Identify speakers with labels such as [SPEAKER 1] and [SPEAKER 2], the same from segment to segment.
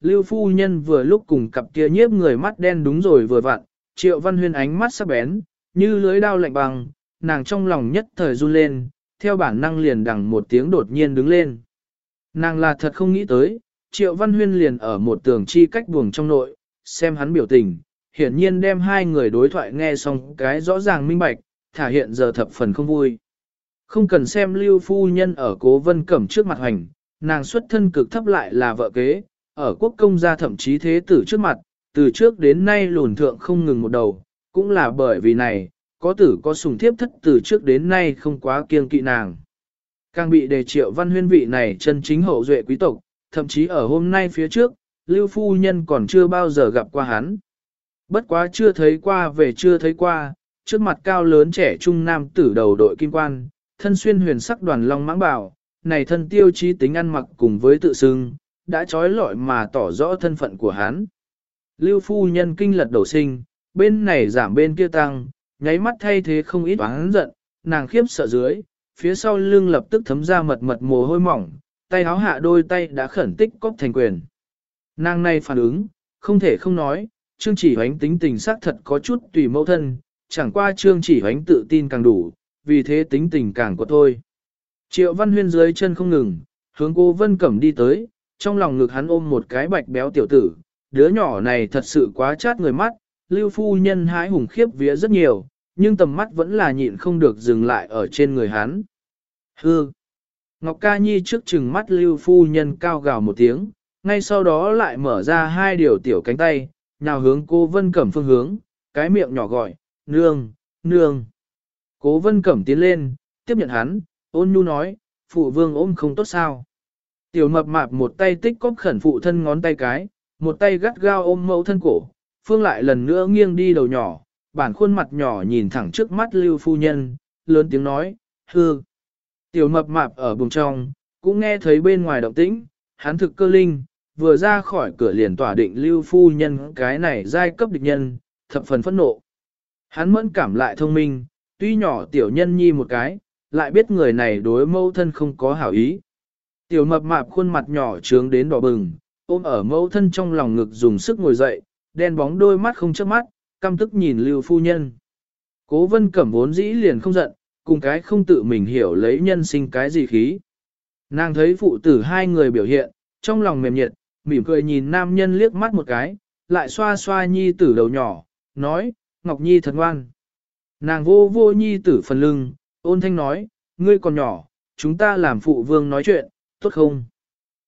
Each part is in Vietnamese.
[SPEAKER 1] Lưu phu nhân vừa lúc cùng cặp kia nhiếp người mắt đen đúng rồi vừa vặn, triệu văn huyên ánh mắt sắc bén, như lưới đao lạnh băng, nàng trong lòng nhất thời run lên, theo bản năng liền đằng một tiếng đột nhiên đứng lên. Nàng là thật không nghĩ tới, triệu văn huyên liền ở một tường chi cách buồng trong nội, xem hắn biểu tình, hiển nhiên đem hai người đối thoại nghe xong cái rõ ràng minh bạch, thả hiện giờ thập phần không vui. Không cần xem lưu phu nhân ở cố vân cẩm trước mặt hành, nàng xuất thân cực thấp lại là vợ kế, ở quốc công gia thậm chí thế tử trước mặt, từ trước đến nay lùn thượng không ngừng một đầu, cũng là bởi vì này, có tử có sùng thiếp thất từ trước đến nay không quá kiêng kỵ nàng. Càng bị đề triệu văn huyên vị này chân chính hậu duệ quý tộc, thậm chí ở hôm nay phía trước, lưu phu nhân còn chưa bao giờ gặp qua hắn. Bất quá chưa thấy qua về chưa thấy qua, trước mặt cao lớn trẻ trung nam tử đầu đội kim quan, thân xuyên huyền sắc đoàn long mãng bảo, này thân tiêu chí tính ăn mặc cùng với tự xưng, đã trói lọi mà tỏ rõ thân phận của hắn. Lưu phu nhân kinh lật đầu sinh, bên này giảm bên kia tăng, nháy mắt thay thế không ít oán giận, nàng khiếp sợ dưới, phía sau lưng lập tức thấm ra mật mật mồ hôi mỏng, tay háo hạ đôi tay đã khẩn tích cóp thành quyền. Nàng này phản ứng, không thể không nói, Trương Chỉ Hoánh tính tình xác thật có chút tùy mẫu thân, chẳng qua Trương Chỉ Hoánh tự tin càng đủ, vì thế tính tình càng của thôi. Triệu Văn Huyên dưới chân không ngừng, hướng cô Vân Cẩm đi tới, trong lòng ngực hắn ôm một cái bạch béo tiểu tử, đứa nhỏ này thật sự quá chát người mắt, lưu phu nhân hái hùng khiếp vía rất nhiều, nhưng tầm mắt vẫn là nhịn không được dừng lại ở trên người hắn. Hư! Ngọc Ca Nhi trước chừng mắt lưu phu nhân cao gào một tiếng, ngay sau đó lại mở ra hai điều tiểu cánh tay, nào hướng cô Vân Cẩm phương hướng, cái miệng nhỏ gọi, nương, nương. Cố Vân Cẩm tiến lên, tiếp nhận hắn, ôn nhu nói, phụ vương ôm không tốt sao. Tiểu mập mạp một tay tích cóp khẩn phụ thân ngón tay cái, một tay gắt gao ôm mẫu thân cổ, phương lại lần nữa nghiêng đi đầu nhỏ, bản khuôn mặt nhỏ nhìn thẳng trước mắt lưu phu nhân, lớn tiếng nói, hư. Tiểu mập mạp ở bùng trong, cũng nghe thấy bên ngoài động tĩnh, hắn thực cơ linh, vừa ra khỏi cửa liền tỏa định lưu phu nhân cái này giai cấp địch nhân, thập phần phẫn nộ. Hắn mẫn cảm lại thông minh, tuy nhỏ tiểu nhân nhi một cái, lại biết người này đối mẫu thân không có hảo ý. Tiểu mập mạp khuôn mặt nhỏ trướng đến đỏ bừng, ôm ở mẫu thân trong lòng ngực dùng sức ngồi dậy, đen bóng đôi mắt không chớp mắt, căm tức nhìn lưu phu nhân. Cố vân cẩm vốn dĩ liền không giận, cùng cái không tự mình hiểu lấy nhân sinh cái gì khí. Nàng thấy phụ tử hai người biểu hiện, trong lòng mềm nhiệt, mỉm cười nhìn nam nhân liếc mắt một cái, lại xoa xoa nhi tử đầu nhỏ, nói, Ngọc Nhi thật ngoan. Nàng vô vô nhi tử phần lưng, ôn thanh nói, ngươi còn nhỏ, chúng ta làm phụ vương nói chuyện, tốt không?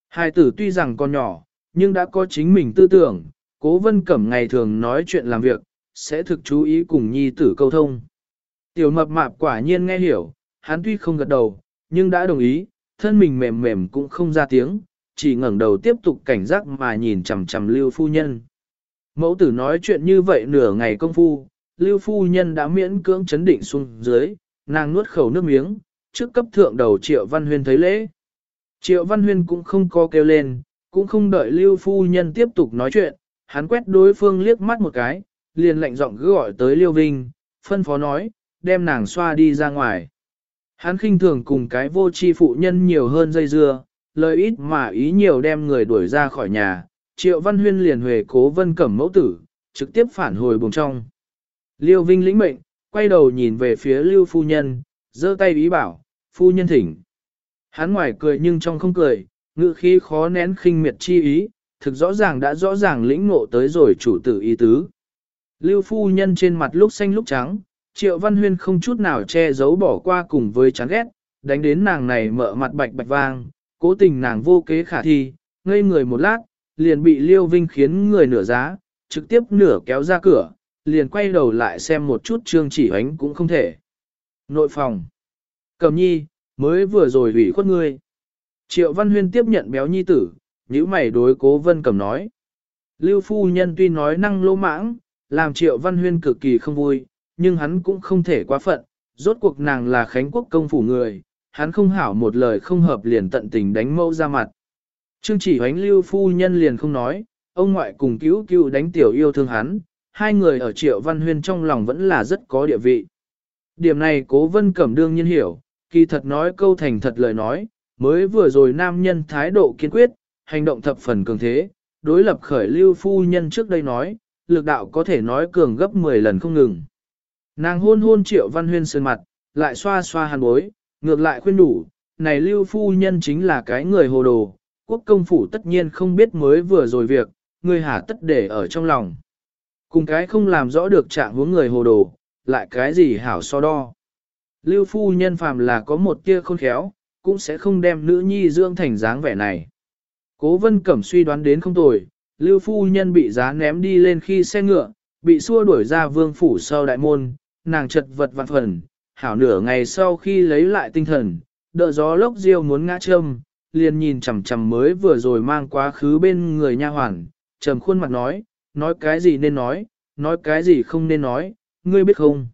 [SPEAKER 1] Hai tử tuy rằng còn nhỏ, nhưng đã có chính mình tư tưởng, cố vân cẩm ngày thường nói chuyện làm việc, sẽ thực chú ý cùng nhi tử câu thông. Tiểu mập mạp quả nhiên nghe hiểu, hắn tuy không gật đầu, nhưng đã đồng ý, thân mình mềm mềm cũng không ra tiếng, chỉ ngẩng đầu tiếp tục cảnh giác mà nhìn chằm chằm lưu phu nhân. Mẫu tử nói chuyện như vậy nửa ngày công phu, lưu phu nhân đã miễn cưỡng chấn định xuống dưới, nàng nuốt khẩu nước miếng, trước cấp thượng đầu triệu văn huyên thấy lễ. Triệu văn huyên cũng không co kêu lên, cũng không đợi lưu phu nhân tiếp tục nói chuyện, hắn quét đối phương liếc mắt một cái, liền lạnh giọng cứ gọi tới liêu vinh, phân phó nói, đem nàng xoa đi ra ngoài. Hắn khinh thường cùng cái vô tri phụ nhân nhiều hơn dây dưa, lời ít mà ý nhiều đem người đuổi ra khỏi nhà, triệu văn huyên liền huề cố vân cẩm mẫu tử, trực tiếp phản hồi buồng trong. Liêu Vinh lĩnh mệnh, quay đầu nhìn về phía Lưu Phu Nhân, giơ tay ý bảo, Phu Nhân thỉnh. Hắn ngoài cười nhưng trong không cười, ngữ khí khó nén khinh miệt chi ý, thực rõ ràng đã rõ ràng lĩnh ngộ tới rồi chủ tử ý tứ. Lưu Phu Nhân trên mặt lúc xanh lúc trắng, Triệu Văn Huyên không chút nào che giấu bỏ qua cùng với chán ghét, đánh đến nàng này mở mặt bạch bạch vang, cố tình nàng vô kế khả thi, ngây người một lát, liền bị Liêu Vinh khiến người nửa giá, trực tiếp nửa kéo ra cửa, liền quay đầu lại xem một chút trương chỉ ánh cũng không thể. Nội phòng. Cầm nhi, mới vừa rồi hủy khuất ngươi. Triệu Văn Huyên tiếp nhận béo nhi tử, nhíu mày đối cố vân cầm nói. Lưu phu nhân tuy nói năng lỗ mãng, làm triệu Văn Huyên cực kỳ không vui, nhưng hắn cũng không thể quá phận, rốt cuộc nàng là Khánh Quốc công phủ người, hắn không hảo một lời không hợp liền tận tình đánh mâu ra mặt. Trương chỉ hoánh lưu phu nhân liền không nói, ông ngoại cùng cứu cứu đánh tiểu yêu thương hắn, hai người ở triệu văn huyên trong lòng vẫn là rất có địa vị. Điểm này cố vân cẩm đương nhiên hiểu, kỳ thật nói câu thành thật lời nói, mới vừa rồi nam nhân thái độ kiên quyết, hành động thập phần cường thế, đối lập khởi lưu phu nhân trước đây nói, lực đạo có thể nói cường gấp 10 lần không ngừng. Nàng hôn hôn triệu văn huyên sơn mặt, lại xoa xoa hàn bối, ngược lại khuyên đủ, này lưu phu nhân chính là cái người hồ đồ, quốc công phủ tất nhiên không biết mới vừa rồi việc, người hả tất để ở trong lòng. Cùng cái không làm rõ được trạng hướng người hồ đồ, lại cái gì hảo so đo. Lưu phu nhân phàm là có một tia khôn khéo, cũng sẽ không đem nữ nhi dưỡng thành dáng vẻ này. Cố vân cẩm suy đoán đến không tồi, lưu phu nhân bị giá ném đi lên khi xe ngựa, bị xua đuổi ra vương phủ sau đại môn, nàng chật vật vạn phần, hảo nửa ngày sau khi lấy lại tinh thần, đỡ gió lốc diêu muốn ngã châm, liền nhìn chằm chằm mới vừa rồi mang quá khứ bên người nha hoàn, trầm khuôn mặt nói, nói cái gì nên nói, nói cái gì không nên nói, ngươi biết không?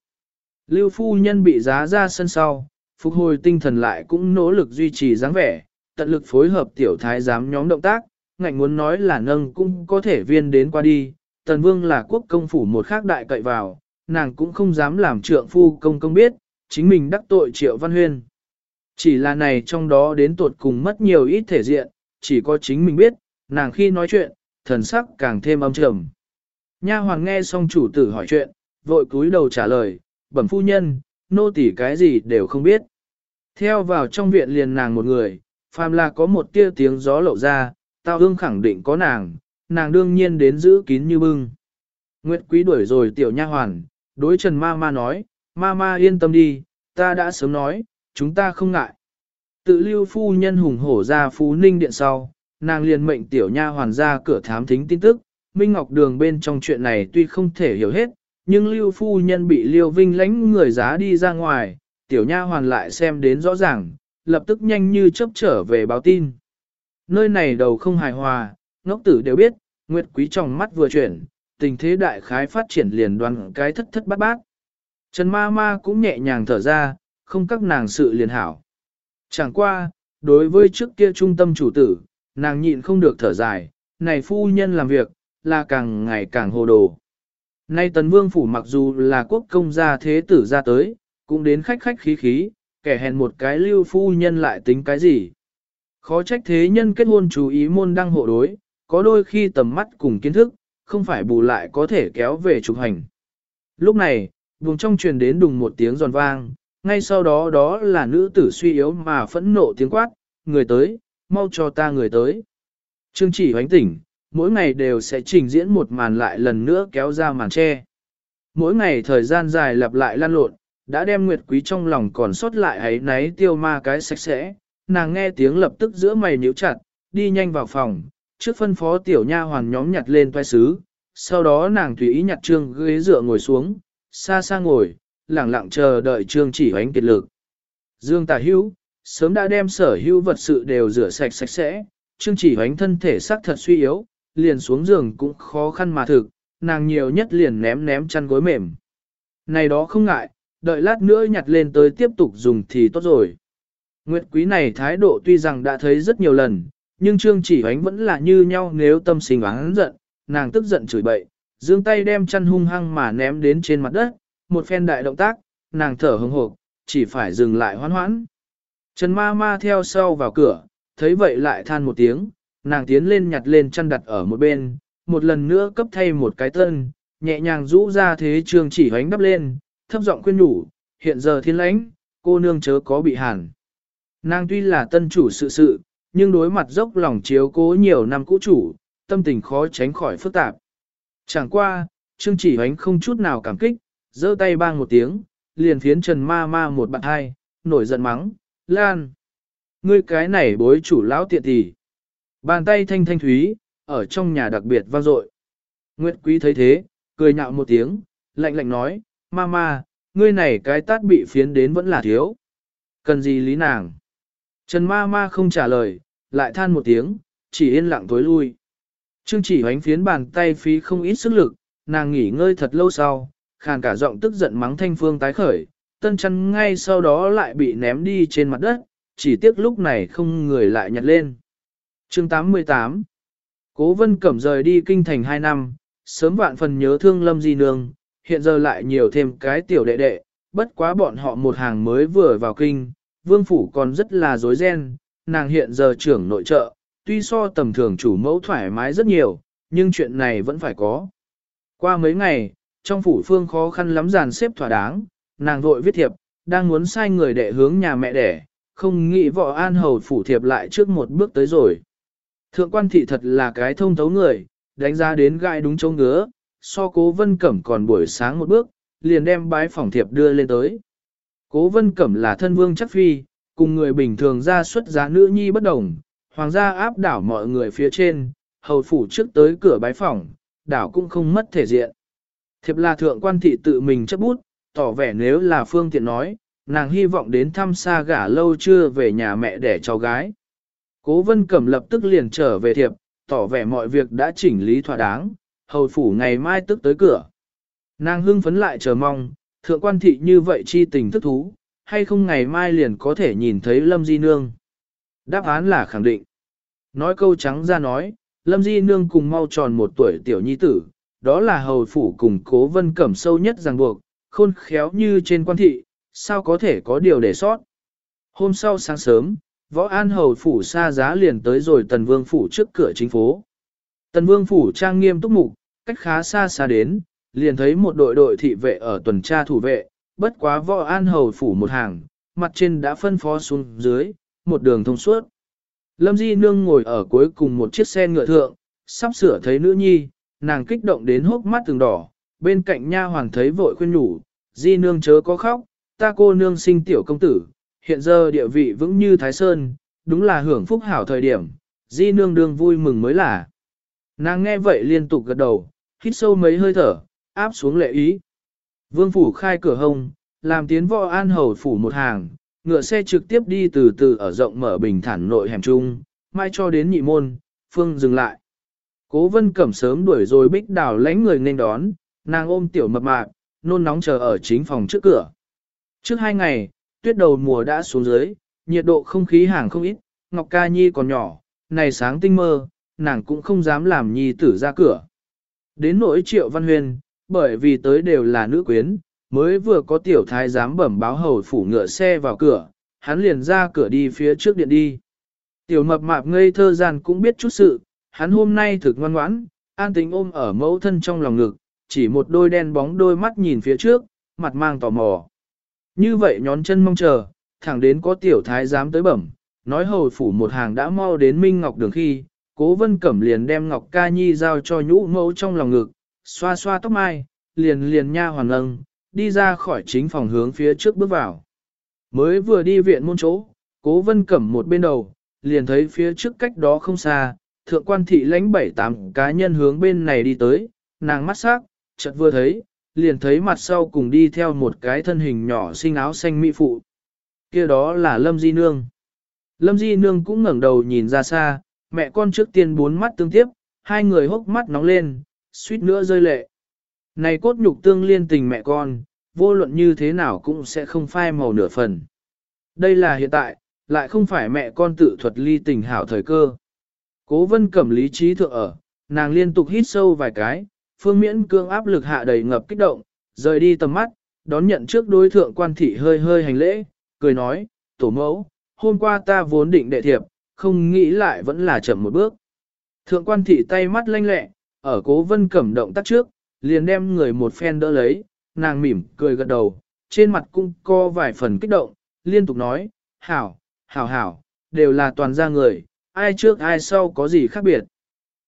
[SPEAKER 1] Lưu phu nhân bị giá ra sân sau, phục hồi tinh thần lại cũng nỗ lực duy trì dáng vẻ, tận lực phối hợp tiểu thái giám nhóm động tác, ngạnh muốn nói là nâng cũng có thể viên đến qua đi, tần vương là quốc công phủ một khác đại cậy vào, nàng cũng không dám làm trượng phu công công biết, chính mình đắc tội triệu văn huyên. Chỉ là này trong đó đến tột cùng mất nhiều ít thể diện, chỉ có chính mình biết, nàng khi nói chuyện, thần sắc càng thêm âm trầm. Nha hoàng nghe xong chủ tử hỏi chuyện, vội cúi đầu trả lời, bẩm phu nhân, nô tỳ cái gì đều không biết. Theo vào trong viện liền nàng một người, phàm là có một tia tiếng gió lộ ra, tao ương khẳng định có nàng, nàng đương nhiên đến giữ kín như bưng. Nguyệt quý đuổi rồi tiểu nha hoàn, đối Trần Ma Ma nói, Ma Ma yên tâm đi, ta đã sớm nói, chúng ta không ngại. Tự lưu phu nhân hùng hổ ra phú ninh điện sau, nàng liền mệnh tiểu nha hoàn ra cửa thám thính tin tức, Minh Ngọc Đường bên trong chuyện này tuy không thể hiểu hết, nhưng lưu phu nhân bị lưu vinh lãnh người giá đi ra ngoài, tiểu nha hoàn lại xem đến rõ ràng, lập tức nhanh như chấp trở về báo tin. Nơi này đầu không hài hòa, ngốc tử đều biết, Nguyệt Quý trong mắt vừa chuyển, tình thế đại khái phát triển liền đoàn cái thất thất bát bát. Trần ma ma cũng nhẹ nhàng thở ra, không các nàng sự liền hảo. Chẳng qua, đối với trước kia trung tâm chủ tử, nàng nhịn không được thở dài, này phu nhân làm việc, là càng ngày càng hồ đồ. Nay tần vương phủ mặc dù là quốc công gia thế tử ra tới, cũng đến khách khách khí khí, kẻ hèn một cái lưu phu nhân lại tính cái gì. Khó trách thế nhân kết hôn chú ý môn đăng hộ đối, có đôi khi tầm mắt cùng kiến thức, không phải bù lại có thể kéo về trục hành. Lúc này, vùng trong truyền đến đùng một tiếng giòn vang, ngay sau đó đó là nữ tử suy yếu mà phẫn nộ tiếng quát, người tới, mau cho ta người tới. Trương chỉ hoánh tỉnh, mỗi ngày đều sẽ trình diễn một màn lại lần nữa kéo ra màn che. Mỗi ngày thời gian dài lặp lại lan lộn, đã đem Nguyệt Quý trong lòng còn sót lại ấy náy tiêu ma cái sạch sẽ, nàng nghe tiếng lập tức giữa mày nhíu chặt, đi nhanh vào phòng, trước phân phó tiểu nha hoàn nhóm nhặt lên toai sứ, sau đó nàng tùy ý nhặt trương ghế dựa ngồi xuống, xa xa ngồi, lặng lặng chờ đợi trương chỉ hoánh kiệt lực. Dương tả hữu, sớm đã đem sở hữu vật sự đều rửa sạch sạch sẽ, trương chỉ hoánh thân thể sắc thật suy yếu, liền xuống giường cũng khó khăn mà thực, nàng nhiều nhất liền ném ném chăn gối mềm. Này đó không ngại, đợi lát nữa nhặt lên tới tiếp tục dùng thì tốt rồi. Nguyệt quý này thái độ tuy rằng đã thấy rất nhiều lần, nhưng trương chỉ hoánh vẫn là như nhau nếu tâm sinh oán giận, nàng tức giận chửi bậy, dương tay đem chăn hung hăng mà ném đến trên mặt đất, một phen đại động tác, nàng thở hững hộp, chỉ phải dừng lại hoan hoãn. Trần ma ma theo sau vào cửa, thấy vậy lại than một tiếng, nàng tiến lên nhặt lên chăn đặt ở một bên, một lần nữa cấp thay một cái tân, nhẹ nhàng rũ ra thế trương chỉ hoánh đắp lên, thấp giọng khuyên nhủ, hiện giờ thiên lãnh, cô nương chớ có bị hàn. Nàng tuy là tân chủ sự sự, nhưng đối mặt dốc lòng chiếu cố nhiều năm cũ chủ, tâm tình khó tránh khỏi phức tạp. Chẳng qua, Trương Chỉ Hoánh không chút nào cảm kích, giơ tay bang một tiếng, liền phiến Trần Ma Ma một bạn hai, nổi giận mắng, Lan. Ngươi cái này bối chủ lão tiện tỷ. Bàn tay thanh thanh thúy, ở trong nhà đặc biệt vang dội. Nguyệt Quý thấy thế, cười nhạo một tiếng, lạnh lạnh nói, Mama, ngươi này cái tát bị phiến đến vẫn là thiếu. Cần gì lý nàng? Trần Ma Ma không trả lời, lại than một tiếng, chỉ yên lặng tối lui. Trương chỉ hoánh phiến bàn tay phí không ít sức lực, nàng nghỉ ngơi thật lâu sau, khàn cả giọng tức giận mắng thanh phương tái khởi, tân chăn ngay sau đó lại bị ném đi trên mặt đất, chỉ tiếc lúc này không người lại nhặt lên chương 88 Cố vân cẩm rời đi kinh thành 2 năm, sớm vạn phần nhớ thương lâm di nương, hiện giờ lại nhiều thêm cái tiểu đệ đệ, bất quá bọn họ một hàng mới vừa vào kinh, vương phủ còn rất là dối ren, nàng hiện giờ trưởng nội trợ, tuy so tầm thường chủ mẫu thoải mái rất nhiều, nhưng chuyện này vẫn phải có. Qua mấy ngày, trong phủ phương khó khăn lắm dàn xếp thỏa đáng, nàng vội viết thiệp, đang muốn sai người đệ hướng nhà mẹ đẻ, không nghĩ vợ an hầu phủ thiệp lại trước một bước tới rồi. Thượng quan thị thật là cái thông thấu người, đánh giá đến gai đúng chỗ ngứa, so cố vân cẩm còn buổi sáng một bước, liền đem bái phòng thiệp đưa lên tới. Cố vân cẩm là thân vương chắc phi, cùng người bình thường ra xuất giá nữ nhi bất đồng, hoàng gia áp đảo mọi người phía trên, hầu phủ trước tới cửa bái phòng, đảo cũng không mất thể diện. Thiệp là thượng quan thị tự mình chấp bút, tỏ vẻ nếu là phương tiện nói, nàng hy vọng đến thăm xa gả lâu chưa về nhà mẹ để cháu gái. Cố vân cẩm lập tức liền trở về thiệp, tỏ vẻ mọi việc đã chỉnh lý thỏa đáng, hầu phủ ngày mai tức tới cửa. Nàng hưng phấn lại chờ mong, thượng quan thị như vậy chi tình thức thú, hay không ngày mai liền có thể nhìn thấy Lâm Di Nương. Đáp án là khẳng định. Nói câu trắng ra nói, Lâm Di Nương cùng mau tròn một tuổi tiểu nhi tử, đó là hầu phủ cùng cố vân cẩm sâu nhất ràng buộc, khôn khéo như trên quan thị, sao có thể có điều để sót. Hôm sau sáng sớm, võ an hầu phủ xa giá liền tới rồi tần vương phủ trước cửa chính phố. Tần vương phủ trang nghiêm túc mục, cách khá xa xa đến, liền thấy một đội đội thị vệ ở tuần tra thủ vệ, bất quá võ an hầu phủ một hàng, mặt trên đã phân phó xuống dưới, một đường thông suốt. Lâm Di Nương ngồi ở cuối cùng một chiếc xe ngựa thượng, sắp sửa thấy nữ nhi, nàng kích động đến hốc mắt từng đỏ, bên cạnh nha hoàng thấy vội khuyên nhủ, Di Nương chớ có khóc, ta cô nương sinh tiểu công tử, hiện giờ địa vị vững như Thái Sơn, đúng là hưởng phúc hảo thời điểm, Di Nương đương vui mừng mới là. Nàng nghe vậy liên tục gật đầu, hít sâu mấy hơi thở, áp xuống lệ ý. Vương phủ khai cửa hông, làm tiến võ an hầu phủ một hàng, ngựa xe trực tiếp đi từ từ ở rộng mở bình thản nội hẻm trung, mai cho đến nhị môn, phương dừng lại. Cố vân cẩm sớm đuổi rồi bích đào lánh người nên đón, nàng ôm tiểu mập mạp, nôn nóng chờ ở chính phòng trước cửa. Trước hai ngày, tuyết đầu mùa đã xuống dưới, nhiệt độ không khí hàng không ít, Ngọc Ca Nhi còn nhỏ, này sáng tinh mơ, nàng cũng không dám làm Nhi tử ra cửa. Đến nỗi triệu văn huyền, bởi vì tới đều là nữ quyến, mới vừa có tiểu thái dám bẩm báo hầu phủ ngựa xe vào cửa, hắn liền ra cửa đi phía trước điện đi. Tiểu mập mạp ngây thơ gian cũng biết chút sự, hắn hôm nay thực ngoan ngoãn, an tính ôm ở mẫu thân trong lòng ngực, chỉ một đôi đen bóng đôi mắt nhìn phía trước, mặt mang tò mò. Như vậy nhón chân mong chờ, thẳng đến có tiểu thái giám tới bẩm, nói hầu phủ một hàng đã mau đến Minh Ngọc đường khi, cố vân cẩm liền đem Ngọc Ca Nhi giao cho nhũ mẫu trong lòng ngực, xoa xoa tóc mai, liền liền nha hoàn lâng, đi ra khỏi chính phòng hướng phía trước bước vào. Mới vừa đi viện môn chỗ, cố vân cẩm một bên đầu, liền thấy phía trước cách đó không xa, thượng quan thị lãnh bảy tám cá nhân hướng bên này đi tới, nàng mắt sắc, chợt vừa thấy, liền thấy mặt sau cùng đi theo một cái thân hình nhỏ xinh áo xanh mỹ phụ. kia đó là Lâm Di Nương. Lâm Di Nương cũng ngẩng đầu nhìn ra xa, mẹ con trước tiên bốn mắt tương tiếp, hai người hốc mắt nóng lên, suýt nữa rơi lệ. Này cốt nhục tương liên tình mẹ con, vô luận như thế nào cũng sẽ không phai màu nửa phần. Đây là hiện tại, lại không phải mẹ con tự thuật ly tình hảo thời cơ. Cố vân cẩm lý trí thượng ở, nàng liên tục hít sâu vài cái, phương miễn cương áp lực hạ đầy ngập kích động, rời đi tầm mắt, đón nhận trước đối thượng quan thị hơi hơi hành lễ, cười nói, tổ mẫu, hôm qua ta vốn định đệ thiệp, không nghĩ lại vẫn là chậm một bước. Thượng quan thị tay mắt lanh lẹ, ở cố vân cẩm động tác trước, liền đem người một phen đỡ lấy, nàng mỉm cười gật đầu, trên mặt cũng co vài phần kích động, liên tục nói, hảo, hảo hảo, đều là toàn gia người, ai trước ai sau có gì khác biệt.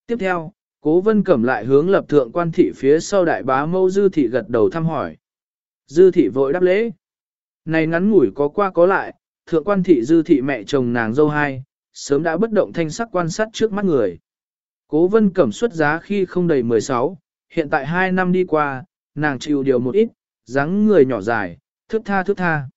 [SPEAKER 1] Tiếp theo, cố vân cẩm lại hướng lập thượng quan thị phía sau đại bá mâu dư thị gật đầu thăm hỏi. Dư thị vội đáp lễ. Này ngắn ngủi có qua có lại, thượng quan thị dư thị mẹ chồng nàng dâu hai, sớm đã bất động thanh sắc quan sát trước mắt người. Cố vân cẩm xuất giá khi không đầy 16, hiện tại 2 năm đi qua, nàng chịu điều một ít, dáng người nhỏ dài, thước tha thước tha.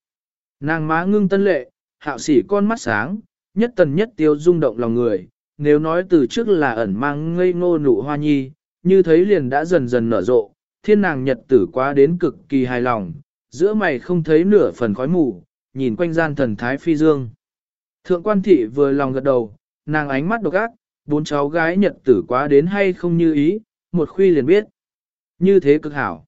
[SPEAKER 1] Nàng má ngưng tân lệ, hạo sỉ con mắt sáng, nhất tần nhất tiêu rung động lòng người, nếu nói từ trước là ẩn mang ngây ngô nụ hoa nhi, như thấy liền đã dần dần nở rộ, thiên nàng nhật tử quá đến cực kỳ hài lòng, giữa mày không thấy nửa phần khói mù, nhìn quanh gian thần thái phi dương. Thượng quan thị vừa lòng gật đầu, nàng ánh mắt độc ác, bốn cháu gái nhật tử quá đến hay không như ý, một khuy liền biết. Như thế cực hảo.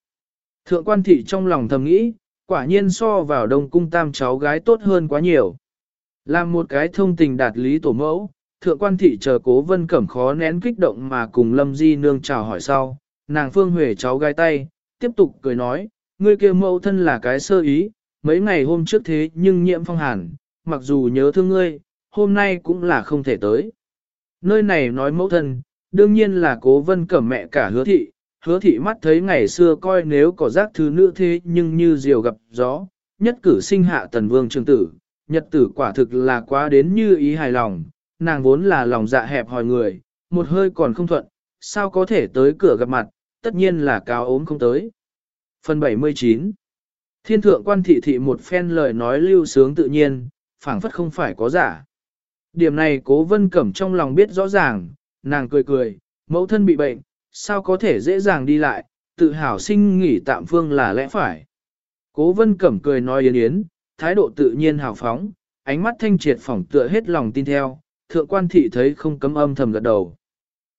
[SPEAKER 1] Thượng quan thị trong lòng thầm nghĩ, quả nhiên so vào đông cung tam cháu gái tốt hơn quá nhiều. Làm một cái thông tình đạt lý tổ mẫu, thượng quan thị chờ cố vân cẩm khó nén kích động mà cùng lâm di nương chào hỏi sau, nàng phương huệ cháu gai tay, tiếp tục cười nói, ngươi kia mẫu thân là cái sơ ý, mấy ngày hôm trước thế nhưng nhiễm phong hàn, mặc dù nhớ thương ngươi, hôm nay cũng là không thể tới. Nơi này nói mẫu thân, đương nhiên là cố vân cẩm mẹ cả hứa thị, hứa thị mắt thấy ngày xưa coi nếu có giác thứ nữ thế nhưng như diều gặp gió, nhất cử sinh hạ tần vương trường tử, nhật tử quả thực là quá đến như ý hài lòng, nàng vốn là lòng dạ hẹp hòi người, một hơi còn không thuận, sao có thể tới cửa gặp mặt, tất nhiên là cáo ốm không tới. Phần 79 Thiên thượng quan thị thị một phen lời nói lưu sướng tự nhiên, phảng phất không phải có giả. Điểm này cố vân cẩm trong lòng biết rõ ràng, nàng cười cười, mẫu thân bị bệnh, sao có thể dễ dàng đi lại, tự hào sinh nghỉ tạm phương là lẽ phải. Cố vân cẩm cười nói yến yến, thái độ tự nhiên hào phóng, ánh mắt thanh triệt phỏng tựa hết lòng tin theo, thượng quan thị thấy không cấm âm thầm gật đầu.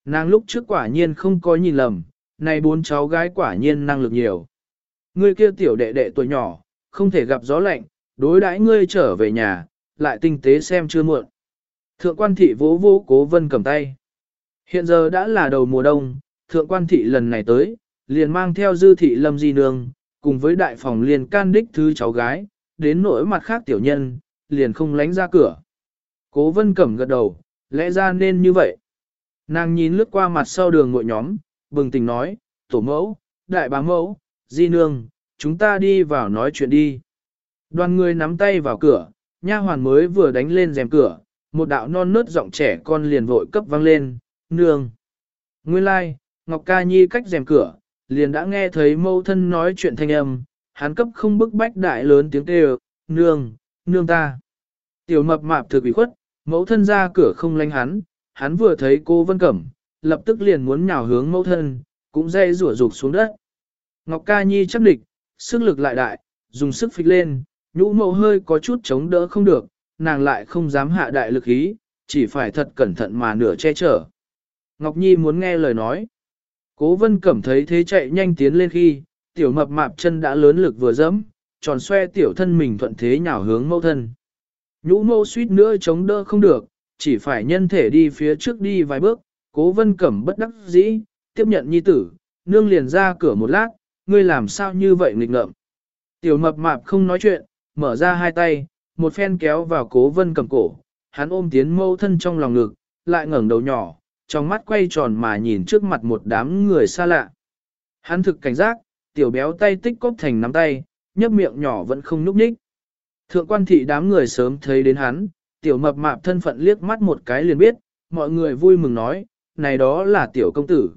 [SPEAKER 1] Nàng lúc trước quả nhiên không có nhìn lầm, này bốn cháu gái quả nhiên năng lực nhiều. Ngươi kia tiểu đệ đệ tuổi nhỏ, không thể gặp gió lạnh, đối đãi ngươi trở về nhà, lại tinh tế xem chưa muộn. Thượng quan thị vỗ vỗ cố vân cầm tay. Hiện giờ đã là đầu mùa đông, thượng quan thị lần này tới, liền mang theo dư thị lâm di nương, cùng với đại phòng liền can đích thứ cháu gái, đến nỗi mặt khác tiểu nhân, liền không lánh ra cửa. Cố vân cẩm gật đầu, lẽ ra nên như vậy. Nàng nhìn lướt qua mặt sau đường ngội nhóm, bừng tỉnh nói, tổ mẫu, đại bá mẫu, di nương, chúng ta đi vào nói chuyện đi. Đoàn người nắm tay vào cửa, nha hoàn mới vừa đánh lên rèm cửa, một đạo non nớt giọng trẻ con liền vội cấp vang lên, nương. Nguyên lai, like, Ngọc Ca Nhi cách rèm cửa, liền đã nghe thấy mâu thân nói chuyện thanh âm, hắn cấp không bức bách đại lớn tiếng kêu, nương, nương ta. Tiểu mập mạp thực bị khuất, mẫu thân ra cửa không lanh hắn, hắn vừa thấy cô Vân Cẩm, lập tức liền muốn nhào hướng mẫu thân, cũng dây rủa rụt xuống đất. Ngọc Ca Nhi chấp địch, sức lực lại đại, dùng sức phịch lên, nhũ mẫu hơi có chút chống đỡ không được, nàng lại không dám hạ đại lực ý, chỉ phải thật cẩn thận mà nửa che chở. Ngọc Nhi muốn nghe lời nói. Cố vân cẩm thấy thế chạy nhanh tiến lên khi, tiểu mập mạp chân đã lớn lực vừa dẫm, tròn xoe tiểu thân mình thuận thế nhào hướng mẫu thân. Nhũ mâu suýt nữa chống đỡ không được, chỉ phải nhân thể đi phía trước đi vài bước, cố vân cẩm bất đắc dĩ, tiếp nhận nhi tử, nương liền ra cửa một lát, ngươi làm sao như vậy nghịch ngợm. Tiểu mập mạp không nói chuyện, mở ra hai tay, một phen kéo vào cố vân cẩm cổ, hắn ôm tiến mâu thân trong lòng ngực, lại ngẩng đầu nhỏ, trong mắt quay tròn mà nhìn trước mặt một đám người xa lạ. Hắn thực cảnh giác, tiểu béo tay tích cóp thành nắm tay, nhấp miệng nhỏ vẫn không nhúc nhích. Thượng quan thị đám người sớm thấy đến hắn, tiểu mập mạp thân phận liếc mắt một cái liền biết, mọi người vui mừng nói, này đó là tiểu công tử.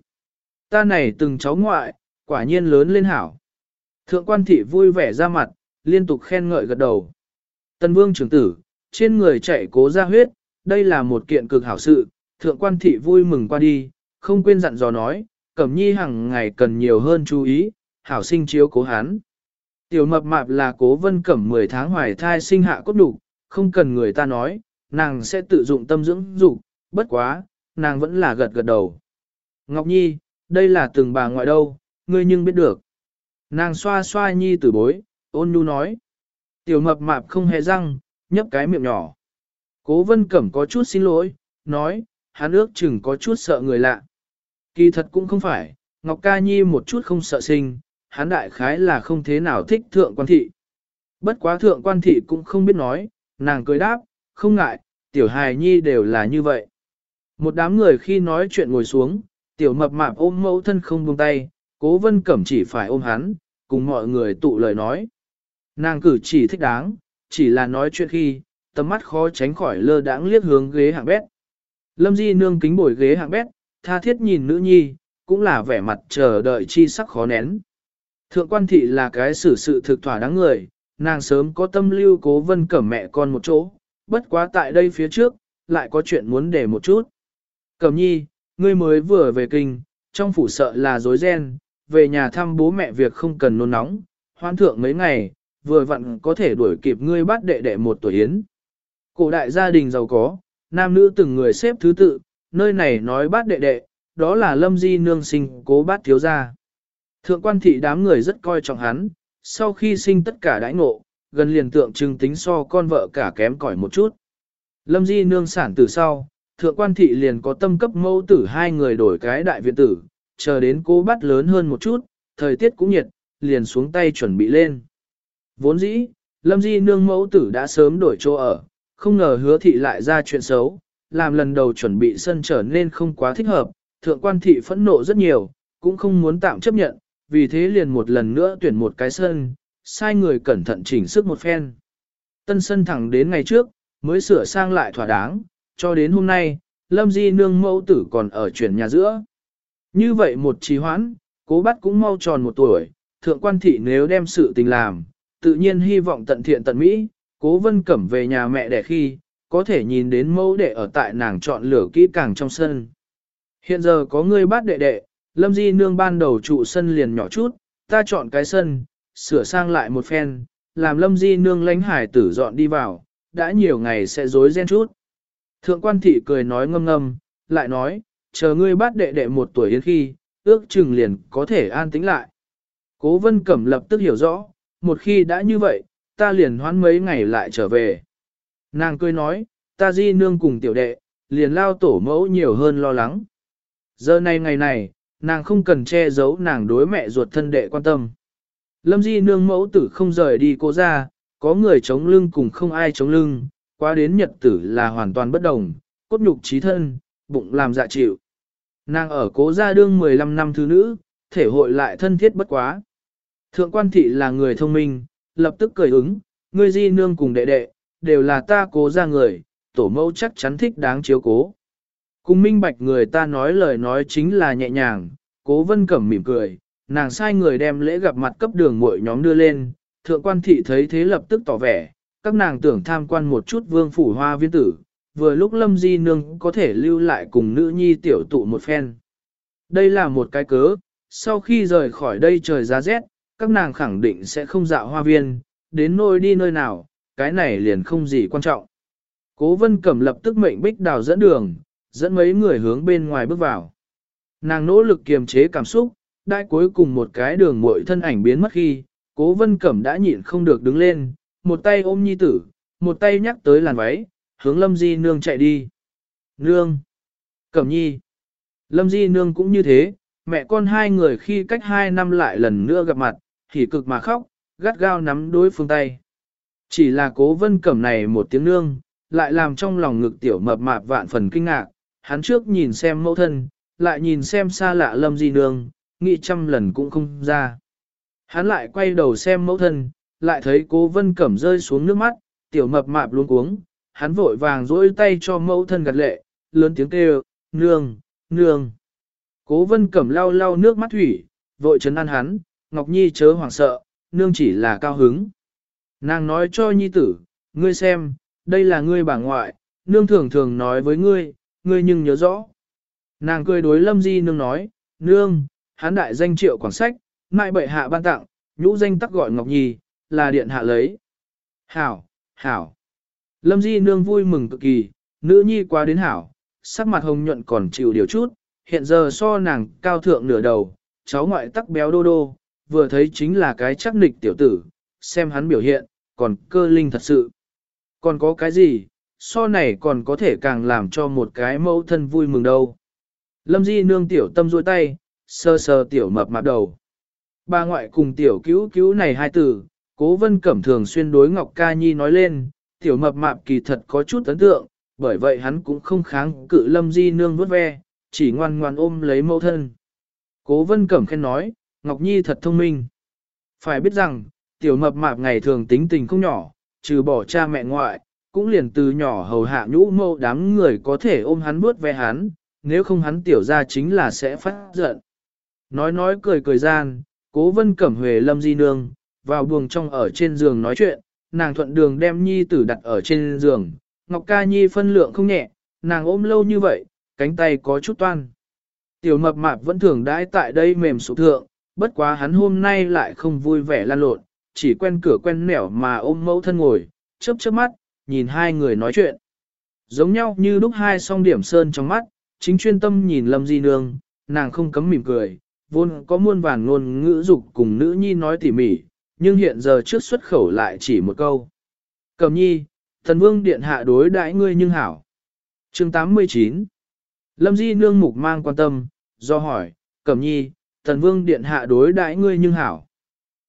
[SPEAKER 1] Ta này từng cháu ngoại, quả nhiên lớn lên hảo. Thượng quan thị vui vẻ ra mặt, liên tục khen ngợi gật đầu. Tân vương trưởng tử, trên người chạy cố ra huyết, đây là một kiện cực hảo sự, thượng quan thị vui mừng qua đi, không quên dặn dò nói, cẩm nhi hàng ngày cần nhiều hơn chú ý, hảo sinh chiếu cố hắn. Tiểu mập mạp là cố vân cẩm 10 tháng hoài thai sinh hạ cốt đủ, không cần người ta nói, nàng sẽ tự dụng tâm dưỡng dục, bất quá, nàng vẫn là gật gật đầu. Ngọc Nhi, đây là từng bà ngoại đâu, ngươi nhưng biết được. Nàng xoa xoa Nhi tử bối, ôn nhu nói. Tiểu mập mạp không hề răng, nhấp cái miệng nhỏ. Cố vân cẩm có chút xin lỗi, nói, hắn ước chừng có chút sợ người lạ. Kỳ thật cũng không phải, Ngọc Ca Nhi một chút không sợ sinh, hắn đại khái là không thế nào thích thượng quan thị. Bất quá thượng quan thị cũng không biết nói, nàng cười đáp, không ngại, tiểu hài nhi đều là như vậy. Một đám người khi nói chuyện ngồi xuống, tiểu mập mạp ôm mẫu thân không buông tay, cố vân cẩm chỉ phải ôm hắn, cùng mọi người tụ lời nói. Nàng cử chỉ thích đáng, chỉ là nói chuyện khi, tầm mắt khó tránh khỏi lơ đãng liếc hướng ghế hạng bét. Lâm Di nương kính bồi ghế hạng bét, tha thiết nhìn nữ nhi, cũng là vẻ mặt chờ đợi chi sắc khó nén. Thượng quan thị là cái xử sự thực thỏa đáng người, nàng sớm có tâm lưu cố vân cẩm mẹ con một chỗ, bất quá tại đây phía trước, lại có chuyện muốn để một chút. Cẩm nhi, ngươi mới vừa về kinh, trong phủ sợ là dối ren, về nhà thăm bố mẹ việc không cần nôn nóng, hoan thượng mấy ngày, vừa vặn có thể đuổi kịp ngươi bắt đệ đệ một tuổi yến. Cổ đại gia đình giàu có, nam nữ từng người xếp thứ tự, nơi này nói bát đệ đệ, đó là lâm di nương sinh cố bát thiếu gia. Thượng quan thị đám người rất coi trọng hắn, sau khi sinh tất cả đãi ngộ, gần liền tượng trưng tính so con vợ cả kém cỏi một chút. Lâm di nương sản từ sau, thượng quan thị liền có tâm cấp mẫu tử hai người đổi cái đại viện tử, chờ đến cô bắt lớn hơn một chút, thời tiết cũng nhiệt, liền xuống tay chuẩn bị lên. Vốn dĩ, Lâm Di nương mẫu tử đã sớm đổi chỗ ở, không ngờ hứa thị lại ra chuyện xấu, làm lần đầu chuẩn bị sân trở nên không quá thích hợp, thượng quan thị phẫn nộ rất nhiều, cũng không muốn tạm chấp nhận, vì thế liền một lần nữa tuyển một cái sân, sai người cẩn thận chỉnh sức một phen. Tân sân thẳng đến ngày trước, mới sửa sang lại thỏa đáng, cho đến hôm nay, Lâm Di nương mẫu tử còn ở chuyển nhà giữa. Như vậy một trì hoãn, cố bắt cũng mau tròn một tuổi, thượng quan thị nếu đem sự tình làm, tự nhiên hy vọng tận thiện tận mỹ, cố vân cẩm về nhà mẹ đẻ khi, có thể nhìn đến mẫu đệ ở tại nàng chọn lửa kỹ càng trong sân. Hiện giờ có người bắt đệ đệ, lâm di nương ban đầu trụ sân liền nhỏ chút, ta chọn cái sân, sửa sang lại một phen, làm lâm di nương lánh hải tử dọn đi vào, đã nhiều ngày sẽ dối ren chút. Thượng quan thị cười nói ngâm ngâm, lại nói, chờ ngươi bắt đệ đệ một tuổi đến khi, ước chừng liền có thể an tĩnh lại. Cố vân cẩm lập tức hiểu rõ, một khi đã như vậy, ta liền hoán mấy ngày lại trở về. Nàng cười nói, ta di nương cùng tiểu đệ, liền lao tổ mẫu nhiều hơn lo lắng. Giờ này ngày này, nàng không cần che giấu nàng đối mẹ ruột thân đệ quan tâm. Lâm di nương mẫu tử không rời đi cô ra, có người chống lưng cùng không ai chống lưng, qua đến nhật tử là hoàn toàn bất đồng, cốt nhục trí thân, bụng làm dạ chịu. Nàng ở cố gia đương 15 năm thứ nữ, thể hội lại thân thiết bất quá. Thượng quan thị là người thông minh, lập tức cười ứng, ngươi di nương cùng đệ đệ, đều là ta cố ra người, tổ mẫu chắc chắn thích đáng chiếu cố. Cùng minh bạch người ta nói lời nói chính là nhẹ nhàng, cố vân cẩm mỉm cười, nàng sai người đem lễ gặp mặt cấp đường mỗi nhóm đưa lên, thượng quan thị thấy thế lập tức tỏ vẻ, các nàng tưởng tham quan một chút vương phủ hoa viên tử, vừa lúc lâm di nương có thể lưu lại cùng nữ nhi tiểu tụ một phen. Đây là một cái cớ, sau khi rời khỏi đây trời giá rét, các nàng khẳng định sẽ không dạo hoa viên, đến nơi đi nơi nào, cái này liền không gì quan trọng. Cố vân cẩm lập tức mệnh bích đào dẫn đường, dẫn mấy người hướng bên ngoài bước vào. Nàng nỗ lực kiềm chế cảm xúc, đại cuối cùng một cái đường muội thân ảnh biến mất khi, cố vân cẩm đã nhịn không được đứng lên, một tay ôm nhi tử, một tay nhắc tới làn váy, hướng lâm di nương chạy đi. Nương! Cẩm nhi! Lâm di nương cũng như thế, mẹ con hai người khi cách hai năm lại lần nữa gặp mặt, thì cực mà khóc, gắt gao nắm đối phương tay. Chỉ là cố vân cẩm này một tiếng nương, lại làm trong lòng ngực tiểu mập mạp vạn phần kinh ngạc, hắn trước nhìn xem mẫu thân, lại nhìn xem xa lạ lâm di nương, nghĩ trăm lần cũng không ra. Hắn lại quay đầu xem mẫu thân, lại thấy cố vân cẩm rơi xuống nước mắt, tiểu mập mạp luôn cuống, hắn vội vàng dỗi tay cho mẫu thân gật lệ, lớn tiếng kêu, nương, nương. Cố vân cẩm lau lau nước mắt thủy, vội chấn an hắn, Ngọc Nhi chớ hoảng sợ, nương chỉ là cao hứng. Nàng nói cho Nhi tử, ngươi xem, đây là ngươi bà ngoại, nương thường thường nói với ngươi, ngươi nhưng nhớ rõ. Nàng cười đối lâm di nương nói, nương, hán đại danh triệu quảng sách, mại bệ hạ ban tặng, nhũ danh tắc gọi Ngọc Nhi, là điện hạ lấy. Hảo, hảo. Lâm di nương vui mừng cực kỳ, nữ nhi quá đến hảo, sắc mặt hồng nhuận còn chịu điều chút, hiện giờ so nàng cao thượng nửa đầu, cháu ngoại tắc béo đô đô, vừa thấy chính là cái chắc nịch tiểu tử, xem hắn biểu hiện, còn cơ linh thật sự. Còn có cái gì, so này còn có thể càng làm cho một cái mẫu thân vui mừng đâu. Lâm Di nương tiểu tâm duỗi tay, sơ sơ tiểu mập mạp đầu. Bà ngoại cùng tiểu cứu cứu này hai từ, cố vân cẩm thường xuyên đối Ngọc Ca Nhi nói lên, tiểu mập mạp kỳ thật có chút ấn tượng, bởi vậy hắn cũng không kháng cự Lâm Di nương vớt ve, chỉ ngoan ngoan ôm lấy mẫu thân. Cố vân cẩm khen nói, Ngọc Nhi thật thông minh. Phải biết rằng, tiểu mập mạp ngày thường tính tình không nhỏ, trừ bỏ cha mẹ ngoại, cũng liền từ nhỏ hầu hạ nhũ mâu đám người có thể ôm hắn bước ve hắn, nếu không hắn tiểu ra chính là sẽ phát giận. Nói nói cười cười gian, cố vân cẩm huề lâm di nương, vào buồng trong ở trên giường nói chuyện, nàng thuận đường đem nhi tử đặt ở trên giường, Ngọc ca nhi phân lượng không nhẹ, nàng ôm lâu như vậy, cánh tay có chút toan. Tiểu mập mạp vẫn thường đãi tại đây mềm sụp thượng, bất quá hắn hôm nay lại không vui vẻ lan lộn, chỉ quen cửa quen nẻo mà ôm mẫu thân ngồi, chớp chớp mắt, nhìn hai người nói chuyện. Giống nhau như lúc hai song điểm sơn trong mắt, chính chuyên tâm nhìn Lâm Di Nương, nàng không cấm mỉm cười, vốn có muôn vàn ngôn ngữ dục cùng nữ nhi nói tỉ mỉ, nhưng hiện giờ trước xuất khẩu lại chỉ một câu. Cầm nhi, thần vương điện hạ đối đãi ngươi nhưng hảo. chương 89 Lâm Di nương mục mang quan tâm, do hỏi, Cẩm Nhi, thần Vương Điện Hạ đối đãi ngươi nhưng hảo.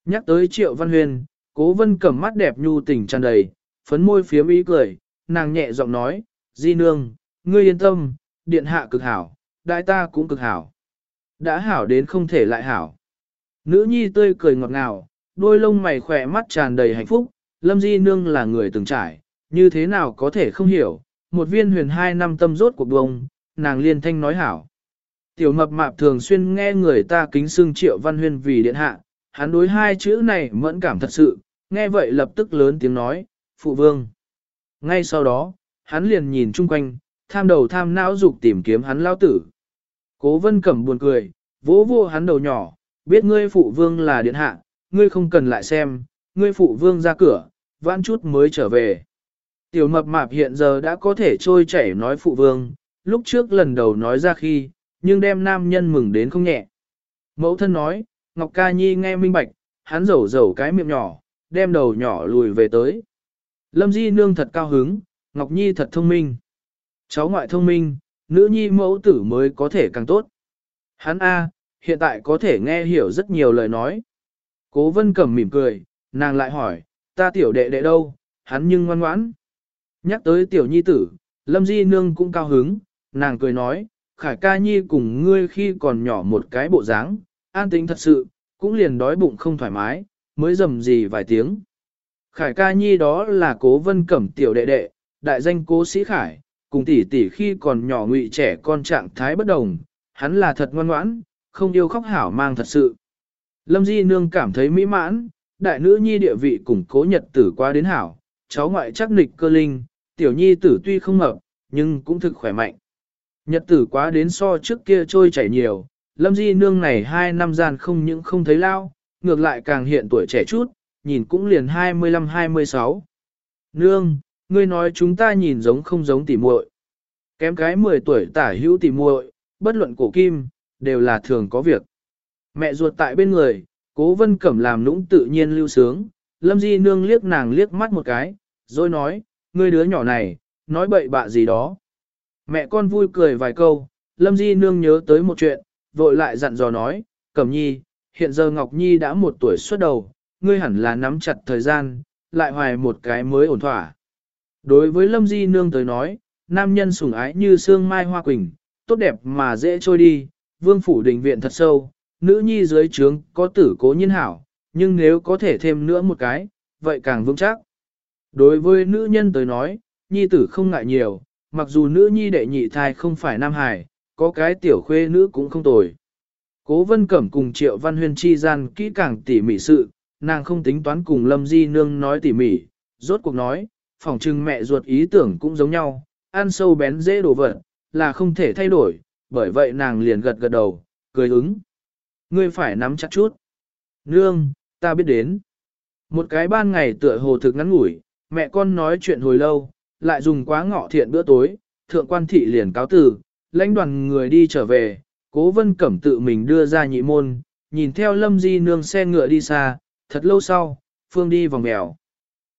[SPEAKER 1] Nhắc tới Triệu Văn Huyền, Cố Vân Cẩm mắt đẹp nhu tình tràn đầy, phấn môi phía ý cười, nàng nhẹ giọng nói, Di nương, ngươi yên tâm, Điện Hạ cực hảo, đại ta cũng cực hảo. Đã hảo đến không thể lại hảo. Nữ nhi tươi cười ngọt ngào, đôi lông mày khỏe mắt tràn đầy hạnh phúc, Lâm Di Nương là người từng trải, như thế nào có thể không hiểu, một viên huyền hai năm tâm rốt cuộc bông, nàng liên thanh nói hảo. Tiểu mập mạp thường xuyên nghe người ta kính xưng triệu văn huyền vì điện hạ, hắn đối hai chữ này mẫn cảm thật sự, nghe vậy lập tức lớn tiếng nói, phụ vương. Ngay sau đó, hắn liền nhìn chung quanh, tham đầu tham não dục tìm kiếm hắn lao tử. Cố vân cẩm buồn cười, vỗ vô hắn đầu nhỏ, biết ngươi phụ vương là điện hạ, ngươi không cần lại xem, ngươi phụ vương ra cửa, vãn chút mới trở về. Tiểu mập mạp hiện giờ đã có thể trôi chảy nói phụ vương, lúc trước lần đầu nói ra khi, nhưng đem nam nhân mừng đến không nhẹ. Mẫu thân nói, Ngọc Ca Nhi nghe minh bạch, hắn rầu rầu cái miệng nhỏ, đem đầu nhỏ lùi về tới. Lâm Di nương thật cao hứng, Ngọc Nhi thật thông minh. Cháu ngoại thông minh, nữ nhi mẫu tử mới có thể càng tốt. Hắn A, hiện tại có thể nghe hiểu rất nhiều lời nói. Cố vân cẩm mỉm cười, nàng lại hỏi, ta tiểu đệ đệ đâu, hắn nhưng ngoan ngoãn. Nhắc tới tiểu nhi tử, lâm di nương cũng cao hứng, nàng cười nói, khải ca nhi cùng ngươi khi còn nhỏ một cái bộ dáng, an tính thật sự, cũng liền đói bụng không thoải mái, mới dầm gì vài tiếng. Khải ca nhi đó là cố vân cẩm tiểu đệ đệ, đại danh cố sĩ khải, cùng tỷ tỷ khi còn nhỏ ngụy trẻ con trạng thái bất đồng, hắn là thật ngoan ngoãn, không yêu khóc hảo mang thật sự. Lâm Di Nương cảm thấy mỹ mãn, đại nữ nhi địa vị củng cố nhật tử qua đến hảo, cháu ngoại chắc nịch cơ linh, tiểu nhi tử tuy không mập, nhưng cũng thực khỏe mạnh. Nhật tử quá đến so trước kia trôi chảy nhiều, Lâm Di Nương này hai năm gian không những không thấy lao, ngược lại càng hiện tuổi trẻ chút, nhìn cũng liền 25-26. Nương, ngươi nói chúng ta nhìn giống không giống tỉ muội. Kém cái 10 tuổi tả hữu tỉ muội, bất luận cổ kim, đều là thường có việc. Mẹ ruột tại bên người, cố vân cẩm làm nũng tự nhiên lưu sướng, lâm di nương liếc nàng liếc mắt một cái, rồi nói, ngươi đứa nhỏ này, nói bậy bạ gì đó. Mẹ con vui cười vài câu, lâm di nương nhớ tới một chuyện, vội lại dặn dò nói, cẩm nhi, hiện giờ Ngọc Nhi đã một tuổi xuất đầu, ngươi hẳn là nắm chặt thời gian, lại hoài một cái mới ổn thỏa. Đối với lâm di nương tới nói, nam nhân sủng ái như sương mai hoa quỳnh, tốt đẹp mà dễ trôi đi, vương phủ đình viện thật sâu, nữ nhi dưới trướng có tử cố nhiên hảo, nhưng nếu có thể thêm nữa một cái, vậy càng vững chắc. Đối với nữ nhân tới nói, nhi tử không ngại nhiều, mặc dù nữ nhi đệ nhị thai không phải nam hải, có cái tiểu khuê nữ cũng không tồi. Cố vân cẩm cùng triệu văn huyên chi gian kỹ càng tỉ mỉ sự, nàng không tính toán cùng lâm di nương nói tỉ mỉ, rốt cuộc nói, phỏng chừng mẹ ruột ý tưởng cũng giống nhau, ăn sâu bén dễ đổ vật, là không thể thay đổi, bởi vậy nàng liền gật gật đầu, cười ứng. Ngươi phải nắm chặt chút. Nương, ta biết đến. Một cái ban ngày tựa hồ thực ngắn ngủi, mẹ con nói chuyện hồi lâu, lại dùng quá ngọ thiện bữa tối, thượng quan thị liền cáo từ, lãnh đoàn người đi trở về, cố vân cẩm tự mình đưa ra nhị môn, nhìn theo lâm di nương xe ngựa đi xa, thật lâu sau, phương đi vòng mèo.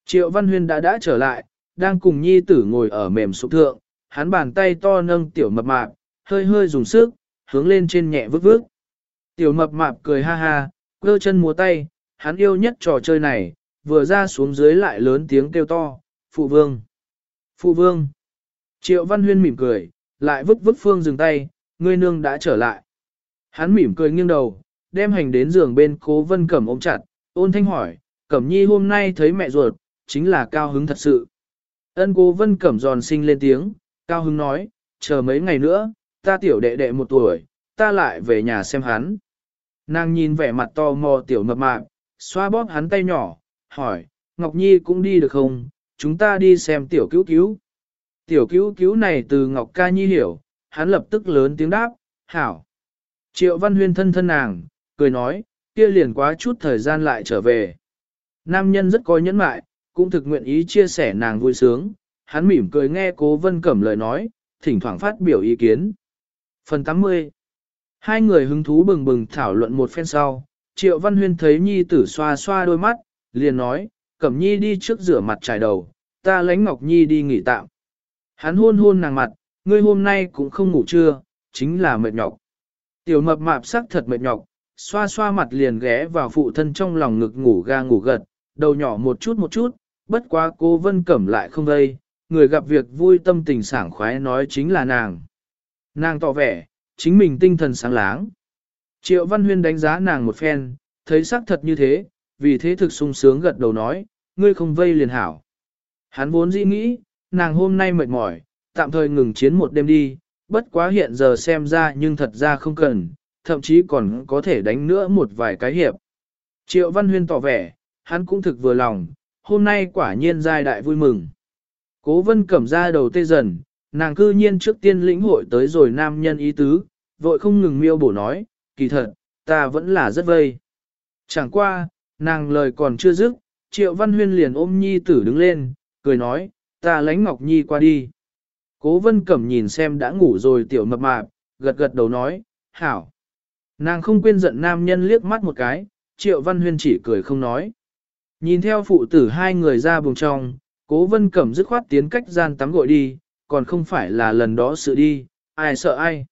[SPEAKER 1] Triệu Văn Huyên đã đã trở lại, đang cùng nhi tử ngồi ở mềm sụp thượng, hắn bàn tay to nâng tiểu mập mạp, hơi hơi dùng sức, hướng lên trên nhẹ vước vước. Tiểu mập mạp cười ha ha, cơ chân múa tay, hắn yêu nhất trò chơi này, vừa ra xuống dưới lại lớn tiếng kêu to, phụ vương, phụ vương. Triệu Văn Huyên mỉm cười, lại vứt vứt phương dừng tay, ngươi nương đã trở lại. Hắn mỉm cười nghiêng đầu, đem hành đến giường bên cố vân cẩm ôm chặt, ôn thanh hỏi, cẩm nhi hôm nay thấy mẹ ruột, chính là cao hứng thật sự. Ân cố vân cẩm giòn sinh lên tiếng, cao hứng nói, chờ mấy ngày nữa, ta tiểu đệ đệ một tuổi, ta lại về nhà xem hắn. Nàng nhìn vẻ mặt to mò tiểu mập mạp, xoa bóp hắn tay nhỏ, hỏi, Ngọc Nhi cũng đi được không, chúng ta đi xem tiểu cứu cứu. Tiểu cứu cứu này từ Ngọc Ca Nhi hiểu, hắn lập tức lớn tiếng đáp, hảo. Triệu Văn Huyên thân thân nàng, cười nói, kia liền quá chút thời gian lại trở về. Nam nhân rất có nhẫn mại, cũng thực nguyện ý chia sẻ nàng vui sướng, hắn mỉm cười nghe cố vân cẩm lời nói, thỉnh thoảng phát biểu ý kiến. Phần 80 Hai người hứng thú bừng bừng thảo luận một phen sau, Triệu Văn Huyên thấy Nhi tử xoa xoa đôi mắt, liền nói, Cẩm Nhi đi trước rửa mặt trải đầu, ta lãnh Ngọc Nhi đi nghỉ tạm. Hắn hôn hôn nàng mặt, ngươi hôm nay cũng không ngủ trưa, chính là mệt nhọc. Tiểu mập mạp sắc thật mệt nhọc, xoa xoa mặt liền ghé vào phụ thân trong lòng ngực ngủ ga ngủ gật, đầu nhỏ một chút một chút, bất quá cô Vân Cẩm lại không đây, người gặp việc vui tâm tình sảng khoái nói chính là nàng. Nàng tỏ vẻ, chính mình tinh thần sáng láng. Triệu Văn Huyên đánh giá nàng một phen, thấy sắc thật như thế, vì thế thực sung sướng gật đầu nói, ngươi không vây liền hảo. Hắn vốn dĩ nghĩ, nàng hôm nay mệt mỏi, tạm thời ngừng chiến một đêm đi, bất quá hiện giờ xem ra nhưng thật ra không cần, thậm chí còn có thể đánh nữa một vài cái hiệp. Triệu Văn Huyên tỏ vẻ, hắn cũng thực vừa lòng, hôm nay quả nhiên giai đại vui mừng. Cố vân cẩm ra đầu tê dần, nàng cư nhiên trước tiên lĩnh hội tới rồi nam nhân ý tứ, vội không ngừng miêu bổ nói, kỳ thật, ta vẫn là rất vây. Chẳng qua, nàng lời còn chưa dứt, triệu văn huyên liền ôm nhi tử đứng lên, cười nói, ta lánh ngọc nhi qua đi. Cố vân cẩm nhìn xem đã ngủ rồi tiểu mập mạp, gật gật đầu nói, hảo. Nàng không quên giận nam nhân liếc mắt một cái, triệu văn huyên chỉ cười không nói. Nhìn theo phụ tử hai người ra buồng trong, cố vân cẩm dứt khoát tiến cách gian tắm gội đi, còn không phải là lần đó sự đi, ai sợ ai.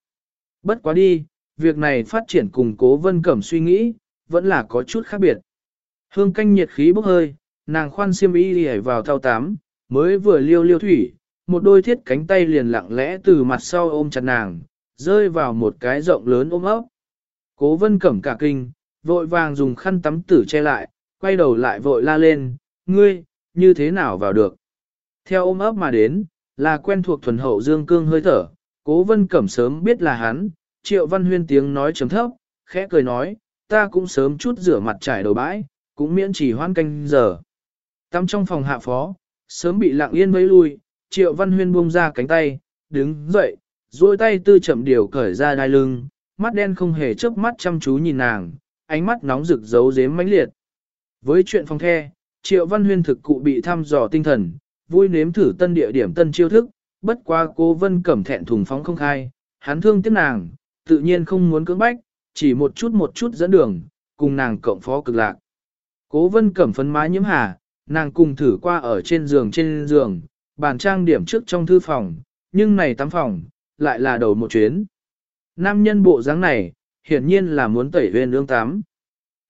[SPEAKER 1] Bất quá đi, việc này phát triển cùng cố vân cẩm suy nghĩ, vẫn là có chút khác biệt. Hương canh nhiệt khí bốc hơi, nàng khoan xiêm y đi vào thao tám, mới vừa liêu liêu thủy, một đôi thiết cánh tay liền lặng lẽ từ mặt sau ôm chặt nàng, rơi vào một cái rộng lớn ôm ấp. Cố vân cẩm cả kinh, vội vàng dùng khăn tắm tử che lại, quay đầu lại vội la lên, ngươi, như thế nào vào được. Theo ôm ấp mà đến, là quen thuộc thuần hậu dương cương hơi thở, cố vân cẩm sớm biết là hắn, triệu văn huyên tiếng nói chấm thấp, khẽ cười nói, ta cũng sớm chút rửa mặt trải đầu bãi, cũng miễn chỉ hoan canh giờ. Tắm trong phòng hạ phó, sớm bị lặng yên vẫy lui, triệu văn huyên buông ra cánh tay, đứng dậy, duỗi tay tư chậm điều cởi ra đai lưng, mắt đen không hề chớp mắt chăm chú nhìn nàng, ánh mắt nóng rực giấu dếm mãnh liệt. Với chuyện phong the, triệu văn huyên thực cụ bị thăm dò tinh thần, vui nếm thử tân địa điểm tân chiêu thức, bất qua cô vân cẩm thẹn thùng phóng không khai, hắn thương tiếc nàng, tự nhiên không muốn cưỡng bách, chỉ một chút một chút dẫn đường, cùng nàng cộng phó cực lạc. Cố vân cẩm phấn má nhiễm hà, nàng cùng thử qua ở trên giường trên giường, bàn trang điểm trước trong thư phòng, nhưng này tắm phòng, lại là đầu một chuyến. Nam nhân bộ dáng này, hiển nhiên là muốn tẩy huyền ương tắm.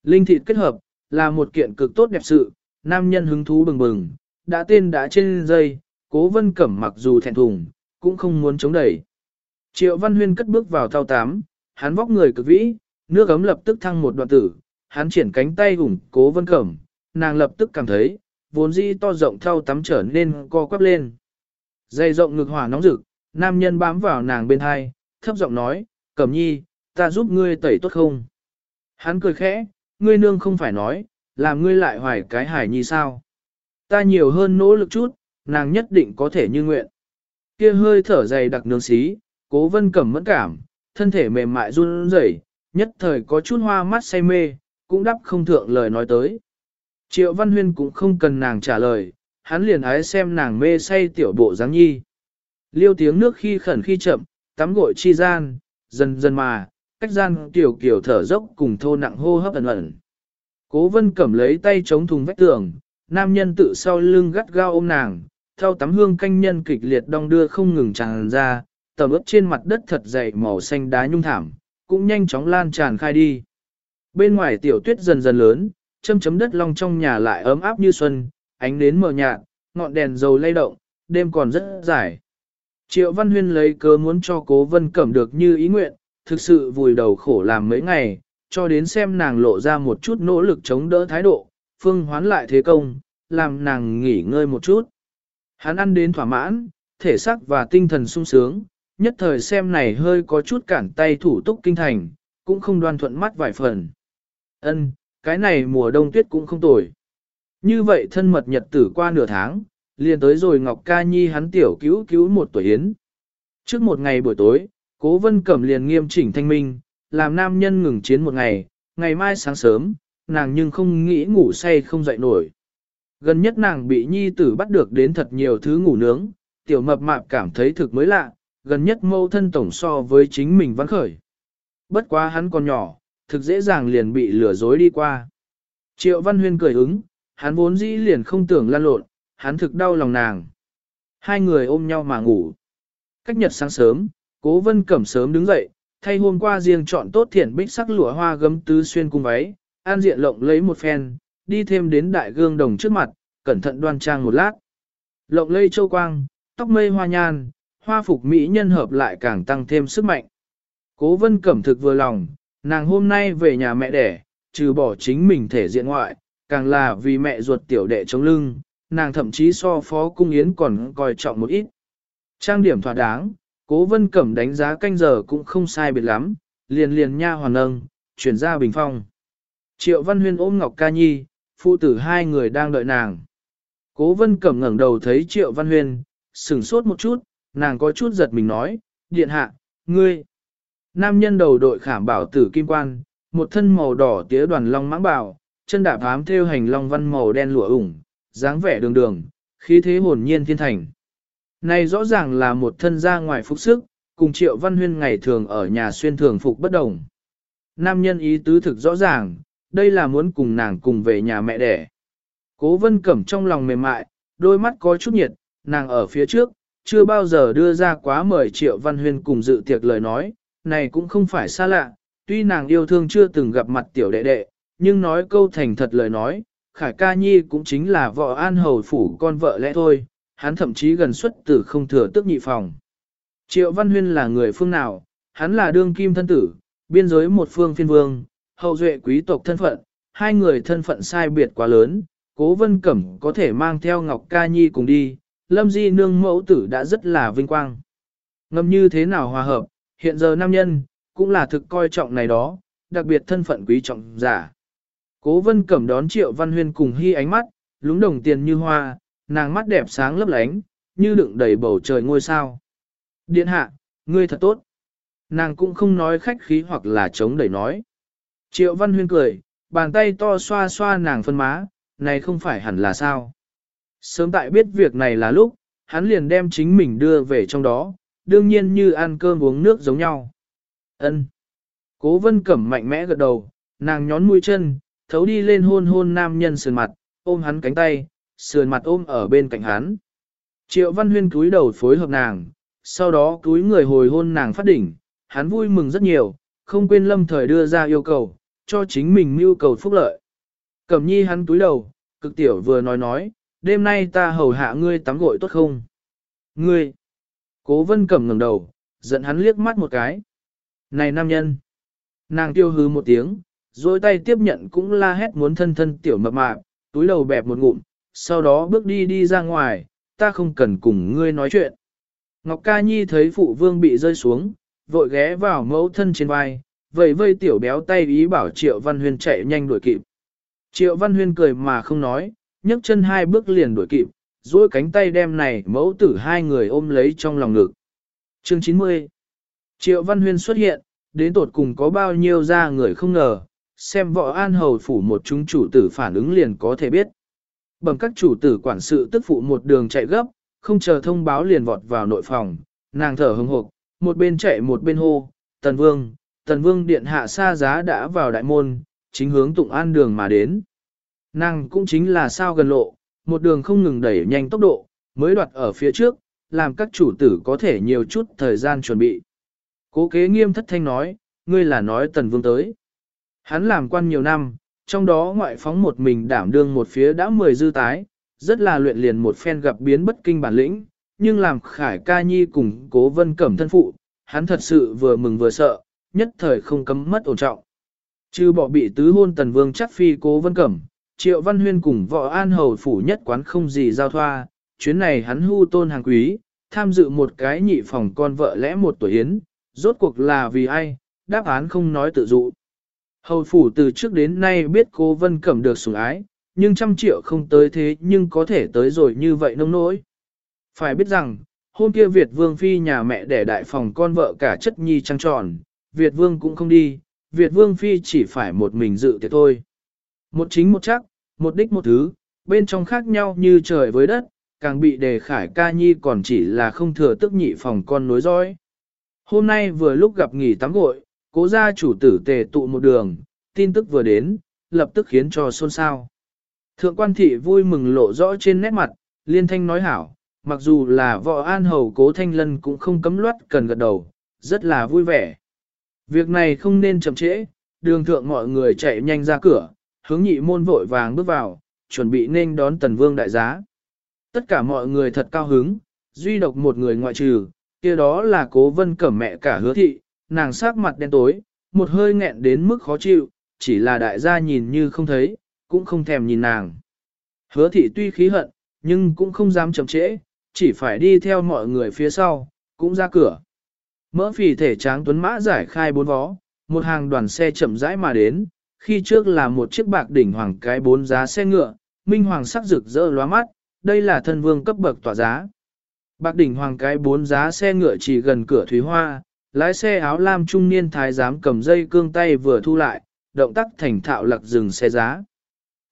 [SPEAKER 1] Linh thịt kết hợp, là một kiện cực tốt đẹp sự, nam nhân hứng thú bừng bừng, đã tên đã trên dây, cố vân cẩm mặc dù thẹn thùng, cũng không muốn chống đẩy. Triệu Văn Huyên cất bước vào thao tám, hắn vóc người cực vĩ, nước ấm lập tức thăng một đoạn tử, hắn triển cánh tay gủng cố vân cẩm, nàng lập tức cảm thấy, vốn dĩ to rộng thao tắm trở nên co quắp lên. Dây rộng ngực hỏa nóng rực, nam nhân bám vào nàng bên hai, thấp giọng nói, cẩm nhi, ta giúp ngươi tẩy tốt không? Hắn cười khẽ, ngươi nương không phải nói, làm ngươi lại hoài cái hải nhi sao? Ta nhiều hơn nỗ lực chút, nàng nhất định có thể như nguyện. Kia hơi thở dày đặc nương xí, cố vân cẩm mẫn cảm, thân thể mềm mại run rẩy, nhất thời có chút hoa mắt say mê, cũng đắp không thượng lời nói tới. Triệu Văn Huyên cũng không cần nàng trả lời, hắn liền ái xem nàng mê say tiểu bộ dáng nhi. Liêu tiếng nước khi khẩn khi chậm, tắm gội chi gian, dần dần mà, cách gian tiểu kiểu thở dốc cùng thô nặng hô hấp ẩn ẩn. Cố vân cẩm lấy tay chống thùng vách tường, nam nhân tự sau lưng gắt gao ôm nàng, theo tắm hương canh nhân kịch liệt đong đưa không ngừng tràn ra, tầm ướp trên mặt đất thật dày màu xanh đá nhung thảm, cũng nhanh chóng lan tràn khai đi. Bên ngoài tiểu tuyết dần dần lớn, châm chấm đất long trong nhà lại ấm áp như xuân, ánh nến mờ nhạt, ngọn đèn dầu lay động, đêm còn rất dài. Triệu Văn Huyên lấy cớ muốn cho cố vân cẩm được như ý nguyện, thực sự vùi đầu khổ làm mấy ngày, cho đến xem nàng lộ ra một chút nỗ lực chống đỡ thái độ, phương hoán lại thế công, làm nàng nghỉ ngơi một chút. Hắn ăn đến thỏa mãn, thể xác và tinh thần sung sướng, nhất thời xem này hơi có chút cản tay thủ túc kinh thành, cũng không đoan thuận mắt vài phần. Ân, cái này mùa đông tuyết cũng không tồi. Như vậy thân mật nhật tử qua nửa tháng, liền tới rồi Ngọc Ca Nhi hắn tiểu cứu cứu một tuổi yến. Trước một ngày buổi tối, Cố Vân Cẩm liền nghiêm chỉnh thanh minh, làm nam nhân ngừng chiến một ngày, ngày mai sáng sớm, nàng nhưng không nghĩ ngủ say không dậy nổi. Gần nhất nàng bị nhi tử bắt được đến thật nhiều thứ ngủ nướng, tiểu mập mạp cảm thấy thực mới lạ, gần nhất mâu thân tổng so với chính mình văn khởi. Bất quá hắn còn nhỏ, thực dễ dàng liền bị lừa dối đi qua. Triệu Văn Huyên cười ứng, hắn vốn dĩ liền không tưởng lan lộn, hắn thực đau lòng nàng. Hai người ôm nhau mà ngủ. Cách nhật sáng sớm, cố vân cẩm sớm đứng dậy, thay hôm qua riêng chọn tốt thiển bích sắc lụa hoa gấm tứ xuyên cung váy, an diện lộng lấy một phen, đi thêm đến đại gương đồng trước mặt, cẩn thận đoan trang một lát. Lộng lây châu quang, tóc mây hoa nhan, hoa phục mỹ nhân hợp lại càng tăng thêm sức mạnh. Cố vân cẩm thực vừa lòng, nàng hôm nay về nhà mẹ đẻ, trừ bỏ chính mình thể diện ngoại, càng là vì mẹ ruột tiểu đệ chống lưng, nàng thậm chí so phó cung yến còn coi trọng một ít. Trang điểm thỏa đáng, cố vân cẩm đánh giá canh giờ cũng không sai biệt lắm, liền liền nha hoàn nâng, chuyển ra bình phong. Triệu Văn Huyên ôm Ngọc Ca Nhi, phụ tử hai người đang đợi nàng. Cố vân cẩm ngẩng đầu thấy Triệu Văn Huyên, sửng sốt một chút, nàng có chút giật mình nói, điện hạ, ngươi. Nam nhân đầu đội khảm bảo tử kim quan, một thân màu đỏ tía đoàn long mãng bảo, chân đạp ám theo hành long văn màu đen lụa ủng, dáng vẻ đường đường, khí thế hồn nhiên thiên thành. Này rõ ràng là một thân ra ngoài phục sức, cùng triệu văn huyên ngày thường ở nhà xuyên thường phục bất đồng. Nam nhân ý tứ thực rõ ràng, đây là muốn cùng nàng cùng về nhà mẹ đẻ. Cố vân cẩm trong lòng mềm mại, đôi mắt có chút nhiệt, nàng ở phía trước, chưa bao giờ đưa ra quá mời triệu văn huyên cùng dự tiệc lời nói, này cũng không phải xa lạ, tuy nàng yêu thương chưa từng gặp mặt tiểu đệ đệ, nhưng nói câu thành thật lời nói, Khải ca nhi cũng chính là vợ an hầu phủ con vợ lẽ thôi, hắn thậm chí gần xuất tử không thừa tức nhị phòng. Triệu Văn Huyên là người phương nào, hắn là đương kim thân tử, biên giới một phương phiên vương, hậu duệ quý tộc thân phận, hai người thân phận sai biệt quá lớn, cố vân cẩm có thể mang theo Ngọc Ca Nhi cùng đi, lâm di nương mẫu tử đã rất là vinh quang. Ngâm như thế nào hòa hợp, hiện giờ nam nhân, cũng là thực coi trọng này đó, đặc biệt thân phận quý trọng giả. Cố vân cẩm đón triệu văn huyên cùng hy ánh mắt, lúng đồng tiền như hoa, nàng mắt đẹp sáng lấp lánh, như đựng đầy bầu trời ngôi sao. Điện hạ, ngươi thật tốt. Nàng cũng không nói khách khí hoặc là chống đẩy nói. Triệu văn huyên cười, bàn tay to xoa xoa nàng phân má, này không phải hẳn là sao. Sớm tại biết việc này là lúc, hắn liền đem chính mình đưa về trong đó, đương nhiên như ăn cơm uống nước giống nhau. Ân. Cố vân cẩm mạnh mẽ gật đầu, nàng nhón mũi chân, thấu đi lên hôn hôn nam nhân sườn mặt, ôm hắn cánh tay, sườn mặt ôm ở bên cạnh hắn. Triệu Văn Huyên cúi đầu phối hợp nàng, sau đó cúi người hồi hôn nàng phát đỉnh, hắn vui mừng rất nhiều, không quên lâm thời đưa ra yêu cầu, cho chính mình mưu cầu phúc lợi. Cẩm nhi hắn cúi đầu, cực tiểu vừa nói nói, đêm nay ta hầu hạ ngươi tắm gội tốt không? Ngươi! Cố vân cẩm ngẩng đầu, giận hắn liếc mắt một cái. Này nam nhân! Nàng tiêu hư một tiếng, dối tay tiếp nhận cũng la hét muốn thân thân tiểu mập mạp, túi đầu bẹp một ngụm, sau đó bước đi đi ra ngoài, ta không cần cùng ngươi nói chuyện. Ngọc Ca Nhi thấy phụ vương bị rơi xuống, vội ghé vào mẫu thân trên vai, vậy vây tiểu béo tay ý bảo Triệu Văn Huyên chạy nhanh đuổi kịp. Triệu Văn Huyên cười mà không nói, nhấc chân hai bước liền đuổi kịp, duỗi cánh tay đem này mẫu tử hai người ôm lấy trong lòng ngực. Chương 90 Triệu Văn Huyên xuất hiện, đến tột cùng có bao nhiêu ra người không ngờ, xem võ an hầu phủ một chúng chủ tử phản ứng liền có thể biết. Bằng các chủ tử quản sự tức phụ một đường chạy gấp, không chờ thông báo liền vọt vào nội phòng, nàng thở hừng hộp, một bên chạy một bên hô, tần vương, tần vương điện hạ xa giá đã vào đại môn, chính hướng tụng an đường mà đến. Nàng cũng chính là sao gần lộ, một đường không ngừng đẩy nhanh tốc độ, mới đoạt ở phía trước, làm các chủ tử có thể nhiều chút thời gian chuẩn bị. Cố kế nghiêm thất thanh nói, ngươi là nói tần vương tới. Hắn làm quan nhiều năm, trong đó ngoại phóng một mình đảm đương một phía đã mười dư tái, rất là luyện liền một phen gặp biến bất kinh bản lĩnh, nhưng làm khải ca nhi cùng cố vân cẩm thân phụ, hắn thật sự vừa mừng vừa sợ, nhất thời không cấm mất ổn trọng. Chứ bỏ bị tứ hôn tần vương chắc phi cố vân cẩm, triệu văn huyên cùng võ an hầu phủ nhất quán không gì giao thoa, chuyến này hắn hưu tôn hàng quý, tham dự một cái nhị phòng con vợ lẽ một tuổi yến, rốt cuộc là vì ai, đáp án không nói tự dụ. Hầu phủ từ trước đến nay biết cô Vân Cẩm được sủng ái, nhưng trăm triệu không tới thế nhưng có thể tới rồi như vậy nông nỗi. Phải biết rằng, hôm kia Việt Vương Phi nhà mẹ để đại phòng con vợ cả chất nhi trăng tròn, Việt Vương cũng không đi, Việt Vương Phi chỉ phải một mình dự tiệc thôi. Một chính một chắc, một đích một thứ, bên trong khác nhau như trời với đất, càng bị đề khải ca nhi còn chỉ là không thừa tức nhị phòng con nối dõi. Hôm nay vừa lúc gặp nghỉ tắm gội, cố gia chủ tử tề tụ một đường, tin tức vừa đến, lập tức khiến cho xôn xao. Thượng quan thị vui mừng lộ rõ trên nét mặt, liên thanh nói hảo, mặc dù là võ an hầu cố thanh lân cũng không cấm loát cần gật đầu, rất là vui vẻ. Việc này không nên chậm trễ, đường thượng mọi người chạy nhanh ra cửa, hướng nhị môn vội vàng bước vào, chuẩn bị nên đón tần vương đại giá. Tất cả mọi người thật cao hứng, duy độc một người ngoại trừ, kia đó là cố vân cẩm mẹ cả hứa thị, nàng sắc mặt đen tối, một hơi nghẹn đến mức khó chịu, chỉ là đại gia nhìn như không thấy, cũng không thèm nhìn nàng. Hứa thị tuy khí hận, nhưng cũng không dám chậm trễ, chỉ phải đi theo mọi người phía sau, cũng ra cửa. Mỡ phì thể tráng tuấn mã giải khai bốn vó, một hàng đoàn xe chậm rãi mà đến, khi trước là một chiếc bạc đỉnh hoàng cái bốn giá xe ngựa, minh hoàng sắc rực rỡ lóa mắt, đây là thân vương cấp bậc tỏa giá. Bạc đỉnh hoàng cái bốn giá xe ngựa chỉ gần cửa thúy hoa, lái xe áo lam trung niên thái giám cầm dây cương tay vừa thu lại, động tác thành thạo lặc dừng xe giá.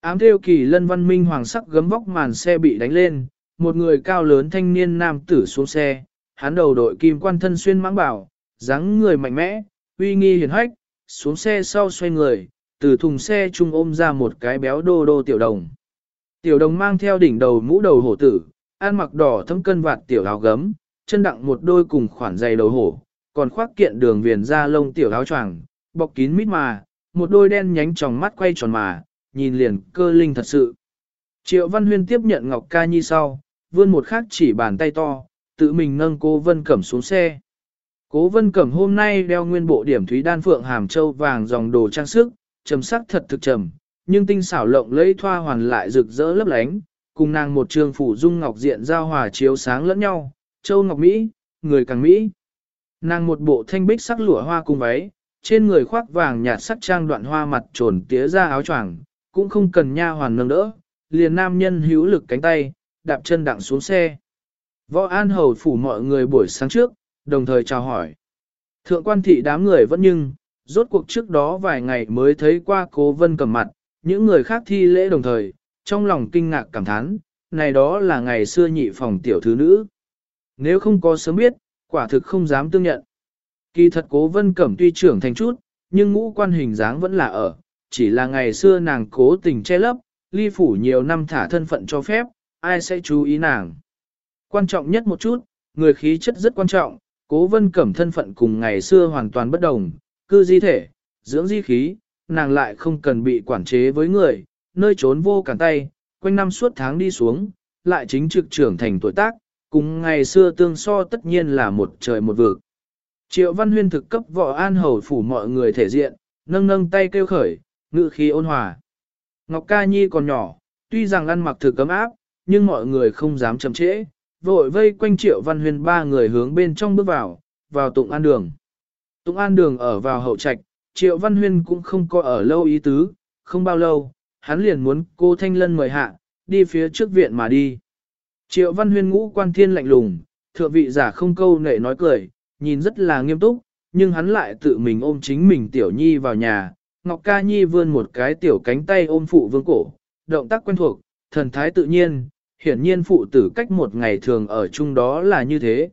[SPEAKER 1] Ám theo kỳ lân văn minh hoàng sắc gấm vóc màn xe bị đánh lên, một người cao lớn thanh niên nam tử xuống xe, hắn đầu đội kim quan thân xuyên mãng bảo, dáng người mạnh mẽ, uy nghi hiền hách, xuống xe sau xoay người, từ thùng xe trung ôm ra một cái béo đô đô tiểu đồng. Tiểu đồng mang theo đỉnh đầu mũ đầu hổ tử, ăn mặc đỏ thấm cân vạt tiểu áo gấm, chân đặng một đôi cùng khoản giày đầu hổ, còn khoác kiện đường viền da lông tiểu áo choàng, bọc kín mít mà, một đôi đen nhánh tròng mắt quay tròn mà, nhìn liền cơ linh thật sự. Triệu Văn Huyên tiếp nhận Ngọc Ca Nhi sau, vươn một khắc chỉ bàn tay to, tự mình nâng cô Vân Cẩm xuống xe. Cố Vân Cẩm hôm nay đeo nguyên bộ điểm thúy đan phượng hàm châu vàng dòng đồ trang sức, trầm sắc thật thực trầm, nhưng tinh xảo lộng lẫy thoa hoàn lại rực rỡ lấp lánh, cùng nàng một trường phủ dung ngọc diện giao hòa chiếu sáng lẫn nhau, châu ngọc Mỹ, người càng Mỹ. Nàng một bộ thanh bích sắc lụa hoa cùng váy, trên người khoác vàng nhạt sắc trang đoạn hoa mặt trồn tía ra áo choàng, cũng không cần nha hoàn nâng đỡ, liền nam nhân hữu lực cánh tay, đạp chân đặng xuống xe. Võ An Hầu phủ mọi người buổi sáng trước, đồng thời chào hỏi. Thượng quan thị đám người vẫn nhưng, rốt cuộc trước đó vài ngày mới thấy qua cố vân cầm mặt, những người khác thi lễ đồng thời, trong lòng kinh ngạc cảm thán, này đó là ngày xưa nhị phòng tiểu thứ nữ. Nếu không có sớm biết, quả thực không dám tương nhận. Kỳ thật cố vân cẩm tuy trưởng thành chút, nhưng ngũ quan hình dáng vẫn là ở, chỉ là ngày xưa nàng cố tình che lấp, ly phủ nhiều năm thả thân phận cho phép, ai sẽ chú ý nàng. Quan trọng nhất một chút, người khí chất rất quan trọng, cố vân cẩm thân phận cùng ngày xưa hoàn toàn bất đồng, cư di thể, dưỡng di khí, nàng lại không cần bị quản chế với người, nơi trốn vô cản tay, quanh năm suốt tháng đi xuống, lại chính trực trưởng thành tuổi tác, cùng ngày xưa tương so tất nhiên là một trời một vực. Triệu Văn Huyên thực cấp võ an hầu phủ mọi người thể diện, nâng nâng tay kêu khởi, ngự khí ôn hòa. Ngọc Ca Nhi còn nhỏ, tuy rằng ăn mặc thực cấm áp, nhưng mọi người không dám chậm trễ, vội vây quanh Triệu Văn Huyên ba người hướng bên trong bước vào, vào tụng an đường. Tụng an đường ở vào hậu trạch, Triệu Văn Huyên cũng không có ở lâu ý tứ, không bao lâu, hắn liền muốn cô Thanh Lân mời hạ, đi phía trước viện mà đi. Triệu Văn Huyên ngũ quan thiên lạnh lùng, thượng vị giả không câu nệ nói cười, nhìn rất là nghiêm túc, nhưng hắn lại tự mình ôm chính mình tiểu nhi vào nhà, Ngọc Ca Nhi vươn một cái tiểu cánh tay ôm phụ vương cổ, động tác quen thuộc, thần thái tự nhiên, hiển nhiên phụ tử cách một ngày thường ở chung đó là như thế.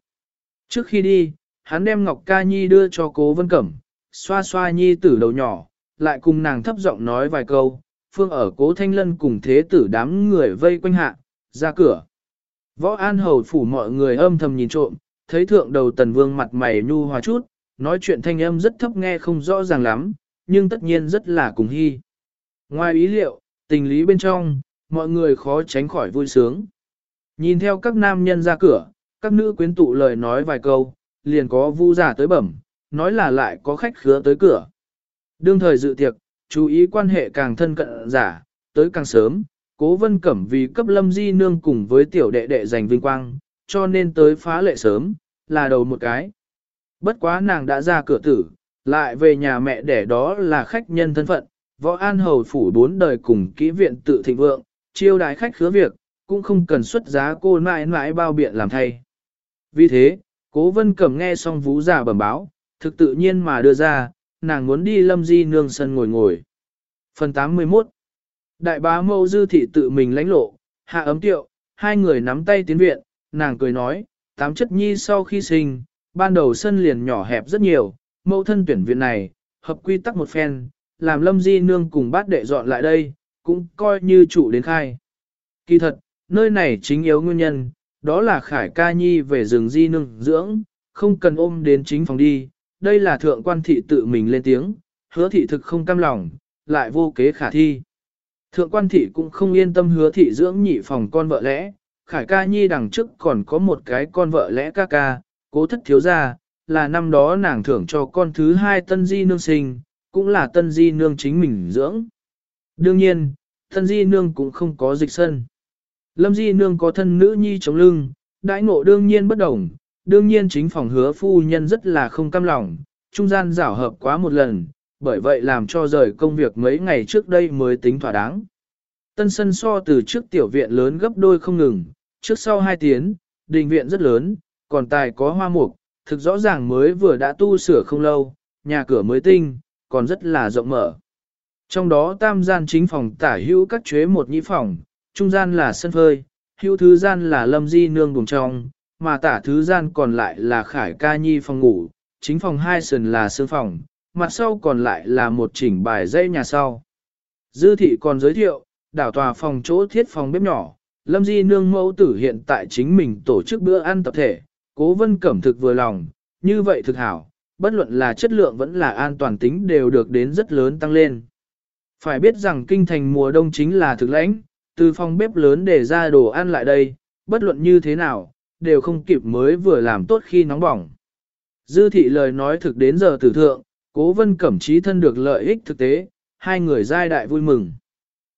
[SPEAKER 1] Trước khi đi, hắn đem Ngọc Ca Nhi đưa cho cố Vân Cẩm, xoa xoa Nhi tử đầu nhỏ, lại cùng nàng thấp giọng nói vài câu, phương ở cố thanh lân cùng thế tử đám người vây quanh hạ, ra cửa. Võ An Hầu phủ mọi người âm thầm nhìn trộm, thấy thượng đầu tần vương mặt mày nhu hòa chút, nói chuyện thanh âm rất thấp nghe không rõ ràng lắm, nhưng tất nhiên rất là cùng hy. Ngoài ý liệu, tình lý bên trong, mọi người khó tránh khỏi vui sướng. Nhìn theo các nam nhân ra cửa, các nữ quyến tụ lời nói vài câu, liền có vu giả tới bẩm, nói là lại có khách khứa tới cửa. Đương thời dự tiệc, chú ý quan hệ càng thân cận giả, tới càng sớm, cố vân cẩm vì cấp lâm di nương cùng với tiểu đệ đệ giành vinh quang, cho nên tới phá lệ sớm, là đầu một cái. Bất quá nàng đã ra cửa tử, lại về nhà mẹ đẻ đó là khách nhân thân phận, võ an hầu phủ bốn đời cùng kỹ viện tự thịnh vượng, chiêu đái khách khứa việc, cũng không cần xuất giá cô mãi mãi bao biện làm thay. Vì thế, cố vân cẩm nghe xong vú giả bẩm báo, thực tự nhiên mà đưa ra, nàng muốn đi lâm di nương sân ngồi ngồi. Phần 81 Đại bá mâu dư thị tự mình lãnh lộ, hạ ấm tiệu, hai người nắm tay tiến viện, nàng cười nói, tám chất nhi sau khi sinh, ban đầu sân liền nhỏ hẹp rất nhiều, mẫu thân tuyển viện này, hợp quy tắc một phen, làm lâm di nương cùng bát đệ dọn lại đây, cũng coi như chủ đến khai. Kỳ thật, nơi này chính yếu nguyên nhân, đó là Khải ca nhi về rừng di nương dưỡng, không cần ôm đến chính phòng đi, đây là thượng quan thị tự mình lên tiếng, hứa thị thực không cam lòng, lại vô kế khả thi. Thượng quan thị cũng không yên tâm hứa thị dưỡng nhị phòng con vợ lẽ, Khải ca nhi đằng trước còn có một cái con vợ lẽ ca ca, cố thất thiếu gia, là năm đó nàng thưởng cho con thứ hai tân di nương sinh, cũng là tân di nương chính mình dưỡng. Đương nhiên, tân di nương cũng không có dịch sân. Lâm di nương có thân nữ nhi chống lưng, đãi ngộ đương nhiên bất đồng, đương nhiên chính phòng hứa phu nhân rất là không cam lòng, trung gian giảo hợp quá một lần, bởi vậy làm cho rời công việc mấy ngày trước đây mới tính thỏa đáng. Tân sân so từ trước tiểu viện lớn gấp đôi không ngừng, trước sau hai tiếng, đình viện rất lớn, còn tài có hoa mục, thực rõ ràng mới vừa đã tu sửa không lâu, nhà cửa mới tinh, còn rất là rộng mở. Trong đó tam gian chính phòng tả hữu các chế một nhĩ phòng, trung gian là sân phơi, hữu thứ gian là lâm di nương buồng trong, mà tả thứ gian còn lại là khải ca nhi phòng ngủ, chính phòng hai sườn là sương phòng, mặt sau còn lại là một chỉnh bài dây nhà sau. Dư thị còn giới thiệu, đảo tòa phòng chỗ thiết phòng bếp nhỏ, lâm di nương mẫu tử hiện tại chính mình tổ chức bữa ăn tập thể, cố vân cẩm thực vừa lòng, như vậy thực hảo, bất luận là chất lượng vẫn là an toàn tính đều được đến rất lớn tăng lên. Phải biết rằng kinh thành mùa đông chính là thực lãnh, từ phòng bếp lớn để ra đồ ăn lại đây, bất luận như thế nào, đều không kịp mới vừa làm tốt khi nóng bỏng. Dư thị lời nói thực đến giờ tử thượng, cố vân cẩm trí thân được lợi ích thực tế, hai người giai đại vui mừng.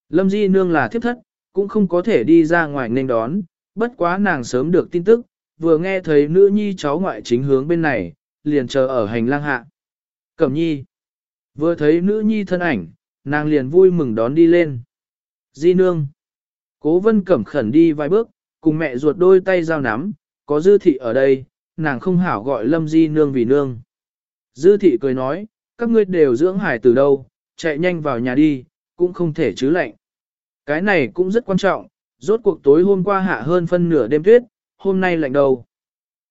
[SPEAKER 1] Lâm Di Nương là thiếp thất, cũng không có thể đi ra ngoài nên đón, bất quá nàng sớm được tin tức, vừa nghe thấy nữ nhi cháu ngoại chính hướng bên này, liền chờ ở hành lang hạ. Cẩm nhi, vừa thấy nữ nhi thân ảnh, nàng liền vui mừng đón đi lên. Di Nương, cố vân cẩm khẩn đi vài bước, cùng mẹ ruột đôi tay giao nắm, có dư thị ở đây, nàng không hảo gọi lâm di nương vì nương. Dư thị cười nói, các ngươi đều dưỡng hải từ đâu, chạy nhanh vào nhà đi, cũng không thể chứ lạnh. Cái này cũng rất quan trọng, rốt cuộc tối hôm qua hạ hơn phân nửa đêm tuyết, hôm nay lạnh đầu.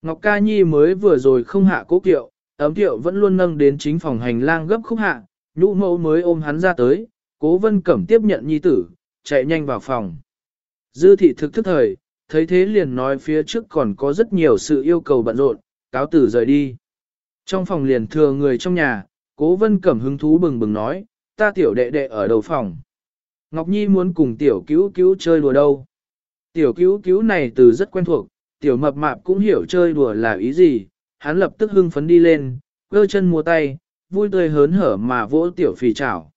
[SPEAKER 1] Ngọc Ca Nhi mới vừa rồi không hạ cố kiệu, ấm kiệu vẫn luôn nâng đến chính phòng hành lang gấp khúc hạ, nhũ mẫu mới ôm hắn ra tới, cố vân cẩm tiếp nhận nhi tử, chạy nhanh vào phòng. Dư thị thực thức thời, thấy thế liền nói phía trước còn có rất nhiều sự yêu cầu bận rộn, cáo tử rời đi. Trong phòng liền thừa người trong nhà, cố vân cẩm hứng thú bừng bừng nói, ta tiểu đệ đệ ở đầu phòng. Ngọc Nhi muốn cùng tiểu cứu cứu chơi đùa đâu. Tiểu cứu cứu này từ rất quen thuộc, tiểu mập mạp cũng hiểu chơi đùa là ý gì, hắn lập tức hưng phấn đi lên, cơ chân mua tay, vui tươi hớn hở mà vỗ tiểu phì chảo.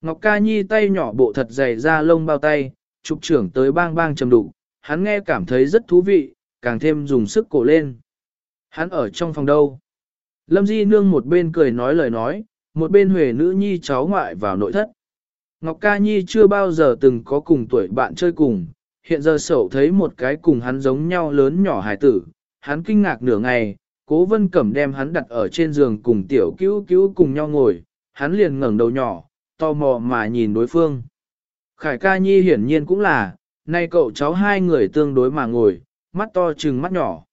[SPEAKER 1] Ngọc Ca Nhi tay nhỏ bộ thật dày ra lông bao tay, trục trưởng tới bang bang trầm đục, hắn nghe cảm thấy rất thú vị, càng thêm dùng sức cổ lên. Hắn ở trong phòng đâu? Lâm Di Nương một bên cười nói lời nói, một bên huề nữ nhi cháu ngoại vào nội thất. Ngọc Ca Nhi chưa bao giờ từng có cùng tuổi bạn chơi cùng, hiện giờ sầu thấy một cái cùng hắn giống nhau lớn nhỏ hài tử, hắn kinh ngạc nửa ngày, cố vân cẩm đem hắn đặt ở trên giường cùng tiểu cứu cứu cùng nhau ngồi, hắn liền ngẩng đầu nhỏ, tò mò mà nhìn đối phương. Khải ca nhi hiển nhiên cũng là, nay cậu cháu hai người tương đối mà ngồi, mắt to chừng mắt nhỏ.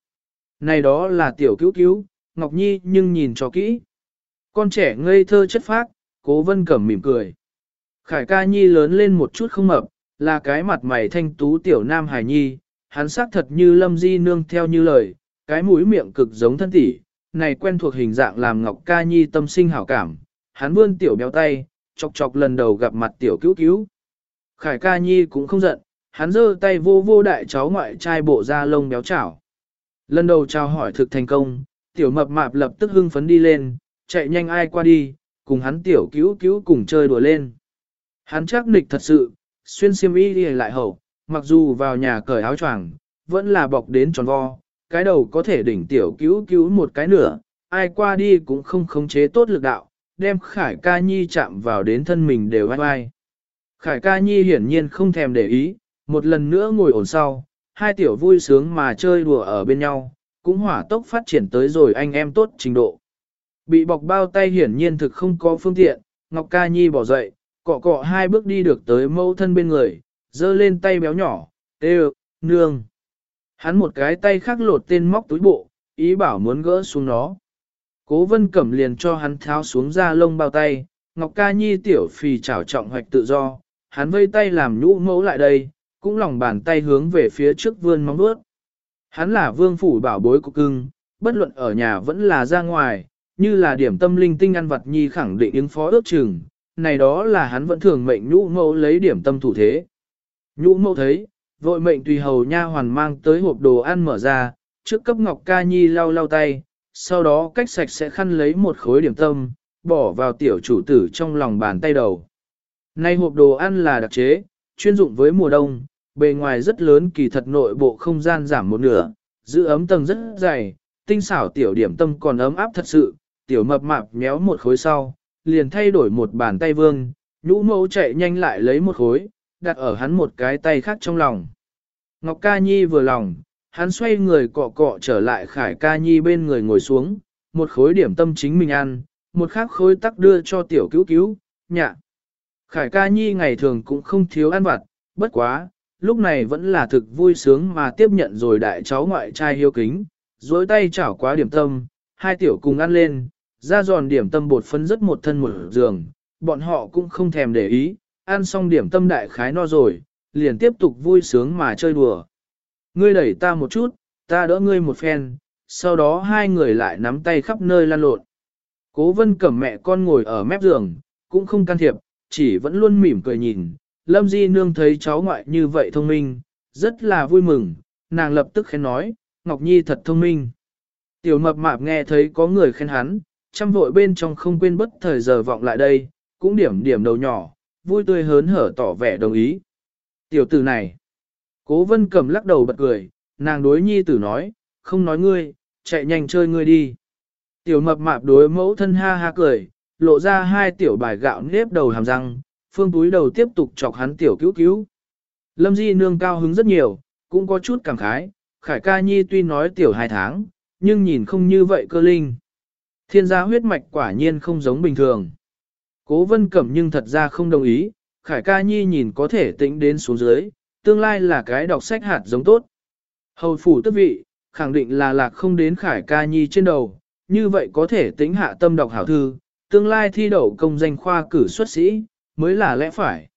[SPEAKER 1] Này đó là tiểu cứu cứu, Ngọc Nhi nhưng nhìn cho kỹ. Con trẻ ngây thơ chất phác, cố vân cẩm mỉm cười. Khải ca nhi lớn lên một chút không mập, là cái mặt mày thanh tú tiểu nam hài nhi, hắn sắc thật như lâm di nương theo như lời, cái mũi miệng cực giống thân tỷ, này quen thuộc hình dạng làm Ngọc ca nhi tâm sinh hảo cảm, hắn vươn tiểu béo tay, chọc chọc lần đầu gặp mặt tiểu cứu cứu. Khải ca nhi cũng không giận, hắn giơ tay vô vô đại cháu ngoại trai bộ ra lông béo chảo. Lần đầu chào hỏi thực thành công, tiểu mập mạp lập tức hưng phấn đi lên, chạy nhanh ai qua đi, cùng hắn tiểu cứu cứu cùng chơi đùa lên. Hắn chắc nịch thật sự, xuyên xiêm y đi lại hậu, mặc dù vào nhà cởi áo choàng, vẫn là bọc đến tròn vo, cái đầu có thể đỉnh tiểu cứu cứu một cái nửa, ai qua đi cũng không khống chế tốt lực đạo, đem Khải ca nhi chạm vào đến thân mình đều vai vai. Khải ca nhi hiển nhiên không thèm để ý, một lần nữa ngồi ổn sau, hai tiểu vui sướng mà chơi đùa ở bên nhau, cũng hỏa tốc phát triển tới rồi anh em tốt trình độ. Bị bọc bao tay hiển nhiên thực không có phương tiện, Ngọc Ca Nhi bỏ dậy, cọ cọ hai bước đi được tới mâu thân bên người, giơ lên tay béo nhỏ, tê nương. Hắn một cái tay khác lột tên móc túi bộ, ý bảo muốn gỡ xuống nó. Cố vân cẩm liền cho hắn tháo xuống ra lông bao tay, Ngọc Ca Nhi tiểu phì trảo trọng hoạch tự do, hắn vây tay làm nhũ mẫu lại đây, cũng lòng bàn tay hướng về phía trước vươn móng vuốt. Hắn là vương phủ bảo bối của cưng, bất luận ở nhà vẫn là ra ngoài, như là điểm tâm linh tinh ăn vật nhi khẳng định ứng phó ước chừng, này đó là hắn vẫn thường mệnh nhũ mẫu lấy điểm tâm thủ thế. Nhũ mẫu thấy, vội mệnh tùy hầu nha hoàn mang tới hộp đồ ăn mở ra, trước cấp Ngọc Ca Nhi lau lau tay, sau đó cách sạch sẽ khăn lấy một khối điểm tâm, bỏ vào tiểu chủ tử trong lòng bàn tay đầu. Nay hộp đồ ăn là đặc chế, chuyên dụng với mùa đông, bề ngoài rất lớn kỳ thật nội bộ không gian giảm một nửa, giữ ấm tầng rất dày, tinh xảo tiểu điểm tâm còn ấm áp thật sự, tiểu mập mạp méo một khối sau, liền thay đổi một bàn tay vương, nhũ mẫu chạy nhanh lại lấy một khối, đặt ở hắn một cái tay khác trong lòng. Ngọc Ca Nhi vừa lòng, hắn xoay người cọ cọ trở lại Khải Ca Nhi bên người ngồi xuống, một khối điểm tâm chính mình ăn, một khác khối tắc đưa cho tiểu cứu cứu, nhạ. Khải Ca Nhi ngày thường cũng không thiếu ăn vặt, bất quá, lúc này vẫn là thực vui sướng mà tiếp nhận rồi đại cháu ngoại trai hiếu kính, dối tay chảo quá điểm tâm, hai tiểu cùng ăn lên, ra giòn điểm tâm bột phân rất một thân một giường, bọn họ cũng không thèm để ý, ăn xong điểm tâm đại khái no rồi, liền tiếp tục vui sướng mà chơi đùa. Ngươi đẩy ta một chút, ta đỡ ngươi một phen, sau đó hai người lại nắm tay khắp nơi lan lộn. Cố vân cẩm mẹ con ngồi ở mép giường, cũng không can thiệp, chỉ vẫn luôn mỉm cười nhìn. Lâm Di Nương thấy cháu ngoại như vậy thông minh, rất là vui mừng, nàng lập tức khen nói, Ngọc Nhi thật thông minh. Tiểu mập mạp nghe thấy có người khen hắn, chăm vội bên trong không quên bất thời giờ vọng lại đây, cũng điểm điểm đầu nhỏ, vui tươi hớn hở tỏ vẻ đồng ý. Tiểu tử này, cố vân cầm lắc đầu bật cười, nàng đối nhi tử nói, không nói ngươi, chạy nhanh chơi ngươi đi. Tiểu mập mạp đối mẫu thân ha ha cười, lộ ra hai tiểu bài gạo nếp đầu hàm răng, phương túi đầu tiếp tục chọc hắn tiểu cứu cứu. Lâm Di nương cao hứng rất nhiều, cũng có chút cảm khái, Khải ca nhi tuy nói tiểu hai tháng, nhưng nhìn không như vậy cơ linh. Thiên gia huyết mạch quả nhiên không giống bình thường. Cố vân cẩm nhưng thật ra không đồng ý, Khải ca nhi nhìn có thể tĩnh đến xuống dưới, tương lai là cái đọc sách hạt giống tốt. Hầu phủ tức vị, khẳng định là lạc không đến Khải ca nhi trên đầu, như vậy có thể tĩnh hạ tâm đọc hảo thư, tương lai thi đậu công danh khoa cử xuất sĩ, mới là lẽ phải.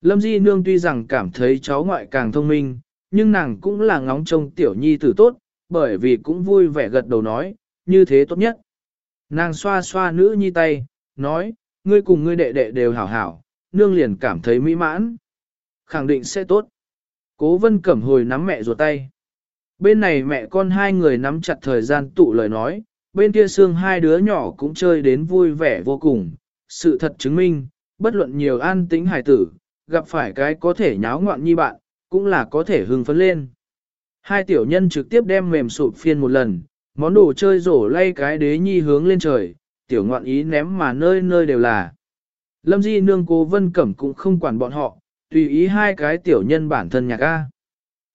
[SPEAKER 1] Lâm Di Nương tuy rằng cảm thấy cháu ngoại càng thông minh, nhưng nàng cũng là ngóng trông tiểu nhi tử tốt, bởi vì cũng vui vẻ gật đầu nói, như thế tốt nhất. Nàng xoa xoa nữ nhi tay, nói, ngươi cùng ngươi đệ đệ đều hảo hảo, nương liền cảm thấy mỹ mãn. Khẳng định sẽ tốt. Cố vân cẩm hồi nắm mẹ ruột tay. Bên này mẹ con hai người nắm chặt thời gian tụ lời nói, bên kia xương hai đứa nhỏ cũng chơi đến vui vẻ vô cùng. Sự thật chứng minh, bất luận nhiều an tính hải tử, gặp phải cái có thể nháo ngoạn như bạn, cũng là có thể hưng phấn lên. Hai tiểu nhân trực tiếp đem mềm sụp phiên một lần, món đồ chơi rổ lay cái đế nhi hướng lên trời, tiểu ngoạn ý ném mà nơi nơi đều là. Lâm Di nương cố vân cẩm cũng không quản bọn họ, tùy ý hai cái tiểu nhân bản thân nhạc A.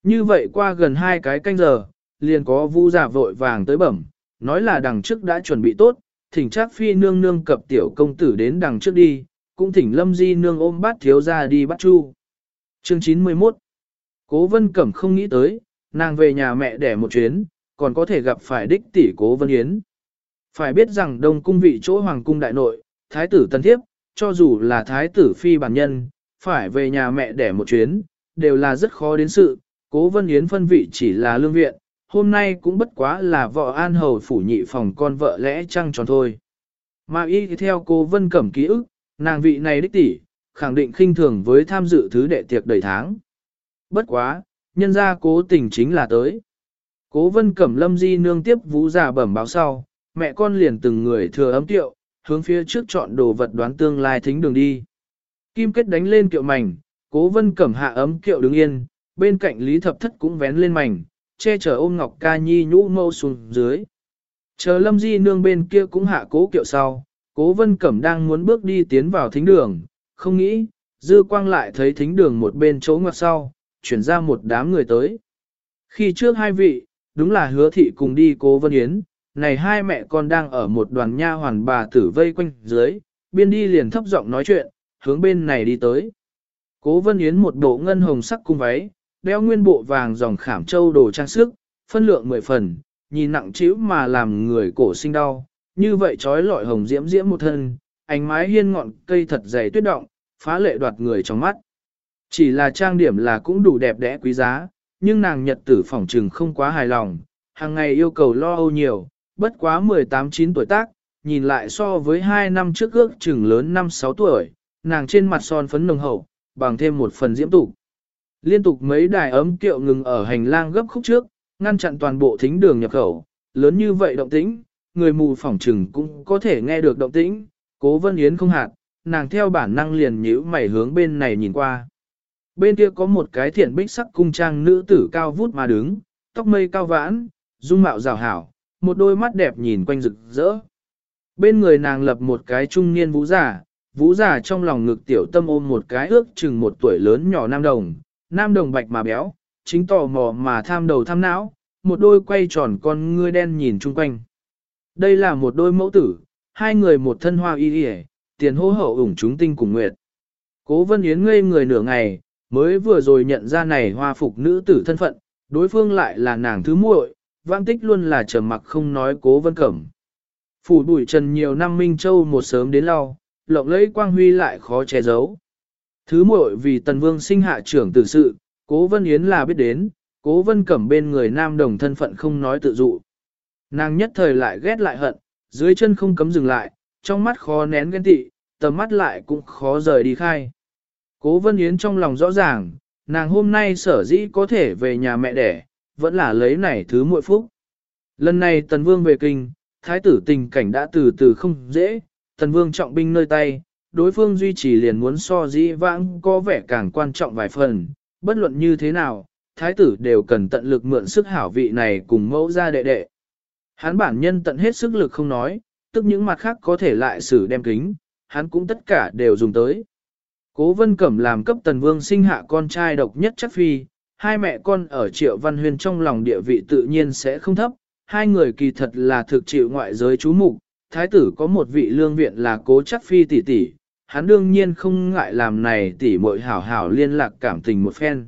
[SPEAKER 1] Như vậy qua gần hai cái canh giờ, liền có vu giả vội vàng tới bẩm, nói là đằng trước đã chuẩn bị tốt, thỉnh chắc phi nương nương cập tiểu công tử đến đằng trước đi, cũng thỉnh lâm di nương ôm bát thiếu ra đi bắt chu. Chương 91 Cố vân cẩm không nghĩ tới, nàng về nhà mẹ đẻ một chuyến, còn có thể gặp phải đích tỷ cố vân yến. Phải biết rằng đông cung vị chỗ hoàng cung đại nội, thái tử tân thiếp, cho dù là thái tử phi bản nhân, phải về nhà mẹ đẻ một chuyến, đều là rất khó đến sự, cố vân yến phân vị chỉ là lương viện, hôm nay cũng bất quá là vợ an hầu phủ nhị phòng con vợ lẽ trăng tròn thôi. Mà y theo cố vân cẩm ký ức, nàng vị này đích tỷ, khẳng định khinh thường với tham dự thứ đệ tiệc đầy tháng. Bất quá, nhân ra cố tình chính là tới. Cố vân cẩm lâm di nương tiếp vũ giả bẩm báo sau, mẹ con liền từng người thừa ấm tiệu, hướng phía trước chọn đồ vật đoán tương lai thính đường đi. Kim kết đánh lên kiệu mảnh, cố vân cẩm hạ ấm kiệu đứng yên, bên cạnh lý thập thất cũng vén lên mảnh, che chở ôm ngọc ca nhi nhũ mâu xuống dưới. Chờ lâm di nương bên kia cũng hạ cố kiệu sau, cố vân cẩm đang muốn bước đi tiến vào thính đường, không nghĩ, dư quang lại thấy thính đường một bên chỗ ngoặt sau, chuyển ra một đám người tới. Khi trước hai vị, đúng là hứa thị cùng đi cố vân yến, này hai mẹ con đang ở một đoàn nha hoàn bà tử vây quanh dưới, biên đi liền thấp giọng nói chuyện, hướng bên này đi tới. Cố vân yến một bộ ngân hồng sắc cung váy, đeo nguyên bộ vàng dòng khảm châu đồ trang sức, phân lượng mười phần, nhìn nặng trĩu mà làm người cổ sinh đau, như vậy trói lọi hồng diễm diễm một thân, ánh mái hiên ngọn cây thật dày tuyết động, phá lệ đoạt người trong mắt. Chỉ là trang điểm là cũng đủ đẹp đẽ quý giá, nhưng nàng nhật tử phỏng trừng không quá hài lòng, hàng ngày yêu cầu lo âu nhiều, bất quá 18-9 tuổi tác, nhìn lại so với 2 năm trước ước chừng lớn 5-6 tuổi, nàng trên mặt son phấn nồng hậu, bằng thêm một phần diễm tục. Liên tục mấy đài ấm kiệu ngừng ở hành lang gấp khúc trước, ngăn chặn toàn bộ thính đường nhập khẩu, lớn như vậy động tĩnh, người mù phỏng trừng cũng có thể nghe được động tĩnh, cố vân yến không hạt, nàng theo bản năng liền nhíu mày hướng bên này nhìn qua. Bên kia có một cái thiện bích sắc cung trang nữ tử cao vút mà đứng, tóc mây cao vãn, dung mạo rào hảo, một đôi mắt đẹp nhìn quanh rực rỡ. Bên người nàng lập một cái trung niên vũ giả, vũ giả trong lòng ngực tiểu tâm ôm một cái ước chừng một tuổi lớn nhỏ nam đồng, nam đồng bạch mà béo, chính tò mò mà tham đầu tham não, một đôi quay tròn con ngươi đen nhìn chung quanh. Đây là một đôi mẫu tử, hai người một thân hoa y y, tiền hô hậu ủng chúng tinh cùng nguyệt. Cố Vân Yến ngây người nửa ngày, mới vừa rồi nhận ra này hoa phục nữ tử thân phận, đối phương lại là nàng thứ muội, vang tích luôn là trầm mặc không nói Cố Vân Cẩm. Phủ bụi trần nhiều năm Minh Châu một sớm đến lau, lộng lẫy quang huy lại khó che giấu. Thứ muội vì Tần Vương sinh hạ trưởng tử sự, Cố Vân Yến là biết đến, Cố Vân Cẩm bên người nam đồng thân phận không nói tự dụ. Nàng nhất thời lại ghét lại hận, dưới chân không cấm dừng lại, trong mắt khó nén ghen tị, tầm mắt lại cũng khó rời đi khai. Cố Vân Yến trong lòng rõ ràng, nàng hôm nay sở dĩ có thể về nhà mẹ đẻ, vẫn là lấy này thứ muội phúc. Lần này Tần Vương về kinh, thái tử tình cảnh đã từ từ không dễ, Tần Vương trọng binh nơi tay, đối phương duy trì liền muốn so dĩ vãng có vẻ càng quan trọng vài phần, bất luận như thế nào, thái tử đều cần tận lực mượn sức hảo vị này cùng mẫu ra đệ đệ. Hắn bản nhân tận hết sức lực không nói, tức những mặt khác có thể lại xử đem kính, hắn cũng tất cả đều dùng tới. Cố vân cẩm làm cấp tần vương sinh hạ con trai độc nhất chắc phi, hai mẹ con ở triệu văn huyên trong lòng địa vị tự nhiên sẽ không thấp, hai người kỳ thật là thực chịu ngoại giới chú mục thái tử có một vị lương viện là cố chắc phi tỷ tỷ, hắn đương nhiên không ngại làm này tỷ muội hảo hảo liên lạc cảm tình một phen.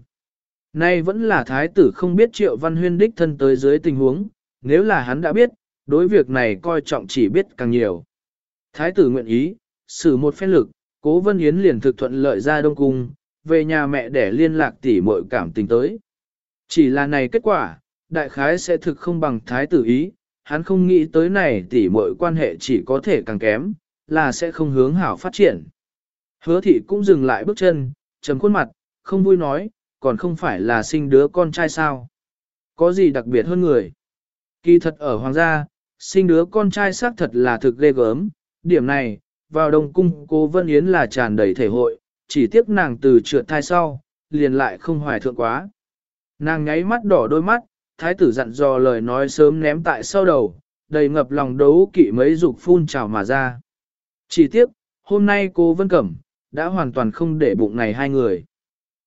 [SPEAKER 1] Nay vẫn là thái tử không biết triệu văn huyên đích thân tới dưới tình huống, nếu là hắn đã biết, đối việc này coi trọng chỉ biết càng nhiều. Thái tử nguyện ý, xử một phen lực, cố vân yến liền thực thuận lợi ra đông cung, về nhà mẹ để liên lạc tỉ muội cảm tình tới. Chỉ là này kết quả, đại khái sẽ thực không bằng thái tử ý, hắn không nghĩ tới này tỉ muội quan hệ chỉ có thể càng kém, là sẽ không hướng hảo phát triển. Hứa thị cũng dừng lại bước chân, chấm khuôn mặt, không vui nói, còn không phải là sinh đứa con trai sao. Có gì đặc biệt hơn người? Kỳ thật ở hoàng gia, sinh đứa con trai xác thật là thực ghê gớm, điểm này, vào đồng cung cô Vân Yến là tràn đầy thể hội, chỉ tiếc nàng từ trượt thai sau, liền lại không hoài thượng quá. Nàng nháy mắt đỏ đôi mắt, thái tử dặn dò lời nói sớm ném tại sau đầu, đầy ngập lòng đấu kỵ mấy dục phun trào mà ra. Chỉ tiếc, hôm nay cô Vân Cẩm, đã hoàn toàn không để bụng này hai người.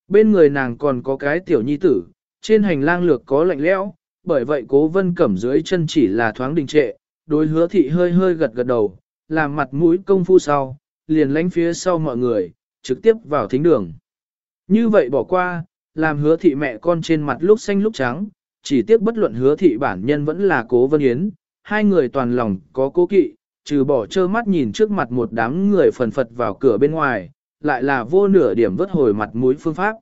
[SPEAKER 1] Bên người nàng còn có cái tiểu nhi tử, trên hành lang lược có lạnh lẽo, bởi vậy cố vân cẩm dưới chân chỉ là thoáng đình trệ, đối hứa thị hơi hơi gật gật đầu, làm mặt mũi công phu sau, liền lánh phía sau mọi người, trực tiếp vào thính đường. Như vậy bỏ qua, làm hứa thị mẹ con trên mặt lúc xanh lúc trắng, chỉ tiếc bất luận hứa thị bản nhân vẫn là cố vân yến, hai người toàn lòng có cố kỵ, trừ bỏ trơ mắt nhìn trước mặt một đám người phần phật vào cửa bên ngoài, lại là vô nửa điểm vớt hồi mặt mũi phương pháp.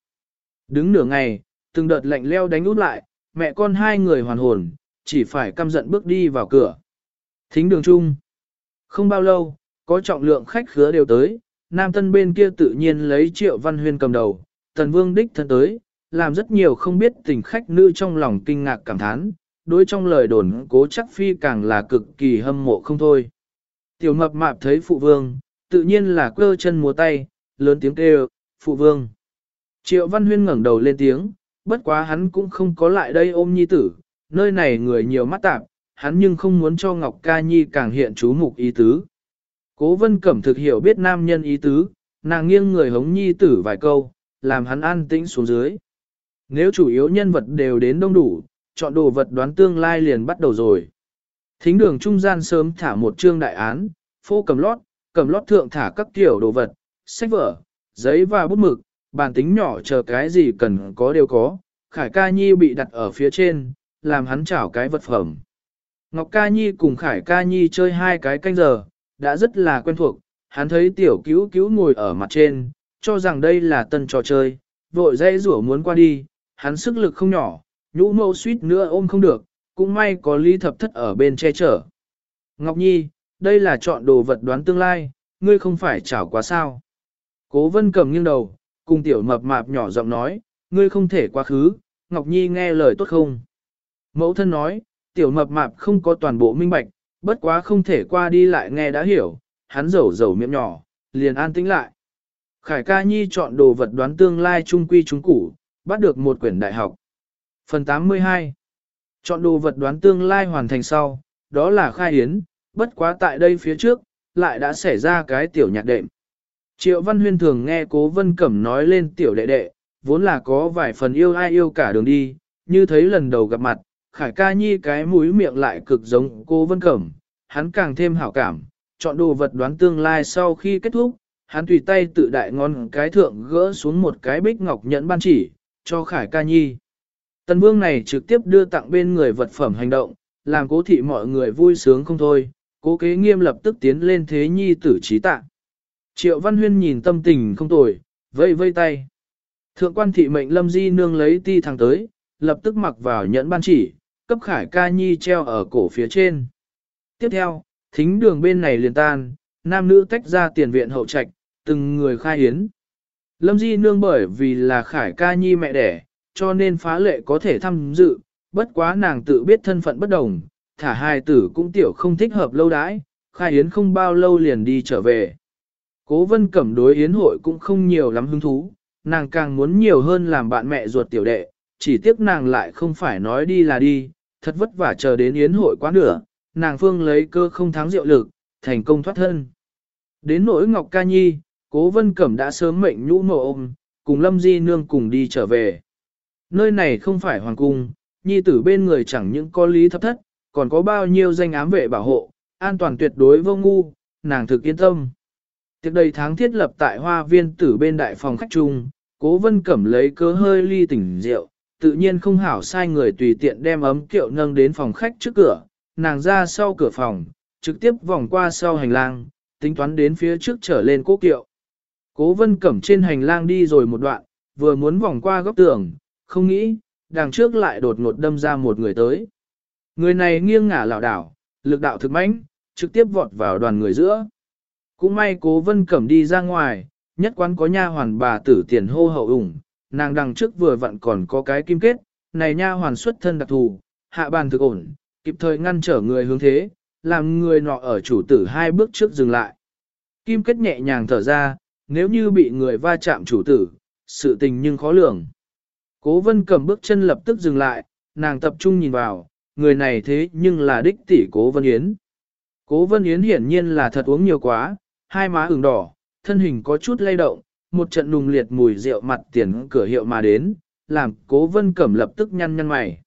[SPEAKER 1] Đứng nửa ngày, từng đợt lạnh leo đánh út lại, mẹ con hai người hoàn hồn, chỉ phải căm giận bước đi vào cửa. Thính đường chung. Không bao lâu, có trọng lượng khách khứa đều tới, nam tân bên kia tự nhiên lấy triệu văn huyên cầm đầu, tần vương đích thân tới, làm rất nhiều không biết tình khách nữ trong lòng kinh ngạc cảm thán, đối trong lời đồn cố chắc phi càng là cực kỳ hâm mộ không thôi. Tiểu mập mạp thấy phụ vương, tự nhiên là quơ chân múa tay, lớn tiếng kêu, phụ vương. Triệu Văn Huyên ngẩng đầu lên tiếng, bất quá hắn cũng không có lại đây ôm nhi tử, nơi này người nhiều mắt tạp, hắn nhưng không muốn cho Ngọc Ca Nhi càng hiện chú mục ý tứ. Cố vân cẩm thực hiểu biết nam nhân ý tứ, nàng nghiêng người hống nhi tử vài câu, làm hắn an tĩnh xuống dưới. Nếu chủ yếu nhân vật đều đến đông đủ, chọn đồ vật đoán tương lai liền bắt đầu rồi. Thính đường trung gian sớm thả một chương đại án, phô cầm lót, cầm lót thượng thả các kiểu đồ vật, sách vở, giấy và bút mực, bàn tính nhỏ chờ cái gì cần có đều có, Khải ca nhi bị đặt ở phía trên, làm hắn chảo cái vật phẩm. Ngọc ca nhi cùng Khải ca nhi chơi hai cái canh giờ, đã rất là quen thuộc, hắn thấy tiểu cứu cứu ngồi ở mặt trên, cho rằng đây là tân trò chơi, vội dây rủa muốn qua đi, hắn sức lực không nhỏ, nhũ mẫu suýt nữa ôm không được, cũng may có lý thập thất ở bên che chở. Ngọc Nhi, đây là chọn đồ vật đoán tương lai, ngươi không phải chảo quá sao. Cố vân cầm nghiêng đầu, cùng tiểu mập mạp nhỏ giọng nói, ngươi không thể quá khứ, Ngọc Nhi nghe lời tốt không? Mẫu thân nói, tiểu mập mạp không có toàn bộ minh bạch, bất quá không thể qua đi lại nghe đã hiểu, hắn rầu rầu miệng nhỏ, liền an tĩnh lại. Khải ca nhi chọn đồ vật đoán tương lai trung quy trung củ, bắt được một quyển đại học. Phần 82 Chọn đồ vật đoán tương lai hoàn thành sau, đó là khai hiến, bất quá tại đây phía trước, lại đã xảy ra cái tiểu nhạc đệm. Triệu Văn Huyên thường nghe Cố Vân Cẩm nói lên tiểu đệ đệ, vốn là có vài phần yêu ai yêu cả đường đi, như thấy lần đầu gặp mặt, Khải ca nhi cái mũi miệng lại cực giống Cố Vân Cẩm, hắn càng thêm hảo cảm, chọn đồ vật đoán tương lai sau khi kết thúc, hắn tùy tay tự đại ngon cái thượng gỡ xuống một cái bích ngọc nhẫn ban chỉ, cho Khải ca nhi. Tần vương này trực tiếp đưa tặng bên người vật phẩm hành động, làm cố thị mọi người vui sướng không thôi, cố kế nghiêm lập tức tiến lên thế nhi tử trí tạng. Triệu Văn Huyên nhìn tâm tình không tồi, vây vây tay. Thượng quan thị mệnh lâm di nương lấy ti thằng tới, lập tức mặc vào nhẫn ban chỉ, cấp khải ca nhi treo ở cổ phía trên. Tiếp theo, thính đường bên này liền tan, nam nữ tách ra tiền viện hậu trạch, từng người khai hiến. Lâm di nương bởi vì là khải ca nhi mẹ đẻ, cho nên phá lệ có thể tham dự, bất quá nàng tự biết thân phận bất đồng, thả hai tử cũng tiểu không thích hợp lâu đãi, khai hiến không bao lâu liền đi trở về. Cố vân cẩm đối yến hội cũng không nhiều lắm hứng thú, nàng càng muốn nhiều hơn làm bạn mẹ ruột tiểu đệ, chỉ tiếc nàng lại không phải nói đi là đi, thật vất vả chờ đến yến hội quá nửa, nàng phương lấy cơ không thắng rượu lực, thành công thoát thân. Đến nỗi Ngọc Ca Nhi, cố vân cẩm đã sớm mệnh nhũ mộ ôm, cùng Lâm Di Nương cùng đi trở về. Nơi này không phải hoàng cung, nhi tử bên người chẳng những có lý thấp thất, còn có bao nhiêu danh ám vệ bảo hộ, an toàn tuyệt đối vô ngu, nàng thực yên tâm. Tiệc đầy tháng thiết lập tại hoa viên tử bên đại phòng khách trung, cố vân cẩm lấy cớ hơi ly tỉnh rượu, tự nhiên không hảo sai người tùy tiện đem ấm kiệu nâng đến phòng khách trước cửa, nàng ra sau cửa phòng, trực tiếp vòng qua sau hành lang, tính toán đến phía trước trở lên cố kiệu. Cố vân cẩm trên hành lang đi rồi một đoạn, vừa muốn vòng qua góc tường, không nghĩ, đằng trước lại đột ngột đâm ra một người tới. Người này nghiêng ngả lảo đảo, lực đạo thực mãnh, trực tiếp vọt vào đoàn người giữa. Cũng may cố vân cẩm đi ra ngoài, nhất quán có nha hoàn bà tử tiền hô hậu ủng, nàng đằng trước vừa vặn còn có cái kim kết, này nha hoàn xuất thân đặc thù, hạ bàn thực ổn, kịp thời ngăn trở người hướng thế, làm người nọ ở chủ tử hai bước trước dừng lại. Kim kết nhẹ nhàng thở ra, nếu như bị người va chạm chủ tử, sự tình nhưng khó lường. Cố vân cầm bước chân lập tức dừng lại, nàng tập trung nhìn vào, người này thế nhưng là đích tỷ cố vân yến. Cố vân yến hiển nhiên là thật uống nhiều quá, hai má ửng đỏ, thân hình có chút lay động, một trận nùng liệt mùi rượu mặt tiền cửa hiệu mà đến, làm cố vân cẩm lập tức nhăn nhăn mày.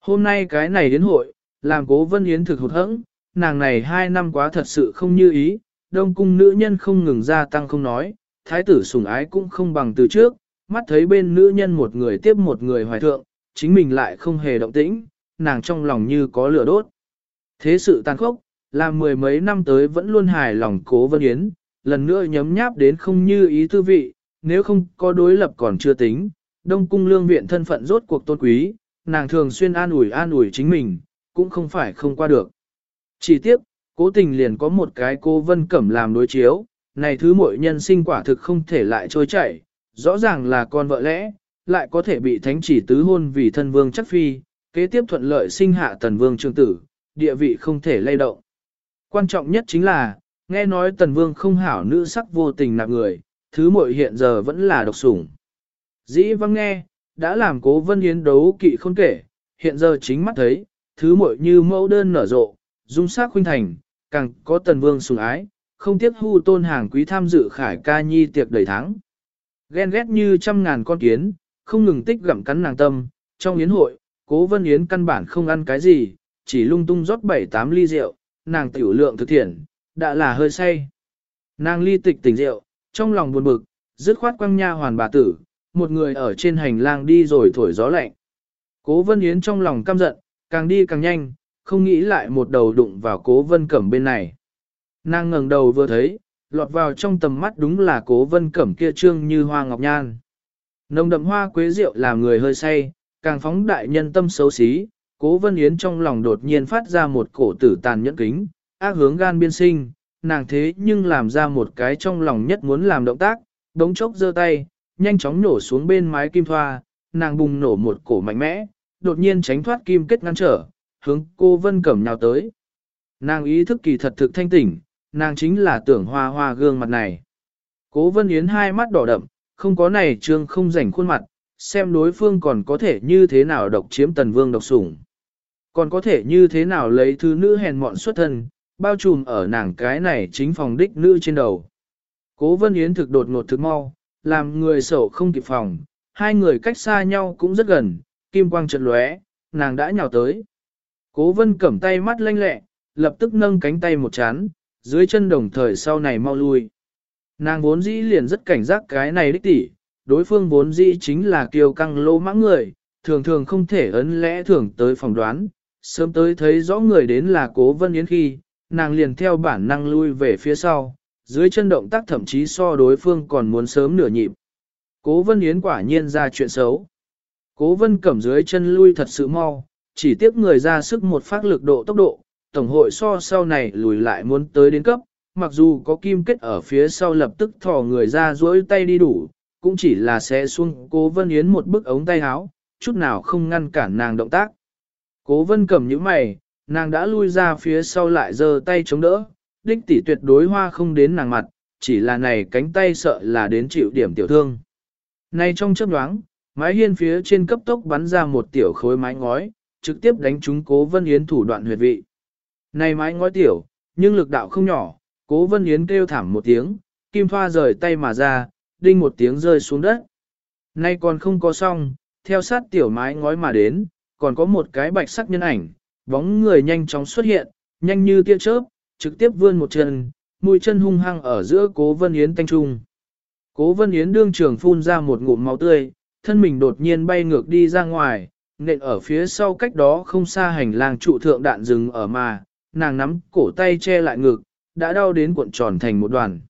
[SPEAKER 1] Hôm nay cái này đến hội, làm cố vân yến thực hụt hẫng, nàng này hai năm quá thật sự không như ý, đông cung nữ nhân không ngừng gia tăng không nói, thái tử sủng ái cũng không bằng từ trước, mắt thấy bên nữ nhân một người tiếp một người hoài thượng, chính mình lại không hề động tĩnh, nàng trong lòng như có lửa đốt. Thế sự tàn khốc, làm mười mấy năm tới vẫn luôn hài lòng cố vân yến, lần nữa nhấm nháp đến không như ý tư vị, nếu không có đối lập còn chưa tính, đông cung lương viện thân phận rốt cuộc tôn quý, nàng thường xuyên an ủi an ủi chính mình, cũng không phải không qua được. Chỉ tiếp, cố tình liền có một cái cô vân cẩm làm đối chiếu, này thứ mỗi nhân sinh quả thực không thể lại trôi chảy, rõ ràng là con vợ lẽ, lại có thể bị thánh chỉ tứ hôn vì thân vương chắc phi, kế tiếp thuận lợi sinh hạ tần vương trường tử, địa vị không thể lay động. Quan trọng nhất chính là, nghe nói tần vương không hảo nữ sắc vô tình nạp người, thứ muội hiện giờ vẫn là độc sủng. Dĩ vắng nghe, đã làm cố vân yến đấu kỵ không kể, hiện giờ chính mắt thấy, thứ muội như mẫu đơn nở rộ, dung sắc khuynh thành, càng có tần vương sủng ái, không tiếc hưu tôn hàng quý tham dự khải ca nhi tiệc đầy thắng. Ghen ghét như trăm ngàn con kiến, không ngừng tích gặm cắn nàng tâm, trong yến hội, cố vân yến căn bản không ăn cái gì, chỉ lung tung rót bảy tám ly rượu, nàng tiểu lượng thực thiện, đã là hơi say. Nàng ly tịch tỉnh rượu, trong lòng buồn bực, dứt khoát quăng nha hoàn bà tử, một người ở trên hành lang đi rồi thổi gió lạnh. Cố vân yến trong lòng căm giận, càng đi càng nhanh, không nghĩ lại một đầu đụng vào cố vân cẩm bên này. Nàng ngẩng đầu vừa thấy, lọt vào trong tầm mắt đúng là cố vân cẩm kia trương như hoa ngọc nhan. Nồng đậm hoa quế rượu làm người hơi say, càng phóng đại nhân tâm xấu xí, cố vân yến trong lòng đột nhiên phát ra một cổ tử tàn nhẫn kính, ác hướng gan biên sinh, nàng thế nhưng làm ra một cái trong lòng nhất muốn làm động tác, đống chốc giơ tay, nhanh chóng nổ xuống bên mái kim thoa, nàng bùng nổ một cổ mạnh mẽ, đột nhiên tránh thoát kim kết ngăn trở, hướng cô vân cẩm nhào tới. Nàng ý thức kỳ thật thực thanh tỉnh, nàng chính là tưởng hoa hoa gương mặt này. Cố vân yến hai mắt đỏ đậm, không có này trương không rảnh khuôn mặt, xem đối phương còn có thể như thế nào độc chiếm tần vương độc sủng. Còn có thể như thế nào lấy thứ nữ hèn mọn xuất thân, bao trùm ở nàng cái này chính phòng đích nữ trên đầu. Cố vân yến thực đột ngột thực mau, làm người sầu không kịp phòng, hai người cách xa nhau cũng rất gần, kim quang trận lóe, nàng đã nhào tới. Cố vân cầm tay mắt lanh lẹ, lập tức nâng cánh tay một chán, dưới chân đồng thời sau này mau lui. Nàng vốn dĩ liền rất cảnh giác cái này đích tỷ, đối phương vốn dĩ chính là kiều căng lô mãng người, thường thường không thể ấn lẽ thường tới phòng đoán, sớm tới thấy rõ người đến là cố vân yến khi, nàng liền theo bản năng lui về phía sau, dưới chân động tác thậm chí so đối phương còn muốn sớm nửa nhịp. Cố vân yến quả nhiên ra chuyện xấu. Cố vân cẩm dưới chân lui thật sự mau, chỉ tiếc người ra sức một phát lực độ tốc độ, tổng hội so sau này lùi lại muốn tới đến cấp, mặc dù có kim kết ở phía sau lập tức thò người ra duỗi tay đi đủ, cũng chỉ là sẽ xuống cố vân yến một bức ống tay áo, chút nào không ngăn cản nàng động tác. Cố vân cầm những mày, nàng đã lui ra phía sau lại giơ tay chống đỡ, đích tỷ tuyệt đối hoa không đến nàng mặt, chỉ là này cánh tay sợ là đến chịu điểm tiểu thương. Này trong chớp nhoáng, mái hiên phía trên cấp tốc bắn ra một tiểu khối mái ngói, trực tiếp đánh trúng cố vân yến thủ đoạn huyệt vị. Này mái ngói tiểu, nhưng lực đạo không nhỏ, cố vân yến kêu thảm một tiếng, kim thoa rời tay mà ra, đinh một tiếng rơi xuống đất. Nay còn không có xong, theo sát tiểu mái ngói mà đến, còn có một cái bạch sắc nhân ảnh, bóng người nhanh chóng xuất hiện, nhanh như tia chớp, trực tiếp vươn một chân, mũi chân hung hăng ở giữa cố vân yến tanh trung. Cố vân yến đương trường phun ra một ngụm máu tươi, thân mình đột nhiên bay ngược đi ra ngoài, nện ở phía sau cách đó không xa hành lang trụ thượng đạn rừng ở mà, nàng nắm cổ tay che lại ngực, đã đau đến cuộn tròn thành một đoàn.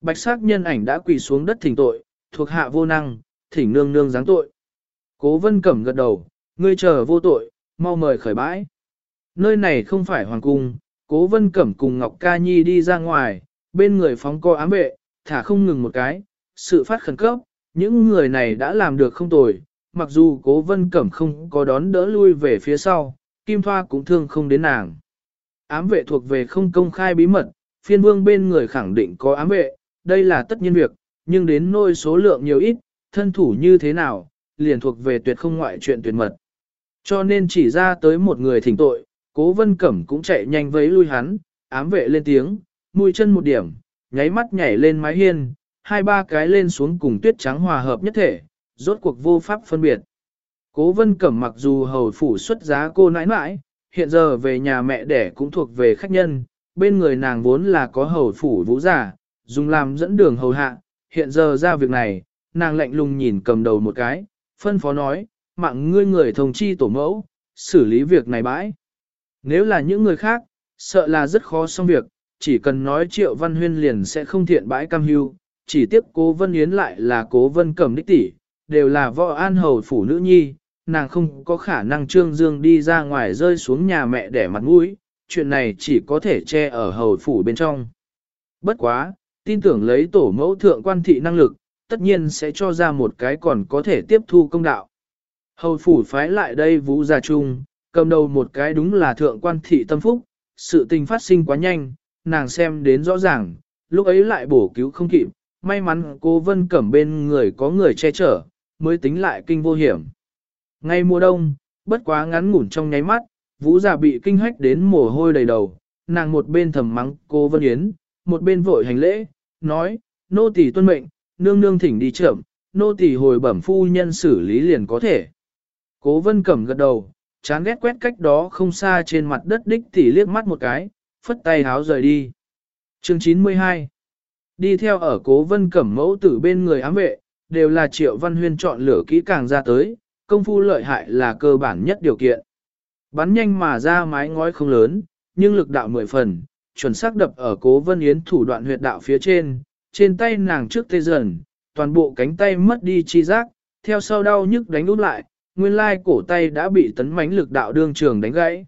[SPEAKER 1] Bạch sắc nhân ảnh đã quỳ xuống đất thỉnh tội, thuộc hạ vô năng, thỉnh nương nương giáng tội. Cố vân cẩm gật đầu, ngươi chờ vô tội, mau mời khởi bãi. Nơi này không phải hoàng cung, cố vân cẩm cùng Ngọc Ca Nhi đi ra ngoài, bên người phóng co ám vệ, thả không ngừng một cái, sự phát khẩn cấp, những người này đã làm được không tồi, mặc dù cố vân cẩm không có đón đỡ lui về phía sau, Kim Thoa cũng thương không đến nàng. Ám vệ thuộc về không công khai bí mật, phiên vương bên người khẳng định có ám vệ, đây là tất nhiên việc, nhưng đến nôi số lượng nhiều ít, thân thủ như thế nào, liền thuộc về tuyệt không ngoại chuyện tuyệt mật. Cho nên chỉ ra tới một người thỉnh tội, cố vân cẩm cũng chạy nhanh với lui hắn, ám vệ lên tiếng, mũi chân một điểm, nháy mắt nhảy lên mái hiên, hai ba cái lên xuống cùng tuyết trắng hòa hợp nhất thể, rốt cuộc vô pháp phân biệt. Cố vân cẩm mặc dù hầu phủ xuất giá cô nãi nãi, hiện giờ về nhà mẹ đẻ cũng thuộc về khách nhân, bên người nàng vốn là có hầu phủ vũ giả, dùng làm dẫn đường hầu hạ, hiện giờ ra việc này, nàng lạnh lùng nhìn cầm đầu một cái, phân phó nói, mạng ngươi người thông chi tổ mẫu, xử lý việc này bãi. Nếu là những người khác, sợ là rất khó xong việc, chỉ cần nói triệu văn huyên liền sẽ không thiện bãi cam hưu, chỉ tiếp cố vân yến lại là cố vân cầm đích tỷ, đều là võ an hầu phủ nữ nhi, nàng không có khả năng trương dương đi ra ngoài rơi xuống nhà mẹ để mặt mũi, chuyện này chỉ có thể che ở hầu phủ bên trong. Bất quá, tin tưởng lấy tổ mẫu thượng quan thị năng lực, tất nhiên sẽ cho ra một cái còn có thể tiếp thu công đạo. Hầu phủ phái lại đây vũ gia trung, cầm đầu một cái đúng là thượng quan thị tâm phúc, sự tình phát sinh quá nhanh, nàng xem đến rõ ràng, lúc ấy lại bổ cứu không kịp, may mắn cô Vân Cẩm bên người có người che chở, mới tính lại kinh vô hiểm. Ngay mùa đông, bất quá ngắn ngủn trong nháy mắt, vũ già bị kinh hách đến mồ hôi đầy đầu, nàng một bên thầm mắng cô Vân Yến, một bên vội hành lễ, nói, nô tỳ tuân mệnh, nương nương thỉnh đi chậm, nô tỳ hồi bẩm phu nhân xử lý liền có thể. Cố Vân Cẩm gật đầu, chán ghét quét cách đó không xa trên mặt đất đích tỉ liếc mắt một cái, phất tay háo rời đi. Chương 92 Đi theo ở cố vân cẩm mẫu tử bên người ám vệ, đều là triệu văn huyên chọn lửa kỹ càng ra tới, công phu lợi hại là cơ bản nhất điều kiện. Bắn nhanh mà ra mái ngói không lớn, nhưng lực đạo mười phần, chuẩn xác đập ở cố vân yến thủ đoạn huyệt đạo phía trên, trên tay nàng trước tê dần, toàn bộ cánh tay mất đi chi giác, theo sau đau nhức đánh út lại, nguyên lai cổ tay đã bị tấn mãnh lực đạo đương trường đánh gãy.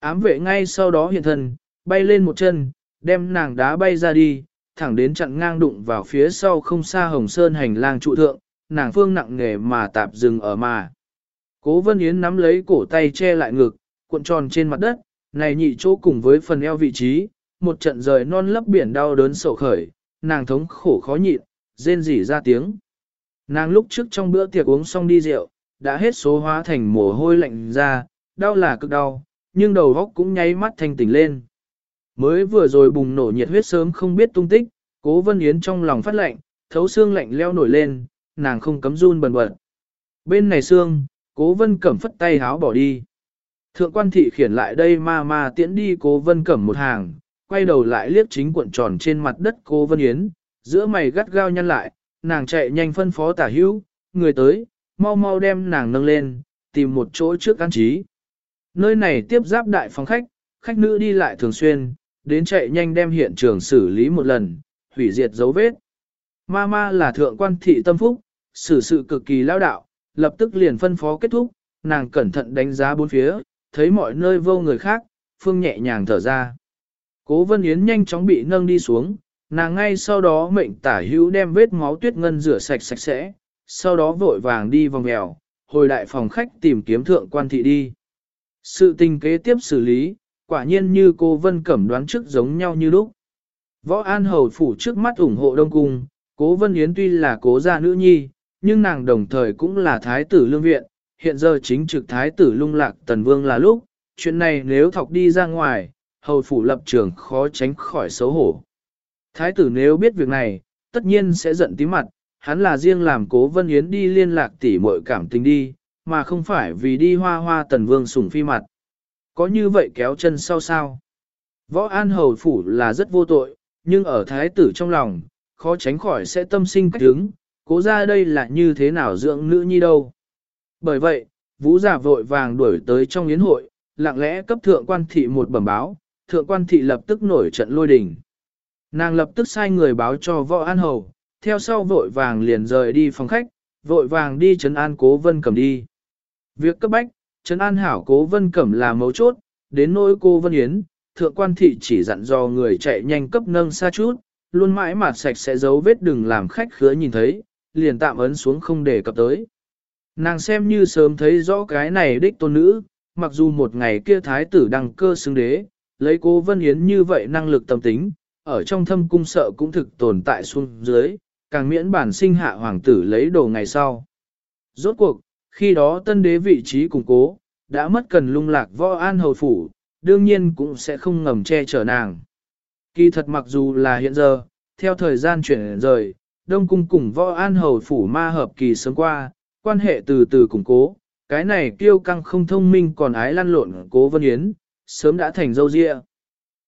[SPEAKER 1] Ám vệ ngay sau đó hiện thân, bay lên một chân, đem nàng đá bay ra đi, thẳng đến chặn ngang đụng vào phía sau không xa hồng sơn hành lang trụ thượng, nàng phương nặng nghề mà tạp dừng ở mà. Cố Vân Yến nắm lấy cổ tay che lại ngực, cuộn tròn trên mặt đất, này nhị chỗ cùng với phần eo vị trí, một trận rời non lấp biển đau đớn sầu khởi, nàng thống khổ khó nhịn, rên rỉ ra tiếng. Nàng lúc trước trong bữa tiệc uống xong đi rượu, đã hết số hóa thành mồ hôi lạnh ra, đau là cực đau, nhưng đầu góc cũng nháy mắt thanh tỉnh lên. Mới vừa rồi bùng nổ nhiệt huyết sớm không biết tung tích, cố vân yến trong lòng phát lạnh, thấu xương lạnh leo nổi lên, nàng không cấm run bần bật. Bên này xương, cố vân cẩm phất tay háo bỏ đi. Thượng quan thị khiển lại đây ma ma tiễn đi cố vân cẩm một hàng, quay đầu lại liếc chính cuộn tròn trên mặt đất cố vân yến, giữa mày gắt gao nhăn lại, nàng chạy nhanh phân phó tả hữu, người tới, mau mau đem nàng nâng lên, tìm một chỗ trước an trí. Nơi này tiếp giáp đại phòng khách, khách nữ đi lại thường xuyên, đến chạy nhanh đem hiện trường xử lý một lần, hủy diệt dấu vết. Ma ma là thượng quan thị tâm phúc, xử sự cực kỳ lao đạo, lập tức liền phân phó kết thúc, nàng cẩn thận đánh giá bốn phía, thấy mọi nơi vô người khác, phương nhẹ nhàng thở ra. Cố Vân Yến nhanh chóng bị nâng đi xuống, nàng ngay sau đó mệnh tả hữu đem vết máu tuyết ngân rửa sạch sạch sẽ, sau đó vội vàng đi vòng mèo, hồi đại phòng khách tìm kiếm thượng quan thị đi. Sự tình kế tiếp xử lý, quả nhiên như cô Vân Cẩm đoán trước giống nhau như lúc. Võ An Hầu phủ trước mắt ủng hộ Đông Cung, cố Vân Yến tuy là cố gia nữ nhi, nhưng nàng đồng thời cũng là thái tử lương viện, hiện giờ chính trực thái tử lung lạc tần vương là lúc, chuyện này nếu thọc đi ra ngoài, hầu phủ lập trường khó tránh khỏi xấu hổ. Thái tử nếu biết việc này, tất nhiên sẽ giận tí mặt, hắn là riêng làm cố Vân Yến đi liên lạc tỉ mọi cảm tình đi, mà không phải vì đi hoa hoa tần vương sủng phi mặt. Có như vậy kéo chân sau sao? Võ An Hầu Phủ là rất vô tội, nhưng ở thái tử trong lòng, khó tránh khỏi sẽ tâm sinh cách đứng, cố ra đây là như thế nào dưỡng nữ nhi đâu. Bởi vậy, Vũ giả vội vàng đuổi tới trong yến hội, lặng lẽ cấp thượng quan thị một bẩm báo, thượng quan thị lập tức nổi trận lôi đình. Nàng lập tức sai người báo cho võ an hầu, theo sau vội vàng liền rời đi phòng khách, vội vàng đi trấn an cố vân cẩm đi. Việc cấp bách, trấn an hảo cố vân cẩm là mấu chốt, đến nỗi cô vân yến, thượng quan thị chỉ dặn dò người chạy nhanh cấp nâng xa chút, luôn mãi mặt sạch sẽ giấu vết đừng làm khách khứa nhìn thấy, liền tạm ấn xuống không để cập tới. Nàng xem như sớm thấy rõ cái này đích tôn nữ, mặc dù một ngày kia thái tử đăng cơ xứng đế, lấy cô Vân Yến như vậy năng lực tâm tính, ở trong thâm cung sợ cũng thực tồn tại xuống dưới, càng miễn bản sinh hạ hoàng tử lấy đồ ngày sau. Rốt cuộc, khi đó tân đế vị trí củng cố, đã mất cần lung lạc võ an hầu phủ, đương nhiên cũng sẽ không ngầm che chở nàng. Kỳ thật mặc dù là hiện giờ, theo thời gian chuyển rời, Đông Cung cùng võ an hầu phủ ma hợp kỳ sớm qua, quan hệ từ từ củng cố, cái này kiêu căng không thông minh còn ái lăn lộn cố Vân Yến, sớm đã thành dâu dịa.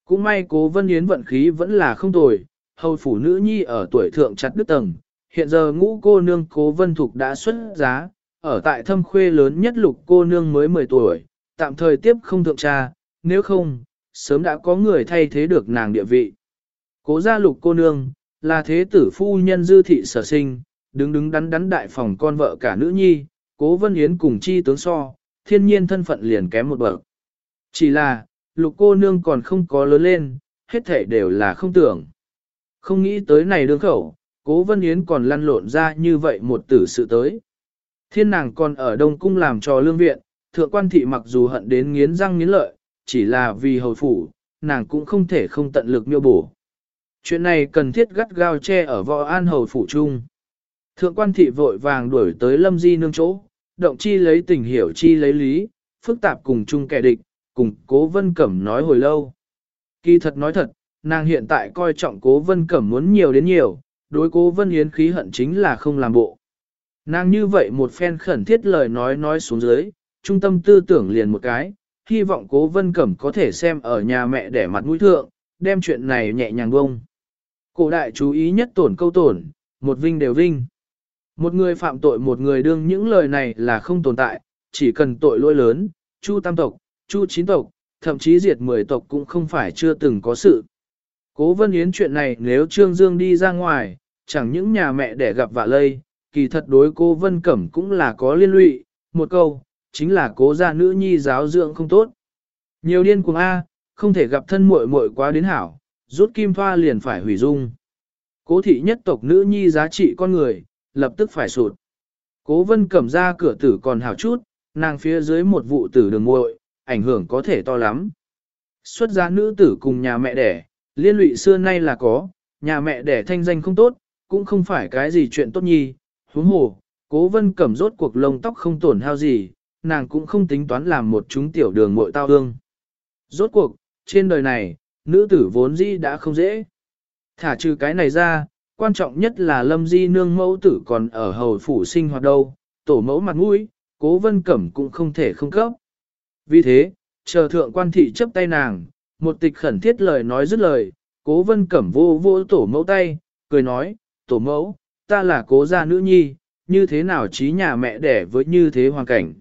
[SPEAKER 1] Cũng may cố Vân Yến vận khí vẫn là không tồi, hầu phủ nữ nhi ở tuổi thượng chặt đứt tầng, hiện giờ ngũ cô nương cố Vân Thục đã xuất giá, ở tại thâm khuê lớn nhất lục cô nương mới 10 tuổi, tạm thời tiếp không thượng cha, nếu không, sớm đã có người thay thế được nàng địa vị. Cố gia lục cô nương, là thế tử phu nhân dư thị sở sinh, đứng đứng đắn đắn đại phòng con vợ cả nữ nhi, cố vân yến cùng chi tướng so, thiên nhiên thân phận liền kém một bậc. Chỉ là, lục cô nương còn không có lớn lên, hết thể đều là không tưởng. Không nghĩ tới này đương khẩu, cố vân yến còn lăn lộn ra như vậy một tử sự tới. Thiên nàng còn ở Đông Cung làm trò lương viện, thượng quan thị mặc dù hận đến nghiến răng nghiến lợi, chỉ là vì hầu phủ, nàng cũng không thể không tận lực miêu bổ. Chuyện này cần thiết gắt gao che ở võ an hầu phủ chung. Thượng quan thị vội vàng đuổi tới lâm di nương chỗ, động chi lấy tình hiểu chi lấy lý, phức tạp cùng chung kẻ địch, cùng cố vân cẩm nói hồi lâu. Kỳ thật nói thật, nàng hiện tại coi trọng cố vân cẩm muốn nhiều đến nhiều, đối cố vân yến khí hận chính là không làm bộ. Nàng như vậy một phen khẩn thiết lời nói nói xuống dưới, trung tâm tư tưởng liền một cái, hy vọng cố vân cẩm có thể xem ở nhà mẹ để mặt mũi thượng, đem chuyện này nhẹ nhàng bông. Cổ đại chú ý nhất tổn câu tổn, một vinh đều vinh. Một người phạm tội một người đương những lời này là không tồn tại, chỉ cần tội lỗi lớn, chu tam tộc, chu chín tộc, thậm chí diệt mười tộc cũng không phải chưa từng có sự. Cố vân yến chuyện này nếu Trương Dương đi ra ngoài, chẳng những nhà mẹ để gặp vạ lây, kỳ thật đối cô Vân Cẩm cũng là có liên lụy, một câu, chính là cố gia nữ nhi giáo dưỡng không tốt. Nhiều điên cuồng A, không thể gặp thân muội muội quá đến hảo, rút kim thoa liền phải hủy dung. Cố thị nhất tộc nữ nhi giá trị con người, lập tức phải sụt. Cố vân cẩm ra cửa tử còn hảo chút, nàng phía dưới một vụ tử đường muội, ảnh hưởng có thể to lắm. Xuất gia nữ tử cùng nhà mẹ đẻ, liên lụy xưa nay là có, nhà mẹ đẻ thanh danh không tốt, cũng không phải cái gì chuyện tốt nhi, huống hồ, cố vân cẩm rốt cuộc lông tóc không tổn hao gì, nàng cũng không tính toán làm một chúng tiểu đường mội tao hương. Rốt cuộc, trên đời này, nữ tử vốn dĩ đã không dễ. Thả trừ cái này ra, quan trọng nhất là lâm di nương mẫu tử còn ở hầu phủ sinh hoạt đâu, tổ mẫu mặt mũi, cố vân cẩm cũng không thể không cấp. Vì thế, chờ thượng quan thị chấp tay nàng, một tịch khẩn thiết lời nói dứt lời, cố vân cẩm vô vô tổ mẫu tay, cười nói, tổ mẫu, ta là cố gia nữ nhi, như thế nào trí nhà mẹ đẻ với như thế hoàn cảnh.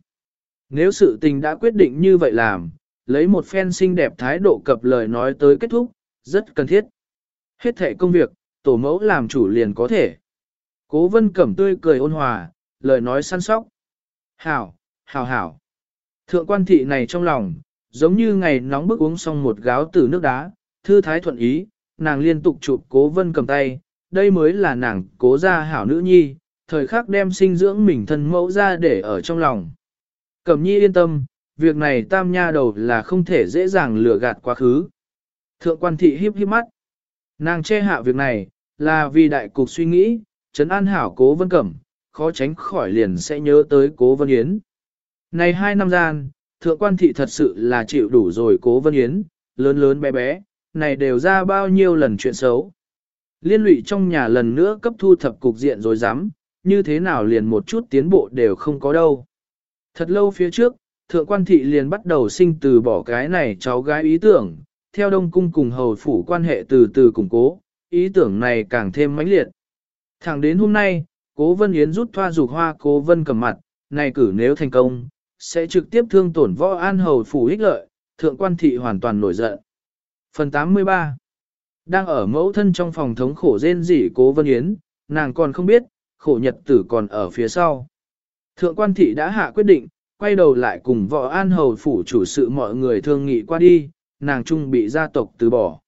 [SPEAKER 1] Nếu sự tình đã quyết định như vậy làm, lấy một phen xinh đẹp thái độ cập lời nói tới kết thúc, rất cần thiết. Hết thể công việc, tổ mẫu làm chủ liền có thể. Cố vân cẩm tươi cười ôn hòa, lời nói săn sóc. Hảo, hảo hảo. Thượng quan thị này trong lòng, giống như ngày nóng bức uống xong một gáo từ nước đá, thư thái thuận ý, nàng liên tục chụp cố vân cầm tay, đây mới là nàng cố ra hảo nữ nhi, thời khắc đem sinh dưỡng mình thân mẫu ra để ở trong lòng. Cẩm nhi yên tâm, việc này tam nha đầu là không thể dễ dàng lừa gạt quá khứ. Thượng quan thị hiếp hiếp mắt. Nàng che hạ việc này, là vì đại cục suy nghĩ, trấn an hảo cố vân cẩm, khó tránh khỏi liền sẽ nhớ tới cố vân yến. Này hai năm gian, thượng quan thị thật sự là chịu đủ rồi cố vân yến, lớn lớn bé bé, này đều ra bao nhiêu lần chuyện xấu. Liên lụy trong nhà lần nữa cấp thu thập cục diện rồi dám, như thế nào liền một chút tiến bộ đều không có đâu. Thật lâu phía trước, thượng quan thị liền bắt đầu sinh từ bỏ cái này cháu gái ý tưởng, theo đông cung cùng hầu phủ quan hệ từ từ củng cố, ý tưởng này càng thêm mãnh liệt. Thẳng đến hôm nay, cố vân yến rút thoa dục hoa cố vân cầm mặt, này cử nếu thành công, sẽ trực tiếp thương tổn võ an hầu phủ ích lợi, thượng quan thị hoàn toàn nổi giận. Phần 83 Đang ở mẫu thân trong phòng thống khổ rên rỉ cố vân yến, nàng còn không biết, khổ nhật tử còn ở phía sau. Thượng quan thị đã hạ quyết định, quay đầu lại cùng võ an hầu phủ chủ sự mọi người thương nghị qua đi, nàng trung bị gia tộc từ bỏ.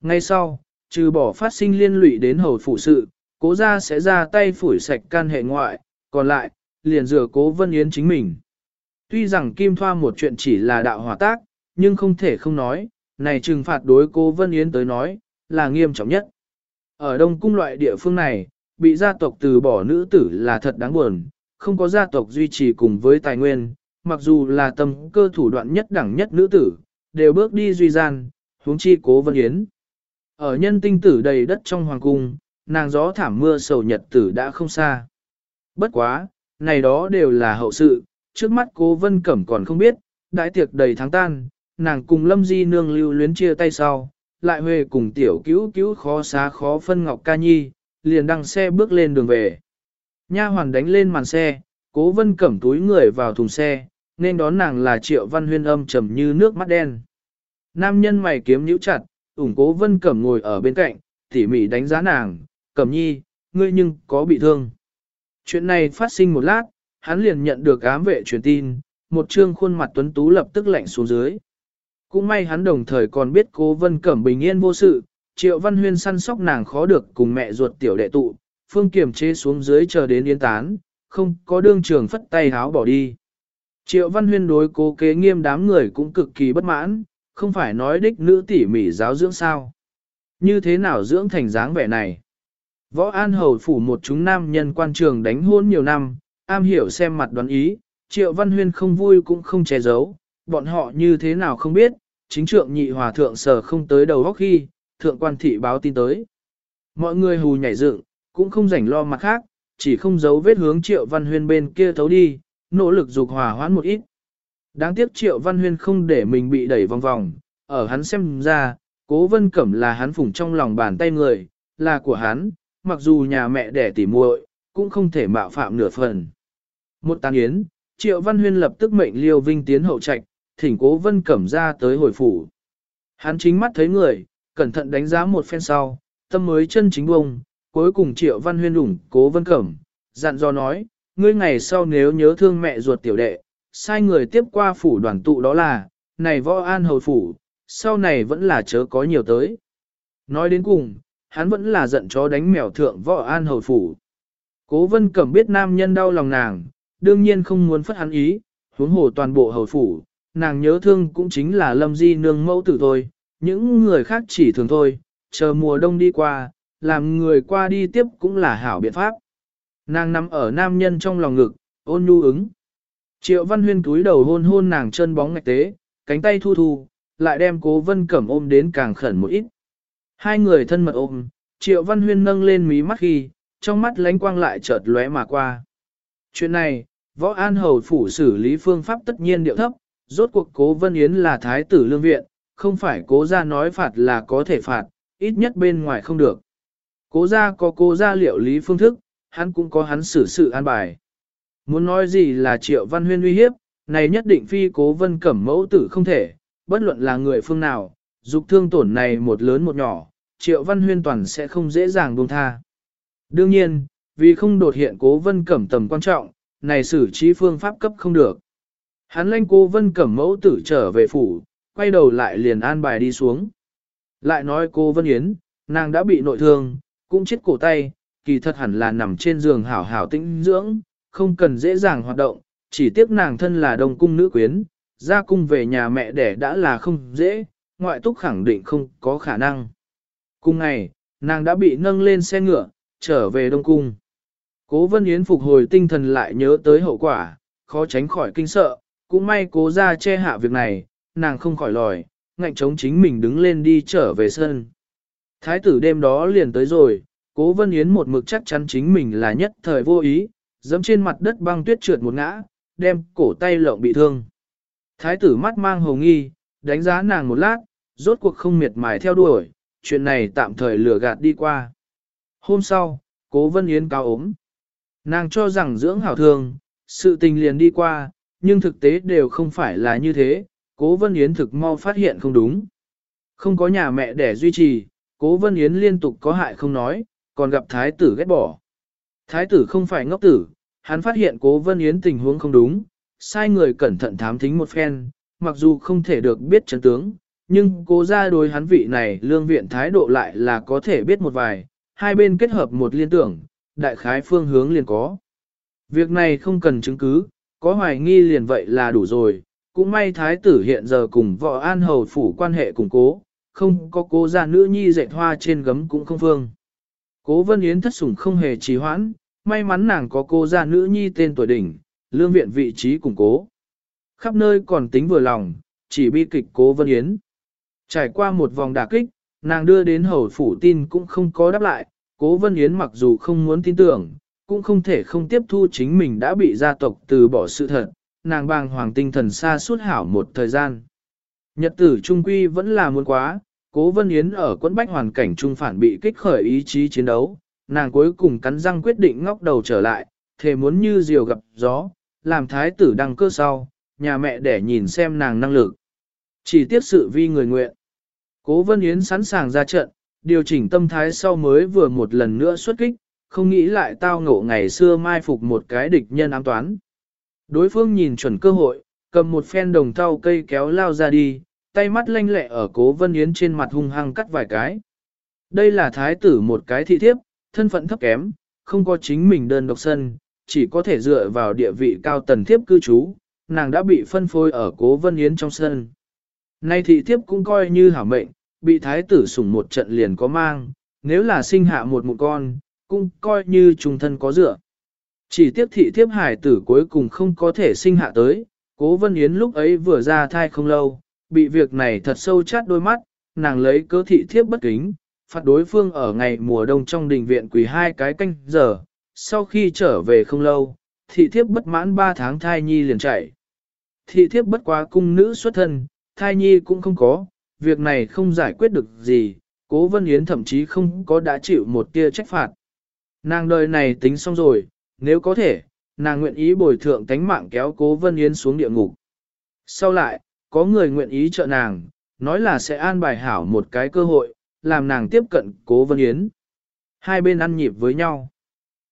[SPEAKER 1] Ngay sau, trừ bỏ phát sinh liên lụy đến hầu phủ sự, cố gia sẽ ra tay phủi sạch can hệ ngoại, còn lại, liền rửa cố vân yến chính mình. Tuy rằng kim thoa một chuyện chỉ là đạo hòa tác, nhưng không thể không nói, này trừng phạt đối cô vân yến tới nói, là nghiêm trọng nhất. Ở đông cung loại địa phương này, bị gia tộc từ bỏ nữ tử là thật đáng buồn, không có gia tộc duy trì cùng với tài nguyên, mặc dù là tâm cơ thủ đoạn nhất đẳng nhất nữ tử, đều bước đi duy gian, huống chi cố vân yến. Ở nhân tinh tử đầy đất trong hoàng cung, nàng gió thảm mưa sầu nhật tử đã không xa. Bất quá, này đó đều là hậu sự, trước mắt cố vân cẩm còn không biết, đại tiệc đầy tháng tan, nàng cùng lâm di nương lưu luyến chia tay sau, lại huề cùng tiểu cứu cứu khó xá khó phân ngọc ca nhi, liền đăng xe bước lên đường về. Nha hoàn đánh lên màn xe, cố vân cẩm túi người vào thùng xe, nên đón nàng là triệu văn huyên âm trầm như nước mắt đen. Nam nhân mày kiếm nhíu chặt, ủng cố vân cẩm ngồi ở bên cạnh, tỉ mỉ đánh giá nàng, cẩm nhi, ngươi nhưng có bị thương. Chuyện này phát sinh một lát, hắn liền nhận được ám vệ truyền tin, một trương khuôn mặt tuấn tú lập tức lạnh xuống dưới. Cũng may hắn đồng thời còn biết cố vân cẩm bình yên vô sự, triệu văn huyên săn sóc nàng khó được cùng mẹ ruột tiểu đệ tụ, phương kiềm chế xuống dưới chờ đến yên tán, không có đương trường phất tay háo bỏ đi. Triệu văn huyên đối cố kế nghiêm đám người cũng cực kỳ bất mãn, không phải nói đích nữ tỉ mỉ giáo dưỡng sao. Như thế nào dưỡng thành dáng vẻ này? Võ An Hầu phủ một chúng nam nhân quan trường đánh hôn nhiều năm, am hiểu xem mặt đoán ý, Triệu Văn Huyên không vui cũng không che giấu, bọn họ như thế nào không biết, chính trượng nhị hòa thượng sở không tới đầu góc khi, thượng quan thị báo tin tới. Mọi người hù nhảy dựng, cũng không rảnh lo mặt khác, chỉ không giấu vết hướng Triệu Văn Huyên bên kia thấu đi, nỗ lực dục hòa hoãn một ít. Đáng tiếc Triệu Văn Huyên không để mình bị đẩy vòng vòng, ở hắn xem ra, Cố Vân Cẩm là hắn phủng trong lòng bàn tay người, là của hắn, mặc dù nhà mẹ đẻ tỉ muội, cũng không thể mạo phạm nửa phần. Một tàn yến, Triệu Văn Huyên lập tức mệnh Liêu Vinh tiến hậu trạch, thỉnh Cố Vân Cẩm ra tới hồi phủ. Hắn chính mắt thấy người, cẩn thận đánh giá một phen sau, tâm mới chân chính bông, cuối cùng Triệu Văn Huyên đủng Cố Vân Cẩm, dặn dò nói, ngươi ngày sau nếu nhớ thương mẹ ruột tiểu đệ, sai người tiếp qua phủ đoàn tụ đó là, này võ an hầu phủ, sau này vẫn là chớ có nhiều tới. Nói đến cùng, hắn vẫn là giận chó đánh mèo thượng võ an hầu phủ. Cố vân cẩm biết nam nhân đau lòng nàng, đương nhiên không muốn phất hắn ý, huống hồ toàn bộ hầu phủ, nàng nhớ thương cũng chính là lâm di nương mẫu tử thôi, những người khác chỉ thường thôi, chờ mùa đông đi qua, làm người qua đi tiếp cũng là hảo biện pháp. Nàng nằm ở nam nhân trong lòng ngực, ôn nhu ứng. Triệu Văn Huyên cúi đầu hôn hôn nàng chân bóng ngạch tế, cánh tay thu thu, lại đem cố vân cẩm ôm đến càng khẩn một ít. Hai người thân mật ôm, Triệu Văn Huyên nâng lên mí mắt khi, trong mắt lánh quang lại chợt lóe mà qua. Chuyện này, võ an hầu phủ xử lý phương pháp tất nhiên điệu thấp, rốt cuộc cố vân yến là thái tử lương viện, không phải cố ra nói phạt là có thể phạt, ít nhất bên ngoài không được. Cố ra có cố ra liệu lý phương thức, hắn cũng có hắn xử sự an bài. Muốn nói gì là triệu văn huyên uy hiếp, này nhất định phi cố vân cẩm mẫu tử không thể, bất luận là người phương nào, dục thương tổn này một lớn một nhỏ, triệu văn huyên toàn sẽ không dễ dàng buông tha. Đương nhiên, vì không đột hiện cố vân cẩm tầm quan trọng, này xử trí phương pháp cấp không được. Hắn lanh cô vân cẩm mẫu tử trở về phủ, quay đầu lại liền an bài đi xuống. Lại nói cô Vân Yến, nàng đã bị nội thương, cũng chết cổ tay, kỳ thật hẳn là nằm trên giường hảo hảo tĩnh dưỡng, không cần dễ dàng hoạt động, chỉ tiếc nàng thân là đồng cung nữ quyến, ra cung về nhà mẹ đẻ đã là không dễ, ngoại túc khẳng định không có khả năng. Cùng ngày, nàng đã bị nâng lên xe ngựa, trở về Đông Cung. Cố Vân Yến phục hồi tinh thần lại nhớ tới hậu quả, khó tránh khỏi kinh sợ, cũng may cố ra che hạ việc này, nàng không khỏi lòi, ngạnh chống chính mình đứng lên đi trở về sân. Thái tử đêm đó liền tới rồi, cố Vân Yến một mực chắc chắn chính mình là nhất thời vô ý, dẫm trên mặt đất băng tuyết trượt một ngã, đem cổ tay lộng bị thương. Thái tử mắt mang hồng nghi, đánh giá nàng một lát, rốt cuộc không miệt mài theo đuổi, chuyện này tạm thời lừa gạt đi qua. Hôm sau, cố Vân Yến cao ốm. Nàng cho rằng dưỡng hảo thương, sự tình liền đi qua, nhưng thực tế đều không phải là như thế, cố Vân Yến thực mau phát hiện không đúng. Không có nhà mẹ để duy trì, cố Vân Yến liên tục có hại không nói, còn gặp thái tử ghét bỏ. Thái tử không phải ngốc tử, hắn phát hiện cố Vân Yến tình huống không đúng, sai người cẩn thận thám thính một phen, mặc dù không thể được biết chấn tướng, nhưng cố ra đối hắn vị này lương viện thái độ lại là có thể biết một vài, hai bên kết hợp một liên tưởng, đại khái phương hướng liền có. Việc này không cần chứng cứ, có hoài nghi liền vậy là đủ rồi, cũng may thái tử hiện giờ cùng võ an hầu phủ quan hệ củng cố, không có cố gia nữ nhi dạy hoa trên gấm cũng không phương. Cố vân yến thất sủng không hề trì hoãn, may mắn nàng có cô gia nữ nhi tên tuổi đỉnh, lương viện vị trí củng cố. Khắp nơi còn tính vừa lòng, chỉ bi kịch cố vân yến. Trải qua một vòng đả kích, nàng đưa đến hầu phủ tin cũng không có đáp lại, cố vân yến mặc dù không muốn tin tưởng, cũng không thể không tiếp thu chính mình đã bị gia tộc từ bỏ sự thật, nàng bàng hoàng tinh thần xa suốt hảo một thời gian. Nhật tử trung quy vẫn là muốn quá, cố vân yến ở quân bách hoàn cảnh trung phản bị kích khởi ý chí chiến đấu, nàng cuối cùng cắn răng quyết định ngóc đầu trở lại, thề muốn như diều gặp gió, làm thái tử đăng cơ sau, nhà mẹ để nhìn xem nàng năng lực. Chỉ tiếp sự vi người nguyện. Cố Vân Yến sẵn sàng ra trận, điều chỉnh tâm thái sau mới vừa một lần nữa xuất kích, không nghĩ lại tao ngộ ngày xưa mai phục một cái địch nhân ám toán. Đối phương nhìn chuẩn cơ hội, cầm một phen đồng thau cây kéo lao ra đi, tay mắt lanh lẹ ở cố Vân Yến trên mặt hung hăng cắt vài cái. Đây là thái tử một cái thị thiếp, thân phận thấp kém, không có chính mình đơn độc sân, chỉ có thể dựa vào địa vị cao tần thiếp cư trú, nàng đã bị phân phối ở cố Vân Yến trong sân. Nay thị thiếp cũng coi như hảo mệnh, bị thái tử sủng một trận liền có mang, nếu là sinh hạ một một con, cũng coi như trùng thân có dựa. Chỉ tiếc thị thiếp hải tử cuối cùng không có thể sinh hạ tới, cố Vân Yến lúc ấy vừa ra thai không lâu, bị việc này thật sâu chát đôi mắt, nàng lấy cớ thị thiếp bất kính, phạt đối phương ở ngày mùa đông trong đình viện quỳ hai cái canh giờ, sau khi trở về không lâu, thị thiếp bất mãn ba tháng thai nhi liền chạy. Thị thiếp bất quá cung nữ xuất thân, thai nhi cũng không có, việc này không giải quyết được gì, cố Vân Yến thậm chí không có đã chịu một tia trách phạt. Nàng đời này tính xong rồi, nếu có thể, nàng nguyện ý bồi thượng tánh mạng kéo cố Vân Yến xuống địa ngục. Sau lại, có người nguyện ý trợ nàng, nói là sẽ an bài hảo một cái cơ hội, làm nàng tiếp cận cố Vân Yến. Hai bên ăn nhịp với nhau.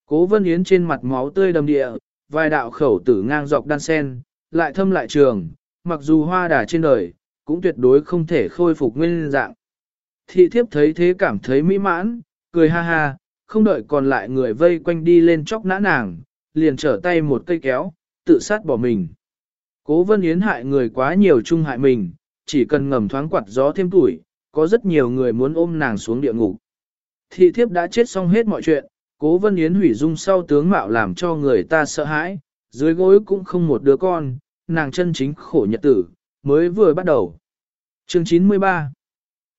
[SPEAKER 1] Cố Vân Yến trên mặt máu tươi đầm địa, vài đạo khẩu tử ngang dọc đan sen, lại thâm lại trường, mặc dù hoa đà trên đời, cũng tuyệt đối không thể khôi phục nguyên dạng. Thị thiếp thấy thế cảm thấy mỹ mãn, cười ha ha, không đợi còn lại người vây quanh đi lên chóc nã nàng, liền trở tay một cây kéo, tự sát bỏ mình. Cố Vân Yến hại người quá nhiều chung hại mình, chỉ cần ngầm thoáng quạt gió thêm tuổi, có rất nhiều người muốn ôm nàng xuống địa ngục. Thị thiếp đã chết xong hết mọi chuyện, Cố Vân Yến hủy dung sau tướng mạo làm cho người ta sợ hãi, dưới gối cũng không một đứa con, nàng chân chính khổ nhật tử, mới vừa bắt đầu. Chương 93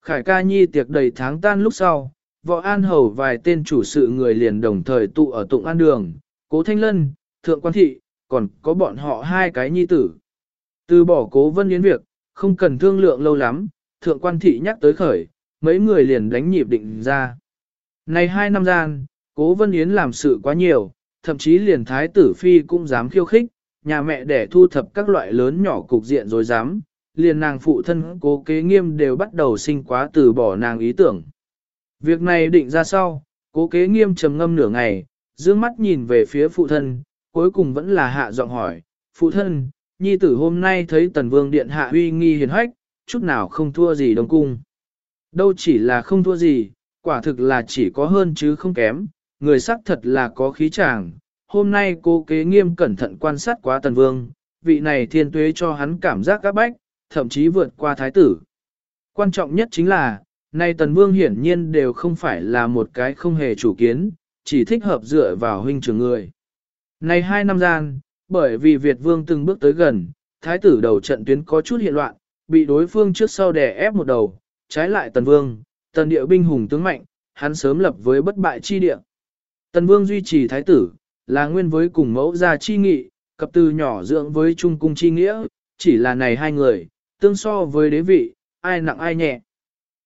[SPEAKER 1] Khải ca nhi tiệc đầy tháng tan lúc sau, võ an hầu vài tên chủ sự người liền đồng thời tụ ở tụng an đường, cố thanh lân, thượng quan thị, còn có bọn họ hai cái nhi tử. Từ bỏ cố vân yến việc, không cần thương lượng lâu lắm, thượng quan thị nhắc tới khởi, mấy người liền đánh nhịp định ra. Này hai năm gian, cố vân yến làm sự quá nhiều, thậm chí liền thái tử phi cũng dám khiêu khích, nhà mẹ để thu thập các loại lớn nhỏ cục diện rồi dám, liền nàng phụ thân cố kế nghiêm đều bắt đầu sinh quá từ bỏ nàng ý tưởng. Việc này định ra sau, cố kế nghiêm trầm ngâm nửa ngày, dương mắt nhìn về phía phụ thân, cuối cùng vẫn là hạ giọng hỏi, phụ thân, nhi tử hôm nay thấy tần vương điện hạ uy nghi hiền hách, chút nào không thua gì đồng cung. Đâu chỉ là không thua gì, quả thực là chỉ có hơn chứ không kém, người sắc thật là có khí chàng. Hôm nay cô kế nghiêm cẩn thận quan sát quá tần vương, vị này thiên tuế cho hắn cảm giác các bách, thậm chí vượt qua thái tử. Quan trọng nhất chính là, nay tần vương hiển nhiên đều không phải là một cái không hề chủ kiến, chỉ thích hợp dựa vào huynh trưởng người. Này hai năm gian, bởi vì Việt vương từng bước tới gần, thái tử đầu trận tuyến có chút hiện loạn, bị đối phương trước sau đè ép một đầu, trái lại tần vương, tần địa binh hùng tướng mạnh, hắn sớm lập với bất bại chi địa. Tần vương duy trì thái tử, là nguyên với cùng mẫu gia chi nghị, cập từ nhỏ dưỡng với trung cung chi nghĩa, chỉ là này hai người, tương so với đế vị, ai nặng ai nhẹ.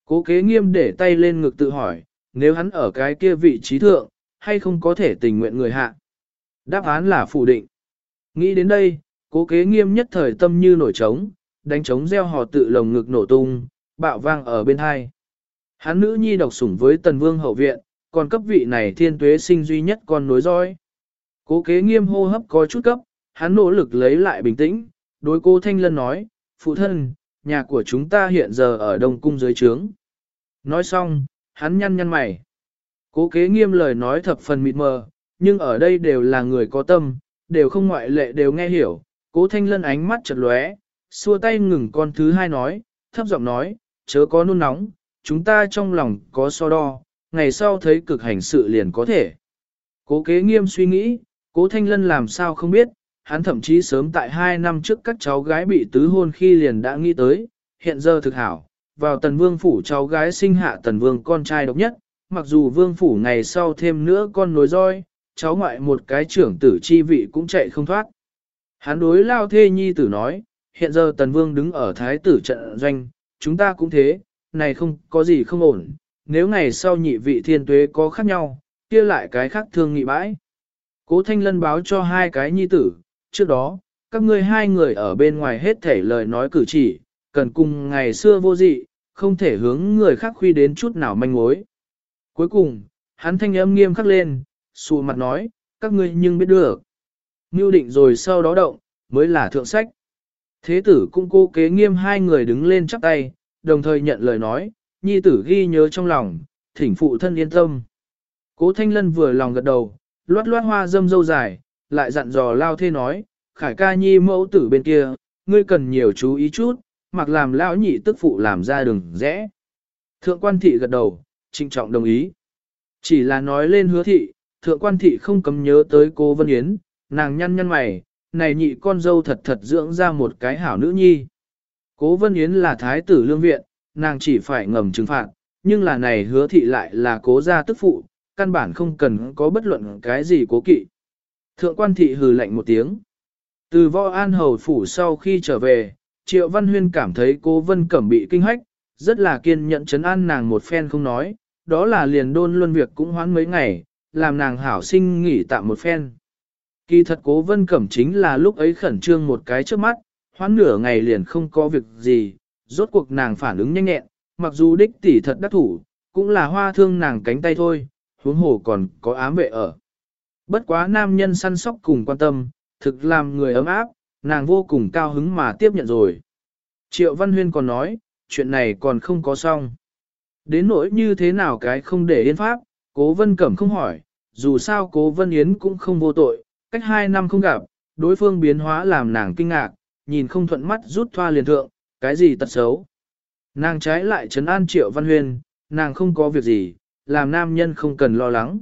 [SPEAKER 1] Cố kế nghiêm để tay lên ngực tự hỏi, nếu hắn ở cái kia vị trí thượng, hay không có thể tình nguyện người hạ. Đáp án là phủ định. Nghĩ đến đây, cố kế nghiêm nhất thời tâm như nổi trống, đánh trống gieo hò tự lồng ngực nổ tung, bạo vang ở bên hai. Hắn nữ nhi độc sủng với tần vương hậu viện, còn cấp vị này thiên tuế sinh duy nhất con nối dõi. Cố kế nghiêm hô hấp có chút cấp, hắn nỗ lực lấy lại bình tĩnh, đối cô Thanh Lân nói, phụ thân, nhà của chúng ta hiện giờ ở Đông Cung dưới trướng. Nói xong, hắn nhăn nhăn mày. Cố kế nghiêm lời nói thập phần mịt mờ, nhưng ở đây đều là người có tâm, đều không ngoại lệ đều nghe hiểu. Cố thanh lân ánh mắt chật lóe, xua tay ngừng con thứ hai nói, thấp giọng nói, chớ có nôn nóng, chúng ta trong lòng có so đo, ngày sau thấy cực hành sự liền có thể. Cố kế nghiêm suy nghĩ, cố thanh lân làm sao không biết, hắn thậm chí sớm tại hai năm trước các cháu gái bị tứ hôn khi liền đã nghĩ tới, hiện giờ thực hảo, vào tần vương phủ cháu gái sinh hạ tần vương con trai độc nhất, mặc dù vương phủ ngày sau thêm nữa con nối roi, cháu ngoại một cái trưởng tử chi vị cũng chạy không thoát. Hắn đối lao thê nhi tử nói, hiện giờ tần vương đứng ở thái tử trận doanh, chúng ta cũng thế, này không có gì không ổn, nếu ngày sau nhị vị thiên tuế có khác nhau, kia lại cái khác thương nghị bãi. Cố thanh lân báo cho hai cái nhi tử, trước đó, các ngươi hai người ở bên ngoài hết thể lời nói cử chỉ, cần cùng ngày xưa vô dị, không thể hướng người khác khuy đến chút nào manh mối. Cuối cùng, hắn thanh âm nghiêm khắc lên, xù mặt nói, các ngươi nhưng biết được. Ngưu định rồi sau đó động, mới là thượng sách. Thế tử cũng cố kế nghiêm hai người đứng lên chắp tay, đồng thời nhận lời nói, nhi tử ghi nhớ trong lòng, thỉnh phụ thân yên tâm. Cố thanh lân vừa lòng gật đầu, loát loát hoa dâm dâu dài, lại dặn dò lao thê nói, khải ca nhi mẫu tử bên kia, ngươi cần nhiều chú ý chút, mặc làm lão nhị tức phụ làm ra đường rẽ. Thượng quan thị gật đầu, trịnh trọng đồng ý. Chỉ là nói lên hứa thị, thượng quan thị không cấm nhớ tới cô Vân Yến, nàng nhăn nhăn mày, này nhị con dâu thật thật dưỡng ra một cái hảo nữ nhi. Cố Vân Yến là thái tử lương viện, nàng chỉ phải ngầm trừng phạt, nhưng là này hứa thị lại là cố gia tức phụ, căn bản không cần có bất luận cái gì cố kỵ. Thượng quan thị hừ lạnh một tiếng. Từ võ an hầu phủ sau khi trở về, Triệu Văn Huyên cảm thấy cô Vân Cẩm bị kinh hách, rất là kiên nhẫn chấn an nàng một phen không nói, đó là liền đôn luân việc cũng hoãn mấy ngày, làm nàng hảo sinh nghỉ tạm một phen. Kỳ thật cố Vân Cẩm chính là lúc ấy khẩn trương một cái trước mắt, hoãn nửa ngày liền không có việc gì, rốt cuộc nàng phản ứng nhanh nhẹn, mặc dù đích tỷ thật đắc thủ, cũng là hoa thương nàng cánh tay thôi, huống hồ còn có ám vệ ở. Bất quá nam nhân săn sóc cùng quan tâm, thực làm người ấm áp, nàng vô cùng cao hứng mà tiếp nhận rồi. Triệu Văn Huyên còn nói, chuyện này còn không có xong. Đến nỗi như thế nào cái không để yên pháp, cố vân cẩm không hỏi, dù sao cố vân yến cũng không vô tội, cách hai năm không gặp, đối phương biến hóa làm nàng kinh ngạc, nhìn không thuận mắt rút thoa liền thượng, cái gì tật xấu. Nàng trái lại trấn an Triệu Văn Huyên, nàng không có việc gì, làm nam nhân không cần lo lắng.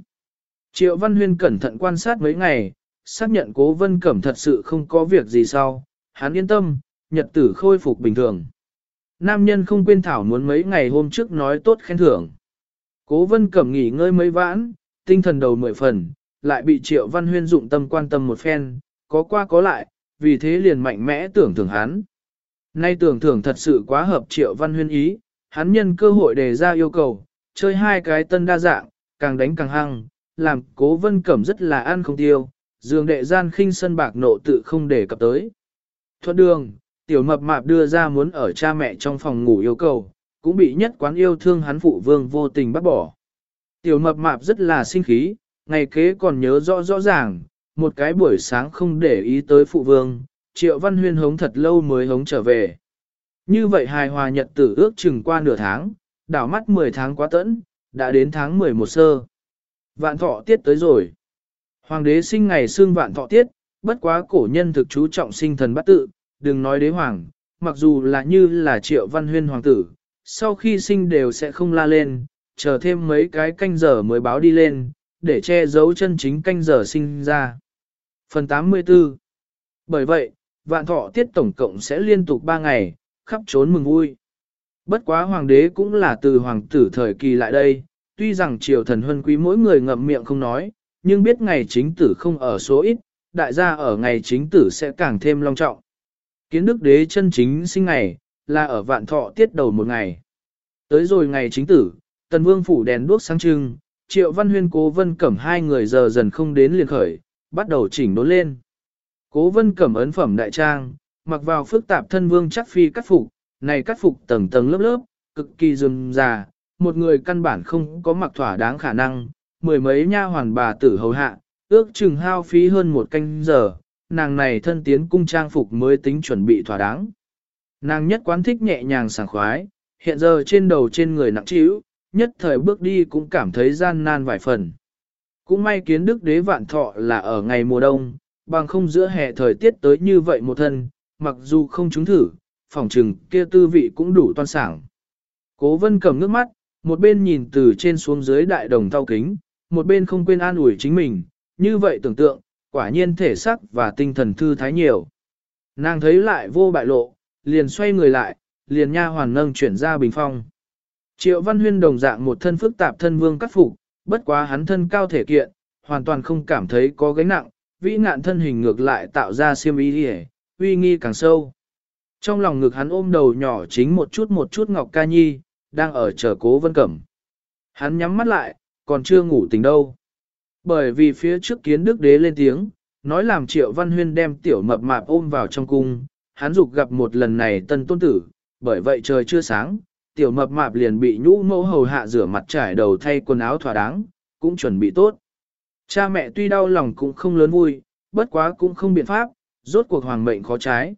[SPEAKER 1] Triệu Văn Huyên cẩn thận quan sát mấy ngày, xác nhận cố vân cẩm thật sự không có việc gì sau, hắn yên tâm, nhật tử khôi phục bình thường. Nam nhân không quên thảo muốn mấy ngày hôm trước nói tốt khen thưởng. Cố vân cẩm nghỉ ngơi mấy vãn, tinh thần đầu mười phần, lại bị triệu văn huyên dụng tâm quan tâm một phen, có qua có lại, vì thế liền mạnh mẽ tưởng thưởng hắn. Nay tưởng thưởng thật sự quá hợp triệu văn huyên ý, hắn nhân cơ hội đề ra yêu cầu, chơi hai cái tân đa dạng, càng đánh càng hăng, làm cố vân cẩm rất là ăn không tiêu, dường đệ gian khinh sân bạc nộ tự không để cập tới. Thuận đường, tiểu mập mạp đưa ra muốn ở cha mẹ trong phòng ngủ yêu cầu, cũng bị nhất quán yêu thương hắn phụ vương vô tình bắt bỏ. Tiểu mập mạp rất là sinh khí, ngày kế còn nhớ rõ rõ ràng, một cái buổi sáng không để ý tới phụ vương, triệu văn huyên hống thật lâu mới hống trở về. Như vậy hài hòa nhật tử ước chừng qua nửa tháng, đảo mắt 10 tháng quá tẫn, đã đến tháng 11 sơ. Vạn thọ tiết tới rồi. Hoàng đế sinh ngày xương vạn thọ tiết, bất quá cổ nhân thực chú trọng sinh thần bắt tự, đừng nói đế hoàng, mặc dù là như là triệu văn huyên hoàng tử, sau khi sinh đều sẽ không la lên, chờ thêm mấy cái canh giờ mới báo đi lên, để che giấu chân chính canh giờ sinh ra. Phần 84 Bởi vậy, vạn thọ tiết tổng cộng sẽ liên tục 3 ngày, khắp trốn mừng vui. Bất quá hoàng đế cũng là từ hoàng tử thời kỳ lại đây, tuy rằng triều thần huân quý mỗi người ngậm miệng không nói, nhưng biết ngày chính tử không ở số ít, đại gia ở ngày chính tử sẽ càng thêm long trọng. Kiến đức đế chân chính sinh ngày, là ở vạn thọ tiết đầu một ngày. Tới rồi ngày chính tử, tần vương phủ đèn đuốc sáng trưng, triệu văn huyên cố vân cẩm hai người giờ dần không đến liền khởi, bắt đầu chỉnh đốn lên. Cố vân cẩm ấn phẩm đại trang, mặc vào phức tạp thân vương chắc phi cắt phục, này cắt phục tầng tầng lớp lớp, cực kỳ rườm rà, một người căn bản không có mặc thỏa đáng khả năng, mười mấy nha hoàn bà tử hầu hạ, ước chừng hao phí hơn một canh giờ, nàng này thân tiến cung trang phục mới tính chuẩn bị thỏa đáng. Nàng nhất quán thích nhẹ nhàng sảng khoái, hiện giờ trên đầu trên người nặng trĩu, nhất thời bước đi cũng cảm thấy gian nan vài phần. Cũng may kiến đức đế vạn thọ là ở ngày mùa đông, bằng không giữa hè thời tiết tới như vậy một thân, mặc dù không trúng thử, phòng trừng kia tư vị cũng đủ toan sảng. Cố vân cầm nước mắt, một bên nhìn từ trên xuống dưới đại đồng thao kính, một bên không quên an ủi chính mình, như vậy tưởng tượng, quả nhiên thể sắc và tinh thần thư thái nhiều. Nàng thấy lại vô bại lộ, liền xoay người lại, liền nha hoàn nâng chuyển ra bình phong. Triệu Văn Huyên đồng dạng một thân phức tạp thân vương cắt phục, bất quá hắn thân cao thể kiện, hoàn toàn không cảm thấy có gánh nặng, vĩ ngạn thân hình ngược lại tạo ra siêm ý hề, uy nghi càng sâu. Trong lòng ngực hắn ôm đầu nhỏ chính một chút một chút Ngọc Ca Nhi, đang ở chờ cố vân cẩm. Hắn nhắm mắt lại, còn chưa ngủ tỉnh đâu. Bởi vì phía trước kiến đức đế lên tiếng, nói làm triệu văn huyên đem tiểu mập mạp ôm vào trong cung, hắn dục gặp một lần này tân tôn tử, bởi vậy trời chưa sáng, tiểu mập mạp liền bị nhũ mẫu hầu hạ rửa mặt trải đầu thay quần áo thỏa đáng, cũng chuẩn bị tốt. Cha mẹ tuy đau lòng cũng không lớn vui, bất quá cũng không biện pháp, rốt cuộc hoàng mệnh khó trái.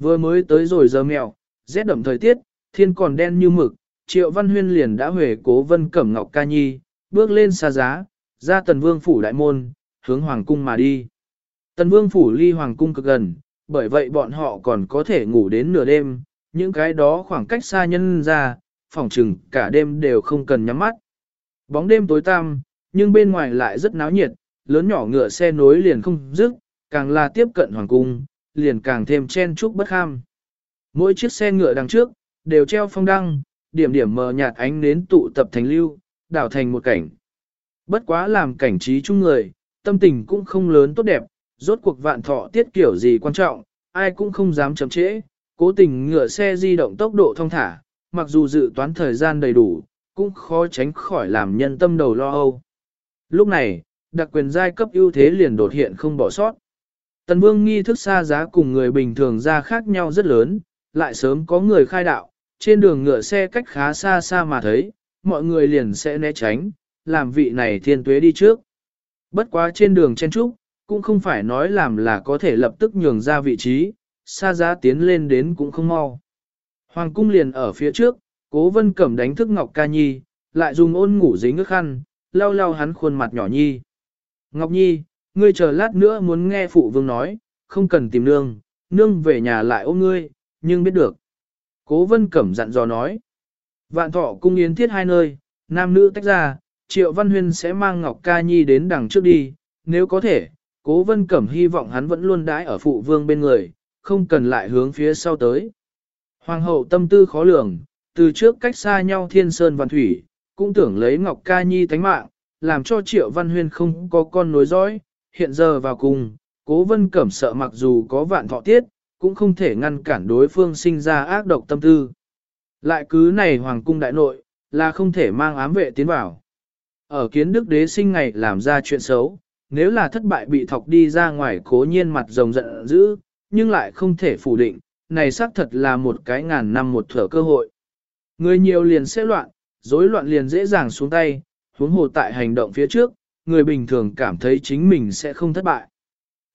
[SPEAKER 1] Vừa mới tới rồi giờ mèo, rét đậm thời tiết, thiên còn đen như mực, triệu văn huyên liền đã huề cố vân cẩm ngọc ca nhi, bước lên xa giá, ra tần vương phủ đại môn, hướng hoàng cung mà đi. Tần vương phủ ly hoàng cung cực gần, bởi vậy bọn họ còn có thể ngủ đến nửa đêm, những cái đó khoảng cách xa nhân ra, phòng trừng cả đêm đều không cần nhắm mắt. Bóng đêm tối tăm, nhưng bên ngoài lại rất náo nhiệt, lớn nhỏ ngựa xe nối liền không dứt, càng là tiếp cận hoàng cung, liền càng thêm chen chúc bất kham. Mỗi chiếc xe ngựa đằng trước, đều treo phong đăng, điểm điểm mờ nhạt ánh nến tụ tập thành lưu, đảo thành một cảnh. Bất quá làm cảnh trí chung người, tâm tình cũng không lớn tốt đẹp, rốt cuộc vạn thọ tiết kiểu gì quan trọng, ai cũng không dám chậm trễ, cố tình ngựa xe di động tốc độ thông thả, mặc dù dự toán thời gian đầy đủ, cũng khó tránh khỏi làm nhân tâm đầu lo âu. Lúc này, đặc quyền giai cấp ưu thế liền đột hiện không bỏ sót. Tần Vương nghi thức xa giá cùng người bình thường ra khác nhau rất lớn, lại sớm có người khai đạo, trên đường ngựa xe cách khá xa xa mà thấy, mọi người liền sẽ né tránh, làm vị này thiên tuế đi trước. Bất quá trên đường chen trúc, cũng không phải nói làm là có thể lập tức nhường ra vị trí, xa giá tiến lên đến cũng không mau. Hoàng cung liền ở phía trước, cố vân cẩm đánh thức Ngọc Ca Nhi, lại dùng ôn ngủ dính nước khăn, lau lau hắn khuôn mặt nhỏ nhi. Ngọc Nhi, ngươi chờ lát nữa muốn nghe phụ vương nói, không cần tìm nương, nương về nhà lại ôm ngươi, nhưng biết được. Cố vân cẩm dặn dò nói. Vạn thọ cung yến thiết hai nơi, nam nữ tách ra, triệu văn huyên sẽ mang Ngọc Ca Nhi đến đằng trước đi, nếu có thể, cố vân cẩm hy vọng hắn vẫn luôn đãi ở phụ vương bên người, không cần lại hướng phía sau tới. Hoàng hậu tâm tư khó lường, từ trước cách xa nhau thiên sơn văn thủy, cũng tưởng lấy Ngọc Ca Nhi tánh mạng, làm cho Triệu Văn Huyên không có con nối dõi, hiện giờ vào cùng, cố vân cẩm sợ mặc dù có vạn thọ tiết, cũng không thể ngăn cản đối phương sinh ra ác độc tâm tư. Lại cứ này hoàng cung đại nội, là không thể mang ám vệ tiến vào. Ở kiến đức đế sinh ngày làm ra chuyện xấu, nếu là thất bại bị thọc đi ra ngoài cố nhiên mặt rồng giận dữ, nhưng lại không thể phủ định, này xác thật là một cái ngàn năm một thở cơ hội. Người nhiều liền sẽ loạn, rối loạn liền dễ dàng xuống tay, huống hồ tại hành động phía trước, người bình thường cảm thấy chính mình sẽ không thất bại.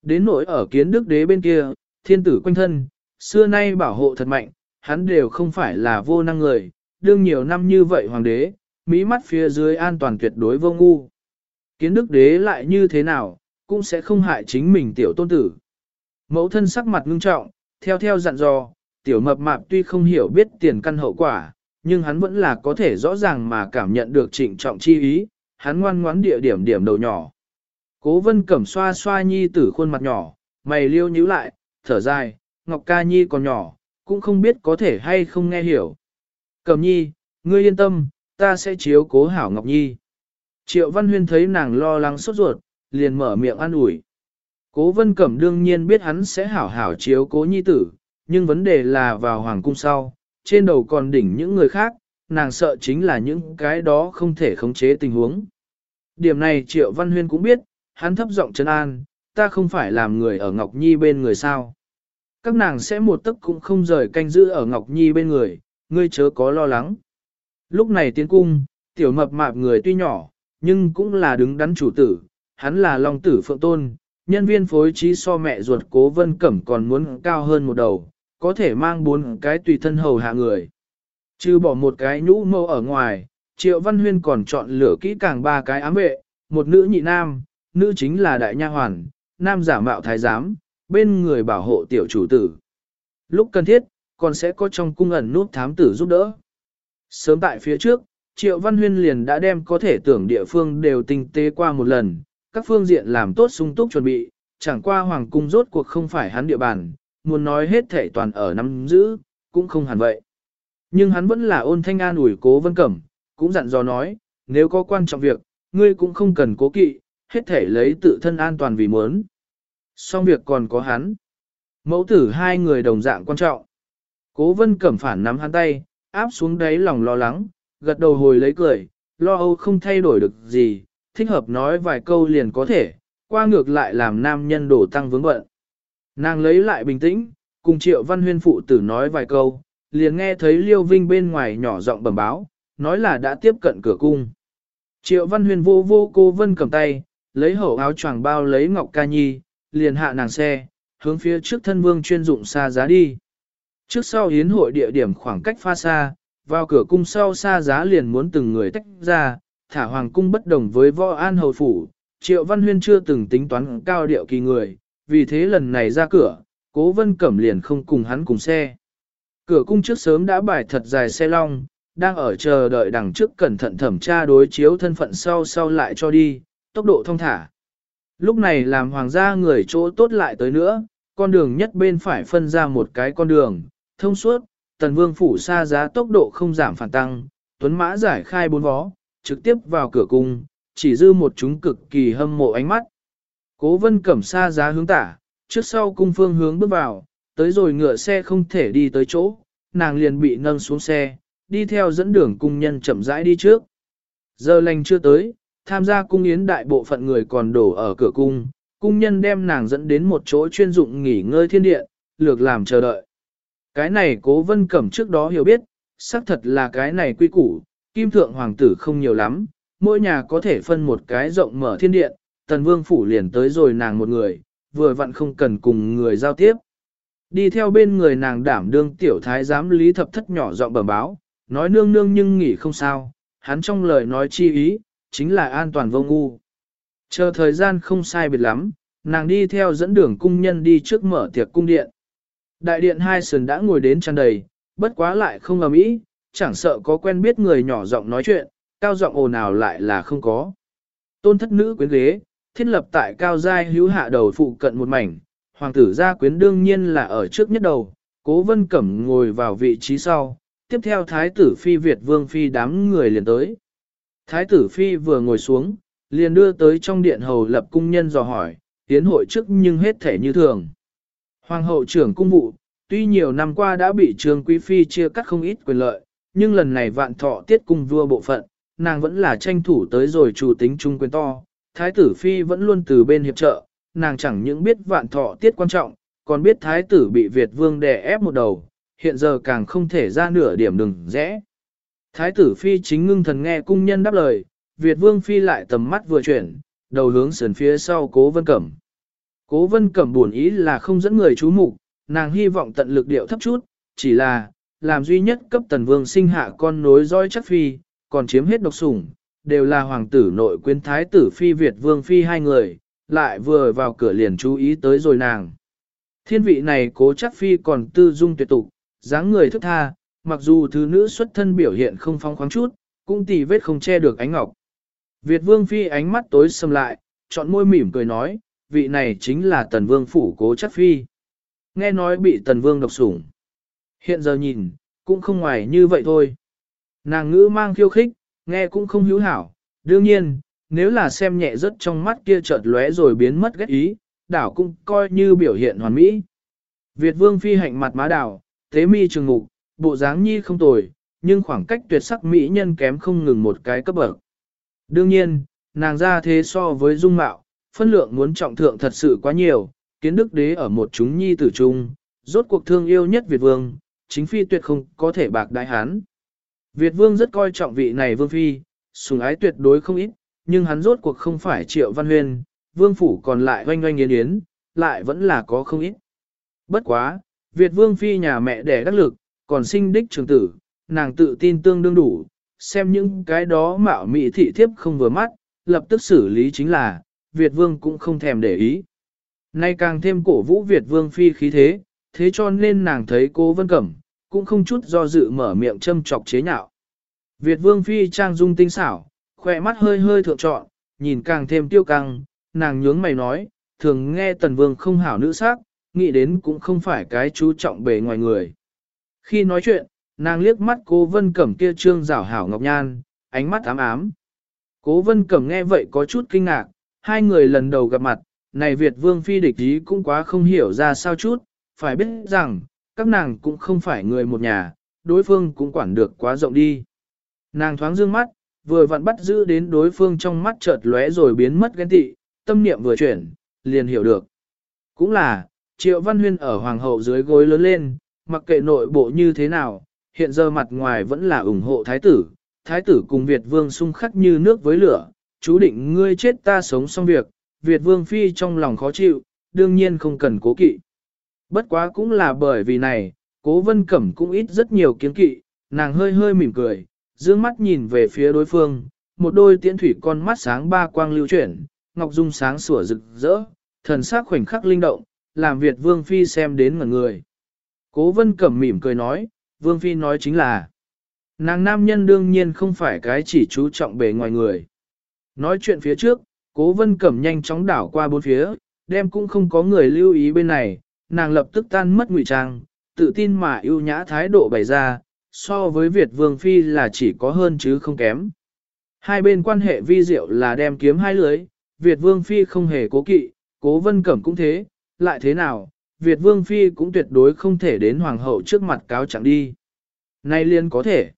[SPEAKER 1] Đến nỗi ở kiến đức đế bên kia, thiên tử quanh thân, xưa nay bảo hộ thật mạnh, hắn đều không phải là vô năng người, đương nhiều năm như vậy hoàng đế, mỹ mắt phía dưới an toàn tuyệt đối vô ngu. Kiến đức đế lại như thế nào, cũng sẽ không hại chính mình tiểu tôn tử. Mẫu thân sắc mặt ngưng trọng, theo theo dặn dò, tiểu mập mạp tuy không hiểu biết tiền căn hậu quả, nhưng hắn vẫn là có thể rõ ràng mà cảm nhận được trịnh trọng chi ý, hắn ngoan ngoãn địa điểm điểm đầu nhỏ. Cố vân cẩm xoa xoa nhi tử khuôn mặt nhỏ, mày liêu nhíu lại, thở dài, Ngọc ca nhi còn nhỏ, cũng không biết có thể hay không nghe hiểu. Cẩm nhi, ngươi yên tâm, ta sẽ chiếu cố hảo Ngọc nhi. Triệu Văn Huyên thấy nàng lo lắng sốt ruột, liền mở miệng an ủi. Cố vân cẩm đương nhiên biết hắn sẽ hảo hảo chiếu cố nhi tử, nhưng vấn đề là vào hoàng cung sau, trên đầu còn đỉnh những người khác, nàng sợ chính là những cái đó không thể khống chế tình huống. Điểm này Triệu Văn Huyên cũng biết, hắn thấp giọng chân an, ta không phải làm người ở Ngọc Nhi bên người sao. Các nàng sẽ một tấc cũng không rời canh giữ ở Ngọc Nhi bên người, ngươi chớ có lo lắng. Lúc này tiến cung, tiểu mập mạp người tuy nhỏ, nhưng cũng là đứng đắn chủ tử, hắn là Long tử Phượng Tôn, nhân viên phối trí so mẹ ruột cố vân cẩm còn muốn cao hơn một đầu, có thể mang bốn cái tùy thân hầu hạ người. Trừ bỏ một cái nhũ mâu ở ngoài, Triệu Văn Huyên còn chọn lựa kỹ càng ba cái ám vệ, một nữ nhị nam, nữ chính là đại nha hoàn, nam giả mạo thái giám, bên người bảo hộ tiểu chủ tử. Lúc cần thiết, còn sẽ có trong cung ẩn nút thám tử giúp đỡ. Sớm tại phía trước, Triệu Văn Huyên liền đã đem có thể tưởng địa phương đều tinh tế qua một lần, các phương diện làm tốt sung túc chuẩn bị, chẳng qua hoàng cung rốt cuộc không phải hắn địa bàn, muốn nói hết thể toàn ở nắm giữ, cũng không hẳn vậy. Nhưng hắn vẫn là ôn thanh an ủi cố vân cẩm, cũng dặn dò nói, nếu có quan trọng việc, ngươi cũng không cần cố kỵ, hết thể lấy tự thân an toàn vì muốn. Xong việc còn có hắn. Mẫu tử hai người đồng dạng quan trọng. Cố vân cẩm phản nắm hắn tay, áp xuống đáy lòng lo lắng, gật đầu hồi lấy cười, lo âu không thay đổi được gì, thích hợp nói vài câu liền có thể, qua ngược lại làm nam nhân đổ tăng vướng bận. Nàng lấy lại bình tĩnh, cùng triệu văn huyên phụ tử nói vài câu, liền nghe thấy Liêu Vinh bên ngoài nhỏ giọng bẩm báo, nói là đã tiếp cận cửa cung. Triệu văn huyên vô vô cô vân cầm tay, lấy hậu áo choàng bao lấy ngọc ca nhi, liền hạ nàng xe, hướng phía trước thân vương chuyên dụng xa giá đi. Trước sau hiến hội địa điểm khoảng cách pha xa, vào cửa cung sau xa giá liền muốn từng người tách ra, thả hoàng cung bất đồng với võ an hầu phủ, triệu văn huyên chưa từng tính toán cao điệu kỳ người, vì thế lần này ra cửa, cố vân cẩm liền không cùng hắn cùng xe. Cửa cung trước sớm đã bài thật dài xe long, đang ở chờ đợi đằng trước cẩn thận thẩm tra đối chiếu thân phận sau sau lại cho đi, tốc độ thông thả. Lúc này làm hoàng gia người chỗ tốt lại tới nữa, con đường nhất bên phải phân ra một cái con đường, thông suốt, tần vương phủ xa giá tốc độ không giảm phản tăng, tuấn mã giải khai bốn vó, trực tiếp vào cửa cung, chỉ dư một chúng cực kỳ hâm mộ ánh mắt. Cố vân cẩm xa giá hướng tả, trước sau cung phương hướng bước vào, tới rồi ngựa xe không thể đi tới chỗ, nàng liền bị nâng xuống xe, đi theo dẫn đường cung nhân chậm rãi đi trước. Giờ lành chưa tới, tham gia cung yến đại bộ phận người còn đổ ở cửa cung, cung nhân đem nàng dẫn đến một chỗ chuyên dụng nghỉ ngơi thiên điện, lược làm chờ đợi. Cái này cố vân cẩm trước đó hiểu biết, xác thật là cái này quy củ, kim thượng hoàng tử không nhiều lắm, mỗi nhà có thể phân một cái rộng mở thiên điện, tần vương phủ liền tới rồi nàng một người, vừa vặn không cần cùng người giao tiếp. Đi theo bên người nàng đảm đương tiểu thái giám lý thập thất nhỏ giọng bẩm báo, nói nương nương nhưng nghỉ không sao, hắn trong lời nói chi ý, chính là an toàn vô ngu. Chờ thời gian không sai biệt lắm, nàng đi theo dẫn đường cung nhân đi trước mở tiệc cung điện. Đại điện hai sườn đã ngồi đến tràn đầy, bất quá lại không ầm ĩ, chẳng sợ có quen biết người nhỏ giọng nói chuyện, cao giọng ồn ào lại là không có. Tôn thất nữ quyến ghế, thiết lập tại cao giai hữu hạ đầu phụ cận một mảnh, hoàng tử gia quyến đương nhiên là ở trước nhất đầu, cố vân cẩm ngồi vào vị trí sau, tiếp theo thái tử phi Việt vương phi đám người liền tới. Thái tử phi vừa ngồi xuống, liền đưa tới trong điện hầu lập cung nhân dò hỏi, tiến hội trước nhưng hết thể như thường. Hoàng hậu trưởng cung vụ, tuy nhiều năm qua đã bị Trường quý phi chia cắt không ít quyền lợi, nhưng lần này vạn thọ tiết cung vua bộ phận, nàng vẫn là tranh thủ tới rồi chủ tính trung quyền to. Thái tử phi vẫn luôn từ bên hiệp trợ, nàng chẳng những biết vạn thọ tiết quan trọng, còn biết thái tử bị Việt vương đè ép một đầu, hiện giờ càng không thể ra nửa điểm đừng rẽ. Thái tử phi chính ngưng thần nghe cung nhân đáp lời, Việt vương phi lại tầm mắt vừa chuyển, đầu hướng sườn phía sau cố vân cẩm. Cố vân cẩm buồn ý là không dẫn người chú mục, nàng hy vọng tận lực điệu thấp chút, chỉ là, làm duy nhất cấp tần vương sinh hạ con nối dõi chắc phi, còn chiếm hết độc sủng, đều là hoàng tử nội quyến thái tử phi Việt vương phi hai người, lại vừa vào cửa liền chú ý tới rồi nàng. Thiên vị này cố chắc phi còn tư dung tuyệt tục, dáng người thức tha, mặc dù thứ nữ xuất thân biểu hiện không phong khoáng chút, cũng tỉ vết không che được ánh ngọc. Việt vương phi ánh mắt tối sầm lại, chọn môi mỉm cười nói, vị này chính là tần vương phủ cố chắc phi. Nghe nói bị tần vương độc sủng. Hiện giờ nhìn, cũng không ngoài như vậy thôi. Nàng ngữ mang khiêu khích, nghe cũng không hữu hảo. Đương nhiên, nếu là xem nhẹ rất trong mắt kia chợt lóe rồi biến mất ghét ý, đảo cũng coi như biểu hiện hoàn mỹ. Việt vương phi hạnh mặt má đảo, thế mi trường ngục, bộ dáng nhi không tồi, nhưng khoảng cách tuyệt sắc mỹ nhân kém không ngừng một cái cấp bậc. Đương nhiên, nàng ra thế so với dung mạo, phân lượng muốn trọng thượng thật sự quá nhiều, kiến đức đế ở một chúng nhi tử trung, rốt cuộc thương yêu nhất Việt vương, chính phi tuyệt không có thể bạc đại hán. Việt vương rất coi trọng vị này vương phi, sùng ái tuyệt đối không ít, nhưng hắn rốt cuộc không phải triệu văn huyên, vương phủ còn lại oanh oanh yến yến, lại vẫn là có không ít. Bất quá, Việt vương phi nhà mẹ đẻ đắc lực, còn sinh đích trường tử, nàng tự tin tương đương đủ, xem những cái đó mạo mị thị thiếp không vừa mắt, lập tức xử lý chính là, Việt vương cũng không thèm để ý. Nay càng thêm cổ vũ Việt vương phi khí thế, thế cho nên nàng thấy cô Vân Cẩm, cũng không chút do dự mở miệng châm chọc chế nhạo. Việt vương phi trang dung tinh xảo, khỏe mắt hơi hơi thượng trọn, nhìn càng thêm tiêu căng, nàng nhướng mày nói, thường nghe tần vương không hảo nữ sắc, nghĩ đến cũng không phải cái chú trọng bề ngoài người. Khi nói chuyện, nàng liếc mắt cố Vân Cẩm kia trương rảo hảo ngọc nhan, ánh mắt ám ám. Cố Vân Cẩm nghe vậy có chút kinh ngạc, hai người lần đầu gặp mặt, này Việt Vương Phi địch ý cũng quá không hiểu ra sao chút, phải biết rằng, các nàng cũng không phải người một nhà, đối phương cũng quản được quá rộng đi. Nàng thoáng dương mắt, vừa vặn bắt giữ đến đối phương trong mắt chợt lóe rồi biến mất ghen tị, tâm niệm vừa chuyển, liền hiểu được. Cũng là, Triệu Văn Huyên ở Hoàng hậu dưới gối lớn lên, mặc kệ nội bộ như thế nào, hiện giờ mặt ngoài vẫn là ủng hộ Thái tử. Thái tử cùng Việt Vương xung khắc như nước với lửa, chú định ngươi chết ta sống xong việc, Việt Vương Phi trong lòng khó chịu, đương nhiên không cần cố kỵ. Bất quá cũng là bởi vì này, cố vân cẩm cũng ít rất nhiều kiến kỵ, nàng hơi hơi mỉm cười, dương mắt nhìn về phía đối phương, một đôi tiễn thủy con mắt sáng ba quang lưu chuyển, ngọc dung sáng sủa rực rỡ, thần sắc khoảnh khắc linh động, làm Việt Vương Phi xem đến ngẩn người. Cố vân cẩm mỉm cười nói, Vương Phi nói chính là, nàng nam nhân đương nhiên không phải cái chỉ chú trọng bề ngoài người. Nói chuyện phía trước, cố vân cẩm nhanh chóng đảo qua bốn phía, đem cũng không có người lưu ý bên này, nàng lập tức tan mất ngụy trang, tự tin mà ưu nhã thái độ bày ra, so với Việt Vương Phi là chỉ có hơn chứ không kém. Hai bên quan hệ vi diệu là đem kiếm hai lưới, Việt Vương Phi không hề cố kỵ, cố vân cẩm cũng thế, lại thế nào, Việt Vương Phi cũng tuyệt đối không thể đến Hoàng hậu trước mặt cáo chẳng đi. Nay liên có thể.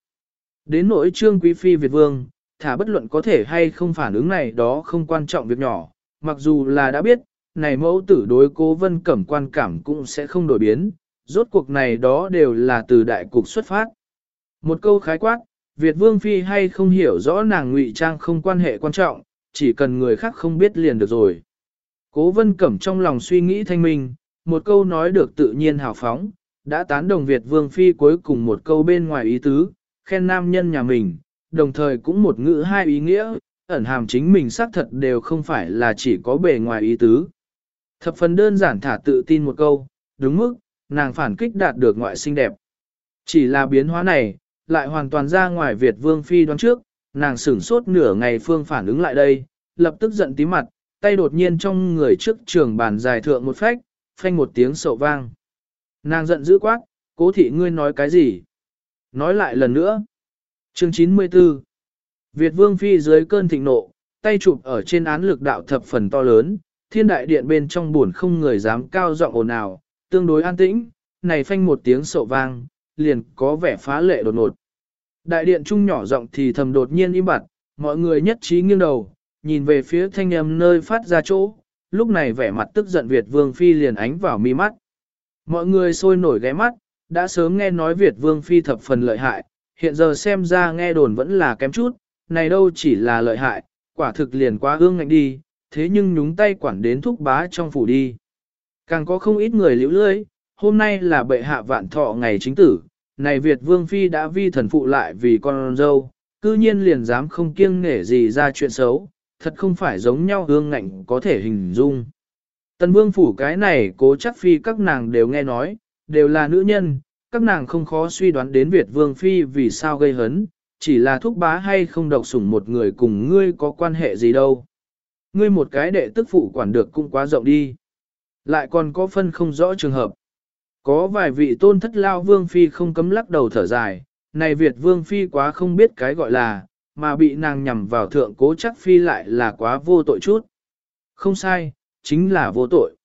[SPEAKER 1] Đến nỗi trương quý Phi Việt Vương, thả bất luận có thể hay không phản ứng này đó không quan trọng việc nhỏ, mặc dù là đã biết, này mẫu tử đối cố vân cẩm quan cảm cũng sẽ không đổi biến, rốt cuộc này đó đều là từ đại cục xuất phát. Một câu khái quát, Việt Vương Phi hay không hiểu rõ nàng ngụy trang không quan hệ quan trọng, chỉ cần người khác không biết liền được rồi. Cố vân cẩm trong lòng suy nghĩ thanh minh, một câu nói được tự nhiên hào phóng, đã tán đồng Việt Vương Phi cuối cùng một câu bên ngoài ý tứ, khen nam nhân nhà mình, đồng thời cũng một ngữ hai ý nghĩa, ẩn hàm chính mình xác thật đều không phải là chỉ có bề ngoài ý tứ. Thập phần đơn giản thả tự tin một câu, đúng mức, nàng phản kích đạt được ngoại xinh đẹp. Chỉ là biến hóa này, lại hoàn toàn ra ngoài Việt Vương Phi đoán trước, nàng sửng sốt nửa ngày phương phản ứng lại đây, lập tức giận tí mặt, tay đột nhiên trong người trước trường bàn dài thượng một phách, phanh một tiếng sậu vang. Nàng giận dữ quát, cố thị ngươi nói cái gì? Nói lại lần nữa. Chương 94 Việt Vương Phi dưới cơn thịnh nộ, tay chụp ở trên án lực đạo thập phần to lớn, thiên đại điện bên trong buồn không người dám cao giọng ồn ào, tương đối an tĩnh, này phanh một tiếng sậu vang, liền có vẻ phá lệ đột ngột. Đại điện trung nhỏ giọng thì thầm đột nhiên im bặt, mọi người nhất trí nghiêng đầu, nhìn về phía thanh âm nơi phát ra chỗ, lúc này vẻ mặt tức giận Việt Vương Phi liền ánh vào mi mắt. Mọi người sôi nổi ghé mắt, đã sớm nghe nói Việt Vương Phi thập phần lợi hại, hiện giờ xem ra nghe đồn vẫn là kém chút, này đâu chỉ là lợi hại, quả thực liền quá ương ngạnh đi, thế nhưng nhúng tay quản đến thúc bá trong phủ đi. Càng có không ít người liễu lưới, hôm nay là bệ hạ vạn thọ ngày chính tử, này Việt Vương Phi đã vi thần phụ lại vì con dâu, cư nhiên liền dám không kiêng nể gì ra chuyện xấu, thật không phải giống nhau hương ngạnh có thể hình dung. Tần Vương Phủ cái này cố chắc Phi các nàng đều nghe nói, đều là nữ nhân, các nàng không khó suy đoán đến Việt Vương Phi vì sao gây hấn, chỉ là thúc bá hay không độc sủng một người cùng ngươi có quan hệ gì đâu. Ngươi một cái đệ tức phụ quản được cũng quá rộng đi. Lại còn có phân không rõ trường hợp. Có vài vị tôn thất lao vương phi không cấm lắc đầu thở dài, này Việt vương phi quá không biết cái gọi là, mà bị nàng nhằm vào thượng cố chắc phi lại là quá vô tội chút. Không sai, chính là vô tội.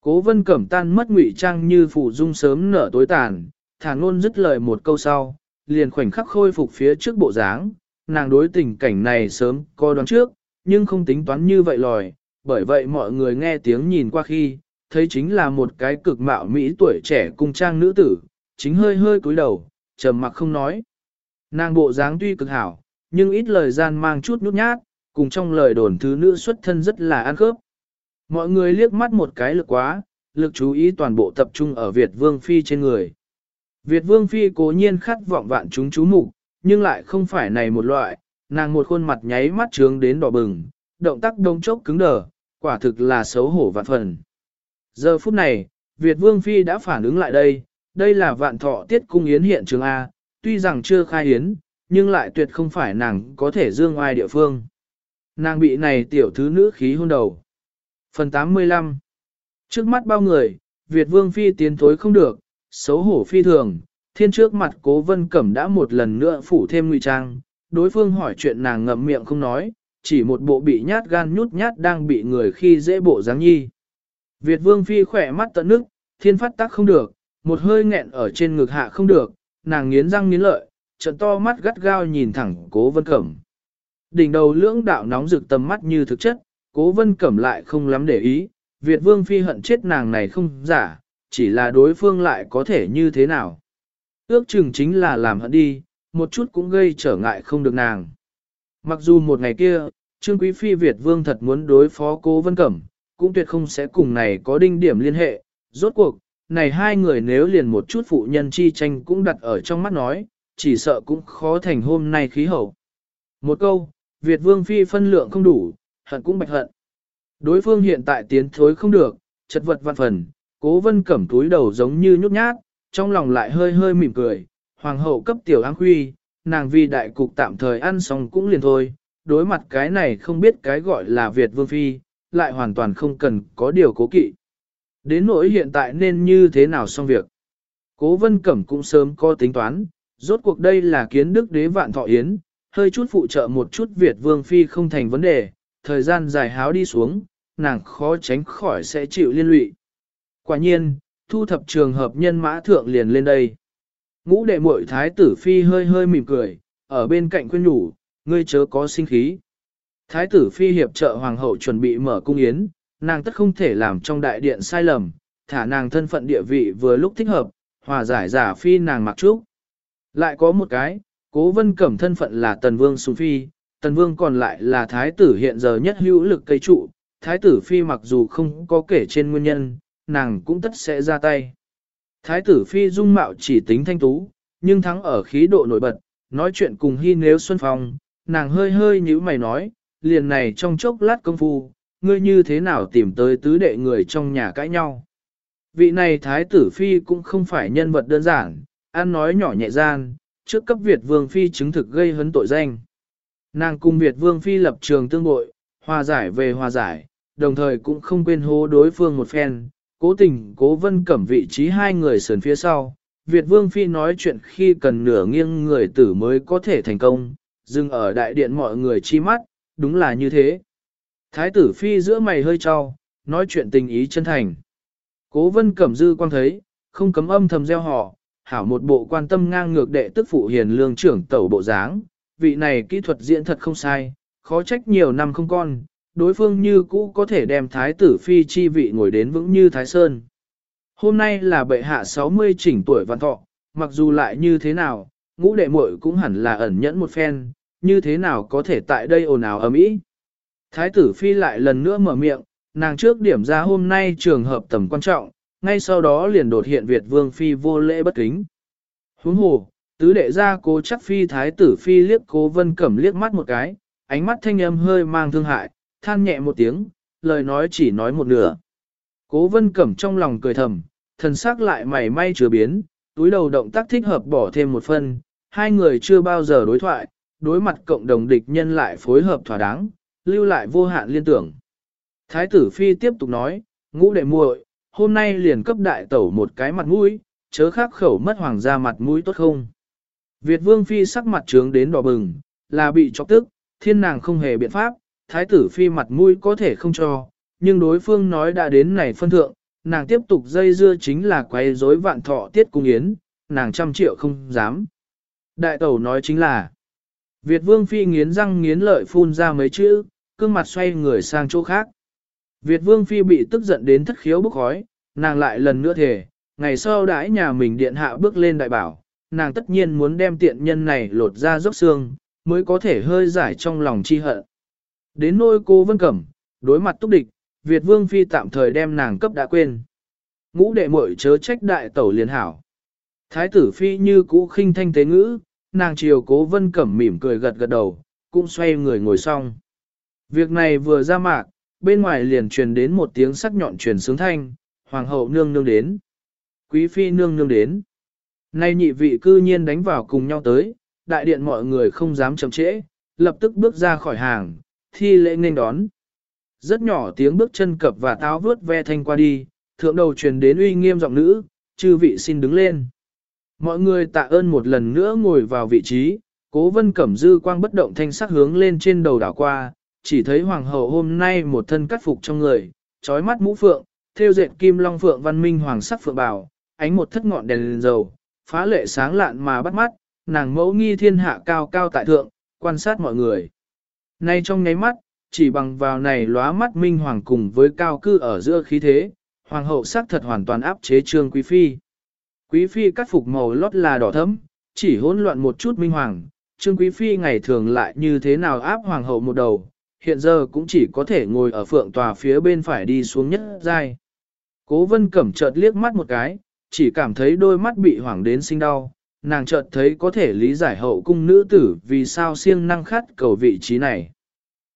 [SPEAKER 1] Cố vân cẩm tan mất ngụy trang như phủ dung sớm nở tối tàn, thả ngôn dứt lời một câu sau, liền khoảnh khắc khôi phục phía trước bộ dáng, nàng đối tình cảnh này sớm coi đoán trước, nhưng không tính toán như vậy lòi, bởi vậy mọi người nghe tiếng nhìn qua khi, thấy chính là một cái cực mạo Mỹ tuổi trẻ cung trang nữ tử, chính hơi hơi cúi đầu, trầm mặc không nói. Nàng bộ dáng tuy cực hảo, nhưng ít lời gian mang chút nhút nhát, cùng trong lời đồn thứ nữ xuất thân rất là ăn khớp. Mọi người liếc mắt một cái lực quá, lực chú ý toàn bộ tập trung ở Việt Vương Phi trên người. Việt Vương Phi cố nhiên khát vọng vạn chúng chú mục, nhưng lại không phải này một loại, nàng một khuôn mặt nháy mắt trướng đến đỏ bừng, động tác đông chốc cứng đờ, quả thực là xấu hổ vạn phần. Giờ phút này, Việt Vương Phi đã phản ứng lại đây, đây là vạn thọ tiết cung yến hiện trường A, tuy rằng chưa khai yến, nhưng lại tuyệt không phải nàng có thể dương oai địa phương. Nàng bị này tiểu thứ nữ khí hôn đầu. Phần 85 Trước mắt bao người, Việt Vương Phi tiến thối không được, xấu hổ phi thường, thiên trước mặt cố vân cẩm đã một lần nữa phủ thêm ngụy trang, đối phương hỏi chuyện nàng ngậm miệng không nói, chỉ một bộ bị nhát gan nhút nhát đang bị người khi dễ bộ dáng nhi. Việt vương phi khỏe mắt tận nước, thiên phát tác không được, một hơi nghẹn ở trên ngực hạ không được, nàng nghiến răng nghiến lợi, trận to mắt gắt gao nhìn thẳng cố vân cẩm. Đỉnh đầu lưỡng đạo nóng rực tầm mắt như thực chất, cố vân cẩm lại không lắm để ý, Việt vương phi hận chết nàng này không giả, chỉ là đối phương lại có thể như thế nào. Ước chừng chính là làm hận đi, một chút cũng gây trở ngại không được nàng. Mặc dù một ngày kia, Trương Quý Phi Việt Vương thật muốn đối phó cố Vân Cẩm, cũng tuyệt không sẽ cùng này có đinh điểm liên hệ. Rốt cuộc, này hai người nếu liền một chút phụ nhân chi tranh cũng đặt ở trong mắt nói, chỉ sợ cũng khó thành hôm nay khí hậu. Một câu, Việt Vương Phi phân lượng không đủ, hận cũng bạch hận. Đối phương hiện tại tiến thối không được, chật vật vạn phần, cố vân cẩm túi đầu giống như nhút nhát, trong lòng lại hơi hơi mỉm cười, hoàng hậu cấp tiểu áng khuy, nàng vì đại cục tạm thời ăn xong cũng liền thôi, đối mặt cái này không biết cái gọi là Việt Vương Phi, lại hoàn toàn không cần có điều cố kỵ. Đến nỗi hiện tại nên như thế nào xong việc. Cố vân cẩm cũng sớm có tính toán, rốt cuộc đây là kiến đức đế vạn thọ yến, hơi chút phụ trợ một chút Việt Vương Phi không thành vấn đề, thời gian dài háo đi xuống, nàng khó tránh khỏi sẽ chịu liên lụy. Quả nhiên, thu thập trường hợp nhân mã thượng liền lên đây. Ngũ đệ muội thái tử phi hơi hơi mỉm cười, ở bên cạnh khuyên nhủ, ngươi chớ có sinh khí. Thái tử phi hiệp trợ hoàng hậu chuẩn bị mở cung yến, nàng tất không thể làm trong đại điện sai lầm, thả nàng thân phận địa vị vừa lúc thích hợp, hòa giải giả phi nàng mặc trúc. Lại có một cái, cố vân cẩm thân phận là tần vương sùng phi, tần vương còn lại là thái tử hiện giờ nhất hữu lực cây trụ, thái tử phi mặc dù không có kể trên nguyên nhân, nàng cũng tất sẽ ra tay. Thái tử phi dung mạo chỉ tính thanh tú, nhưng thắng ở khí độ nổi bật, nói chuyện cùng hy nếu xuân phong, nàng hơi hơi như mày nói, liền này trong chốc lát công phu, ngươi như thế nào tìm tới tứ đệ người trong nhà cãi nhau. Vị này thái tử phi cũng không phải nhân vật đơn giản, ăn nói nhỏ nhẹ gian, trước cấp Việt vương phi chứng thực gây hấn tội danh. Nàng cùng Việt vương phi lập trường tương bội, hòa giải về hòa giải, đồng thời cũng không quên hố đối phương một phen, cố tình cố vân cẩm vị trí hai người sườn phía sau. Việt vương phi nói chuyện khi cần nửa nghiêng người tử mới có thể thành công, dừng ở đại điện mọi người chi mắt, đúng là như thế. Thái tử phi giữa mày hơi trao, nói chuyện tình ý chân thành. Cố vân cẩm dư quan thấy, không cấm âm thầm gieo họ, hảo một bộ quan tâm ngang ngược đệ tức phụ hiền lương trưởng tẩu bộ dáng, vị này kỹ thuật diễn thật không sai, khó trách nhiều năm không con, đối phương như cũ có thể đem thái tử phi chi vị ngồi đến vững như thái sơn. Hôm nay là bệ hạ 60 chỉnh tuổi văn thọ, mặc dù lại như thế nào, ngũ đệ muội cũng hẳn là ẩn nhẫn một phen, như thế nào có thể tại đây ồn ào ầm ĩ. Thái tử phi lại lần nữa mở miệng, nàng trước điểm ra hôm nay trường hợp tầm quan trọng, ngay sau đó liền đột hiện Việt vương phi vô lễ bất kính. Huống hồ, tứ đệ gia cố chắc phi thái tử phi liếc cố vân cẩm liếc mắt một cái, ánh mắt thanh âm hơi mang thương hại, than nhẹ một tiếng, lời nói chỉ nói một nửa. Cố vân cẩm trong lòng cười thầm, thần sắc lại mày may chưa biến, túi đầu động tác thích hợp bỏ thêm một phân, hai người chưa bao giờ đối thoại, đối mặt cộng đồng địch nhân lại phối hợp thỏa đáng, lưu lại vô hạn liên tưởng. Thái tử phi tiếp tục nói, ngũ đệ muội, hôm nay liền cấp đại tẩu một cái mặt mũi, chớ khắc khẩu mất hoàng gia mặt mũi tốt không. Việt vương phi sắc mặt trướng đến đỏ bừng, là bị chọc tức, thiên nàng không hề biện pháp, thái tử phi mặt mũi có thể không cho, nhưng đối phương nói đã đến này phân thượng, nàng tiếp tục dây dưa chính là quay rối vạn thọ tiết cung yến, nàng trăm triệu không dám. Đại tẩu nói chính là, Việt vương phi nghiến răng nghiến lợi phun ra mấy chữ, cương mặt xoay người sang chỗ khác. Việt vương phi bị tức giận đến thất khiếu bức khói, nàng lại lần nữa thề, ngày sau đãi nhà mình điện hạ bước lên đại bảo, nàng tất nhiên muốn đem tiện nhân này lột ra dốc xương, mới có thể hơi giải trong lòng chi hận. Đến nôi cô Vân Cẩm, đối mặt túc địch, Việt Vương Phi tạm thời đem nàng cấp đã quên. Ngũ đệ muội chớ trách đại tẩu liền hảo. Thái tử Phi như cũ khinh thanh tế ngữ, nàng chiều cố Vân Cẩm mỉm cười gật gật đầu, cũng xoay người ngồi xong. Việc này vừa ra mạc, bên ngoài liền truyền đến một tiếng sắc nhọn truyền sướng thanh, hoàng hậu nương nương đến. Quý phi nương nương đến. Nay nhị vị cư nhiên đánh vào cùng nhau tới, đại điện mọi người không dám chậm trễ, lập tức bước ra khỏi hàng, thi lễ nên đón. Rất nhỏ tiếng bước chân cập và táo vướt ve thanh qua đi, thượng đầu truyền đến uy nghiêm giọng nữ, chư vị xin đứng lên. Mọi người tạ ơn một lần nữa ngồi vào vị trí, cố vân cẩm dư quang bất động thanh sắc hướng lên trên đầu đảo qua, chỉ thấy hoàng hậu hôm nay một thân cắt phục trong người, trói mắt mũ phượng, theo dệt kim long phượng văn minh hoàng sắc phượng bào, ánh một thất ngọn đèn, lên dầu, phá lệ sáng lạn mà bắt mắt, nàng mẫu nghi thiên hạ cao cao tại thượng, quan sát mọi người. Nay trong nháy mắt, chỉ bằng vào này lóa mắt minh hoàng cùng với cao cư ở giữa khí thế, hoàng hậu sắc thật hoàn toàn áp chế trương quý phi. Quý phi cắt phục màu lót là đỏ thẫm, chỉ hỗn loạn một chút minh hoàng, trương quý phi ngày thường lại như thế nào áp hoàng hậu một đầu, hiện giờ cũng chỉ có thể ngồi ở phượng tòa phía bên phải đi xuống nhất giai. Cố vân cẩm chợt liếc mắt một cái, chỉ cảm thấy đôi mắt bị hoảng đến sinh đau, nàng chợt thấy có thể lý giải hậu cung nữ tử vì sao siêng năng khát cầu vị trí này.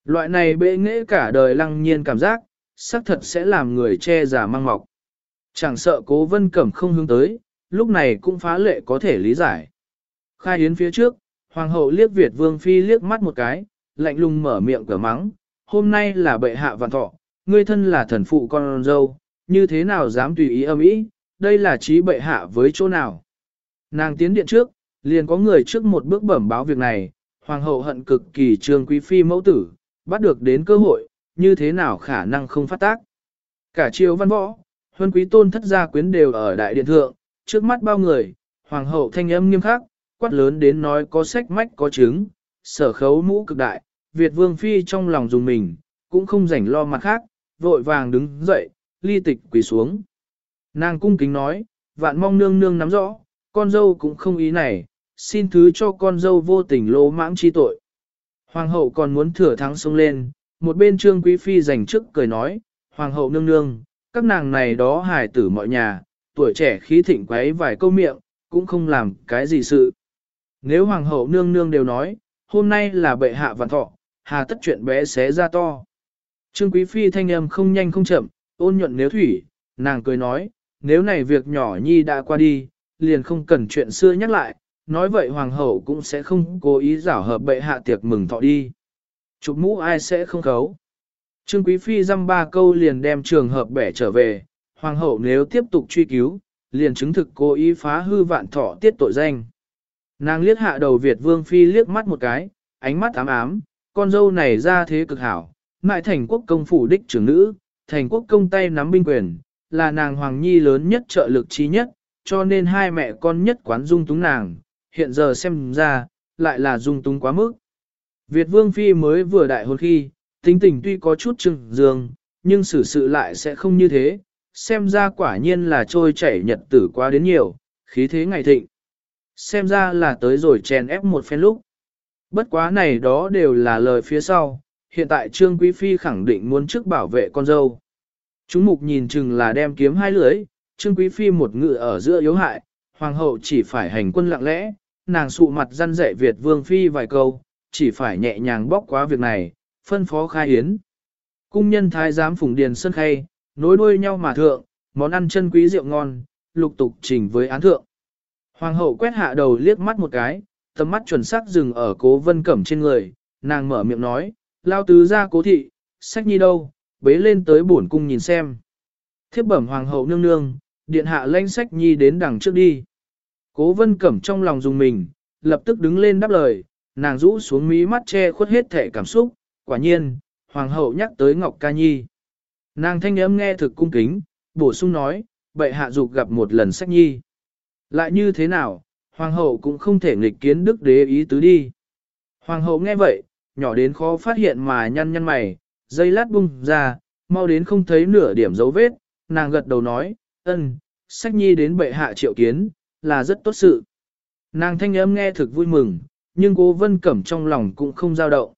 [SPEAKER 1] Loại này bệ nghệ cả đời lăng nhiên cảm giác, xác thật sẽ làm người che giả mang mọc. Chẳng sợ cố vân cẩm không hướng tới, lúc này cũng phá lệ có thể lý giải. Khai yến phía trước, hoàng hậu liếc Việt vương phi liếc mắt một cái, lạnh lùng mở miệng cửa mắng, hôm nay là bệ hạ vạn thọ, ngươi thân là thần phụ con dâu, như thế nào dám tùy ý âm ý, đây là trí bệ hạ với chỗ nào. Nàng tiến điện trước, liền có người trước một bước bẩm báo việc này, hoàng hậu hận cực kỳ trương quý phi mẫu tử, bắt được đến cơ hội, như thế nào khả năng không phát tác. Cả triều văn võ, huân quý tôn thất gia quyến đều ở đại điện thượng, trước mắt bao người, hoàng hậu thanh âm nghiêm khắc, quát lớn đến nói có sách mách có chứng, sở khấu mũ cực đại, Việt vương phi trong lòng dùng mình, cũng không rảnh lo mặt khác, vội vàng đứng dậy, ly tịch quỳ xuống. Nàng cung kính nói, vạn mong nương nương nắm rõ, con dâu cũng không ý này, xin thứ cho con dâu vô tình lỗ mãng chi tội. Hoàng hậu còn muốn thừa thắng sông lên, một bên trương quý phi giành trước cười nói, Hoàng hậu nương nương, các nàng này đó hài tử mọi nhà, tuổi trẻ khí thịnh quấy vài câu miệng, cũng không làm cái gì sự. Nếu Hoàng hậu nương nương đều nói, hôm nay là bệ hạ vạn thọ, hà tất chuyện bé xé ra to. Trương quý phi thanh âm không nhanh không chậm, ôn nhuận nếu thủy, nàng cười nói, nếu này việc nhỏ nhi đã qua đi, liền không cần chuyện xưa nhắc lại, nói vậy hoàng hậu cũng sẽ không cố ý giảo hợp bệ hạ tiệc mừng thọ đi. Chụp mũ ai sẽ không khấu. Trương Quý Phi dăm ba câu liền đem trường hợp bẻ trở về, hoàng hậu nếu tiếp tục truy cứu, liền chứng thực cố ý phá hư vạn thọ tiết tội danh. Nàng liếc hạ đầu Việt Vương Phi liếc mắt một cái, ánh mắt ám ám, con dâu này ra thế cực hảo, mại thành quốc công phủ đích trưởng nữ, thành quốc công tay nắm binh quyền, là nàng Hoàng Nhi lớn nhất trợ lực trí nhất, cho nên hai mẹ con nhất quán dung túng nàng, hiện giờ xem ra, lại là dung túng quá mức. Việt Vương Phi mới vừa đại hôn khi, tính tình tuy có chút trừng dương, nhưng xử sự lại sẽ không như thế, xem ra quả nhiên là trôi chảy nhật tử quá đến nhiều, khí thế ngày thịnh. Xem ra là tới rồi chèn ép một phen lúc. Bất quá này đó đều là lời phía sau, hiện tại Trương Quý Phi khẳng định muốn trước bảo vệ con dâu. Chúng mục nhìn chừng là đem kiếm hai lưới, Trương Quý Phi một ngự ở giữa yếu hại, Hoàng hậu chỉ phải hành quân lặng lẽ, nàng sụ mặt răn dạy Việt Vương Phi vài câu, chỉ phải nhẹ nhàng bóc quá việc này, phân phó khai hiến. Cung nhân thái giám phùng điền sân khay, nối đuôi nhau mà thượng, món ăn chân quý rượu ngon, lục tục trình với án thượng. Hoàng hậu quét hạ đầu liếc mắt một cái, tầm mắt chuẩn xác dừng ở cố vân cẩm trên người, nàng mở miệng nói, lao tứ ra cố thị, sách nhi đâu, bế lên tới bổn cung nhìn xem. Thiếp bẩm hoàng hậu nương nương, điện hạ lanh sách nhi đến đằng trước đi. Cố vân cẩm trong lòng dùng mình, lập tức đứng lên đáp lời, nàng rũ xuống mí mắt che khuất hết thể cảm xúc, quả nhiên, hoàng hậu nhắc tới Ngọc Ca Nhi. Nàng thanh âm nghe thực cung kính, bổ sung nói, bệ hạ dục gặp một lần sách nhi. Lại như thế nào, hoàng hậu cũng không thể nghịch kiến đức đế ý tứ đi. Hoàng hậu nghe vậy, nhỏ đến khó phát hiện mà nhăn nhăn mày, dây lát bung ra, mau đến không thấy nửa điểm dấu vết, nàng gật đầu nói, ân, sách nhi đến bệ hạ triệu kiến, là rất tốt sự. Nàng thanh âm nghe thực vui mừng, nhưng cố vân cẩm trong lòng cũng không dao động.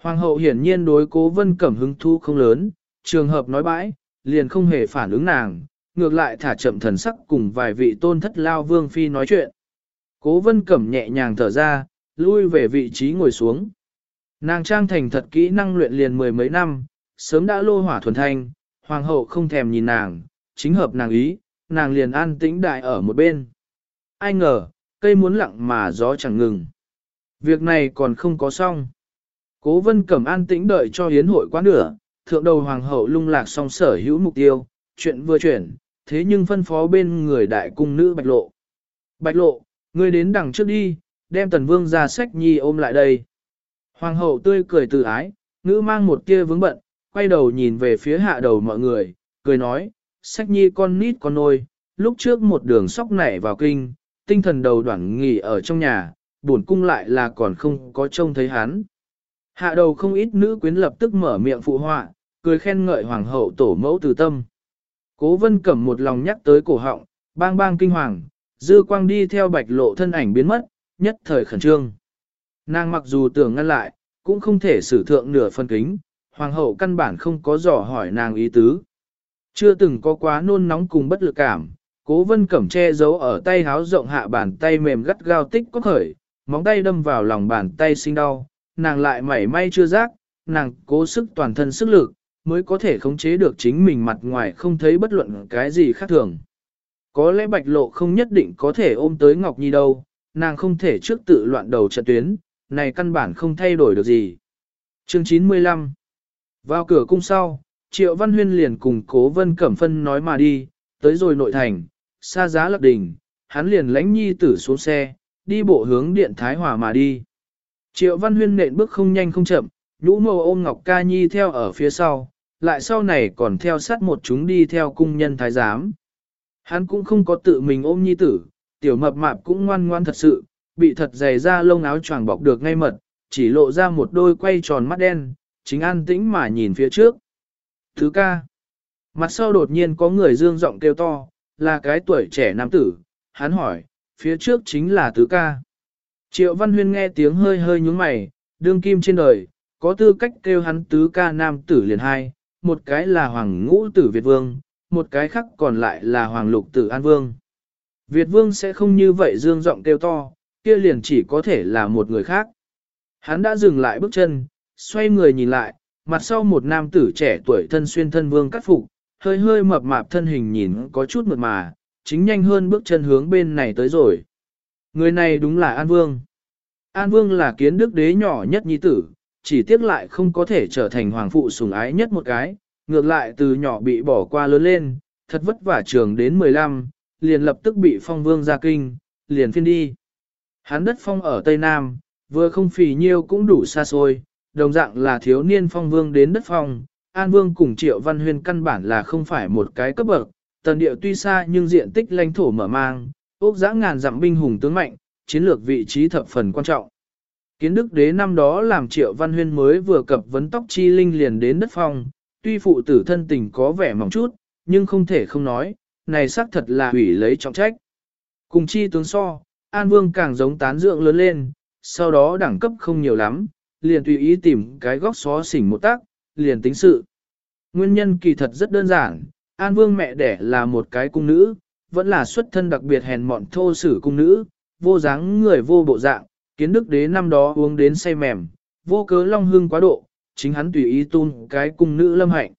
[SPEAKER 1] Hoàng hậu hiển nhiên đối cố vân cẩm hứng thu không lớn, trường hợp nói bãi, liền không hề phản ứng nàng, ngược lại thả chậm thần sắc cùng vài vị tôn thất lao vương phi nói chuyện. Cố vân cẩm nhẹ nhàng thở ra, lui về vị trí ngồi xuống. Nàng trang thành thật kỹ năng luyện liền mười mấy năm, sớm đã lô hỏa thuần thanh, hoàng hậu không thèm nhìn nàng, chính hợp nàng ý, nàng liền an tĩnh đại ở một bên. Ai ngờ, cây muốn lặng mà gió chẳng ngừng. Việc này còn không có xong. Cố vân cẩm an tĩnh đợi cho hiến hội quá nửa, thượng đầu hoàng hậu lung lạc song sở hữu mục tiêu, chuyện vừa chuyển, thế nhưng phân phó bên người đại cung nữ bạch lộ. Bạch lộ, ngươi đến đằng trước đi, đem tần vương ra sách nhi ôm lại đây. Hoàng hậu tươi cười từ ái, ngữ mang một kia vướng bận, quay đầu nhìn về phía hạ đầu mọi người, cười nói, sách nhi con nít con nôi, lúc trước một đường sóc nảy vào kinh, tinh thần đầu đoạn nghỉ ở trong nhà, buồn cung lại là còn không có trông thấy hắn. Hạ đầu không ít nữ quyến lập tức mở miệng phụ họa, cười khen ngợi hoàng hậu tổ mẫu từ tâm. Cố vân cẩm một lòng nhắc tới cổ họng, bang bang kinh hoàng, dư quang đi theo bạch lộ thân ảnh biến mất, nhất thời khẩn trương. Nàng mặc dù tưởng ngăn lại, cũng không thể sử thượng nửa phân kính, hoàng hậu căn bản không có dò hỏi nàng ý tứ. Chưa từng có quá nôn nóng cùng bất lực cảm, cố vân cẩm che giấu ở tay háo rộng hạ bàn tay mềm gắt gao tích có khởi, móng tay đâm vào lòng bàn tay sinh đau, nàng lại mảy may chưa giác, nàng cố sức toàn thân sức lực, mới có thể khống chế được chính mình mặt ngoài không thấy bất luận cái gì khác thường. Có lẽ bạch lộ không nhất định có thể ôm tới Ngọc Nhi đâu, nàng không thể trước tự loạn đầu trận tuyến, này căn bản không thay đổi được gì. Chương 95 Vào cửa cung sau, Triệu Văn Huyên liền cùng Cố Vân Cẩm Phân nói mà đi, tới rồi nội thành, xa giá lập đỉnh, hắn liền lãnh nhi tử xuống xe, đi bộ hướng điện Thái Hòa mà đi. Triệu Văn Huyên nện bước không nhanh không chậm, nhũ mồ ôm Ngọc Ca Nhi theo ở phía sau, lại sau này còn theo sát một chúng đi theo cung nhân thái giám. Hắn cũng không có tự mình ôm nhi tử, tiểu mập mạp cũng ngoan ngoan thật sự, bị thật dày ra lông áo choàng bọc được ngay mật, chỉ lộ ra một đôi quay tròn mắt đen, chính an tĩnh mà nhìn phía trước. Thứ ca. Mặt sau đột nhiên có người dương giọng kêu to, là cái tuổi trẻ nam tử, hắn hỏi, phía trước chính là tứ ca. Triệu Văn Huyên nghe tiếng hơi hơi nhúng mày, đương kim trên đời, có tư cách kêu hắn tứ ca nam tử liền hai, một cái là hoàng ngũ tử Việt Vương, một cái khác còn lại là hoàng lục tử An Vương. Việt Vương sẽ không như vậy dương giọng kêu to, kia liền chỉ có thể là một người khác. Hắn đã dừng lại bước chân, xoay người nhìn lại, mặt sau một nam tử trẻ tuổi thân xuyên thân vương cắt phục, hơi hơi mập mạp thân hình nhìn có chút mượt mà, chính nhanh hơn bước chân hướng bên này tới rồi. Người này đúng là An Vương. An Vương là kiến đức đế nhỏ nhất nhi tử, chỉ tiếc lại không có thể trở thành hoàng phụ sủng ái nhất một cái, ngược lại từ nhỏ bị bỏ qua lớn lên, thật vất vả trường đến 15, liền lập tức bị phong vương ra kinh, liền phiên đi. Hắn đất phong ở Tây Nam, vừa không phì nhiêu cũng đủ xa xôi, đồng dạng là thiếu niên phong vương đến đất phong, An Vương cùng Triệu Văn Huyên căn bản là không phải một cái cấp bậc, tần địa tuy xa nhưng diện tích lãnh thổ mở mang, ốc giã ngàn dặm binh hùng tướng mạnh, chiến lược vị trí thập phần quan trọng. Kiến đức đế năm đó làm Triệu Văn Huyên mới vừa cập vấn tóc chi linh liền đến đất phong, tuy phụ tử thân tình có vẻ mỏng chút, nhưng không thể không nói, này xác thật là hủy lấy trọng trách. Cùng chi tướng so, An Vương càng giống tán dưỡng lớn lên, sau đó đẳng cấp không nhiều lắm, liền tùy ý tìm cái góc xó xỉnh một tác, liền tính sự. Nguyên nhân kỳ thật rất đơn giản, An Vương mẹ đẻ là một cái cung nữ, vẫn là xuất thân đặc biệt hèn mọn thô sử cung nữ, vô dáng người vô bộ dạng, kiến đức đế năm đó uống đến say mềm, vô cớ long hương quá độ, chính hắn tùy ý tôn cái cung nữ lâm hạnh.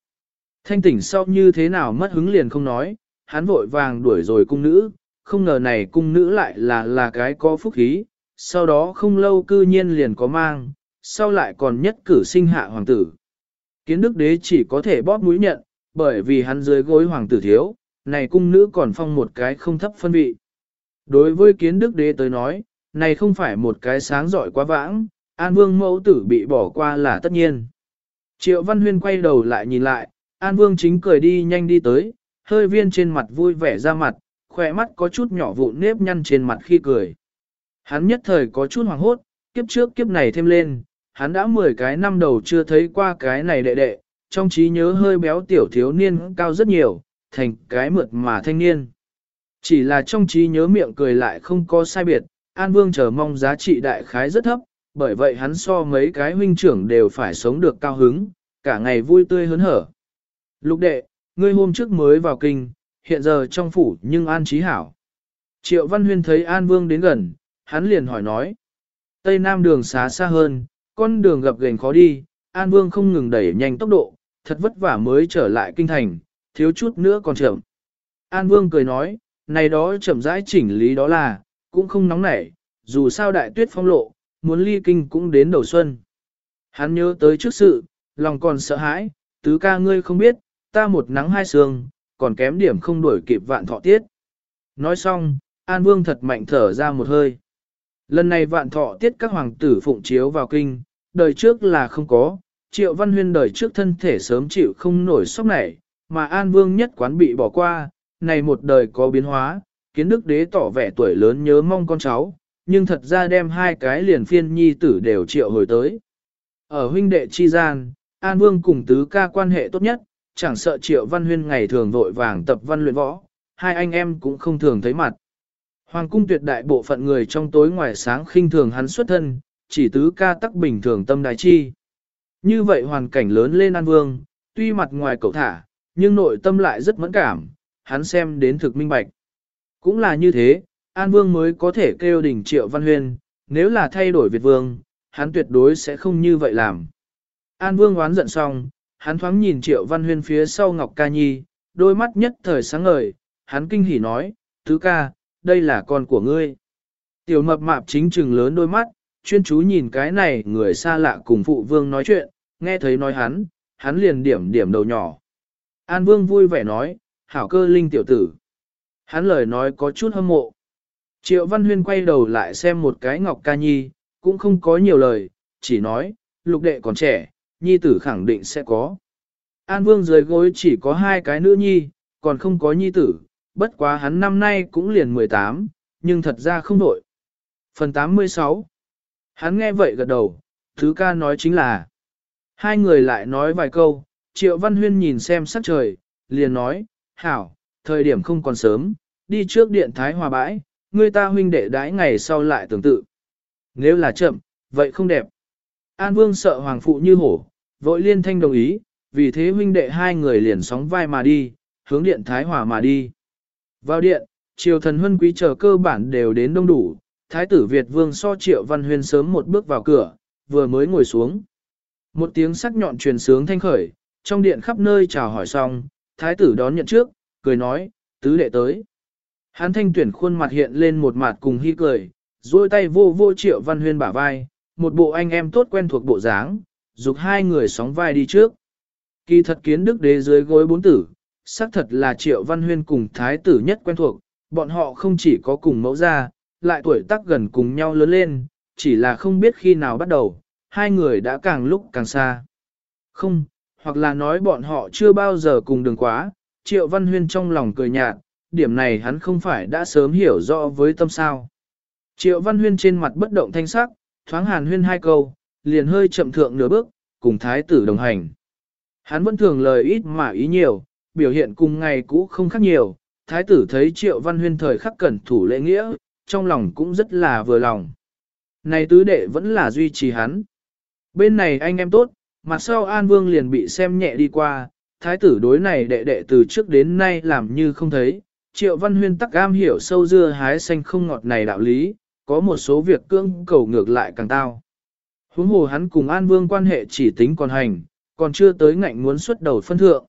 [SPEAKER 1] Thanh tỉnh sau như thế nào mất hứng liền không nói, hắn vội vàng đuổi rồi cung nữ, không ngờ này cung nữ lại là là cái có phúc khí, sau đó không lâu cư nhiên liền có mang, sau lại còn nhất cử sinh hạ hoàng tử. Kiến đức đế chỉ có thể bóp mũi nhận, bởi vì hắn dưới gối hoàng tử thiếu, này cung nữ còn phong một cái không thấp phân vị. Đối với kiến đức đế tới nói, này không phải một cái sáng giỏi quá vãng, An Vương mẫu tử bị bỏ qua là tất nhiên. Triệu Văn Huyên quay đầu lại nhìn lại, An Vương chính cười đi nhanh đi tới, hơi viên trên mặt vui vẻ ra mặt, khỏe mắt có chút nhỏ vụn nếp nhăn trên mặt khi cười. Hắn nhất thời có chút hoàng hốt, kiếp trước kiếp này thêm lên, hắn đã 10 cái năm đầu chưa thấy qua cái này đệ đệ, trong trí nhớ hơi béo tiểu thiếu niên cao rất nhiều, thành cái mượt mà thanh niên. Chỉ là trong trí nhớ miệng cười lại không có sai biệt, An Vương chờ mong giá trị đại khái rất thấp, bởi vậy hắn so mấy cái huynh trưởng đều phải sống được cao hứng, cả ngày vui tươi hớn hở. Lục đệ, ngươi hôm trước mới vào kinh, hiện giờ trong phủ nhưng An trí hảo. Triệu Văn Huyên thấy An Vương đến gần, hắn liền hỏi nói. Tây Nam đường xá xa hơn, con đường gập ghềnh khó đi, An Vương không ngừng đẩy nhanh tốc độ, thật vất vả mới trở lại kinh thành, thiếu chút nữa còn chậm. An Vương cười nói, này đó chậm rãi chỉnh lý đó là, cũng không nóng nảy, dù sao đại tuyết phong lộ, muốn ly kinh cũng đến đầu xuân. Hắn nhớ tới trước sự, lòng còn sợ hãi, tứ ca ngươi không biết, ta một nắng hai sương, còn kém điểm không đuổi kịp vạn thọ tiết. Nói xong, An Vương thật mạnh thở ra một hơi. Lần này vạn thọ tiết các hoàng tử phụng chiếu vào kinh, đời trước là không có, triệu văn huyên đời trước thân thể sớm chịu không nổi sốc này, mà An Vương nhất quán bị bỏ qua, này một đời có biến hóa, kiến đức đế tỏ vẻ tuổi lớn nhớ mong con cháu, nhưng thật ra đem hai cái liền phiên nhi tử đều triệu hồi tới. Ở huynh đệ chi gian, An Vương cùng tứ ca quan hệ tốt nhất, chẳng sợ triệu văn huyên ngày thường vội vàng tập văn luyện võ, hai anh em cũng không thường thấy mặt. Hoàng cung tuyệt đại bộ phận người trong tối ngoài sáng khinh thường hắn xuất thân, chỉ tứ ca tắc bình thường tâm đại chi. Như vậy hoàn cảnh lớn lên An Vương, tuy mặt ngoài cậu thả, nhưng nội tâm lại rất mẫn cảm, hắn xem đến thực minh bạch. Cũng là như thế, An Vương mới có thể kêu đỉnh triệu văn huyên, nếu là thay đổi Việt Vương, hắn tuyệt đối sẽ không như vậy làm. An Vương oán giận xong, hắn thoáng nhìn triệu văn huyên phía sau Ngọc Ca Nhi, đôi mắt nhất thời sáng ngời, hắn kinh hỉ nói, tứ ca, đây là con của ngươi. Tiểu mập mạp chính trừng lớn đôi mắt, chuyên chú nhìn cái này người xa lạ cùng phụ vương nói chuyện, nghe thấy nói hắn, hắn liền điểm điểm đầu nhỏ. An vương vui vẻ nói, hảo cơ linh tiểu tử. Hắn lời nói có chút hâm mộ. Triệu Văn Huyên quay đầu lại xem một cái Ngọc Ca Nhi, cũng không có nhiều lời, chỉ nói, lục đệ còn trẻ, nhi tử khẳng định sẽ có. An Vương dưới gối chỉ có hai cái nữ nhi, còn không có nhi tử, bất quá hắn năm nay cũng liền 18, nhưng thật ra không đổi. Phần 86 Hắn nghe vậy gật đầu, thứ ca nói chính là Hai người lại nói vài câu, Triệu Văn Huyên nhìn xem sắc trời, liền nói, Hảo, thời điểm không còn sớm, đi trước điện Thái Hòa bãi, người ta huynh đệ đãi ngày sau lại tương tự. Nếu là chậm, vậy không đẹp. An Vương sợ hoàng phụ như hổ, vội liên thanh đồng ý, vì thế huynh đệ hai người liền sóng vai mà đi, hướng điện Thái Hòa mà đi. Vào điện, triều thần huân quý chờ cơ bản đều đến đông đủ, Thái tử Việt Vương so triệu văn huyên sớm một bước vào cửa, vừa mới ngồi xuống. Một tiếng sắc nhọn truyền sướng thanh khởi, trong điện khắp nơi chào hỏi xong, Thái tử đón nhận trước, cười nói, tứ đệ tới. Hán thanh tuyển khuôn mặt hiện lên một mặt cùng hy cười, duỗi tay vô vô triệu văn huyên bả vai, một bộ anh em tốt quen thuộc bộ dáng, dục hai người sóng vai đi trước. Kỳ thật kiến đức đế dưới gối bốn tử, xác thật là triệu văn huyên cùng thái tử nhất quen thuộc, bọn họ không chỉ có cùng mẫu gia, lại tuổi tác gần cùng nhau lớn lên, chỉ là không biết khi nào bắt đầu, hai người đã càng lúc càng xa. Không, hoặc là nói bọn họ chưa bao giờ cùng đường quá, triệu văn huyên trong lòng cười nhạt, điểm này hắn không phải đã sớm hiểu rõ với tâm sao. Triệu văn huyên trên mặt bất động thanh sắc, thoáng hàn huyên hai câu, liền hơi chậm thượng nửa bước, cùng thái tử đồng hành. Hắn vẫn thường lời ít mà ý nhiều, biểu hiện cùng ngày cũ không khác nhiều, thái tử thấy triệu văn huyên thời khắc cẩn thủ lễ nghĩa, trong lòng cũng rất là vừa lòng. Này tứ đệ vẫn là duy trì hắn. Bên này anh em tốt, mặt sau An Vương liền bị xem nhẹ đi qua, thái tử đối này đệ đệ từ trước đến nay làm như không thấy. Triệu Văn Huyên tắc am hiểu sâu dưa hái xanh không ngọt này đạo lý, có một số việc cưỡng cầu ngược lại càng tao. Huống hồ hắn cùng An Vương quan hệ chỉ tính còn hành, còn chưa tới ngạnh muốn xuất đầu phân thượng.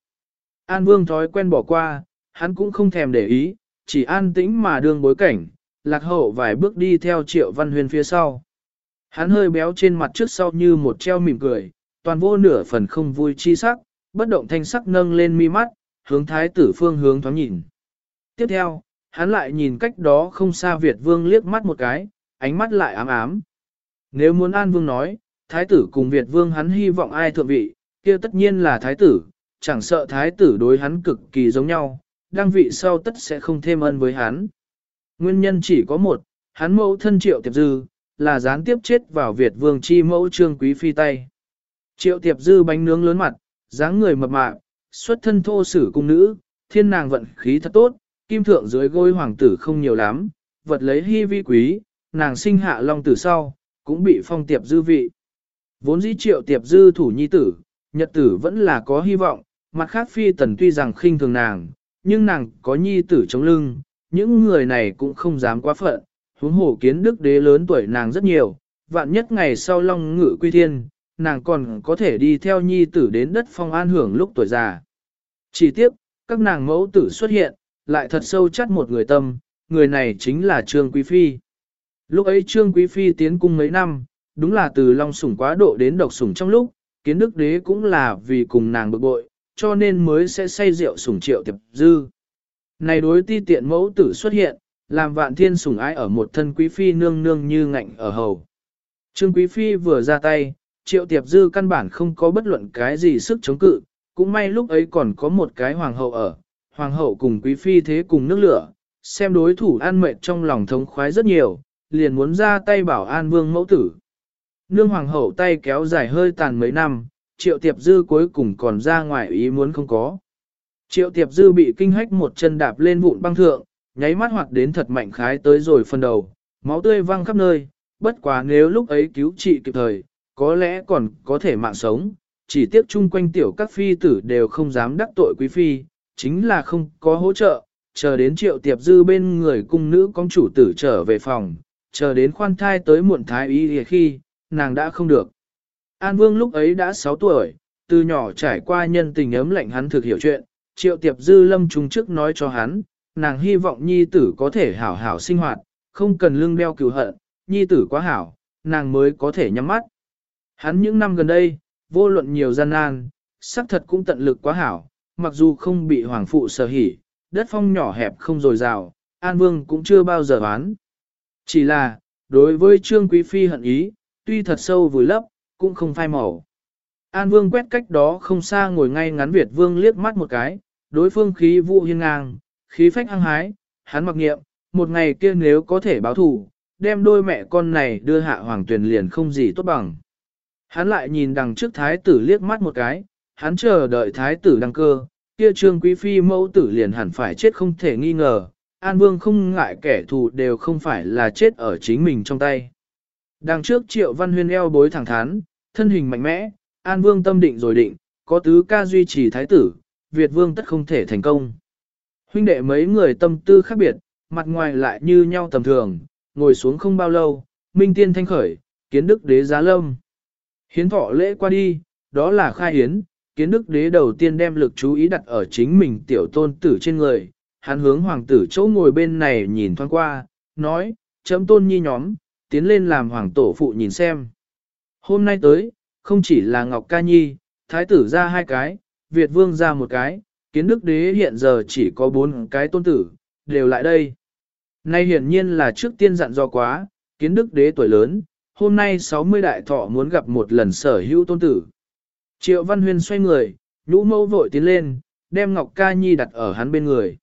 [SPEAKER 1] An Vương thói quen bỏ qua, hắn cũng không thèm để ý, chỉ an tĩnh mà đương bối cảnh, lạc hậu vài bước đi theo Triệu Văn Huyên phía sau. Hắn hơi béo trên mặt trước sau như một treo mỉm cười, toàn vô nửa phần không vui chi sắc, bất động thanh sắc nâng lên mi mắt, hướng thái tử phương hướng thoáng nhìn. Tiếp theo, hắn lại nhìn cách đó không xa Việt vương liếc mắt một cái, ánh mắt lại ám ám. Nếu muốn an vương nói, thái tử cùng Việt vương hắn hy vọng ai thượng vị, kia tất nhiên là thái tử, chẳng sợ thái tử đối hắn cực kỳ giống nhau, đăng vị sau tất sẽ không thêm ân với hắn. Nguyên nhân chỉ có một, hắn mẫu thân triệu tiệp dư, là gián tiếp chết vào Việt vương chi mẫu trương quý phi tay. Triệu tiệp dư bánh nướng lớn mặt, dáng người mập mạp, xuất thân thô sử cung nữ, thiên nàng vận khí thật tốt, kim thượng dưới gối hoàng tử không nhiều lắm, vật lấy hy vi quý, nàng sinh hạ long tử sau, cũng bị phong tiệp dư vị. Vốn dĩ triệu tiệp dư thủ nhi tử, nhật tử vẫn là có hy vọng, mặt khác phi tần tuy rằng khinh thường nàng, nhưng nàng có nhi tử chống lưng, những người này cũng không dám quá phận, huống hồ kiến đức đế lớn tuổi nàng rất nhiều, vạn nhất ngày sau long ngự quy thiên, nàng còn có thể đi theo nhi tử đến đất phong an hưởng lúc tuổi già. Chỉ tiếc, các nàng mẫu tử xuất hiện, lại thật sâu chắt một người tâm, người này chính là Trương Quý Phi. Lúc ấy Trương Quý Phi tiến cung mấy năm, đúng là từ long sủng quá độ đến độc sủng trong lúc, kiến đức đế cũng là vì cùng nàng bực bội, cho nên mới sẽ say rượu sủng triệu tiệp dư. Này đối ti tiện mẫu tử xuất hiện, làm vạn thiên sủng ái ở một thân quý phi nương nương như ngạnh ở hầu. Trương quý phi vừa ra tay, triệu tiệp dư căn bản không có bất luận cái gì sức chống cự, cũng may lúc ấy còn có một cái hoàng hậu ở, hoàng hậu cùng quý phi thế cùng nước lửa, xem đối thủ an mệt trong lòng thống khoái rất nhiều, liền muốn ra tay bảo an vương mẫu tử. Nương hoàng hậu tay kéo dài hơi tàn mấy năm, triệu tiệp dư cuối cùng còn ra ngoài ý muốn không có. Triệu tiệp dư bị kinh hách một chân đạp lên vụn băng thượng, nháy mắt hoặc đến thật mạnh khái tới rồi phần đầu, máu tươi văng khắp nơi, bất quá nếu lúc ấy cứu trị kịp thời, có lẽ còn có thể mạng sống, chỉ tiếc chung quanh tiểu các phi tử đều không dám đắc tội quý phi, chính là không có hỗ trợ, chờ đến triệu tiệp dư bên người cung nữ công chủ tử trở về phòng, chờ đến khoan thai tới muộn thái y khi, nàng đã không được. An Vương lúc ấy đã 6 tuổi, từ nhỏ trải qua nhân tình ấm lạnh hắn thực hiểu chuyện, triệu tiệp dư lâm trung trước nói cho hắn, nàng hy vọng nhi tử có thể hảo hảo sinh hoạt, không cần lương đeo cừu hận, nhi tử quá hảo, nàng mới có thể nhắm mắt. Hắn những năm gần đây, vô luận nhiều gian nan, xác thật cũng tận lực quá hảo, mặc dù không bị hoàng phụ sở hỉ, đất phong nhỏ hẹp không dồi dào, An Vương cũng chưa bao giờ bán. Chỉ là, đối với Trương Quý Phi hận ý, tuy thật sâu vùi lấp, cũng không phai màu. An Vương quét cách đó không xa ngồi ngay ngắn Việt Vương liếc mắt một cái, đối phương khí vụ hiên ngang, khí phách hăng hái, hắn mặc nghiệm, một ngày kia nếu có thể báo thù, đem đôi mẹ con này đưa hạ hoàng tuyển liền không gì tốt bằng. Hắn lại nhìn đằng trước thái tử liếc mắt một cái, hắn chờ đợi thái tử đăng cơ, kia trương quý phi mẫu tử liền hẳn phải chết không thể nghi ngờ, An Vương không ngại kẻ thù đều không phải là chết ở chính mình trong tay. Đằng trước triệu văn huyên eo bối thẳng thắn, thân hình mạnh mẽ, An Vương tâm định rồi định, có tứ ca duy trì thái tử, Việt Vương tất không thể thành công. Huynh đệ mấy người tâm tư khác biệt, mặt ngoài lại như nhau tầm thường, ngồi xuống không bao lâu, Minh Tiên thanh khởi, kiến đức đế giá lâm. Hiến thọ lễ qua đi, đó là khai hiến, kiến đức đế đầu tiên đem lực chú ý đặt ở chính mình tiểu tôn tử trên người, hắn hướng hoàng tử chỗ ngồi bên này nhìn thoáng qua, nói, chấm tôn nhi nhóm, tiến lên làm hoàng tổ phụ nhìn xem. Hôm nay tới, không chỉ là Ngọc Ca Nhi, thái tử ra hai cái, Việt vương ra một cái, kiến đức đế hiện giờ chỉ có bốn cái tôn tử, đều lại đây. Nay hiển nhiên là trước tiên dặn do quá, kiến đức đế tuổi lớn, hôm nay 60 đại thọ muốn gặp một lần sở hữu tôn tử. Triệu Văn Huyên xoay người, nhũ mẫu vội tiến lên, đem Ngọc Ca Nhi đặt ở hắn bên người.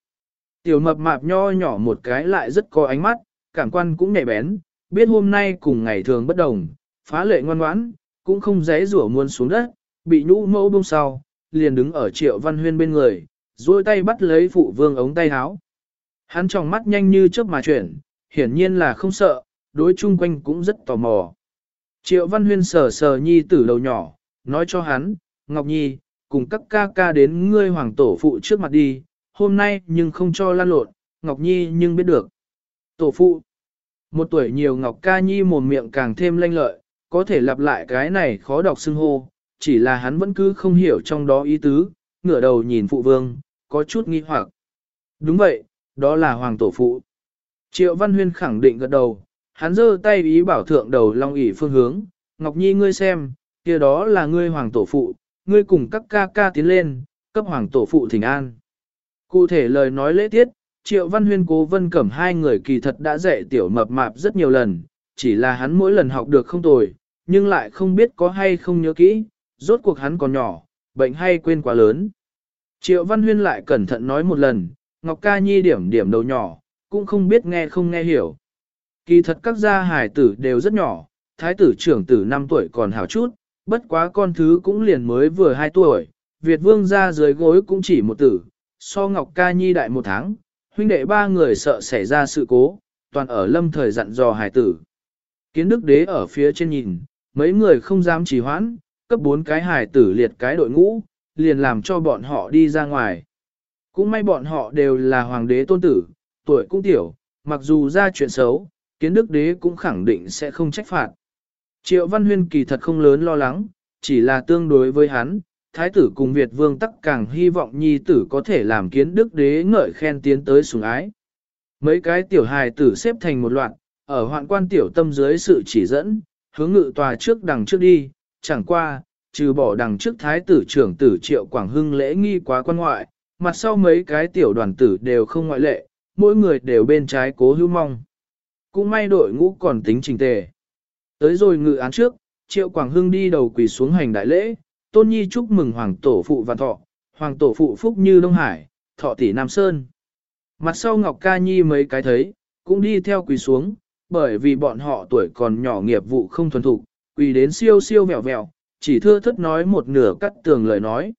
[SPEAKER 1] Tiểu mập mạp nho nhỏ một cái lại rất có ánh mắt, cảm quan cũng nhạy bén, biết hôm nay cùng ngày thường bất đồng, phá lệ ngoan ngoãn, cũng không dễ rủa muôn xuống đất, bị nhũ mẫu bông sau, liền đứng ở Triệu Văn Huyên bên người, duỗi tay bắt lấy phụ vương ống tay áo. Hắn tròng mắt nhanh như chớp mà chuyển, hiển nhiên là không sợ, đối chung quanh cũng rất tò mò. Triệu Văn Huyên sờ sờ nhi tử đầu nhỏ, nói cho hắn, Ngọc Nhi, cùng các ca ca đến ngươi hoàng tổ phụ trước mặt đi, hôm nay nhưng không cho lan lộn, Ngọc Nhi nhưng biết được. Tổ phụ, một tuổi nhiều Ngọc ca Nhi mồm miệng càng thêm lanh lợi, có thể lặp lại cái này khó đọc xưng hô, chỉ là hắn vẫn cứ không hiểu trong đó ý tứ, ngửa đầu nhìn phụ vương, có chút nghi hoặc. Đúng vậy, đó là hoàng tổ phụ. Triệu Văn Huyên khẳng định gật đầu, hắn giơ tay ý bảo thượng đầu long ỷ phương hướng, Ngọc Nhi ngươi xem, kia đó là ngươi hoàng tổ phụ, ngươi cùng các ca ca tiến lên, cấp hoàng tổ phụ thỉnh an. Cụ thể lời nói lễ tiết, Triệu Văn Huyên cố vân cẩm hai người kỳ thật đã dạy tiểu mập mạp rất nhiều lần, chỉ là hắn mỗi lần học được không tồi, nhưng lại không biết có hay không nhớ kỹ, rốt cuộc hắn còn nhỏ, bệnh hay quên quá lớn. Triệu Văn Huyên lại cẩn thận nói một lần, Ngọc Ca Nhi điểm điểm đầu nhỏ, cũng không biết nghe không nghe hiểu. Kỳ thật các gia hài tử đều rất nhỏ, thái tử trưởng tử 5 tuổi còn hảo chút, bất quá con thứ cũng liền mới vừa 2 tuổi, Việt vương ra dưới gối cũng chỉ một tử, so Ngọc Ca Nhi đại một tháng, huynh đệ ba người sợ xảy ra sự cố, toàn ở lâm thời dặn dò hài tử. Kiến đức đế ở phía trên nhìn, mấy người không dám trì hoãn, cấp bốn cái hài tử liệt cái đội ngũ, liền làm cho bọn họ đi ra ngoài. Cũng may bọn họ đều là hoàng đế tôn tử, tuổi cũng tiểu, mặc dù ra chuyện xấu, kiến đức đế cũng khẳng định sẽ không trách phạt. Triệu Văn Huyên kỳ thật không lớn lo lắng, chỉ là tương đối với hắn, thái tử cùng Việt vương tắc càng hy vọng nhi tử có thể làm kiến đức đế ngợi khen tiến tới sủng ái. Mấy cái tiểu hài tử xếp thành một loạt, ở hoạn quan tiểu tâm dưới sự chỉ dẫn, hướng ngự tòa trước đằng trước đi, chẳng qua, trừ bỏ đằng trước thái tử trưởng tử triệu Quảng Hưng lễ nghi quá quan ngoại, mặt sau mấy cái tiểu đoàn tử đều không ngoại lệ, mỗi người đều bên trái cố hữu mong. Cũng may đội ngũ còn tính trình tề. Tới rồi ngự án trước, triệu Quảng Hưng đi đầu quỳ xuống hành đại lễ, tôn nhi chúc mừng hoàng tổ phụ văn thọ, hoàng tổ phụ phúc như Đông Hải, thọ tỷ Nam Sơn. Mặt sau Ngọc Ca Nhi mấy cái thấy, cũng đi theo quỳ xuống, bởi vì bọn họ tuổi còn nhỏ nghiệp vụ không thuần thục, quỳ đến siêu siêu vẹo vẹo, chỉ thưa thất nói một nửa cắt tường lời nói.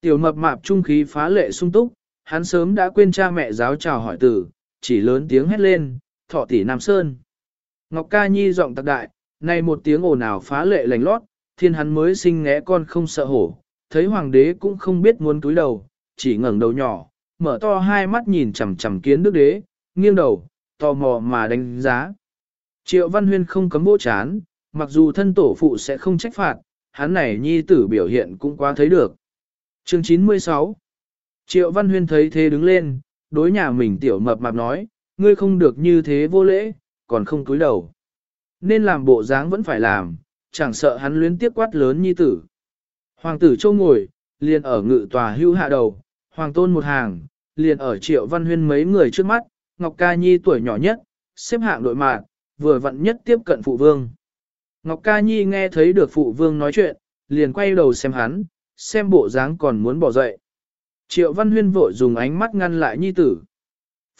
[SPEAKER 1] Tiểu mập mạp trung khí phá lệ sung túc, hắn sớm đã quên cha mẹ giáo chào hỏi tử, chỉ lớn tiếng hét lên, thọ tỷ Nam Sơn. Ngọc Ca Nhi giọng tạc đại, này một tiếng ồn ào phá lệ lành lót, thiên hắn mới sinh ngẽ con không sợ hổ, thấy hoàng đế cũng không biết muốn túi đầu, chỉ ngẩng đầu nhỏ, mở to hai mắt nhìn chằm chằm kiến đức đế, nghiêng đầu, tò mò mà đánh giá. Triệu Văn Huyên không cấm bỗ chán, mặc dù thân tổ phụ sẽ không trách phạt, hắn này nhi tử biểu hiện cũng quá thấy được. Chương 96 Triệu Văn Huyên thấy thế đứng lên, đối nhà mình tiểu mập mạp nói, ngươi không được như thế vô lễ, còn không cúi đầu. Nên làm bộ dáng vẫn phải làm, chẳng sợ hắn luyến tiếc quát lớn nhi tử. Hoàng tử châu ngồi, liền ở ngự tòa hưu hạ đầu, hoàng tôn một hàng, liền ở triệu văn huyên mấy người trước mắt, Ngọc Ca Nhi tuổi nhỏ nhất, xếp hạng đội mạng, vừa vặn nhất tiếp cận phụ vương. Ngọc Ca Nhi nghe thấy được phụ vương nói chuyện, liền quay đầu xem hắn, xem bộ dáng còn muốn bỏ dậy. Triệu Văn Huyên vội dùng ánh mắt ngăn lại Nhi tử.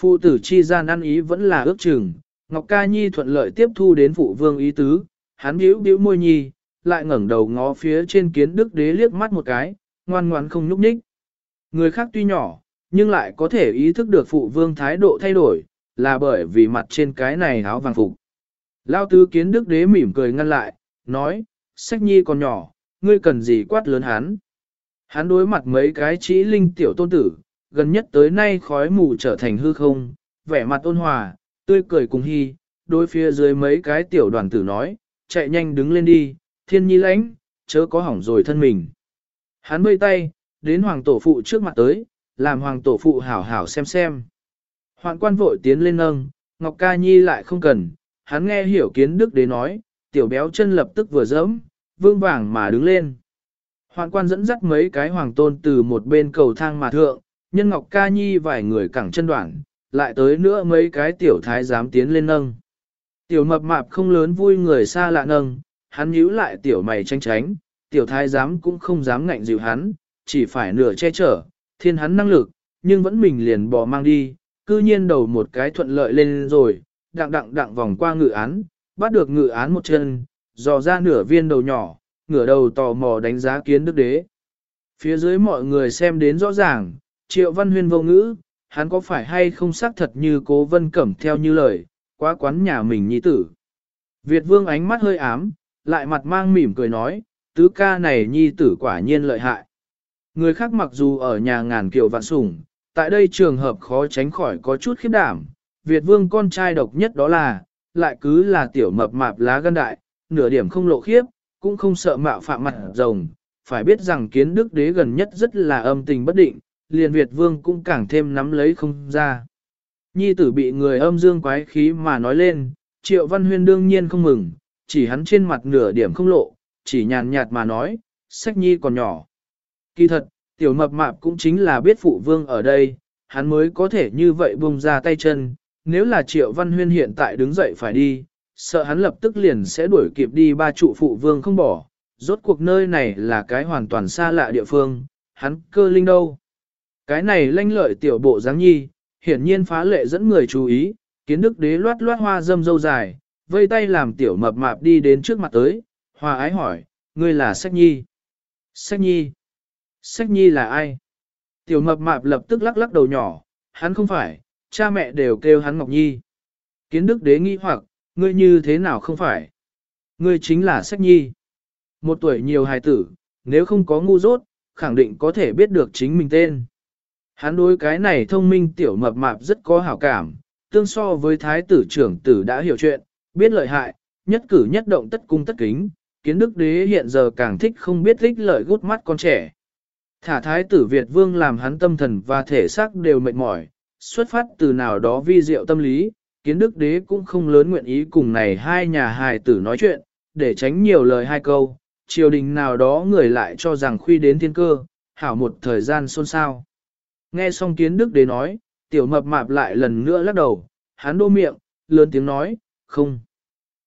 [SPEAKER 1] Phụ tử chi gian ăn ý vẫn là ước chừng, Ngọc Ca Nhi thuận lợi tiếp thu đến phụ vương ý tứ, hắn bĩu bĩu môi nhi, lại ngẩng đầu ngó phía trên kiến đức đế liếc mắt một cái, ngoan ngoan không nhúc nhích. Người khác tuy nhỏ, nhưng lại có thể ý thức được phụ vương thái độ thay đổi, là bởi vì mặt trên cái này áo vàng phục. Lao tứ kiến đức đế mỉm cười ngăn lại, nói, sách nhi còn nhỏ, ngươi cần gì quát lớn hắn. Hắn đối mặt mấy cái chỉ linh tiểu tôn tử, gần nhất tới nay khói mù trở thành hư không, vẻ mặt ôn hòa, tươi cười cùng hy, đối phía dưới mấy cái tiểu đoàn tử nói, chạy nhanh đứng lên đi, thiên nhi lãnh, chớ có hỏng rồi thân mình. Hắn bơi tay, đến hoàng tổ phụ trước mặt tới, làm hoàng tổ phụ hảo hảo xem xem. Hoạn quan vội tiến lên nâng, Ngọc Ca Nhi lại không cần, hắn nghe hiểu kiến đức đế nói, tiểu béo chân lập tức vừa dẫm, vương vàng mà đứng lên. Hoạn quan dẫn dắt mấy cái hoàng tôn từ một bên cầu thang mà thượng, nhân Ngọc Ca Nhi vài người cẳng chân đoạn, lại tới nữa mấy cái tiểu thái dám tiến lên nâng. Tiểu mập mạp không lớn vui người xa lạ nâng, hắn nhíu lại tiểu mày tranh tránh, tiểu thái giám cũng không dám ngạnh dịu hắn, chỉ phải nửa che chở, thiên hắn năng lực, nhưng vẫn mình liền bỏ mang đi, cư nhiên đầu một cái thuận lợi lên rồi, đặng đặng đặng vòng qua ngự án, bắt được ngự án một chân, dò ra nửa viên đầu nhỏ, ngửa đầu tò mò đánh giá kiến đức đế. Phía dưới mọi người xem đến rõ ràng, triệu văn huyên vô ngữ, hắn có phải hay không xác thật như cố vân cẩm theo như lời, quá quán nhà mình nhi tử. Việt vương ánh mắt hơi ám, lại mặt mang mỉm cười nói, tứ ca này nhi tử quả nhiên lợi hại. Người khác mặc dù ở nhà ngàn kiều vạn sủng, tại đây trường hợp khó tránh khỏi có chút khiếp đảm, Việt vương con trai độc nhất đó là, lại cứ là tiểu mập mạp lá gan đại, nửa điểm không lộ khiếp, cũng không sợ mạo phạm mặt rồng, phải biết rằng kiến đức đế gần nhất rất là âm tình bất định, liền Việt vương cũng càng thêm nắm lấy không ra. Nhi tử bị người âm dương quái khí mà nói lên, triệu văn huyên đương nhiên không mừng, chỉ hắn trên mặt nửa điểm không lộ, chỉ nhàn nhạt mà nói, sách nhi còn nhỏ. Kỳ thật, tiểu mập mạp cũng chính là biết phụ vương ở đây, hắn mới có thể như vậy buông ra tay chân, nếu là triệu văn huyên hiện tại đứng dậy phải đi, sợ hắn lập tức liền sẽ đuổi kịp đi ba trụ phụ vương không bỏ, rốt cuộc nơi này là cái hoàn toàn xa lạ địa phương, hắn cơ linh đâu. Cái này lanh lợi tiểu bộ dáng nhi, hiển nhiên phá lệ dẫn người chú ý, kiến đức đế loát loát hoa dâm dâu dài, vây tay làm tiểu mập mạp đi đến trước mặt tới, hòa ái hỏi, ngươi là sách nhi. Sách nhi. Sách nhi là ai? Tiểu mập mạp lập tức lắc lắc đầu nhỏ, hắn không phải, cha mẹ đều kêu hắn Ngọc Nhi. Kiến đức đế nghi hoặc, ngươi như thế nào không phải? Ngươi chính là sách nhi. Một tuổi nhiều hài tử, nếu không có ngu dốt, khẳng định có thể biết được chính mình tên. Hắn đối cái này thông minh tiểu mập mạp rất có hảo cảm, tương so với thái tử trưởng tử đã hiểu chuyện, biết lợi hại, nhất cử nhất động tất cung tất kính, kiến đức đế hiện giờ càng thích không biết thích lợi gút mắt con trẻ. Thả thái tử Việt vương làm hắn tâm thần và thể xác đều mệt mỏi, xuất phát từ nào đó vi diệu tâm lý, kiến đức đế cũng không lớn nguyện ý cùng này hai nhà hài tử nói chuyện, để tránh nhiều lời hai câu, triều đình nào đó người lại cho rằng khuy đến thiên cơ, hảo một thời gian xôn xao. Nghe xong kiến đức đế nói, tiểu mập mạp lại lần nữa lắc đầu, hắn đô miệng, lớn tiếng nói, không.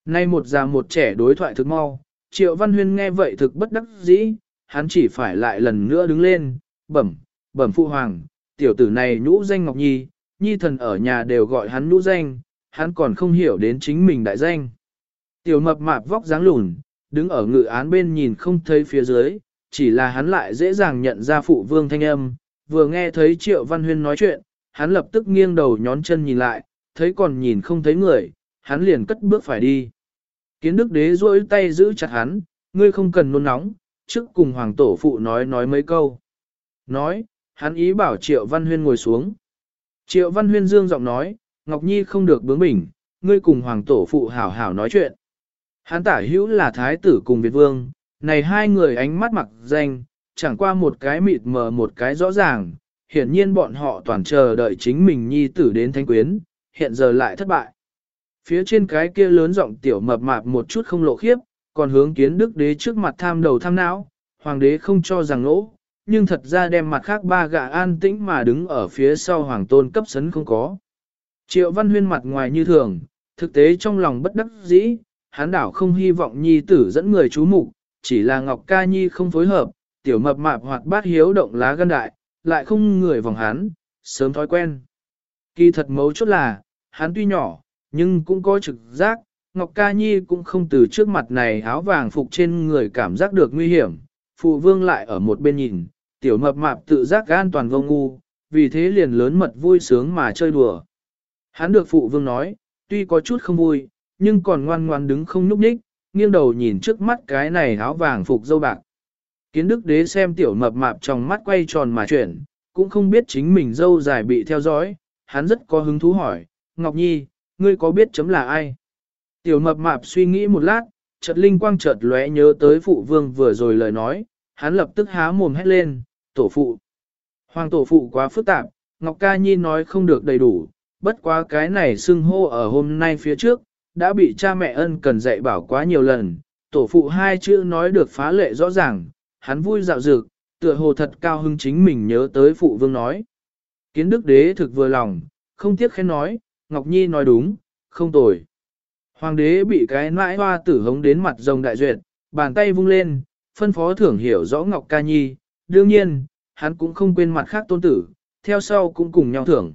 [SPEAKER 1] Nay một già một trẻ đối thoại thực mau, triệu văn huyên nghe vậy thực bất đắc dĩ, hắn chỉ phải lại lần nữa đứng lên, bẩm, bẩm phụ hoàng, tiểu tử này nhũ danh Ngọc Nhi, Nhi thần ở nhà đều gọi hắn nhũ danh, hắn còn không hiểu đến chính mình đại danh. Tiểu mập mạp vóc dáng lùn, đứng ở ngự án bên nhìn không thấy phía dưới, chỉ là hắn lại dễ dàng nhận ra phụ vương thanh âm, vừa nghe thấy Triệu Văn Huyên nói chuyện, hắn lập tức nghiêng đầu nhón chân nhìn lại, thấy còn nhìn không thấy người, hắn liền cất bước phải đi. Kiến đức đế duỗi tay giữ chặt hắn, ngươi không cần nôn nóng, trước cùng hoàng tổ phụ nói nói mấy câu. Nói, hắn ý bảo Triệu Văn Huyên ngồi xuống. Triệu Văn Huyên dương giọng nói, Ngọc Nhi không được bướng bỉnh, ngươi cùng hoàng tổ phụ hảo hảo nói chuyện. Hắn tả hữu là thái tử cùng Việt Vương, này hai người ánh mắt mặc danh, chẳng qua một cái mịt mờ một cái rõ ràng, hiển nhiên bọn họ toàn chờ đợi chính mình nhi tử đến thanh quyến, hiện giờ lại thất bại. Phía trên cái kia lớn giọng tiểu mập mạp một chút không lộ khiếp, còn hướng kiến đức đế trước mặt tham đầu tham não, hoàng đế không cho rằng lỗ, nhưng thật ra đem mặt khác ba gạ an tĩnh mà đứng ở phía sau hoàng tôn cấp sấn không có. Triệu văn huyên mặt ngoài như thường, thực tế trong lòng bất đắc dĩ, hán đảo không hy vọng nhi tử dẫn người chú mục chỉ là Ngọc Ca Nhi không phối hợp, tiểu mập mạp hoặc bát hiếu động lá gân đại, lại không người vòng hắn, sớm thói quen. Kỳ thật mấu chốt là, hắn tuy nhỏ, nhưng cũng có trực giác, Ngọc Ca Nhi cũng không từ trước mặt này áo vàng phục trên người cảm giác được nguy hiểm, phụ vương lại ở một bên nhìn, tiểu mập mạp tự giác gan toàn vô ngu, vì thế liền lớn mật vui sướng mà chơi đùa. Hắn được phụ vương nói, tuy có chút không vui, nhưng còn ngoan ngoan đứng không núp nhích, nghiêng đầu nhìn trước mắt cái này áo vàng phục dâu bạc. Kiến đức đế xem tiểu mập mạp trong mắt quay tròn mà chuyển, cũng không biết chính mình dâu dài bị theo dõi, hắn rất có hứng thú hỏi, Ngọc Nhi, ngươi có biết chấm là ai? Tiểu mập mạp suy nghĩ một lát, chợt linh quang chợt lóe nhớ tới phụ vương vừa rồi lời nói, hắn lập tức há mồm hét lên, tổ phụ. Hoàng tổ phụ quá phức tạp, Ngọc Ca Nhi nói không được đầy đủ, bất quá cái này xưng hô ở hôm nay phía trước, đã bị cha mẹ ân cần dạy bảo quá nhiều lần, tổ phụ hai chữ nói được phá lệ rõ ràng, hắn vui dạo dược tựa hồ thật cao hưng chính mình nhớ tới phụ vương nói. Kiến đức đế thực vừa lòng, không tiếc khen nói, Ngọc Nhi nói đúng, không tồi. Hoàng đế bị cái nãi hoa tử hống đến mặt rồng đại duyệt, bàn tay vung lên, phân phó thưởng hiểu rõ Ngọc Ca Nhi, đương nhiên, hắn cũng không quên mặt khác tôn tử, theo sau cũng cùng nhau thưởng.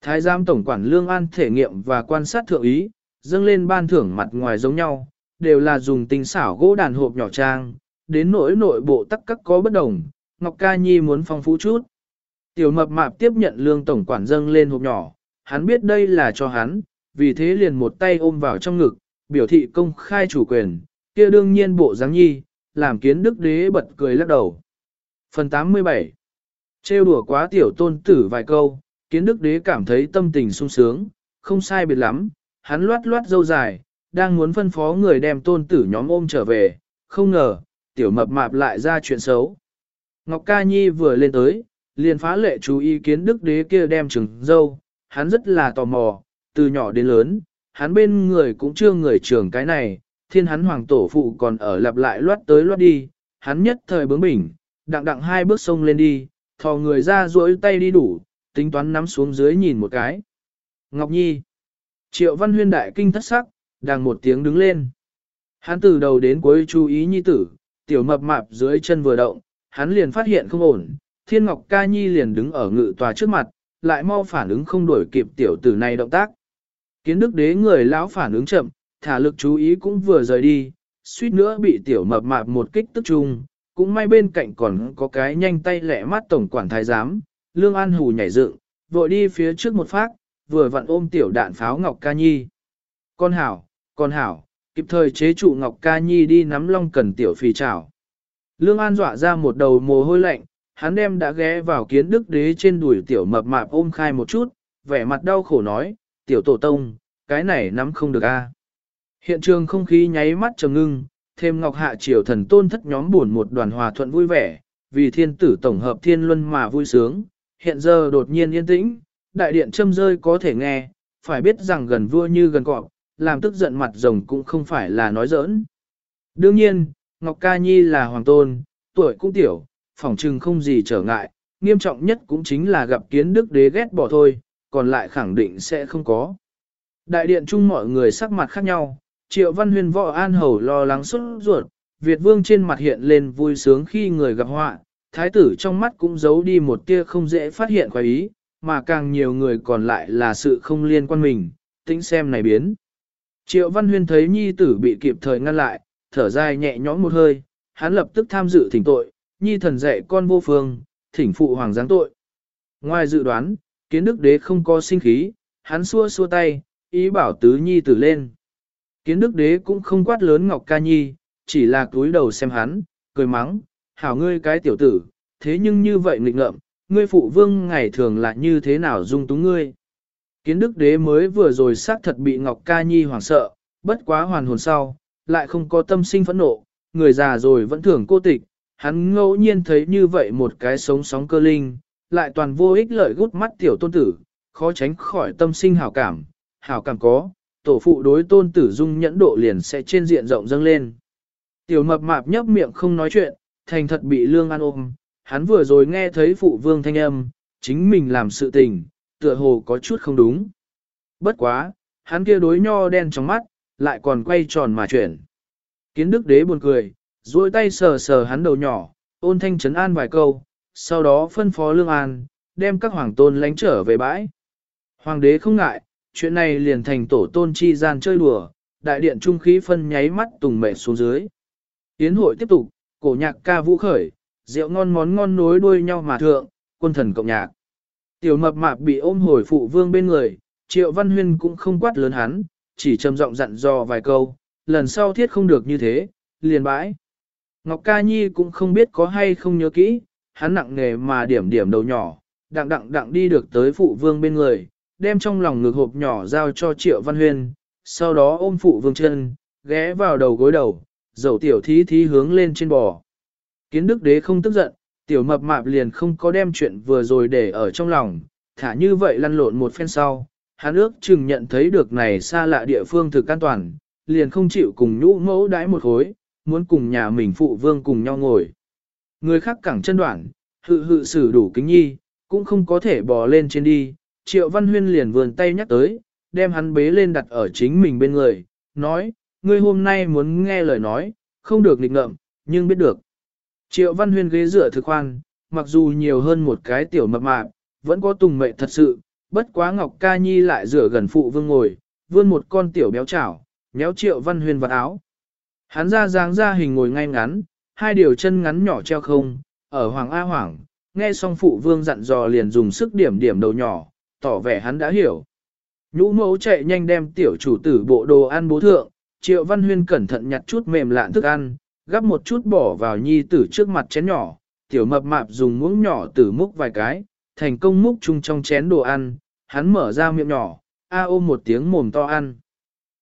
[SPEAKER 1] Thái giám tổng quản lương an thể nghiệm và quan sát thượng ý, dâng lên ban thưởng mặt ngoài giống nhau, đều là dùng tinh xảo gỗ đàn hộp nhỏ trang, đến nỗi nội bộ tắc các có bất đồng, Ngọc Ca Nhi muốn phong phú chút. Tiểu mập mạp tiếp nhận lương tổng quản dâng lên hộp nhỏ, hắn biết đây là cho hắn, vì thế liền một tay ôm vào trong ngực, biểu thị công khai chủ quyền, kia đương nhiên bộ dáng nhi, làm kiến đức đế bật cười lắc đầu. Phần 87 Trêu đùa quá tiểu tôn tử vài câu, kiến đức đế cảm thấy tâm tình sung sướng, không sai biệt lắm, hắn loát loát dâu dài, đang muốn phân phó người đem tôn tử nhóm ôm trở về, không ngờ, tiểu mập mạp lại ra chuyện xấu. Ngọc Ca Nhi vừa lên tới, liền phá lệ chú ý kiến đức đế kia đem trừng dâu, hắn rất là tò mò, từ nhỏ đến lớn, hắn bên người cũng chưa người trưởng cái này, thiên hắn hoàng tổ phụ còn ở lặp lại loát tới loát đi, hắn nhất thời bướng bỉnh, đặng đặng hai bước sông lên đi, thò người ra duỗi tay đi đủ, tính toán nắm xuống dưới nhìn một cái. Ngọc Nhi Triệu Văn Huyên đại kinh thất sắc, đang một tiếng đứng lên. Hắn từ đầu đến cuối chú ý nhi tử, tiểu mập mạp dưới chân vừa động, hắn liền phát hiện không ổn, Thiên Ngọc Ca Nhi liền đứng ở ngự tòa trước mặt, lại mau phản ứng không đổi kịp tiểu tử này động tác. Kiến đức đế người lão phản ứng chậm, thả lực chú ý cũng vừa rời đi, suýt nữa bị tiểu mập mạp một kích tức trung. cũng may bên cạnh còn có cái nhanh tay lẹ mắt tổng quản thái giám, lương an hù nhảy dựng, vội đi phía trước một phát, vừa vặn ôm tiểu đạn pháo Ngọc Ca Nhi. Con hảo, con hảo, kịp thời chế trụ Ngọc Ca Nhi đi nắm long cần tiểu Phì chảo. Lương An dọa ra một đầu mồ hôi lạnh, hắn đem đã ghé vào kiến đức đế trên đùi tiểu mập mạp ôm khai một chút, vẻ mặt đau khổ nói, tiểu tổ tông, cái này nắm không được a. Hiện trường không khí nháy mắt trầm ngưng, thêm ngọc hạ triều thần tôn thất nhóm buồn một đoàn hòa thuận vui vẻ, vì thiên tử tổng hợp thiên luân mà vui sướng, hiện giờ đột nhiên yên tĩnh, đại điện châm rơi có thể nghe, phải biết rằng gần vua như gần cọp, làm tức giận mặt rồng cũng không phải là nói giỡn. Đương nhiên, Ngọc Ca Nhi là hoàng tôn, tuổi cũng tiểu, phỏng trừng không gì trở ngại, nghiêm trọng nhất cũng chính là gặp kiến đức đế ghét bỏ thôi, còn lại khẳng định sẽ không có. Đại điện chung mọi người sắc mặt khác nhau, triệu văn huyền võ an hầu lo lắng xuất ruột, Việt vương trên mặt hiện lên vui sướng khi người gặp họa, thái tử trong mắt cũng giấu đi một tia không dễ phát hiện khoái ý, mà càng nhiều người còn lại là sự không liên quan mình, tính xem này biến. Triệu văn huyên thấy nhi tử bị kịp thời ngăn lại, thở dài nhẹ nhõm một hơi, hắn lập tức tham dự thỉnh tội, nhi thần dạy con vô phương, thỉnh phụ hoàng giáng tội. Ngoài dự đoán, kiến đức đế không có sinh khí, hắn xua xua tay, ý bảo tứ nhi tử lên. Kiến đức đế cũng không quát lớn Ngọc Ca Nhi, chỉ là cúi đầu xem hắn, cười mắng, hảo ngươi cái tiểu tử, thế nhưng như vậy nghịch ngợm, ngươi phụ vương ngày thường là như thế nào dung túng ngươi. Kiến đức đế mới vừa rồi xác thật bị Ngọc Ca Nhi hoảng sợ, bất quá hoàn hồn sau, lại không có tâm sinh phẫn nộ, người già rồi vẫn thường cô tịch, hắn ngẫu nhiên thấy như vậy một cái sống sóng cơ linh, lại toàn vô ích lợi gút mắt tiểu tôn tử, khó tránh khỏi tâm sinh hảo cảm, hảo cảm có, tổ phụ đối tôn tử dung nhẫn độ liền sẽ trên diện rộng dâng lên. Tiểu mập mạp nhấp miệng không nói chuyện, thành thật bị lương an ôm, hắn vừa rồi nghe thấy phụ vương thanh âm, chính mình làm sự tình, tựa hồ có chút không đúng. Bất quá, hắn kia đối nho đen trong mắt, lại còn quay tròn mà chuyển. Kiến đức đế buồn cười, duỗi tay sờ sờ hắn đầu nhỏ, ôn thanh trấn an vài câu, sau đó phân phó lương an, đem các hoàng tôn lánh trở về bãi. Hoàng đế không ngại, chuyện này liền thành tổ tôn chi gian chơi đùa, đại điện trung khí phân nháy mắt tùng mệt xuống dưới. Yến hội tiếp tục, cổ nhạc ca vũ khởi, rượu ngon món ngon nối đuôi nhau mà thượng, quân thần cộng nhạc. Tiểu mập mạp bị ôm hồi phụ vương bên người, triệu văn huyên cũng không quát lớn hắn, chỉ trầm giọng dặn dò vài câu, lần sau thiết không được như thế, liền bãi. Ngọc Ca Nhi cũng không biết có hay không nhớ kỹ, hắn nặng nề mà điểm điểm đầu nhỏ, đặng đặng đặng đi được tới phụ vương bên người, đem trong lòng ngực hộp nhỏ giao cho Triệu Văn Huyên, sau đó ôm phụ vương chân, ghé vào đầu gối đầu, dầu tiểu thí thí hướng lên trên bò. Kiến đức đế không tức giận, tiểu mập mạp liền không có đem chuyện vừa rồi để ở trong lòng, thả như vậy lăn lộn một phen sau, hắn ước chừng nhận thấy được này xa lạ địa phương thực an toàn, liền không chịu cùng nhũ mẫu đãi một khối, muốn cùng nhà mình phụ vương cùng nhau ngồi. Người khác cẳng chân đoạn, hự hự xử đủ kính nhi, cũng không có thể bò lên trên đi, triệu văn huyên liền vườn tay nhắc tới, đem hắn bế lên đặt ở chính mình bên người, nói, ngươi hôm nay muốn nghe lời nói, không được nghịch ngợm, nhưng biết được. Triệu văn huyên ghế dựa thực khoan, mặc dù nhiều hơn một cái tiểu mập mạp, vẫn có tùng mệ thật sự, bất quá Ngọc Ca Nhi lại rửa gần phụ vương ngồi, vươn một con tiểu béo chảo, nhéo triệu văn huyên vào áo. Hắn ra dáng ra hình ngồi ngay ngắn, hai điều chân ngắn nhỏ treo không, ở Hoàng A Hoàng, nghe xong phụ vương dặn dò liền dùng sức điểm điểm đầu nhỏ, tỏ vẻ hắn đã hiểu. Nhũ mẫu chạy nhanh đem tiểu chủ tử bộ đồ ăn bố thượng, triệu văn huyên cẩn thận nhặt chút mềm lạn thức ăn, gắp một chút bỏ vào nhi tử trước mặt chén nhỏ, tiểu mập mạp dùng muỗng nhỏ tử múc vài cái, thành công múc chung trong chén đồ ăn, hắn mở ra miệng nhỏ, a ôm một tiếng mồm to ăn.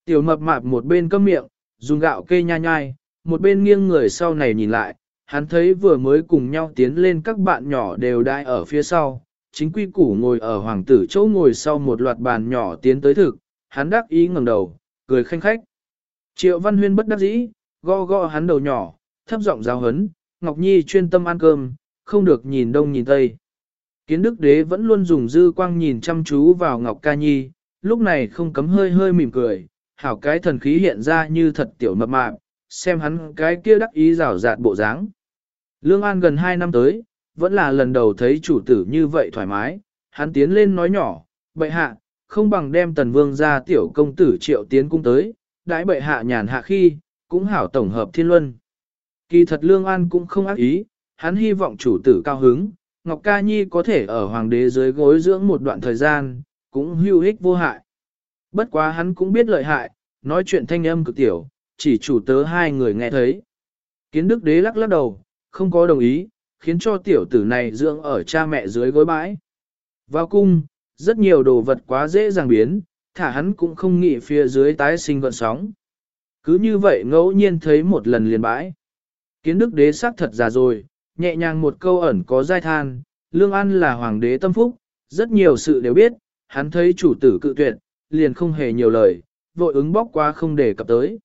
[SPEAKER 1] Tiểu mập mạp một bên cơm miệng, dùng gạo kê nha nhai, một bên nghiêng người sau này nhìn lại, hắn thấy vừa mới cùng nhau tiến lên các bạn nhỏ đều đai ở phía sau, chính quy củ ngồi ở hoàng tử chỗ ngồi sau một loạt bàn nhỏ tiến tới thực, hắn đắc ý ngẩng đầu, cười khanh khách. Triệu Văn Huyên bất đắc dĩ, Gõ gõ hắn đầu nhỏ, thấp giọng giáo hấn, Ngọc Nhi chuyên tâm ăn cơm, không được nhìn đông nhìn tây. Kiến đức đế vẫn luôn dùng dư quang nhìn chăm chú vào Ngọc Ca Nhi, lúc này không cấm hơi hơi mỉm cười, hảo cái thần khí hiện ra như thật tiểu mập mạp, xem hắn cái kia đắc ý rào rạt bộ dáng. Lương An gần 2 năm tới, vẫn là lần đầu thấy chủ tử như vậy thoải mái, hắn tiến lên nói nhỏ, bệ hạ, không bằng đem tần vương ra tiểu công tử triệu tiến cung tới, đãi bệ hạ nhàn hạ khi, cũng hảo tổng hợp thiên luân. Kỳ thật Lương An cũng không ác ý, hắn hy vọng chủ tử cao hứng, Ngọc Ca Nhi có thể ở hoàng đế dưới gối dưỡng một đoạn thời gian, cũng hữu ích vô hại. Bất quá hắn cũng biết lợi hại, nói chuyện thanh âm cực tiểu, chỉ chủ tớ hai người nghe thấy. Kiến đức đế lắc lắc đầu, không có đồng ý, khiến cho tiểu tử này dưỡng ở cha mẹ dưới gối bãi. Vào cung, rất nhiều đồ vật quá dễ dàng biến, thả hắn cũng không nghĩ phía dưới tái sinh gọn sóng. Cứ như vậy ngẫu nhiên thấy một lần liền bãi. Kiến đức đế sắc thật già rồi, nhẹ nhàng một câu ẩn có giai than, lương ăn là hoàng đế tâm phúc, rất nhiều sự đều biết, hắn thấy chủ tử cự tuyệt, liền không hề nhiều lời, vội ứng bóc qua không để cập tới.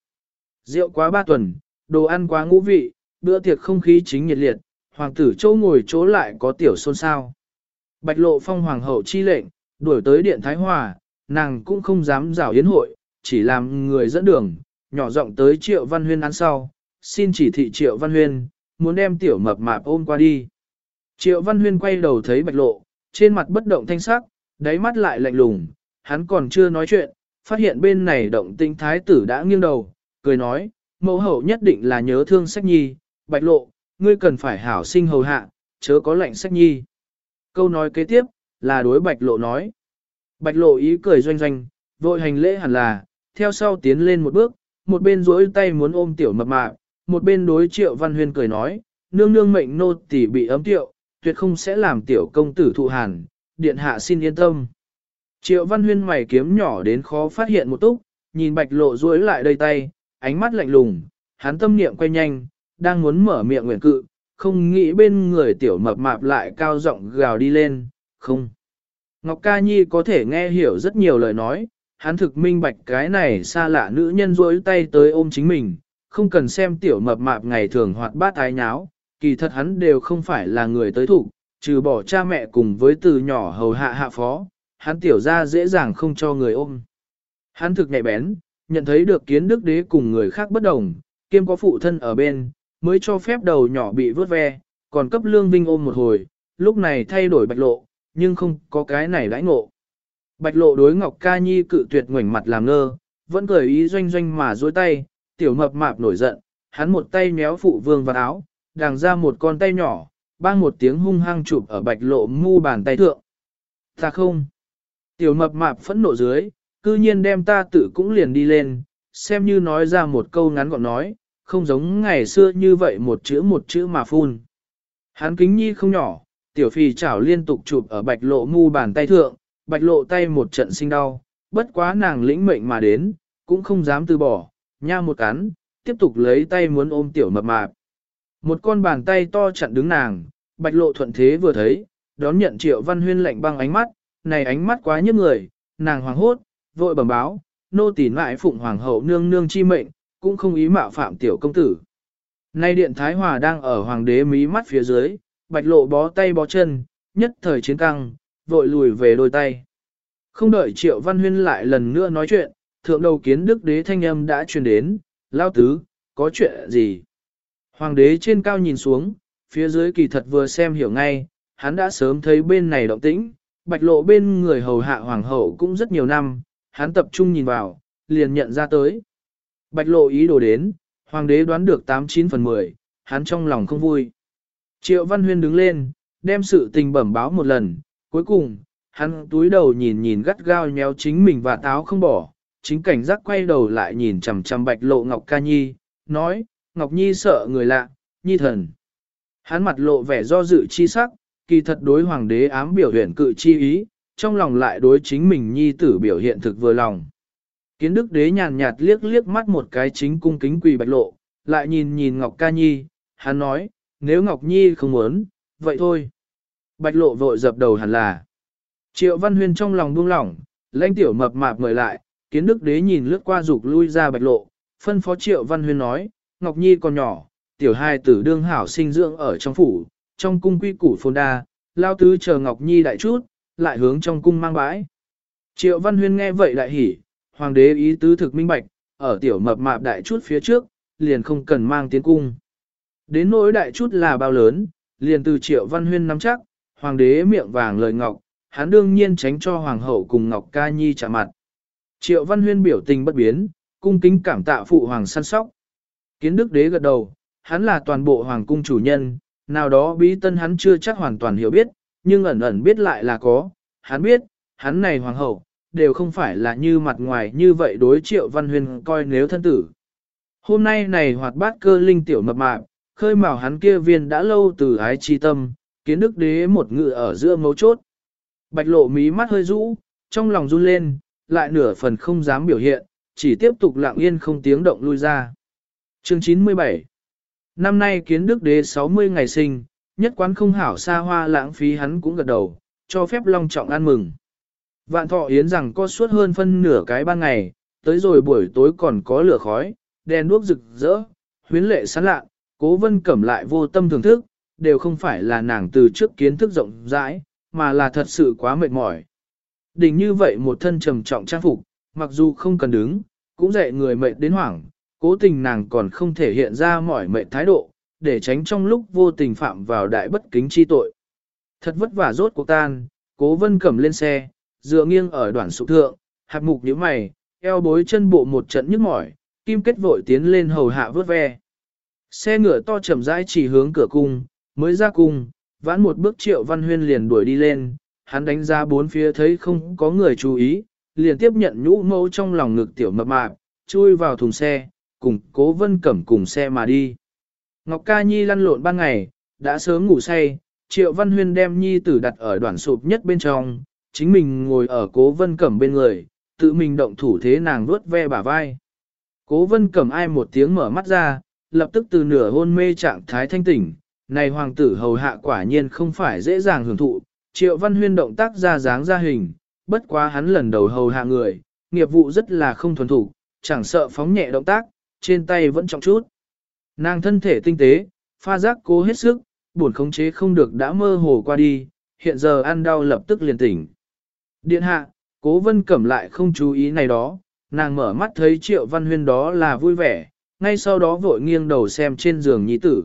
[SPEAKER 1] Rượu quá ba tuần, đồ ăn quá ngũ vị, bữa tiệc không khí chính nhiệt liệt, hoàng tử châu ngồi chỗ lại có tiểu xôn xao. Bạch lộ phong hoàng hậu chi lệnh, đuổi tới điện Thái Hòa, nàng cũng không dám rảo yến hội, chỉ làm người dẫn đường, nhỏ giọng tới triệu văn huyên ăn sau, xin chỉ thị triệu văn huyên, muốn đem tiểu mập mạp ôm qua đi. Triệu văn huyên quay đầu thấy bạch lộ, trên mặt bất động thanh sắc, đáy mắt lại lạnh lùng, hắn còn chưa nói chuyện, phát hiện bên này động tinh thái tử đã nghiêng đầu, cười nói, mẫu hậu nhất định là nhớ thương sách nhi, bạch lộ, ngươi cần phải hảo sinh hầu hạ, chớ có lệnh sách nhi. Câu nói kế tiếp, là đối bạch lộ nói. Bạch lộ ý cười doanh doanh, vội hành lễ hẳn là, theo sau tiến lên một bước, một bên duỗi tay muốn ôm tiểu mập mạp, một bên đối triệu văn huyên cười nói, nương nương mệnh nô tỳ bị ấm tiệu, tuyệt không sẽ làm tiểu công tử thụ hàn, điện hạ xin yên tâm. Triệu văn huyên mày kiếm nhỏ đến khó phát hiện một túc, nhìn bạch lộ duỗi lại đầy tay, ánh mắt lạnh lùng, hắn tâm niệm quay nhanh, đang muốn mở miệng nguyện cự, không nghĩ bên người tiểu mập mạp lại cao giọng gào đi lên, không. Ngọc Ca Nhi có thể nghe hiểu rất nhiều lời nói, hắn thực minh bạch cái này xa lạ nữ nhân rối tay tới ôm chính mình, không cần xem tiểu mập mạp ngày thường hoạt bát thái nháo, kỳ thật hắn đều không phải là người tới thủ, trừ bỏ cha mẹ cùng với từ nhỏ hầu hạ hạ phó, hắn tiểu ra dễ dàng không cho người ôm. Hắn thực nhạy bén, nhận thấy được kiến đức đế cùng người khác bất đồng, kiêm có phụ thân ở bên, mới cho phép đầu nhỏ bị vớt ve, còn cấp lương vinh ôm một hồi, lúc này thay đổi bạch lộ, nhưng không có cái này đãi ngộ. Bạch lộ đối Ngọc Ca Nhi cự tuyệt ngoảnh mặt làm ngơ, vẫn cười ý doanh doanh mà dối tay, tiểu mập mạp nổi giận, hắn một tay méo phụ vương vào áo, đàng ra một con tay nhỏ, bang một tiếng hung hăng chụp ở bạch lộ mu bàn tay thượng. Ta không. Tiểu mập mạp phẫn nộ dưới, cư nhiên đem ta tự cũng liền đi lên, xem như nói ra một câu ngắn gọn nói, không giống ngày xưa như vậy một chữ một chữ mà phun. Hắn kính nhi không nhỏ, tiểu phì chảo liên tục chụp ở bạch lộ ngu bàn tay thượng, bạch lộ tay một trận sinh đau, bất quá nàng lĩnh mệnh mà đến, cũng không dám từ bỏ, nha một cắn, tiếp tục lấy tay muốn ôm tiểu mập mạp. Một con bàn tay to chặn đứng nàng, bạch lộ thuận thế vừa thấy, đón nhận triệu văn huyên lạnh băng ánh mắt, này ánh mắt quá nhức người, nàng hoàng hốt, vội bẩm báo, nô tỳ lại phụng hoàng hậu nương nương chi mệnh, cũng không ý mạo phạm tiểu công tử. Nay điện Thái Hòa đang ở hoàng đế mí mắt phía dưới, bạch lộ bó tay bó chân, nhất thời chiến căng, vội lùi về đôi tay. Không đợi triệu văn huyên lại lần nữa nói chuyện, thượng đầu kiến đức đế thanh âm đã truyền đến, lao tứ, có chuyện gì? Hoàng đế trên cao nhìn xuống, phía dưới kỳ thật vừa xem hiểu ngay, hắn đã sớm thấy bên này động tĩnh, bạch lộ bên người hầu hạ hoàng hậu cũng rất nhiều năm, hắn tập trung nhìn vào, liền nhận ra tới. Bạch lộ ý đồ đến, hoàng đế đoán được 89 phần 10, hắn trong lòng không vui. Triệu Văn Huyên đứng lên, đem sự tình bẩm báo một lần, cuối cùng, hắn túi đầu nhìn nhìn gắt gao nhéo chính mình và táo không bỏ, chính cảnh giác quay đầu lại nhìn chằm chằm bạch lộ Ngọc Ca Nhi, nói, Ngọc Nhi sợ người lạ, Nhi thần. Hắn mặt lộ vẻ do dự chi sắc, kỳ thật đối hoàng đế ám biểu hiện cự chi ý, trong lòng lại đối chính mình Nhi tử biểu hiện thực vừa lòng. Kiến đức đế nhàn nhạt liếc liếc mắt một cái chính cung kính quỳ bạch lộ, lại nhìn nhìn Ngọc Ca Nhi, hắn nói, nếu Ngọc Nhi không muốn, vậy thôi. Bạch lộ vội dập đầu hẳn là. Triệu Văn Huyên trong lòng buông lỏng, lãnh tiểu mập mạp mời lại, kiến đức đế nhìn lướt qua dục lui ra bạch lộ, phân phó Triệu Văn Huyên nói, Ngọc Nhi còn nhỏ, tiểu hai tử đương hảo sinh dưỡng ở trong phủ, trong cung quy củ phồn đa, lao tứ chờ Ngọc Nhi đại chút, lại hướng trong cung mang bãi. Triệu Văn Huyên nghe vậy đại hỉ, hoàng đế ý tứ thực minh bạch, ở tiểu mập mạp đại chút phía trước, liền không cần mang tiến cung. Đến nỗi đại chút là bao lớn, liền từ triệu văn huyên nắm chắc, hoàng đế miệng vàng lời ngọc, hắn đương nhiên tránh cho hoàng hậu cùng ngọc ca nhi chạm mặt. Triệu văn huyên biểu tình bất biến, cung kính cảm tạ phụ hoàng săn sóc. Kiến đức đế gật đầu, hắn là toàn bộ hoàng cung chủ nhân, nào đó bí tân hắn chưa chắc hoàn toàn hiểu biết, nhưng ẩn ẩn biết lại là có, hắn biết, hắn này hoàng hậu, đều không phải là như mặt ngoài như vậy đối triệu văn huyên coi nếu thân tử. Hôm nay này hoạt bát cơ linh tiểu mập mạp, khơi mào hắn kia viên đã lâu từ ái chi tâm, kiến đức đế một ngự ở giữa mấu chốt. Bạch lộ mí mắt hơi rũ, trong lòng run lên, lại nửa phần không dám biểu hiện, chỉ tiếp tục lặng yên không tiếng động lui ra. Chương 97 Năm nay kiến đức đế 60 ngày sinh, nhất quán không hảo xa hoa lãng phí hắn cũng gật đầu, cho phép long trọng ăn mừng. Vạn thọ yến rằng có suốt hơn phân nửa cái ban ngày, tới rồi buổi tối còn có lửa khói, đèn đuốc rực rỡ, huyến lệ sán lạ, cố vân cẩm lại vô tâm thưởng thức, đều không phải là nàng từ trước kiến thức rộng rãi, mà là thật sự quá mệt mỏi. Đỉnh như vậy một thân trầm trọng trang phục, mặc dù không cần đứng, cũng dạy người mệt đến hoảng, cố tình nàng còn không thể hiện ra mỏi mệt thái độ, để tránh trong lúc vô tình phạm vào đại bất kính chi tội. Thật vất vả rốt cuộc tan, cố vân cẩm lên xe, dựa nghiêng ở đoạn sụ thượng, hạt mục nhíu mày, eo bối chân bộ một trận nhức mỏi, kim kết vội tiến lên hầu hạ vớt ve. Xe ngựa to chậm rãi chỉ hướng cửa cung, mới ra cung, vãn một bước triệu văn huyên liền đuổi đi lên, hắn đánh ra bốn phía thấy không có người chú ý, liền tiếp nhận nhũ mâu trong lòng ngực tiểu mập mạp, chui vào thùng xe, cùng cố vân cẩm cùng xe mà đi. Ngọc Ca Nhi lăn lộn ban ngày, đã sớm ngủ say, triệu văn huyên đem Nhi tử đặt ở đoạn sụp nhất bên trong, chính mình ngồi ở cố vân cẩm bên người, tự mình động thủ thế nàng vuốt ve bả vai. Cố vân cẩm ai một tiếng mở mắt ra, lập tức từ nửa hôn mê trạng thái thanh tỉnh, này hoàng tử hầu hạ quả nhiên không phải dễ dàng hưởng thụ, triệu văn huyên động tác ra dáng ra hình, bất quá hắn lần đầu hầu hạ người, nghiệp vụ rất là không thuần thủ, chẳng sợ phóng nhẹ động tác, trên tay vẫn trọng chút. Nàng thân thể tinh tế, pha giác cố hết sức, buồn khống chế không được đã mơ hồ qua đi, hiện giờ ăn đau lập tức liền tỉnh. Điện hạ, cố vân cẩm lại không chú ý này đó, nàng mở mắt thấy triệu văn huyên đó là vui vẻ, ngay sau đó vội nghiêng đầu xem trên giường nhi tử.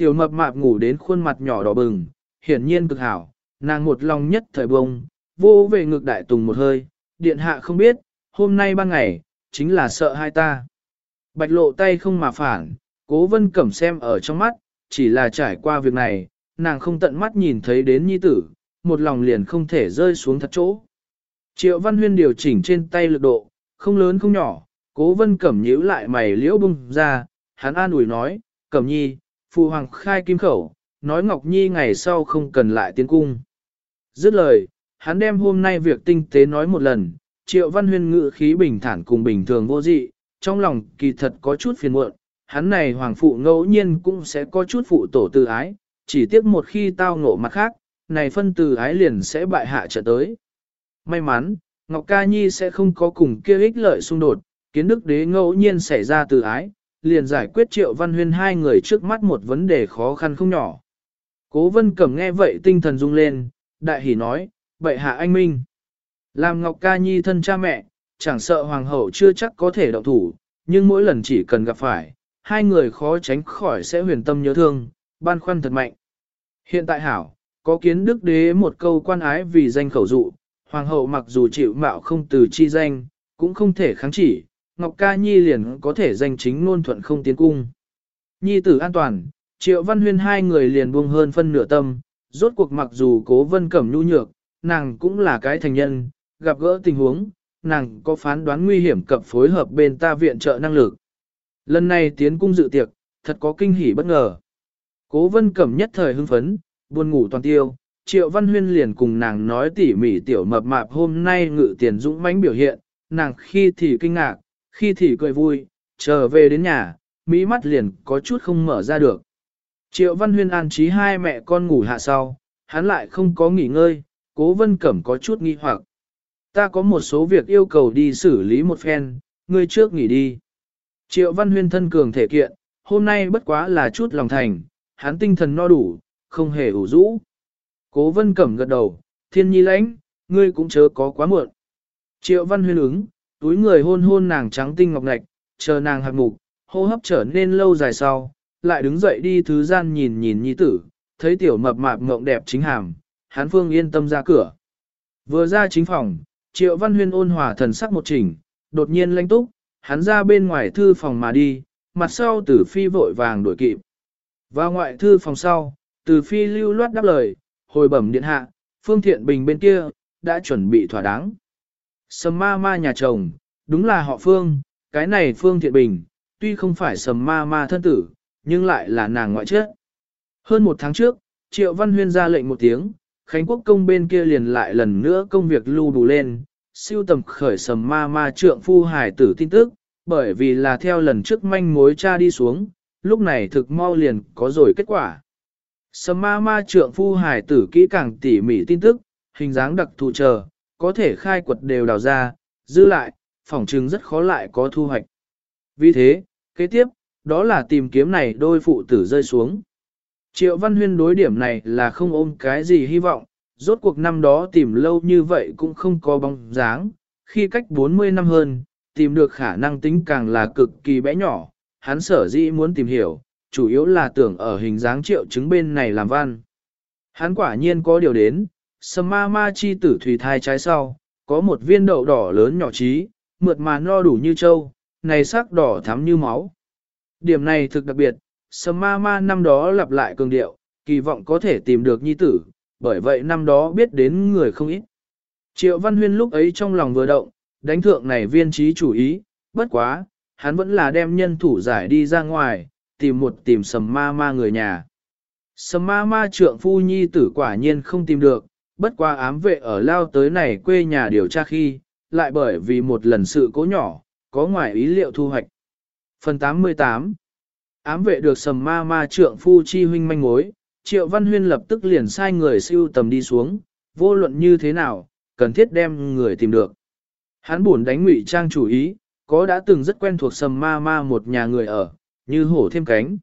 [SPEAKER 1] Tiểu mập mạp ngủ đến khuôn mặt nhỏ đỏ bừng, hiển nhiên cực hảo, nàng một lòng nhất thời bông, vô về ngực đại tùng một hơi, điện hạ không biết, hôm nay ban ngày, chính là sợ hai ta. Bạch lộ tay không mà phản, cố vân cẩm xem ở trong mắt, chỉ là trải qua việc này, nàng không tận mắt nhìn thấy đến nhi tử, một lòng liền không thể rơi xuống thật chỗ. Triệu Văn Huyên điều chỉnh trên tay lực độ, không lớn không nhỏ, Cố vân cẩm nhíu lại mày liễu bung ra, hắn an ủi nói, cẩm nhi, phụ hoàng khai kim khẩu, nói Ngọc Nhi ngày sau không cần lại tiến cung. Dứt lời, hắn đem hôm nay việc tinh tế nói một lần, triệu văn huyên ngự khí bình thản cùng bình thường vô dị, trong lòng kỳ thật có chút phiền muộn, hắn này hoàng phụ ngẫu nhiên cũng sẽ có chút phụ tổ từ ái, chỉ tiếc một khi tao ngộ mặt khác, này phân từ ái liền sẽ bại hạ trở tới. May mắn, Ngọc Ca Nhi sẽ không có cùng kia ích lợi xung đột, kiến đức đế ngẫu nhiên xảy ra từ ái, liền giải quyết triệu văn huyên hai người trước mắt một vấn đề khó khăn không nhỏ. Cố vân cẩm nghe vậy tinh thần rung lên, đại hỉ nói, vậy hạ anh minh. Làm Ngọc Ca Nhi thân cha mẹ, chẳng sợ hoàng hậu chưa chắc có thể động thủ, nhưng mỗi lần chỉ cần gặp phải, hai người khó tránh khỏi sẽ huyền tâm nhớ thương, ban khoăn thật mạnh. Hiện tại hảo, có kiến đức đế một câu quan ái vì danh khẩu dụ, hoàng hậu mặc dù chịu mạo không từ chi danh, cũng không thể kháng chỉ, Ngọc Ca Nhi liền có thể danh chính ngôn thuận không tiến cung. Nhi tử an toàn, triệu văn huyên hai người liền buông hơn phân nửa tâm, rốt cuộc mặc dù cố vân cẩm nhu nhược, nàng cũng là cái thành nhân, gặp gỡ tình huống, nàng có phán đoán nguy hiểm cập phối hợp bên ta viện trợ năng lực. Lần này tiến cung dự tiệc, thật có kinh hỉ bất ngờ. Cố vân cẩm nhất thời hưng phấn, buồn ngủ toàn tiêu, triệu văn huyên liền cùng nàng nói tỉ mỉ tiểu mập mạp hôm nay ngự tiền dũng mãnh biểu hiện, nàng khi thì kinh ngạc, khi thì cười vui, trở về đến nhà, mỹ mắt liền có chút không mở ra được. Triệu văn huyên an trí hai mẹ con ngủ hạ sau, hắn lại không có nghỉ ngơi, cố vân cẩm có chút nghi hoặc. Ta có một số việc yêu cầu đi xử lý một phen, ngươi trước nghỉ đi. Triệu văn huyên thân cường thể kiện, hôm nay bất quá là chút lòng thành, hắn tinh thần no đủ, không hề ủ rũ. Cố vân cẩm gật đầu, thiên nhi lãnh, ngươi cũng chớ có quá muộn. Triệu văn huyên ứng, túi người hôn hôn nàng trắng tinh ngọc ngạch, chờ nàng hạt mục, hô hấp trở nên lâu dài sau, lại đứng dậy đi thứ gian nhìn nhìn nhi tử, thấy tiểu mập mạp ngộng đẹp chính hàm, hắn phương yên tâm ra cửa. Vừa ra chính phòng, triệu văn huyên ôn hòa thần sắc một chỉnh, đột nhiên lanh túc, hắn ra bên ngoài thư phòng mà đi, mặt sau tử phi vội vàng đuổi kịp. Vào ngoại thư phòng sau, tử phi lưu loát đáp lời, hồi bẩm điện hạ, phương thiện bình bên kia, đã chuẩn bị thỏa đáng. Sầm ma ma nhà chồng, đúng là họ phương, cái này phương thiện bình, tuy không phải sầm ma ma thân tử, nhưng lại là nàng ngoại chết. Hơn một tháng trước, Triệu Văn Huyên ra lệnh một tiếng, Khánh Quốc công bên kia liền lại lần nữa công việc lưu đủ lên, siêu tầm khởi sầm ma ma trượng phu hải tử tin tức, bởi vì là theo lần trước manh mối cha đi xuống, lúc này thực mau liền có rồi kết quả. Sầm ma ma trượng phu hải tử kỹ càng tỉ mỉ tin tức, hình dáng đặc thù chờ, có thể khai quật đều đào ra, giữ lại, phỏng trừng rất khó lại có thu hoạch. Vì thế, kế tiếp, đó là tìm kiếm này đôi phụ tử rơi xuống. Triệu Văn Huyên đối điểm này là không ôm cái gì hy vọng, rốt cuộc năm đó tìm lâu như vậy cũng không có bóng dáng, khi cách 40 năm hơn, tìm được khả năng tính càng là cực kỳ bé nhỏ, hắn sở dĩ muốn tìm hiểu, chủ yếu là tưởng ở hình dáng triệu chứng bên này làm văn. Hắn quả nhiên có điều đến, sầm ma ma chi tử thủy thai trái sau, có một viên đậu đỏ lớn nhỏ trí, mượt mà no đủ như trâu, này sắc đỏ thắm như máu. Điểm này thực đặc biệt, sầm ma ma năm đó lặp lại cường điệu, kỳ vọng có thể tìm được nhi tử, bởi vậy năm đó biết đến người không ít. Triệu Văn Huyên lúc ấy trong lòng vừa động, đánh thượng này viên trí chủ ý, bất quá, hắn vẫn là đem nhân thủ giải đi ra ngoài, tìm một tìm sầm ma ma người nhà. Sầm ma ma trượng phu nhi tử quả nhiên không tìm được, bất qua ám vệ ở lao tới này quê nhà điều tra khi, lại bởi vì một lần sự cố nhỏ, có ngoài ý liệu thu hoạch. Phần 88 Ám vệ được sầm ma ma trượng phu chi huynh manh mối, Triệu Văn Huyên lập tức liền sai người siêu tầm đi xuống, vô luận như thế nào, cần thiết đem người tìm được. Hắn buồn đánh ngụy trang chủ ý, có đã từng rất quen thuộc sầm ma ma một nhà người ở, như hổ thêm cánh.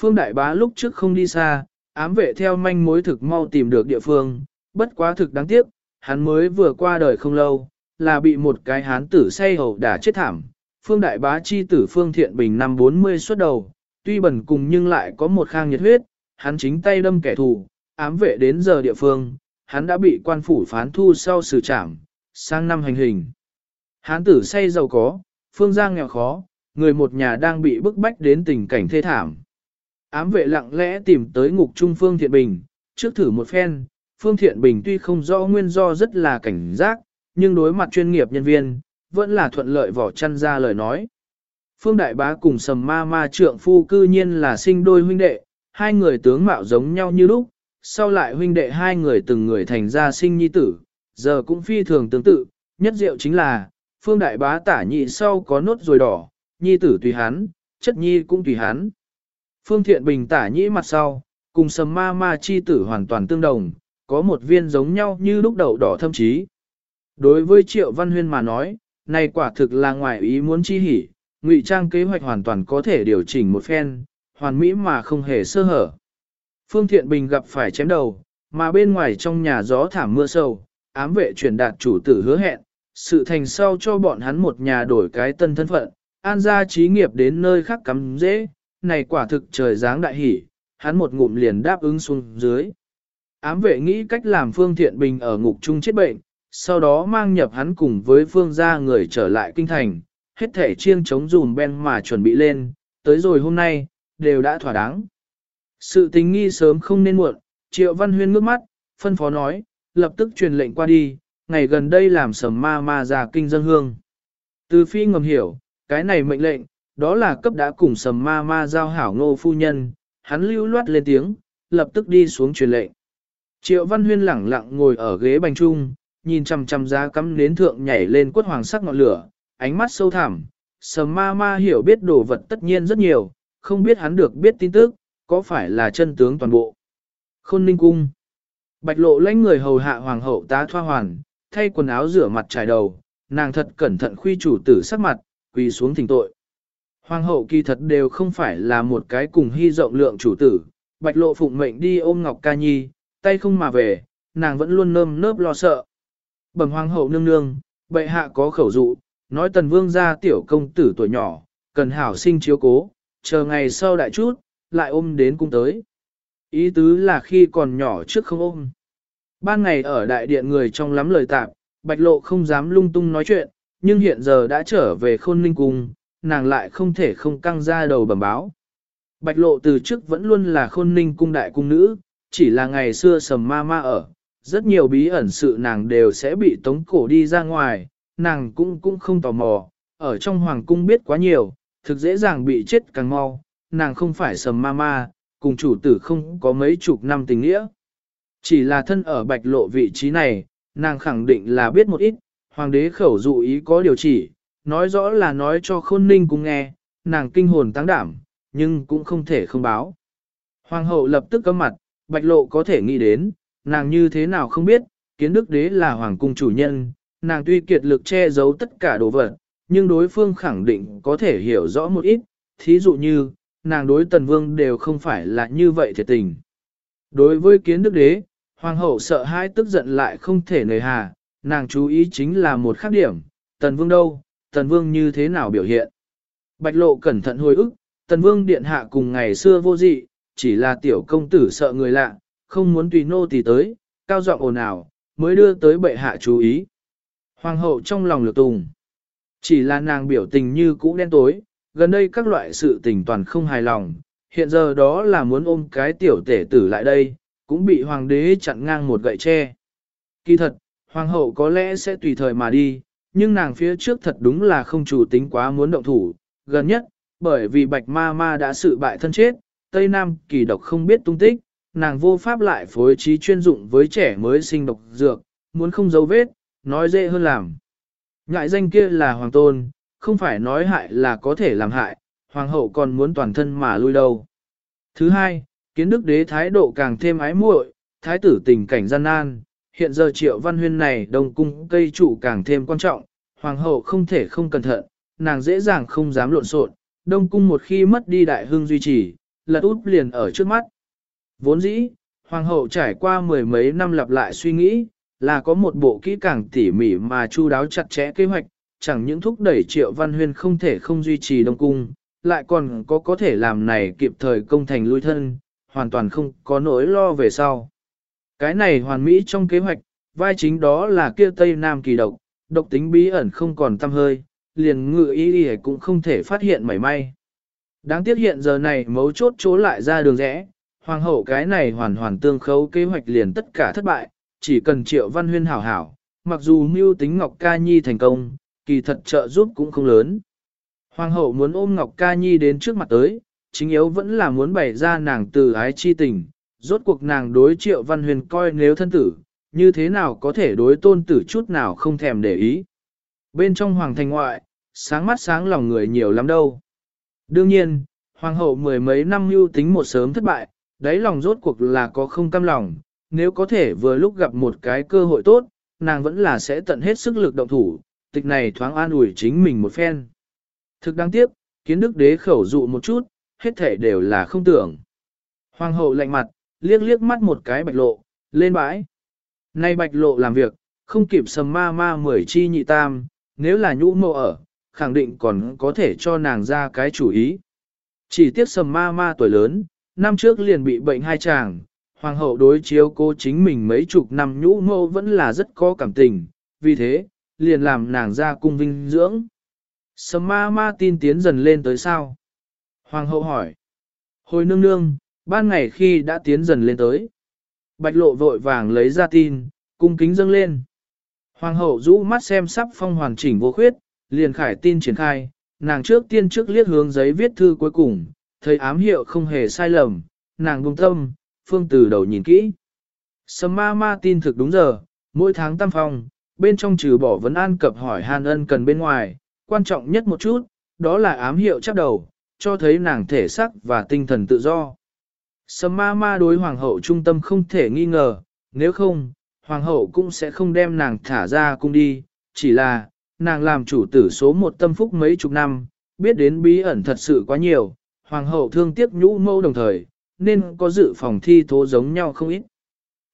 [SPEAKER 1] Phương Đại Bá lúc trước không đi xa, ám vệ theo manh mối thực mau tìm được địa phương, bất quá thực đáng tiếc, hắn mới vừa qua đời không lâu, là bị một cái hán tử say hầu đả chết thảm. Phương Đại Bá chi tử Phương Thiện Bình năm 40 xuất đầu, tuy bẩn cùng nhưng lại có một khang nhiệt huyết, hắn chính tay đâm kẻ thù, ám vệ đến giờ địa phương, hắn đã bị quan phủ phán thu sau xử trảm, sang năm hành hình. Hán tử say giàu có, phương giang nghèo khó, người một nhà đang bị bức bách đến tình cảnh thê thảm. Ám vệ lặng lẽ tìm tới ngục trung Phương Thiện Bình, trước thử một phen, Phương Thiện Bình tuy không rõ nguyên do rất là cảnh giác, nhưng đối mặt chuyên nghiệp nhân viên, vẫn là thuận lợi vỏ chăn ra lời nói. Phương Đại Bá cùng sầm ma ma trượng phu cư nhiên là sinh đôi huynh đệ, hai người tướng mạo giống nhau như lúc, sau lại huynh đệ hai người từng người thành ra sinh nhi tử, giờ cũng phi thường tương tự, nhất diệu chính là, Phương Đại Bá tả nhị sau có nốt rồi đỏ, nhi tử tùy hắn, chất nhi cũng tùy hắn. Phương Thiện Bình tả nhĩ mặt sau, cùng sầm ma ma chi tử hoàn toàn tương đồng, có một viên giống nhau như lúc đầu đỏ thâm chí. Đối với Triệu Văn Huyên mà nói, này quả thực là ngoài ý muốn chi hỉ, ngụy trang kế hoạch hoàn toàn có thể điều chỉnh một phen, hoàn mỹ mà không hề sơ hở. Phương Thiện Bình gặp phải chém đầu, mà bên ngoài trong nhà gió thảm mưa sâu, ám vệ truyền đạt chủ tử hứa hẹn, sự thành sau cho bọn hắn một nhà đổi cái tân thân phận, an gia trí nghiệp đến nơi khác cắm dễ, này quả thực trời dáng đại hỉ, hắn một ngụm liền đáp ứng xuống dưới. Ám vệ nghĩ cách làm Phương Thiện Bình ở ngục chung chết bệnh, sau đó mang nhập hắn cùng với Phương gia người trở lại kinh thành, hết thể chiêng chống dùm ben mà chuẩn bị lên, tới rồi hôm nay, đều đã thỏa đáng. Sự tình nghi sớm không nên muộn, Triệu Văn Huyên ngước mắt, phân phó nói, lập tức truyền lệnh qua đi, ngày gần đây làm sầm ma ma ra kinh dân hương. Từ phi ngầm hiểu, cái này mệnh lệnh, đó là cấp đã cùng sầm ma ma giao hảo ngô phu nhân, hắn lưu loát lên tiếng, lập tức đi xuống truyền lệnh. Triệu Văn Huyên lẳng lặng ngồi ở ghế bành trung, nhìn chằm chằm giá cắm nến thượng nhảy lên quất hoàng sắc ngọn lửa, ánh mắt sâu thẳm. Sầm ma ma hiểu biết đồ vật tất nhiên rất nhiều, không biết hắn được biết tin tức, có phải là chân tướng toàn bộ. Khôn ninh cung. Bạch lộ lãnh người hầu hạ hoàng hậu tá thoa hoàn, thay quần áo rửa mặt trải đầu, nàng thật cẩn thận khuy chủ tử sắc mặt, quỳ xuống thỉnh tội. Hoàng hậu kỳ thật đều không phải là một cái cùng hy rộng lượng chủ tử, bạch lộ phụng mệnh đi ôm Ngọc Ca Nhi, tay không mà về, nàng vẫn luôn nơm nớp lo sợ. Bẩm hoàng hậu nương nương, bệ hạ có khẩu dụ, nói tần vương gia tiểu công tử tuổi nhỏ, cần hảo sinh chiếu cố, chờ ngày sau đại chút, lại ôm đến cung tới. Ý tứ là khi còn nhỏ trước không ôm. Ban ngày ở đại điện người trong lắm lời tạp, bạch lộ không dám lung tung nói chuyện, nhưng hiện giờ đã trở về khôn ninh cung, nàng lại không thể không căng ra đầu bẩm báo. Bạch lộ từ trước vẫn luôn là khôn ninh cung đại cung nữ, chỉ là ngày xưa sầm ma ma ở, rất nhiều bí ẩn sự nàng đều sẽ bị tống cổ đi ra ngoài, nàng cũng cũng không tò mò, ở trong hoàng cung biết quá nhiều, thực dễ dàng bị chết càng mau, nàng không phải sầm ma ma, cùng chủ tử không có mấy chục năm tình nghĩa. Chỉ là thân ở bạch lộ vị trí này, nàng khẳng định là biết một ít, hoàng đế khẩu dụ ý có điều chỉ, nói rõ là nói cho khôn ninh cùng nghe, nàng kinh hồn tăng đảm, nhưng cũng không thể không báo. Hoàng hậu lập tức cấm mặt, bạch lộ có thể nghĩ đến, nàng như thế nào không biết, kiến đức đế là hoàng cung chủ nhân, nàng tuy kiệt lực che giấu tất cả đồ vật, nhưng đối phương khẳng định có thể hiểu rõ một ít, thí dụ như, nàng đối tần vương đều không phải là như vậy thiệt tình. Đối với kiến đức đế, hoàng hậu sợ hãi tức giận lại không thể nề hà, nàng chú ý chính là một khác điểm, tần vương đâu, tần vương như thế nào biểu hiện. Bạch lộ cẩn thận hồi ức, tần vương điện hạ cùng ngày xưa vô dị, chỉ là tiểu công tử sợ người lạ, không muốn tùy nô tỳ tới, cao giọng ồn ào, mới đưa tới bệ hạ chú ý. Hoàng hậu trong lòng lược tùng. Chỉ là nàng biểu tình như cũ đen tối, gần đây các loại sự tình toàn không hài lòng, hiện giờ đó là muốn ôm cái tiểu tể tử lại đây, cũng bị hoàng đế chặn ngang một gậy tre. Kỳ thật, hoàng hậu có lẽ sẽ tùy thời mà đi, nhưng nàng phía trước thật đúng là không chủ tính quá muốn động thủ, gần nhất, bởi vì bạch ma ma đã sự bại thân chết, Tây Nam kỳ độc không biết tung tích, nàng vô pháp lại phối trí chuyên dụng với trẻ mới sinh độc dược, muốn không giấu vết, nói dễ hơn làm. Ngại danh kia là hoàng tôn, không phải nói hại là có thể làm hại, hoàng hậu còn muốn toàn thân mà lui đâu. Thứ hai, kiến đức đế thái độ càng thêm ái muội, thái tử tình cảnh gian nan, hiện giờ triệu văn huyên này đông cung cây trụ càng thêm quan trọng, hoàng hậu không thể không cẩn thận, nàng dễ dàng không dám lộn xộn, đông cung một khi mất đi đại hương duy trì, lật út liền ở trước mắt. Vốn dĩ, hoàng hậu trải qua mười mấy năm lặp lại suy nghĩ, là có một bộ kỹ càng tỉ mỉ mà chu đáo chặt chẽ kế hoạch, chẳng những thúc đẩy triệu văn huyên không thể không duy trì đông cung, lại còn có có thể làm này kịp thời công thành lui thân, hoàn toàn không có nỗi lo về sau. Cái này hoàn mỹ trong kế hoạch, vai chính đó là kia Tây Nam kỳ độc, độc tính bí ẩn không còn tâm hơi, liền ngự ý ý cũng không thể phát hiện mảy may. Đáng tiếc hiện giờ này mấu chốt chỗ lại ra đường rẽ, hoàng hậu cái này hoàn hoàn tương khấu kế hoạch liền tất cả thất bại, chỉ cần triệu văn huyên hảo hảo, mặc dù mưu tính Ngọc Ca Nhi thành công, kỳ thật trợ giúp cũng không lớn. Hoàng hậu muốn ôm Ngọc Ca Nhi đến trước mặt tới, chính yếu vẫn là muốn bày ra nàng từ ái chi tình, rốt cuộc nàng đối triệu văn huyền coi nếu thân tử, như thế nào có thể đối tôn tử chút nào không thèm để ý. Bên trong hoàng thành ngoại, sáng mắt sáng lòng người nhiều lắm đâu. Đương nhiên, hoàng hậu mười mấy năm mưu tính một sớm thất bại, đáy lòng rốt cuộc là có không cam lòng, nếu có thể vừa lúc gặp một cái cơ hội tốt, nàng vẫn là sẽ tận hết sức lực động thủ, tịch này thoáng an ủi chính mình một phen. Thực đáng tiếc, kiến đức đế khẩu dụ một chút, hết thể đều là không tưởng. Hoàng hậu lạnh mặt, liếc liếc mắt một cái bạch lộ, lên bãi. Nay bạch lộ làm việc, không kịp sầm ma ma mười chi nhị tam, nếu là nhũ mộ ở, khẳng định còn có thể cho nàng ra cái chủ ý. Chỉ tiếc sầm ma ma tuổi lớn, năm trước liền bị bệnh hai chàng, hoàng hậu đối chiếu cô chính mình mấy chục năm nhũ mộ vẫn là rất có cảm tình, vì thế, liền làm nàng ra cung vinh dưỡng. Sầm ma ma tin tiến dần lên tới sao? Hoàng hậu hỏi. Hồi nương nương, ban ngày khi đã tiến dần lên tới. Bạch lộ vội vàng lấy ra tin, cung kính dâng lên. Hoàng hậu rũ mắt xem sắp phong hoàn chỉnh vô khuyết, liền khải tin triển khai, nàng trước tiên trước liếc hướng giấy viết thư cuối cùng, thấy ám hiệu không hề sai lầm, nàng buông tâm, phương từ đầu nhìn kỹ. Sầm ma ma tin thực đúng giờ, mỗi tháng tam phong, bên trong trừ bỏ vấn an cập hỏi hàn ân cần bên ngoài, quan trọng nhất một chút, đó là ám hiệu chắc đầu, cho thấy nàng thể sắc và tinh thần tự do. Sầm ma ma đối hoàng hậu trung tâm không thể nghi ngờ, nếu không, hoàng hậu cũng sẽ không đem nàng thả ra cung đi, chỉ là, nàng làm chủ tử số một tâm phúc mấy chục năm, biết đến bí ẩn thật sự quá nhiều, hoàng hậu thương tiếc nhũ mâu đồng thời, nên có dự phòng thi thố giống nhau không ít.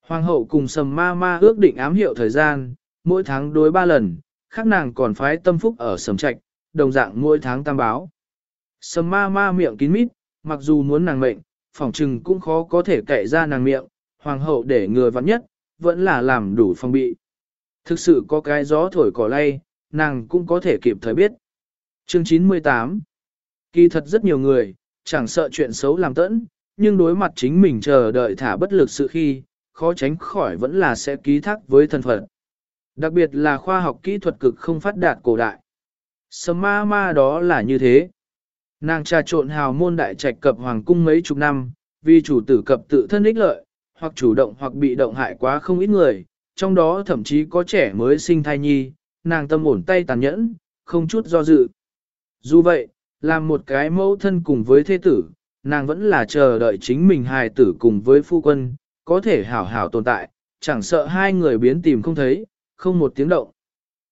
[SPEAKER 1] Hoàng hậu cùng sầm ma ma ước định ám hiệu thời gian, mỗi tháng đối ba lần, khác nàng còn phái tâm phúc ở sầm trạch, đồng dạng mỗi tháng tam báo. Sầm ma ma miệng kín mít, mặc dù muốn nàng mệnh, phỏng trừng cũng khó có thể cậy ra nàng miệng, hoàng hậu để người vắng nhất, vẫn là làm đủ phòng bị. Thực sự có cái gió thổi cỏ lay, nàng cũng có thể kịp thời biết. Chương 98 Kỳ thật rất nhiều người, chẳng sợ chuyện xấu làm tẫn, nhưng đối mặt chính mình chờ đợi thả bất lực sự khi, khó tránh khỏi vẫn là sẽ ký thác với thân phận. Đặc biệt là khoa học kỹ thuật cực không phát đạt cổ đại. Sầm ma ma đó là như thế. Nàng trà trộn hào môn đại trạch cập hoàng cung mấy chục năm, vì chủ tử cập tự thân ích lợi, hoặc chủ động hoặc bị động hại quá không ít người, trong đó thậm chí có trẻ mới sinh thai nhi, nàng tâm ổn tay tàn nhẫn, không chút do dự. Dù vậy, làm một cái mẫu thân cùng với thế tử, nàng vẫn là chờ đợi chính mình hài tử cùng với phu quân, có thể hảo hảo tồn tại, chẳng sợ hai người biến tìm không thấy, không một tiếng động.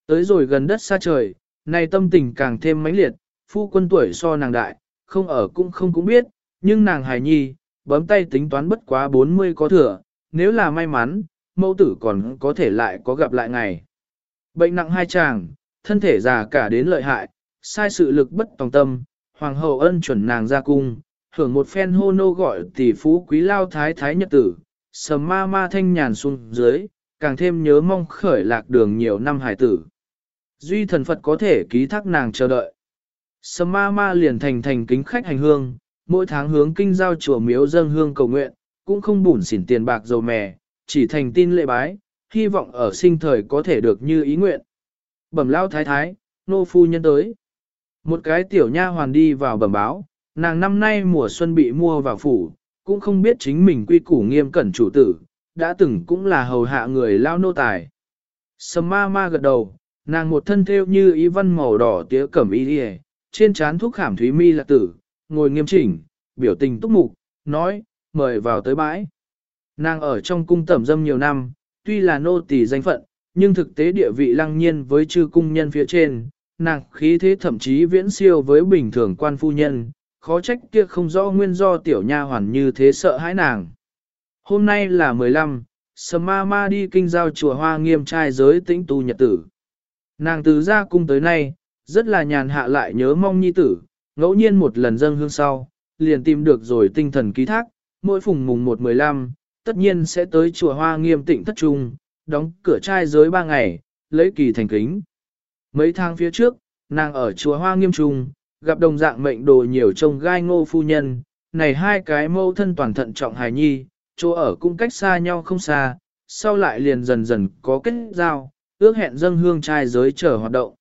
[SPEAKER 1] Tới rồi gần đất xa trời, này tâm tình càng thêm mãnh liệt, phu quân tuổi so nàng đại, không ở cũng không cũng biết, nhưng nàng hài nhi, bấm tay tính toán bất quá 40 có thừa, nếu là may mắn, mẫu tử còn có thể lại có gặp lại ngày. Bệnh nặng hai chàng, thân thể già cả đến lợi hại, sai sự lực bất tòng tâm, hoàng hậu ân chuẩn nàng ra cung, hưởng một phen hô nô gọi tỷ phú quý lao thái thái nhật tử, sầm ma ma thanh nhàn xuống dưới, càng thêm nhớ mong khởi lạc đường nhiều năm hải tử. Duy thần Phật có thể ký thác nàng chờ đợi. Sầm ma ma liền thành thành kính khách hành hương, mỗi tháng hướng kinh giao chùa miếu dâng hương cầu nguyện, cũng không bủn xỉn tiền bạc dầu mè, chỉ thành tin lệ bái, hy vọng ở sinh thời có thể được như ý nguyện. Bẩm lao thái thái, nô phu nhân tới. Một cái tiểu nha hoàn đi vào bẩm báo, nàng năm nay mùa xuân bị mua vào phủ, cũng không biết chính mình quy củ nghiêm cẩn chủ tử, đã từng cũng là hầu hạ người lao nô tài. Sầm ma ma gật đầu, nàng một thân theo như ý văn màu đỏ tía cẩm y đi trên trán thuốc khảm thúy mi là tử, ngồi nghiêm chỉnh, biểu tình túc mục, nói, mời vào tới bãi. Nàng ở trong cung tẩm dâm nhiều năm, tuy là nô tỳ danh phận, nhưng thực tế địa vị lăng nhiên với chư cung nhân phía trên, nàng khí thế thậm chí viễn siêu với bình thường quan phu nhân, khó trách kia không rõ nguyên do tiểu nha hoàn như thế sợ hãi nàng. Hôm nay là 15, Sầm ma ma đi kinh giao chùa hoa nghiêm trai giới tĩnh tu nhật tử. Nàng từ ra cung tới nay, rất là nhàn hạ lại nhớ mong nhi tử, ngẫu nhiên một lần dâng hương sau, liền tìm được rồi tinh thần ký thác, mỗi phùng mùng 1-15, tất nhiên sẽ tới chùa hoa nghiêm tịnh thất trung, đóng cửa trai giới ba ngày, lấy kỳ thành kính. Mấy tháng phía trước, nàng ở chùa hoa nghiêm trung, gặp đồng dạng mệnh đồ nhiều trông gai ngô phu nhân, này hai cái mâu thân toàn thận trọng hài nhi, chỗ ở cũng cách xa nhau không xa, sau lại liền dần dần có kết giao, ước hẹn dâng hương trai giới trở hoạt động.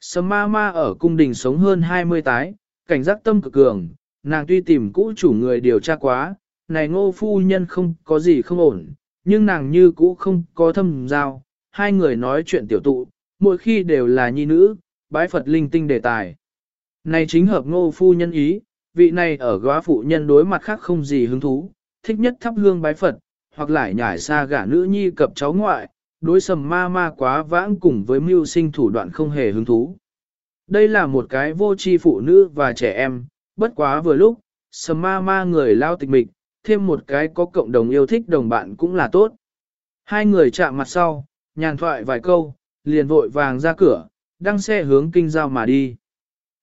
[SPEAKER 1] Sầm ma ma ở cung đình sống hơn 20 tái, cảnh giác tâm cực cường, nàng tuy tìm cũ chủ người điều tra quá, này ngô phu nhân không có gì không ổn, nhưng nàng như cũ không có thâm giao, hai người nói chuyện tiểu tụ, mỗi khi đều là nhi nữ, bái Phật linh tinh đề tài. Này chính hợp ngô phu nhân ý, vị này ở góa phụ nhân đối mặt khác không gì hứng thú, thích nhất thắp hương bái Phật, hoặc lại nhảy xa gả nữ nhi cập cháu ngoại, đối sầm ma ma quá vãng cùng với mưu sinh thủ đoạn không hề hứng thú. Đây là một cái vô tri phụ nữ và trẻ em, bất quá vừa lúc, sầm ma ma người lao tịch mịch, thêm một cái có cộng đồng yêu thích đồng bạn cũng là tốt. Hai người chạm mặt sau, nhàn thoại vài câu, liền vội vàng ra cửa, đăng xe hướng kinh giao mà đi.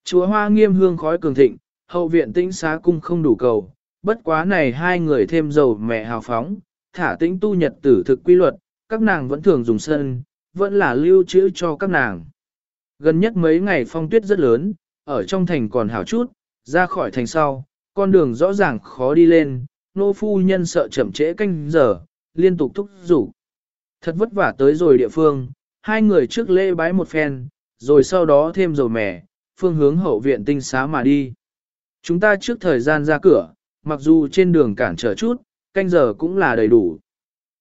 [SPEAKER 1] Chúa hoa nghiêm hương khói cường thịnh, hậu viện tĩnh xá cung không đủ cầu, bất quá này hai người thêm dầu mẹ hào phóng, thả tĩnh tu nhật tử thực quy luật, các nàng vẫn thường dùng sân, vẫn là lưu trữ cho các nàng. Gần nhất mấy ngày phong tuyết rất lớn, ở trong thành còn hảo chút, ra khỏi thành sau, con đường rõ ràng khó đi lên, nô phu nhân sợ chậm trễ canh giờ, liên tục thúc rủ. Thật vất vả tới rồi địa phương, hai người trước lễ bái một phen, rồi sau đó thêm dầu mẻ, phương hướng hậu viện tinh xá mà đi. Chúng ta trước thời gian ra cửa, mặc dù trên đường cản trở chút, canh giờ cũng là đầy đủ.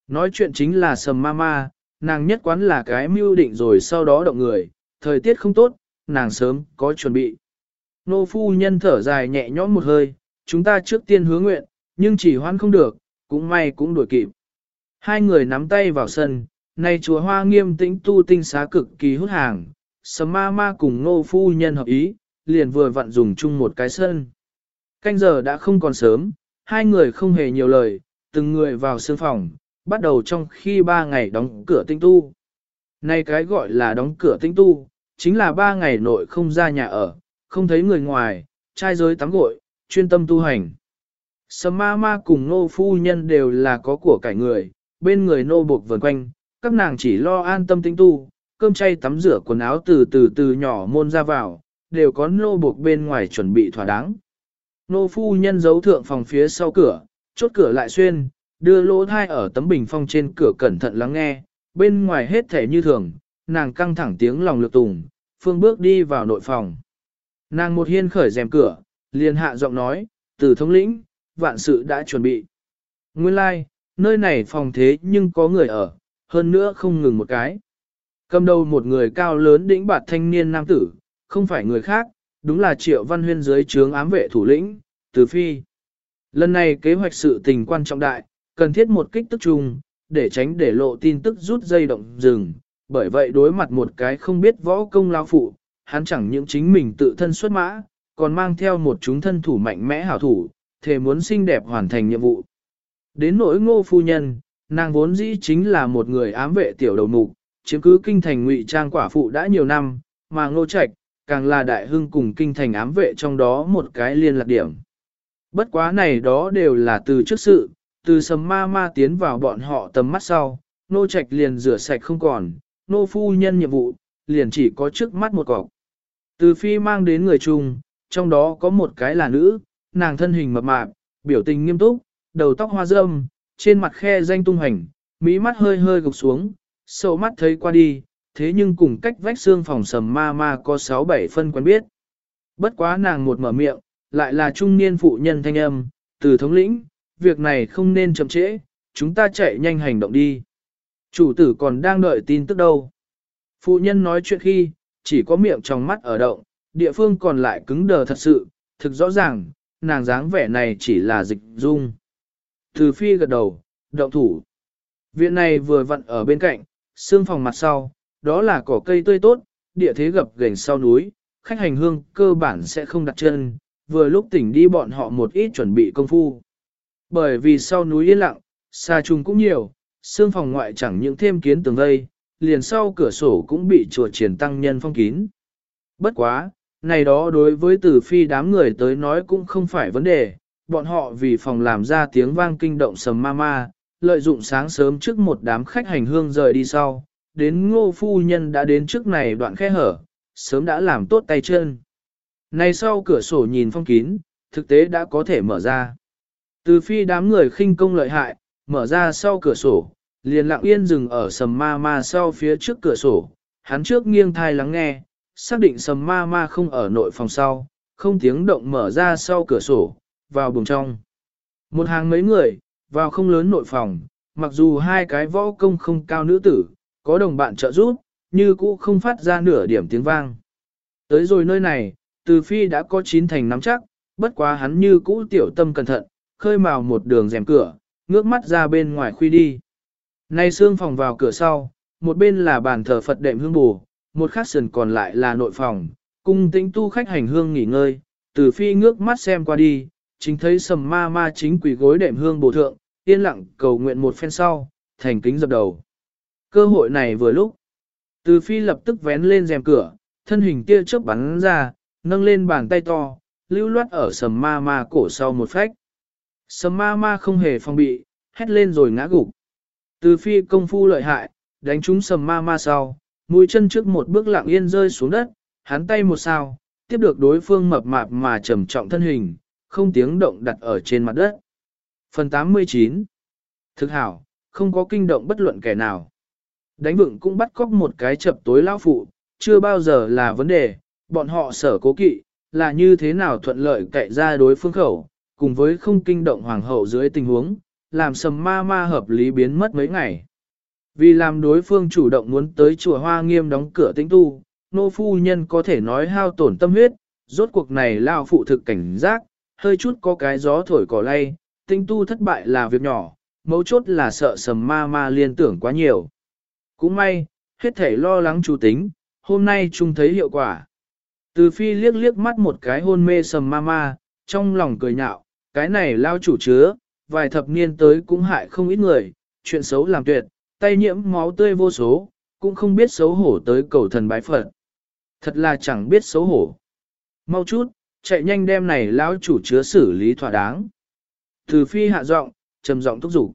[SPEAKER 1] Nói chuyện chính là sầm ma ma, nàng nhất quán là cái mưu định rồi sau đó động người, thời tiết không tốt, nàng sớm có chuẩn bị. Nô phu nhân thở dài nhẹ nhõm một hơi, chúng ta trước tiên hứa nguyện, nhưng chỉ hoan không được, cũng may cũng đuổi kịp. Hai người nắm tay vào sân, nay chùa hoa nghiêm tĩnh tu tinh xá cực kỳ hút hàng, sầm ma ma cùng nô phu nhân hợp ý, liền vừa vặn dùng chung một cái sân. Canh giờ đã không còn sớm, hai người không hề nhiều lời, từng người vào sương phòng, bắt đầu trong khi ba ngày đóng cửa tinh tu. Nay cái gọi là đóng cửa tinh tu, chính là ba ngày nội không ra nhà ở, không thấy người ngoài, trai giới tắm gội, chuyên tâm tu hành. Sầm ma ma cùng nô phu nhân đều là có của cải người, bên người nô buộc vần quanh, các nàng chỉ lo an tâm tinh tu, cơm chay tắm rửa quần áo từ từ từ nhỏ môn ra vào, đều có nô buộc bên ngoài chuẩn bị thỏa đáng. Nô phu nhân giấu thượng phòng phía sau cửa, chốt cửa lại xuyên, đưa lỗ thai ở tấm bình phong trên cửa cẩn thận lắng nghe, bên ngoài hết thể như thường, nàng căng thẳng tiếng lòng lược tùng, phương bước đi vào nội phòng. Nàng một hiên khởi rèm cửa, liền hạ giọng nói, từ thống lĩnh, vạn sự đã chuẩn bị. Nguyên lai, like, nơi này phòng thế nhưng có người ở, hơn nữa không ngừng một cái. Cầm đầu một người cao lớn đĩnh bạt thanh niên nam tử, không phải người khác, đúng là triệu văn huyên dưới trướng ám vệ thủ lĩnh, từ phi. Lần này kế hoạch sự tình quan trọng đại, cần thiết một kích tức chung, để tránh để lộ tin tức rút dây động rừng. Bởi vậy đối mặt một cái không biết võ công lao phụ, hắn chẳng những chính mình tự thân xuất mã, còn mang theo một chúng thân thủ mạnh mẽ hảo thủ, thề muốn xinh đẹp hoàn thành nhiệm vụ. Đến nỗi ngô phu nhân, nàng vốn dĩ chính là một người ám vệ tiểu đầu mục, chiếm cứ kinh thành ngụy trang quả phụ đã nhiều năm, mà ngô trạch, càng là đại hưng cùng kinh thành ám vệ trong đó một cái liên lạc điểm. Bất quá này đó đều là từ trước sự, từ sầm ma ma tiến vào bọn họ tầm mắt sau, nô trạch liền rửa sạch không còn, nô phu nhân nhiệm vụ, liền chỉ có trước mắt một cọc. Từ phi mang đến người chung, trong đó có một cái là nữ, nàng thân hình mập mạp, biểu tình nghiêm túc, đầu tóc hoa râm, trên mặt khe danh tung hành, mỹ mắt hơi hơi gục xuống, sâu mắt thấy qua đi, thế nhưng cùng cách vách xương phòng sầm ma ma có 6-7 phân quen biết. Bất quá nàng một mở miệng, lại là trung niên phụ nhân thanh âm, từ thống lĩnh, việc này không nên chậm trễ, chúng ta chạy nhanh hành động đi. Chủ tử còn đang đợi tin tức đâu. Phụ nhân nói chuyện khi, chỉ có miệng trong mắt ở động, địa phương còn lại cứng đờ thật sự, thực rõ ràng, nàng dáng vẻ này chỉ là dịch dung. Từ phi gật đầu, động thủ. Viện này vừa vặn ở bên cạnh, xương phòng mặt sau, đó là cỏ cây tươi tốt, địa thế gập ghềnh sau núi, khách hành hương cơ bản sẽ không đặt chân, vừa lúc tỉnh đi bọn họ một ít chuẩn bị công phu. Bởi vì sau núi yên lặng, xa trùng cũng nhiều, xương phòng ngoại chẳng những thêm kiến tường vây, liền sau cửa sổ cũng bị chùa triển tăng nhân phong kín. Bất quá, này đó đối với tử phi đám người tới nói cũng không phải vấn đề, bọn họ vì phòng làm ra tiếng vang kinh động sầm ma ma, lợi dụng sáng sớm trước một đám khách hành hương rời đi sau, đến ngô phu nhân đã đến trước này đoạn khe hở, sớm đã làm tốt tay chân. Này sau cửa sổ nhìn phong kín, thực tế đã có thể mở ra. Từ phi đám người khinh công lợi hại, mở ra sau cửa sổ, liền lặng yên dừng ở sầm ma ma sau phía trước cửa sổ, hắn trước nghiêng thai lắng nghe, xác định sầm ma ma không ở nội phòng sau, không tiếng động mở ra sau cửa sổ, vào buồng trong. Một hàng mấy người, vào không lớn nội phòng, mặc dù hai cái võ công không cao nữ tử, có đồng bạn trợ giúp, như cũ không phát ra nửa điểm tiếng vang. Tới rồi nơi này, từ phi đã có chín thành nắm chắc, bất quá hắn như cũ tiểu tâm cẩn thận, khơi mào một đường rèm cửa, ngước mắt ra bên ngoài khuy đi. Nay xương phòng vào cửa sau, một bên là bàn thờ Phật đệm hương bù, một khác sườn còn lại là nội phòng, cung tĩnh tu khách hành hương nghỉ ngơi, từ phi ngước mắt xem qua đi, chính thấy sầm ma ma chính quỷ gối đệm hương bổ thượng, yên lặng cầu nguyện một phen sau, thành kính dập đầu. Cơ hội này vừa lúc, từ phi lập tức vén lên rèm cửa, thân hình tia chớp bắn ra, nâng lên bàn tay to, lưu loát ở sầm ma ma cổ sau một phách. Sầm ma ma không hề phong bị, hét lên rồi ngã gục. Từ phi công phu lợi hại, đánh trúng sầm ma ma sau, mũi chân trước một bước lặng yên rơi xuống đất, hắn tay một sao, tiếp được đối phương mập mạp mà trầm trọng thân hình, không tiếng động đặt ở trên mặt đất. Phần 89 Thực hảo, không có kinh động bất luận kẻ nào. Đánh vựng cũng bắt cóc một cái chập tối lao phụ, chưa bao giờ là vấn đề, bọn họ sở cố kỵ, là như thế nào thuận lợi cậy ra đối phương khẩu, cùng với không kinh động hoàng hậu dưới tình huống, làm sầm ma ma hợp lý biến mất mấy ngày. Vì làm đối phương chủ động muốn tới chùa hoa nghiêm đóng cửa tĩnh tu, nô phu nhân có thể nói hao tổn tâm huyết, rốt cuộc này lao phụ thực cảnh giác, hơi chút có cái gió thổi cỏ lay, tĩnh tu thất bại là việc nhỏ, mấu chốt là sợ sầm ma ma liên tưởng quá nhiều. Cũng may, hết thể lo lắng chủ tính, hôm nay chung thấy hiệu quả. Từ phi liếc liếc mắt một cái hôn mê sầm ma ma, trong lòng cười nhạo, cái này lao chủ chứa, vài thập niên tới cũng hại không ít người, chuyện xấu làm tuyệt, tay nhiễm máu tươi vô số, cũng không biết xấu hổ tới cầu thần bái Phật. Thật là chẳng biết xấu hổ. Mau chút, chạy nhanh đem này lão chủ chứa xử lý thỏa đáng. Từ phi hạ giọng, trầm giọng thúc giục.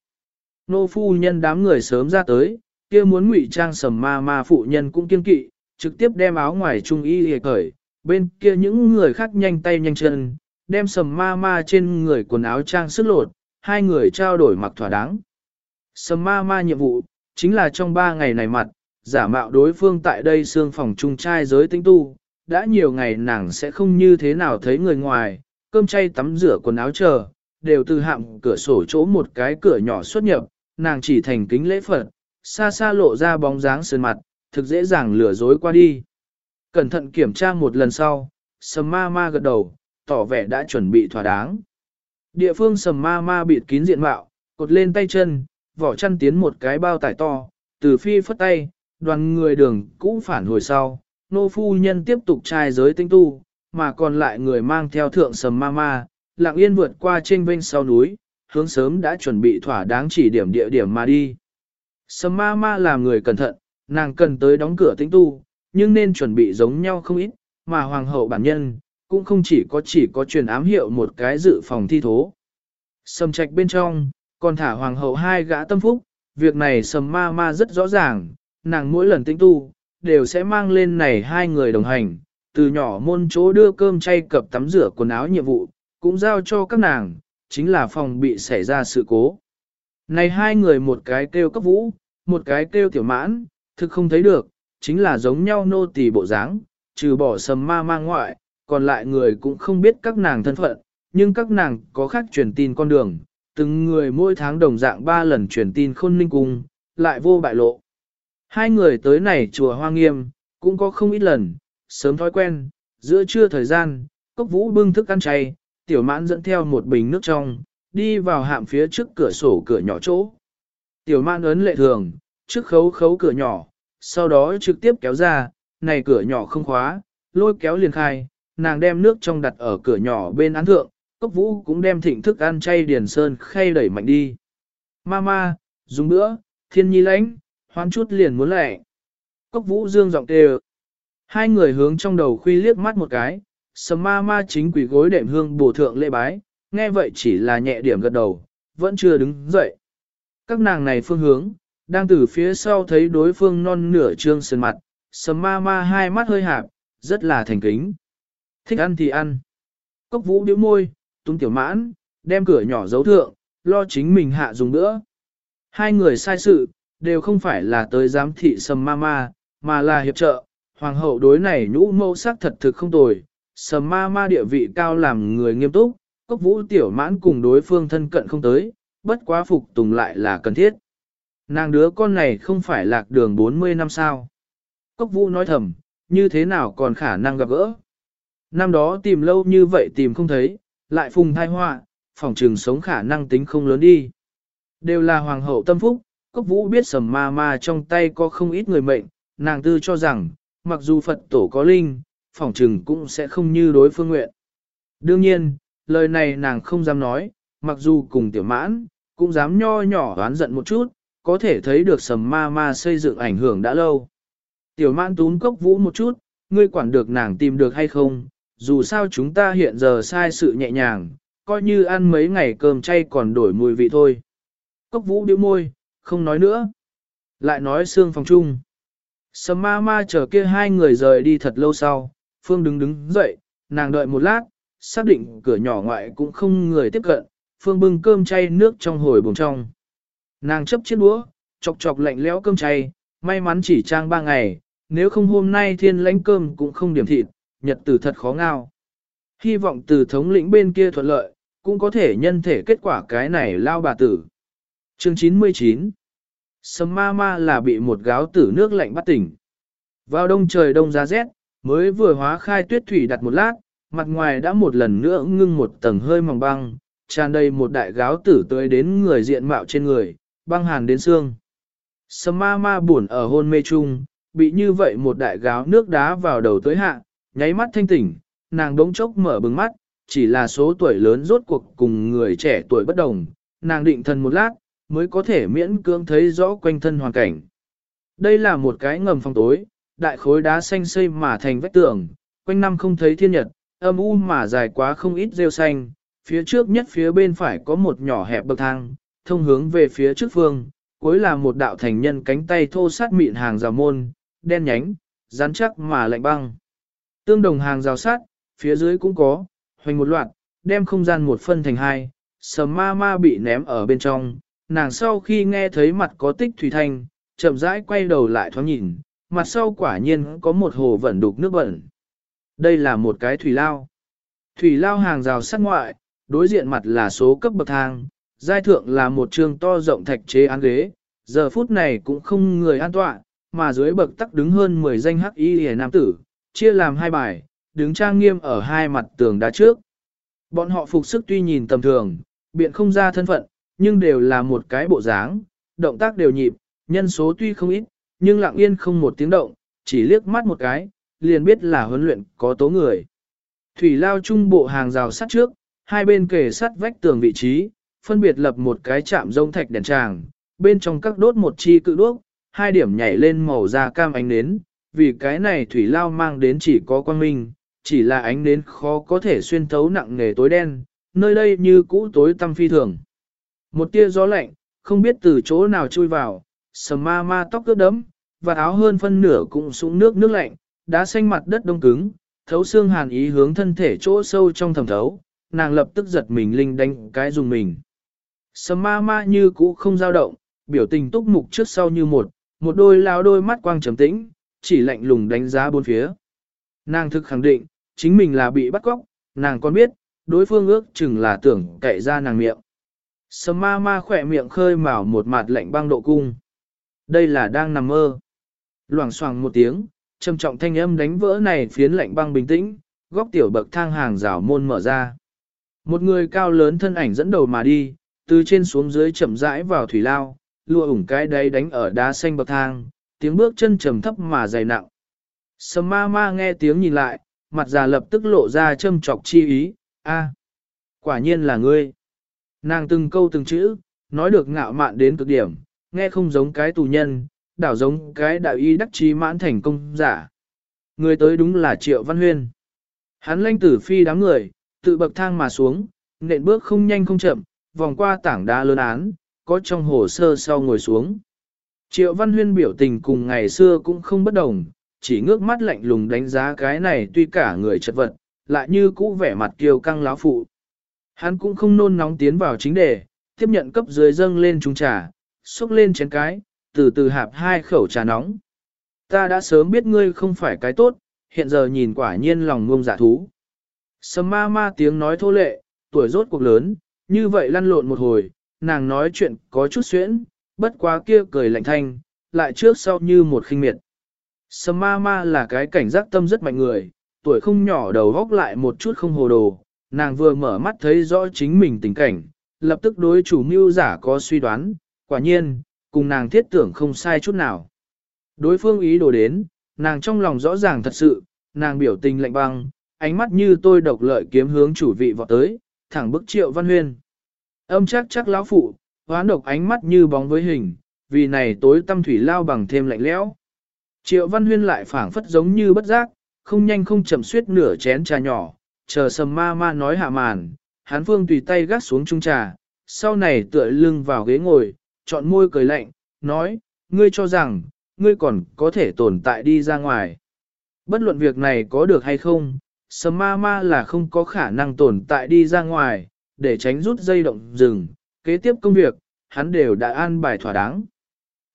[SPEAKER 1] Nô phu nhân đám người sớm ra tới, kia muốn ngụy trang sầm ma ma phụ nhân cũng kiên kỵ, trực tiếp đem áo ngoài trung y hề khởi, bên kia những người khác nhanh tay nhanh chân, đem sầm ma ma trên người quần áo trang sức lột, hai người trao đổi mặc thỏa đáng. Sầm ma ma nhiệm vụ, chính là trong ba ngày này mặt, giả mạo đối phương tại đây xương phòng trung trai giới tinh tu, đã nhiều ngày nàng sẽ không như thế nào thấy người ngoài, cơm chay tắm rửa quần áo chờ, đều từ hạm cửa sổ chỗ một cái cửa nhỏ xuất nhập, nàng chỉ thành kính lễ Phật, xa xa lộ ra bóng dáng sơn mặt, thực dễ dàng lừa dối qua đi. Cẩn thận kiểm tra một lần sau, sầm ma ma gật đầu, tỏ vẻ đã chuẩn bị thỏa đáng. Địa phương sầm ma ma bịt kín diện mạo, cột lên tay chân, vỏ chăn tiến một cái bao tải to, từ phi phất tay, đoàn người đường cũng phản hồi sau, nô phu nhân tiếp tục trai giới tinh tu, mà còn lại người mang theo thượng sầm ma ma, lặng yên vượt qua trên vinh sau núi, hướng sớm đã chuẩn bị thỏa đáng chỉ điểm địa điểm mà đi. Sầm ma ma làm người cẩn thận, nàng cần tới đóng cửa tinh tu, nhưng nên chuẩn bị giống nhau không ít, mà hoàng hậu bản nhân, cũng không chỉ có chỉ có truyền ám hiệu một cái dự phòng thi thố. Sầm trạch bên trong, còn thả hoàng hậu hai gã tâm phúc, việc này sầm ma ma rất rõ ràng, nàng mỗi lần tinh tu, đều sẽ mang lên này hai người đồng hành, từ nhỏ môn chỗ đưa cơm chay cập tắm rửa quần áo nhiệm vụ, cũng giao cho các nàng, chính là phòng bị xảy ra sự cố. Này hai người một cái kêu cấp vũ, một cái kêu tiểu mãn, thực không thấy được, chính là giống nhau nô tỳ bộ dáng, trừ bỏ sầm ma ma ngoại, còn lại người cũng không biết các nàng thân phận, nhưng các nàng có khác truyền tin con đường, từng người mỗi tháng đồng dạng ba lần truyền tin khôn ninh cung, lại vô bại lộ. Hai người tới này chùa Hoa Nghiêm, cũng có không ít lần, sớm thói quen, giữa trưa thời gian, cốc vũ bưng thức ăn chay, tiểu mãn dẫn theo một bình nước trong, đi vào hạm phía trước cửa sổ cửa nhỏ chỗ. Tiểu mãn ấn lệ thường, trước khấu khấu cửa nhỏ, sau đó trực tiếp kéo ra, này cửa nhỏ không khóa, lôi kéo liền khai, nàng đem nước trong đặt ở cửa nhỏ bên án thượng, cốc vũ cũng đem thịnh thức ăn chay điền sơn khay đẩy mạnh đi. Mama, dùng bữa, thiên nhi lãnh, hoan chút liền muốn lẹ. Cốc vũ dương giọng kêu. Hai người hướng trong đầu khuy liếc mắt một cái, sầm ma ma chính quỷ gối đệm hương bổ thượng lễ bái, nghe vậy chỉ là nhẹ điểm gật đầu, vẫn chưa đứng dậy. Các nàng này phương hướng, đang từ phía sau thấy đối phương non nửa trương sơn mặt, sầm ma ma hai mắt hơi hạp, rất là thành kính. Thích ăn thì ăn. Cốc vũ điếu môi, tung tiểu mãn, đem cửa nhỏ giấu thượng, lo chính mình hạ dùng nữa. Hai người sai sự, đều không phải là tới giám thị sầm ma ma, mà là hiệp trợ, hoàng hậu đối này nhũ mâu sắc thật thực không tồi, sầm ma ma địa vị cao làm người nghiêm túc, cốc vũ tiểu mãn cùng đối phương thân cận không tới, bất quá phục tùng lại là cần thiết. Nàng đứa con này không phải lạc đường 40 năm sao. Cốc vũ nói thầm, như thế nào còn khả năng gặp gỡ. Năm đó tìm lâu như vậy tìm không thấy, lại phùng thai họa, phòng trường sống khả năng tính không lớn đi. Đều là hoàng hậu tâm phúc, cốc vũ biết sầm ma ma trong tay có không ít người mệnh, nàng tư cho rằng, mặc dù Phật tổ có linh, phòng trừng cũng sẽ không như đối phương nguyện. Đương nhiên, lời này nàng không dám nói, mặc dù cùng tiểu mãn, cũng dám nho nhỏ đoán giận một chút, có thể thấy được sầm ma ma xây dựng ảnh hưởng đã lâu. Tiểu mãn tún cốc vũ một chút, ngươi quản được nàng tìm được hay không, dù sao chúng ta hiện giờ sai sự nhẹ nhàng, coi như ăn mấy ngày cơm chay còn đổi mùi vị thôi. Cốc vũ điếu môi, không nói nữa. Lại nói xương phòng chung. Sầm ma ma chờ kia hai người rời đi thật lâu sau, Phương đứng đứng dậy, nàng đợi một lát, xác định cửa nhỏ ngoại cũng không người tiếp cận, Phương bưng cơm chay nước trong hồi bồng trong. Nàng chấp chiếc đũa, chọc chọc lạnh lẽo cơm chay, may mắn chỉ trang ba ngày, nếu không hôm nay thiên lãnh cơm cũng không điểm thịt, nhật tử thật khó ngao. Hy vọng từ thống lĩnh bên kia thuận lợi, cũng có thể nhân thể kết quả cái này lao bà tử. Chương 99 Sầm ma ma là bị một gáo tử nước lạnh bắt tỉnh. Vào đông trời đông giá rét, mới vừa hóa khai tuyết thủy đặt một lát, mặt ngoài đã một lần nữa ngưng một tầng hơi mỏng băng, tràn đầy một đại gáo tử tới đến người diện mạo trên người, băng hàn đến xương. Sầm ma ma buồn ở hôn mê chung, bị như vậy một đại gáo nước đá vào đầu tới hạ, nháy mắt thanh tỉnh, nàng đống chốc mở bừng mắt, chỉ là số tuổi lớn rốt cuộc cùng người trẻ tuổi bất đồng, nàng định thần một lát, mới có thể miễn cưỡng thấy rõ quanh thân hoàn cảnh. Đây là một cái ngầm phòng tối, đại khối đá xanh xây mà thành vách tường, quanh năm không thấy thiên nhật, âm u mà dài quá không ít rêu xanh, phía trước nhất phía bên phải có một nhỏ hẹp bậc thang, thông hướng về phía trước phương, cuối là một đạo thành nhân cánh tay thô sát mịn hàng rào môn, đen nhánh, rắn chắc mà lạnh băng. Tương đồng hàng rào sát, phía dưới cũng có, hoành một loạt, đem không gian một phân thành hai, sầm ma ma bị ném ở bên trong, nàng sau khi nghe thấy mặt có tích thủy thanh, chậm rãi quay đầu lại thoáng nhìn, mặt sau quả nhiên có một hồ vẩn đục nước bẩn. Đây là một cái thủy lao. Thủy lao hàng rào sắt ngoại, đối diện mặt là số cấp bậc thang, giai thượng là một trường to rộng thạch chế án ghế, giờ phút này cũng không người an tọa, mà dưới bậc tắc đứng hơn 10 danh hắc y hề nam tử, chia làm hai bài, đứng trang nghiêm ở hai mặt tường đá trước. Bọn họ phục sức tuy nhìn tầm thường, biện không ra thân phận, nhưng đều là một cái bộ dáng, động tác đều nhịp, nhân số tuy không ít, nhưng lặng yên không một tiếng động, chỉ liếc mắt một cái, liền biết là huấn luyện có tố người. Thủy lao trung bộ hàng rào sắt trước, hai bên kề sắt vách tường vị trí, phân biệt lập một cái chạm rông thạch đèn tràng, bên trong các đốt một chi cự đuốc, hai điểm nhảy lên màu da cam ánh nến, vì cái này thủy lao mang đến chỉ có quang minh, chỉ là ánh nến khó có thể xuyên thấu nặng nề tối đen, nơi đây như cũ tối tăm phi thường. Một tia gió lạnh, không biết từ chỗ nào chui vào, sầm ma ma tóc ướt đấm, và áo hơn phân nửa cũng sũng nước nước lạnh, đá xanh mặt đất đông cứng, thấu xương hàn ý hướng thân thể chỗ sâu trong thầm thấu, nàng lập tức giật mình linh đánh cái dùng mình. Sầm ma ma như cũ không dao động, biểu tình túc mục trước sau như một, một đôi lao đôi mắt quang trầm tĩnh, chỉ lạnh lùng đánh giá bốn phía. Nàng thực khẳng định, chính mình là bị bắt cóc, nàng còn biết, đối phương ước chừng là tưởng cậy ra nàng miệng. Sầm ma ma khỏe miệng khơi mào một mặt lạnh băng độ cung. Đây là đang nằm mơ. Loảng xoảng một tiếng, trầm trọng thanh âm đánh vỡ này phiến lạnh băng bình tĩnh, góc tiểu bậc thang hàng rào môn mở ra. Một người cao lớn thân ảnh dẫn đầu mà đi, từ trên xuống dưới chậm rãi vào thủy lao, lụa ủng cái đáy đánh ở đá xanh bậc thang, tiếng bước chân trầm thấp mà dày nặng. Sầm ma ma nghe tiếng nhìn lại, mặt già lập tức lộ ra châm trọc chi ý, a, quả nhiên là ngươi. Nàng từng câu từng chữ, nói được ngạo mạn đến cực điểm, nghe không giống cái tù nhân, đảo giống cái đạo y đắc trí mãn thành công giả. Người tới đúng là Triệu Văn Huyên. Hắn lanh tử phi đám người, tự bậc thang mà xuống, nện bước không nhanh không chậm, vòng qua tảng đá lớn án, có trong hồ sơ sau ngồi xuống. Triệu Văn Huyên biểu tình cùng ngày xưa cũng không bất đồng, chỉ ngước mắt lạnh lùng đánh giá cái này tuy cả người chật vật, lại như cũ vẻ mặt kiêu căng láo phụ. Hắn cũng không nôn nóng tiến vào chính đề, tiếp nhận cấp dưới dâng lên trung trà, xúc lên chén cái, từ từ hạp hai khẩu trà nóng. Ta đã sớm biết ngươi không phải cái tốt, hiện giờ nhìn quả nhiên lòng ngông giả thú. Sầm ma ma tiếng nói thô lệ, tuổi rốt cuộc lớn, như vậy lăn lộn một hồi, nàng nói chuyện có chút xuyễn, bất quá kia cười lạnh thanh, lại trước sau như một khinh miệt. Sầm ma ma là cái cảnh giác tâm rất mạnh người, tuổi không nhỏ đầu góc lại một chút không hồ đồ, nàng vừa mở mắt thấy rõ chính mình tình cảnh, lập tức đối chủ mưu giả có suy đoán, quả nhiên, cùng nàng thiết tưởng không sai chút nào. Đối phương ý đồ đến, nàng trong lòng rõ ràng thật sự, nàng biểu tình lạnh băng, ánh mắt như tôi độc lợi kiếm hướng chủ vị vọt tới, thẳng bức triệu văn huyên. Âm chắc chắc lão phụ, hoán độc ánh mắt như bóng với hình, vì này tối tâm thủy lao bằng thêm lạnh lẽo. Triệu văn huyên lại phảng phất giống như bất giác, không nhanh không chậm suýt nửa chén trà nhỏ, chờ sầm ma ma nói hạ màn, hán phương tùy tay gác xuống chung trà, sau này tựa lưng vào ghế ngồi, chọn môi cười lạnh, nói, ngươi cho rằng, ngươi còn có thể tồn tại đi ra ngoài. Bất luận việc này có được hay không, sầm ma ma là không có khả năng tồn tại đi ra ngoài, để tránh rút dây động rừng, kế tiếp công việc, hắn đều đã an bài thỏa đáng.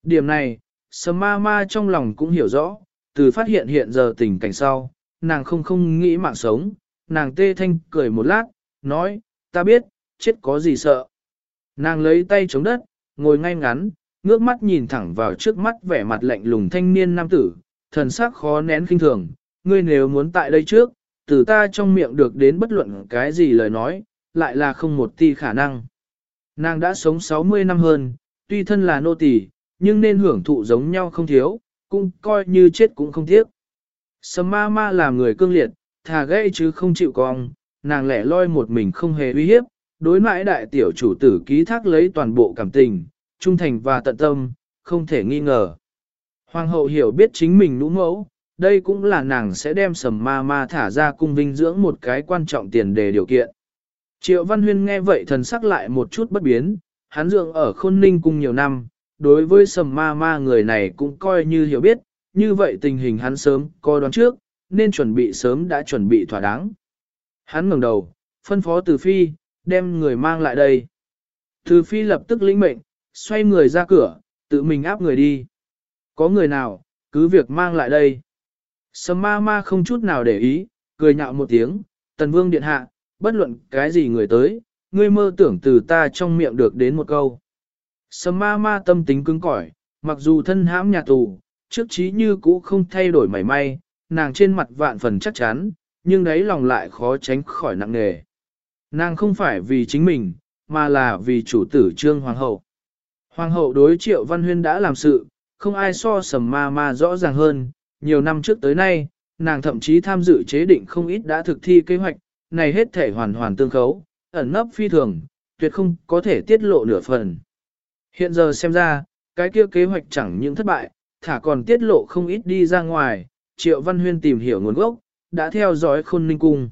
[SPEAKER 1] Điểm này, sầm ma ma trong lòng cũng hiểu rõ, từ phát hiện hiện giờ tình cảnh sau, nàng không không nghĩ mạng sống, nàng tê thanh cười một lát, nói, ta biết, chết có gì sợ. Nàng lấy tay chống đất, ngồi ngay ngắn, ngước mắt nhìn thẳng vào trước mắt vẻ mặt lạnh lùng thanh niên nam tử, thần sắc khó nén kinh thường, ngươi nếu muốn tại đây trước, từ ta trong miệng được đến bất luận cái gì lời nói, lại là không một ti khả năng. Nàng đã sống 60 năm hơn, tuy thân là nô tỳ, nhưng nên hưởng thụ giống nhau không thiếu, cũng coi như chết cũng không tiếc. Sầm ma ma làm người cương liệt, thà gây chứ không chịu cong, nàng lẻ loi một mình không hề uy hiếp, đối mãi đại tiểu chủ tử ký thác lấy toàn bộ cảm tình, trung thành và tận tâm, không thể nghi ngờ. Hoàng hậu hiểu biết chính mình nũ mẫu, đây cũng là nàng sẽ đem sầm ma ma thả ra cung vinh dưỡng một cái quan trọng tiền đề điều kiện. Triệu Văn Huyên nghe vậy thần sắc lại một chút bất biến, hắn dưỡng ở khôn ninh cung nhiều năm, đối với sầm ma ma người này cũng coi như hiểu biết, như vậy tình hình hắn sớm coi đoán trước, nên chuẩn bị sớm đã chuẩn bị thỏa đáng. Hắn ngẩng đầu, phân phó Từ Phi, đem người mang lại đây. Từ Phi lập tức lĩnh mệnh, xoay người ra cửa, tự mình áp người đi. Có người nào, cứ việc mang lại đây. Sầm ma ma không chút nào để ý, cười nhạo một tiếng, tần vương điện hạ, bất luận cái gì người tới, ngươi mơ tưởng từ ta trong miệng được đến một câu. Sầm ma ma tâm tính cứng cỏi, mặc dù thân hãm nhà tù, trước trí như cũ không thay đổi mảy may, nàng trên mặt vạn phần chắc chắn, nhưng đấy lòng lại khó tránh khỏi nặng nề. Nàng không phải vì chính mình, mà là vì chủ tử trương hoàng hậu. Hoàng hậu đối triệu văn huyên đã làm sự, không ai so sầm ma ma rõ ràng hơn, nhiều năm trước tới nay, nàng thậm chí tham dự chế định không ít đã thực thi kế hoạch, này hết thể hoàn hoàn tương khấu, ẩn nấp phi thường, tuyệt không có thể tiết lộ nửa phần. Hiện giờ xem ra, cái kia kế hoạch chẳng những thất bại, thả còn tiết lộ không ít đi ra ngoài, Triệu Văn Huyên tìm hiểu nguồn gốc, đã theo dõi khôn ninh cung.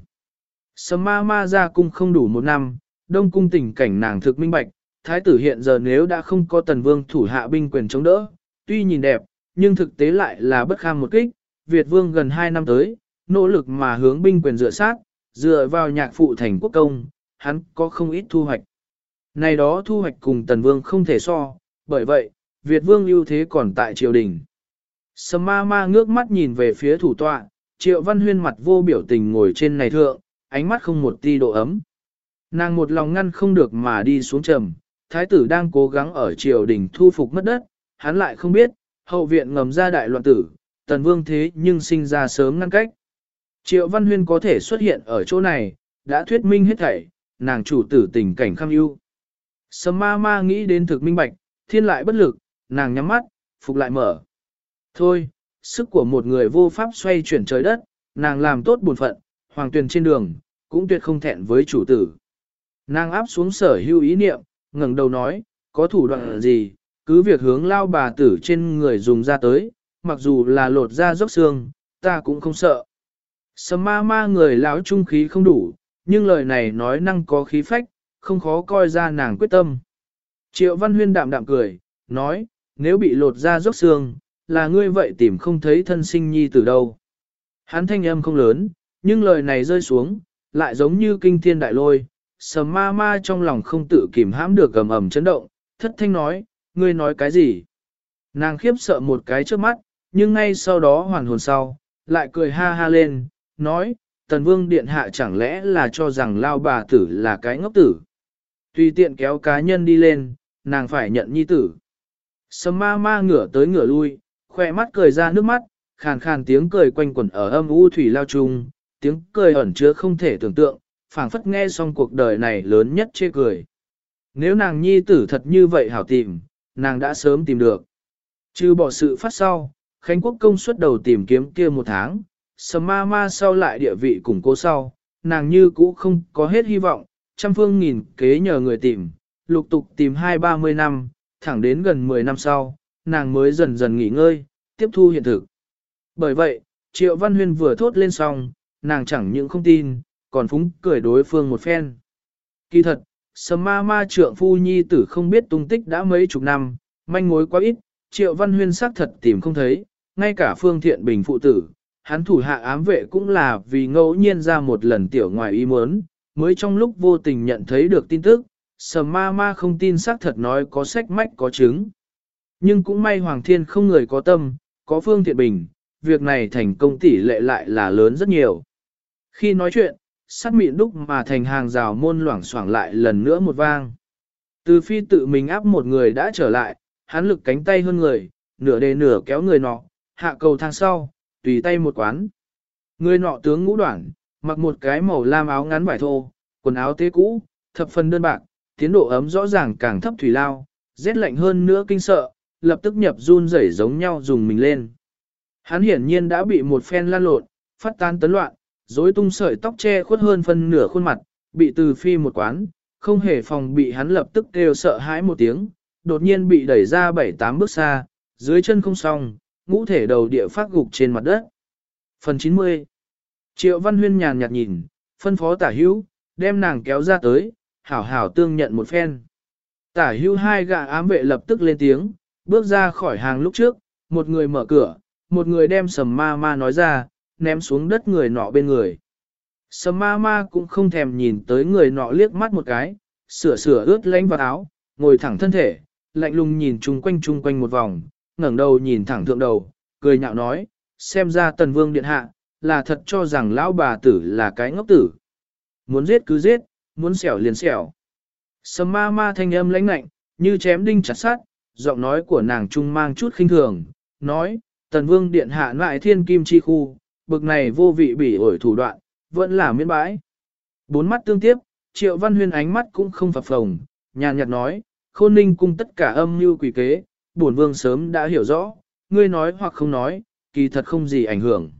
[SPEAKER 1] Sầm ma ma ra cung không đủ một năm, đông cung tình cảnh nàng thực minh bạch, thái tử hiện giờ nếu đã không có tần vương thủ hạ binh quyền chống đỡ, tuy nhìn đẹp, nhưng thực tế lại là bất kham một kích, Việt vương gần hai năm tới, nỗ lực mà hướng binh quyền dựa sát, dựa vào nhạc phụ thành quốc công, hắn có không ít thu hoạch. Này đó thu hoạch cùng tần vương không thể so, bởi vậy, Việt vương ưu thế còn tại triều đình. Sầm ma ma ngước mắt nhìn về phía thủ tọa, triệu văn huyên mặt vô biểu tình ngồi trên này thượng, ánh mắt không một ti độ ấm. Nàng một lòng ngăn không được mà đi xuống trầm, thái tử đang cố gắng ở triều đình thu phục mất đất, hắn lại không biết, hậu viện ngầm ra đại loạn tử, tần vương thế nhưng sinh ra sớm ngăn cách. Triệu Văn Huyên có thể xuất hiện ở chỗ này, đã thuyết minh hết thảy, nàng chủ tử tình cảnh kham ưu. Sầm ma ma nghĩ đến thực minh bạch, thiên lại bất lực, nàng nhắm mắt, phục lại mở. Thôi, sức của một người vô pháp xoay chuyển trời đất, nàng làm tốt buồn phận, hoàng tuyền trên đường, cũng tuyệt không thẹn với chủ tử. Nàng áp xuống sở hưu ý niệm, ngẩng đầu nói, có thủ đoạn gì, cứ việc hướng lao bà tử trên người dùng ra tới, mặc dù là lột da dốc xương, ta cũng không sợ. Sầm ma ma người lão trung khí không đủ, nhưng lời này nói năng có khí phách, không khó coi ra nàng quyết tâm. Triệu Văn Huyên đạm đạm cười, nói, nếu bị lột da rốt xương, là ngươi vậy tìm không thấy thân sinh nhi từ đâu. Hắn thanh âm không lớn, nhưng lời này rơi xuống, lại giống như kinh thiên đại lôi, sầm ma ma trong lòng không tự kìm hãm được gầm ầm chấn động, thất thanh nói, ngươi nói cái gì? Nàng khiếp sợ một cái trước mắt, nhưng ngay sau đó hoàn hồn sau, lại cười ha ha lên, nói, tần vương điện hạ chẳng lẽ là cho rằng lao bà tử là cái ngốc tử. Tùy tiện kéo cá nhân đi lên, nàng phải nhận nhi tử. Sầm ma ma ngửa tới ngửa lui, khoe mắt cười ra nước mắt, khàn khàn tiếng cười quanh quẩn ở âm u thủy lao trung, tiếng cười ẩn chứa không thể tưởng tượng, phảng phất nghe xong cuộc đời này lớn nhất chê cười. Nếu nàng nhi tử thật như vậy hảo tìm, nàng đã sớm tìm được. Trừ bỏ sự phát sau, Khánh Quốc công suất đầu tìm kiếm kia một tháng, sầm ma ma sau lại địa vị củng cố sau, nàng như cũ không có hết hy vọng, trăm phương nghìn kế nhờ người tìm, lục tục tìm hai ba mươi năm, thẳng đến gần 10 năm sau, nàng mới dần dần nghỉ ngơi, tiếp thu hiện thực. Bởi vậy, Triệu Văn Huyên vừa thốt lên xong, nàng chẳng những không tin, còn phúng cười đối phương một phen. Kỳ thật, sầm ma ma trượng phu nhi tử không biết tung tích đã mấy chục năm, manh mối quá ít, Triệu Văn Huyên xác thật tìm không thấy, ngay cả Phương Thiện Bình phụ tử, hắn thủ hạ ám vệ cũng là vì ngẫu nhiên ra một lần tiểu ngoài ý muốn, mới trong lúc vô tình nhận thấy được tin tức, sầm ma ma không tin xác thật nói có sách mách có chứng. Nhưng cũng may Hoàng Thiên không người có tâm, có Phương Thiện Bình, việc này thành công tỷ lệ lại là lớn rất nhiều. Khi nói chuyện, sát mịn đúc mà thành hàng rào môn loảng xoảng lại lần nữa một vang. Từ phi tự mình áp một người đã trở lại, hắn lực cánh tay hơn người, nửa đề nửa kéo người nọ, hạ cầu thang sau, tùy tay một quán. Người nọ tướng ngũ đoạn, mặc một cái màu lam áo ngắn vải thô, quần áo tế cũ, thập phần đơn bạc, tiến độ ấm rõ ràng càng thấp thủy lao, rét lạnh hơn nữa kinh sợ, lập tức nhập run rẩy giống nhau dùng mình lên. Hắn hiển nhiên đã bị một phen lan lộn, phát tan tấn loạn, rối tung sợi tóc che khuất hơn phân nửa khuôn mặt, bị từ phi một quán, không hề phòng bị hắn lập tức kêu sợ hãi một tiếng, đột nhiên bị đẩy ra bảy tám bước xa, dưới chân không xong, ngũ thể đầu địa phát gục trên mặt đất. Phần 90 Triệu Văn Huyên nhàn nhạt nhìn, phân phó tả hữu, đem nàng kéo ra tới, hảo hảo tương nhận một phen. Tả hữu hai gã ám vệ lập tức lên tiếng, bước ra khỏi hàng lúc trước, một người mở cửa, một người đem sầm ma ma nói ra, ném xuống đất người nọ bên người. Sầm ma ma cũng không thèm nhìn tới người nọ liếc mắt một cái, sửa sửa ướt lánh vào áo, ngồi thẳng thân thể, lạnh lùng nhìn chung quanh chung quanh một vòng, ngẩng đầu nhìn thẳng thượng đầu, cười nhạo nói, xem ra tần vương điện hạ, là thật cho rằng lão bà tử là cái ngốc tử. Muốn giết cứ giết, muốn xẻo liền xẻo. Sầm ma ma thanh âm lãnh lạnh, như chém đinh chặt sắt, giọng nói của nàng trung mang chút khinh thường, nói, tần vương điện hạ lại thiên kim chi khu, bực này vô vị bỉ ổi thủ đoạn, vẫn là miễn bãi. Bốn mắt tương tiếp, triệu văn huyên ánh mắt cũng không phập phồng, nhàn nhạt nói, khôn ninh cung tất cả âm mưu quỷ kế, bổn vương sớm đã hiểu rõ, ngươi nói hoặc không nói, kỳ thật không gì ảnh hưởng.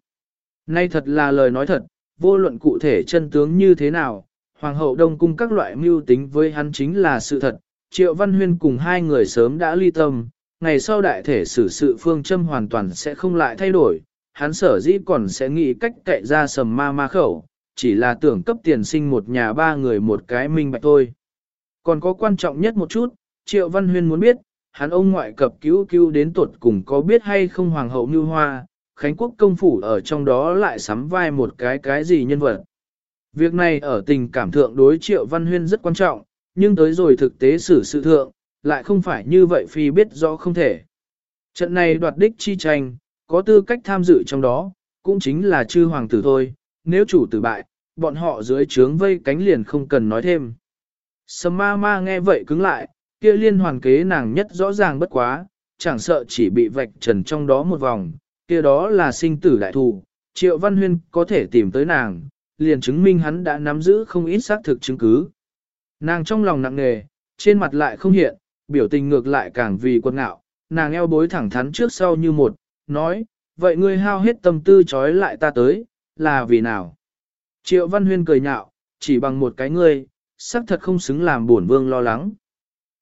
[SPEAKER 1] Nay thật là lời nói thật, vô luận cụ thể chân tướng như thế nào, Hoàng hậu đông cung các loại mưu tính với hắn chính là sự thật, Triệu Văn Huyên cùng hai người sớm đã ly tâm, ngày sau đại thể xử sự phương châm hoàn toàn sẽ không lại thay đổi, hắn sở dĩ còn sẽ nghĩ cách cậy ra sầm ma ma khẩu, chỉ là tưởng cấp tiền sinh một nhà ba người một cái minh bạch thôi. Còn có quan trọng nhất một chút, Triệu Văn Huyên muốn biết, hắn ông ngoại cập cứu cứu đến tuột cùng có biết hay không Hoàng hậu Như Hoa, Khánh Quốc công phủ ở trong đó lại sắm vai một cái cái gì nhân vật. Việc này ở tình cảm thượng đối Triệu Văn Huyên rất quan trọng, nhưng tới rồi thực tế xử sự thượng, lại không phải như vậy phi biết rõ không thể. Trận này đoạt đích chi tranh, có tư cách tham dự trong đó, cũng chính là chư hoàng tử thôi, nếu chủ tử bại, bọn họ dưới trướng vây cánh liền không cần nói thêm. Sầm ma ma nghe vậy cứng lại, kia liên hoàn kế nàng nhất rõ ràng bất quá, chẳng sợ chỉ bị vạch trần trong đó một vòng, kia đó là sinh tử đại thù, triệu văn huyên có thể tìm tới nàng, liền chứng minh hắn đã nắm giữ không ít xác thực chứng cứ. Nàng trong lòng nặng nề, trên mặt lại không hiện, biểu tình ngược lại càng vì quân ngạo, nàng eo bối thẳng thắn trước sau như một, nói, vậy ngươi hao hết tâm tư trói lại ta tới, là vì nào? Triệu Văn Huyên cười nhạo, chỉ bằng một cái ngươi, xác thật không xứng làm bổn vương lo lắng.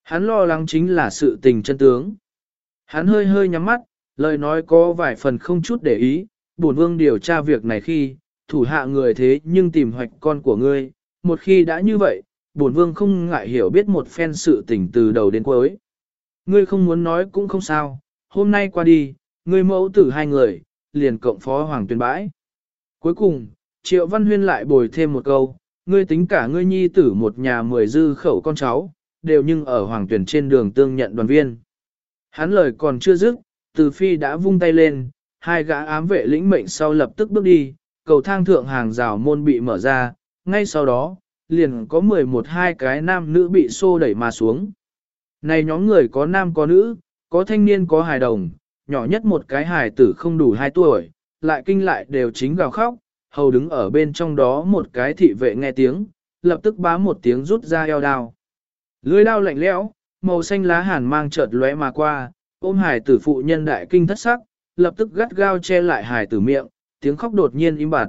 [SPEAKER 1] Hắn lo lắng chính là sự tình chân tướng. Hắn hơi hơi nhắm mắt, lời nói có vài phần không chút để ý, bổn vương điều tra việc này khi, thủ hạ người thế nhưng tìm hoạch con của ngươi, một khi đã như vậy, bổn vương không ngại hiểu biết một phen sự tình từ đầu đến cuối. Ngươi không muốn nói cũng không sao, hôm nay qua đi, ngươi mẫu tử hai người, liền cộng phó hoàng tuyên bãi. Cuối cùng, Triệu Văn Huyên lại bồi thêm một câu, ngươi tính cả ngươi nhi tử một nhà mười dư khẩu con cháu, đều nhưng ở hoàng tuyển trên đường tương nhận đoàn viên. Hắn lời còn chưa dứt, từ phi đã vung tay lên, hai gã ám vệ lĩnh mệnh sau lập tức bước đi, cầu thang thượng hàng rào môn bị mở ra, ngay sau đó, liền có 11 hai cái nam nữ bị xô đẩy mà xuống. Này nhóm người có nam có nữ, có thanh niên có hài đồng, nhỏ nhất một cái hài tử không đủ 2 tuổi, lại kinh lại đều chính gào khóc, hầu đứng ở bên trong đó một cái thị vệ nghe tiếng, lập tức bá một tiếng rút ra eo đao. Lưới đao lạnh lẽo, màu xanh lá hàn mang chợt lóe mà qua, ôm hài tử phụ nhân đại kinh thất sắc, lập tức gắt gao che lại hài tử miệng, tiếng khóc đột nhiên im bặt.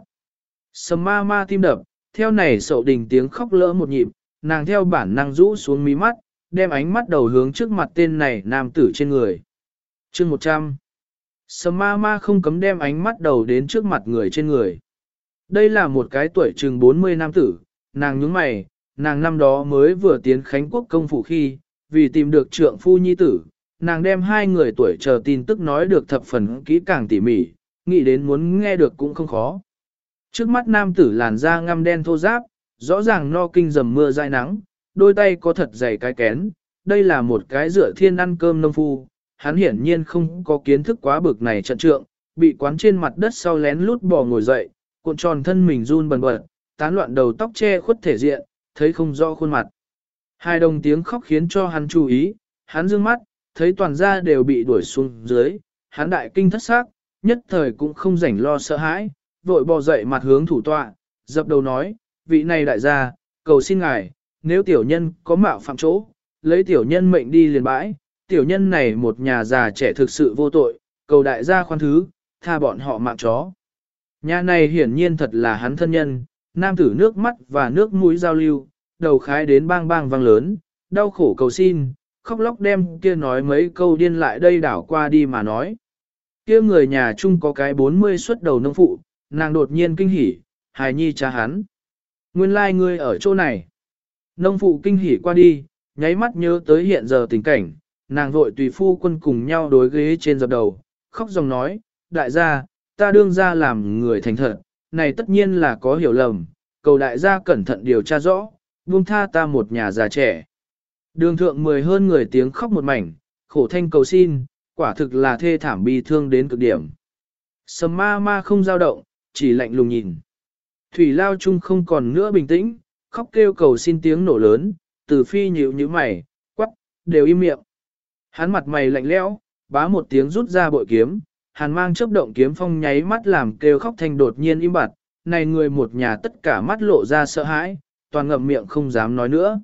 [SPEAKER 1] Sầm ma ma tim đập, theo này sậu đình tiếng khóc lỡ một nhịp, nàng theo bản năng rũ xuống mí mắt, đem ánh mắt đầu hướng trước mặt tên này nam tử trên người. chương 100 Sầm ma ma không cấm đem ánh mắt đầu đến trước mặt người trên người. Đây là một cái tuổi chừng 40 nam tử, nàng nhướng mày, nàng năm đó mới vừa tiến Khánh Quốc công phủ khi, vì tìm được trượng phu nhi tử, nàng đem hai người tuổi chờ tin tức nói được thập phần kỹ càng tỉ mỉ, nghĩ đến muốn nghe được cũng không khó. Trước mắt nam tử làn da ngăm đen thô giáp, rõ ràng no kinh dầm mưa dai nắng, đôi tay có thật dày cái kén, đây là một cái dựa thiên ăn cơm nông phu, hắn hiển nhiên không có kiến thức quá bực này trận trượng, bị quán trên mặt đất sau lén lút bò ngồi dậy, cuộn tròn thân mình run bần bật, tán loạn đầu tóc che khuất thể diện, thấy không rõ khuôn mặt. Hai đồng tiếng khóc khiến cho hắn chú ý, hắn dương mắt, thấy toàn gia đều bị đuổi xuống dưới, hắn đại kinh thất xác, nhất thời cũng không rảnh lo sợ hãi, vội bò dậy mặt hướng thủ tọa, dập đầu nói, vị này đại gia, cầu xin ngài, nếu tiểu nhân có mạo phạm chỗ, lấy tiểu nhân mệnh đi liền bãi, tiểu nhân này một nhà già trẻ thực sự vô tội, cầu đại gia khoan thứ, tha bọn họ mạng chó. Nhà này hiển nhiên thật là hắn thân nhân, nam tử nước mắt và nước mũi giao lưu, đầu khái đến bang bang vang lớn, đau khổ cầu xin, khóc lóc đem kia nói mấy câu điên lại đây đảo qua đi mà nói. Kia người nhà chung có cái 40 xuất đầu nông phụ, nàng đột nhiên kinh hỉ, hài nhi cha hắn. Nguyên lai like ngươi ở chỗ này. Nông phụ kinh hỉ qua đi, nháy mắt nhớ tới hiện giờ tình cảnh, nàng vội tùy phu quân cùng nhau đối ghế trên dập đầu, khóc dòng nói, đại gia, ta đương ra làm người thành thật, này tất nhiên là có hiểu lầm, cầu đại gia cẩn thận điều tra rõ, buông tha ta một nhà già trẻ. Đường thượng mười hơn người tiếng khóc một mảnh, khổ thanh cầu xin, quả thực là thê thảm bi thương đến cực điểm. Sầm ma ma không dao động, chỉ lạnh lùng nhìn. Thủy lao chung không còn nữa bình tĩnh, khóc kêu cầu xin tiếng nổ lớn, từ phi nhịu như mày, quắc, đều im miệng. Hắn mặt mày lạnh lẽo, bá một tiếng rút ra bội kiếm, hàn mang chớp động kiếm phong nháy mắt làm kêu khóc thanh đột nhiên im bặt, này người một nhà tất cả mắt lộ ra sợ hãi, toàn ngậm miệng không dám nói nữa.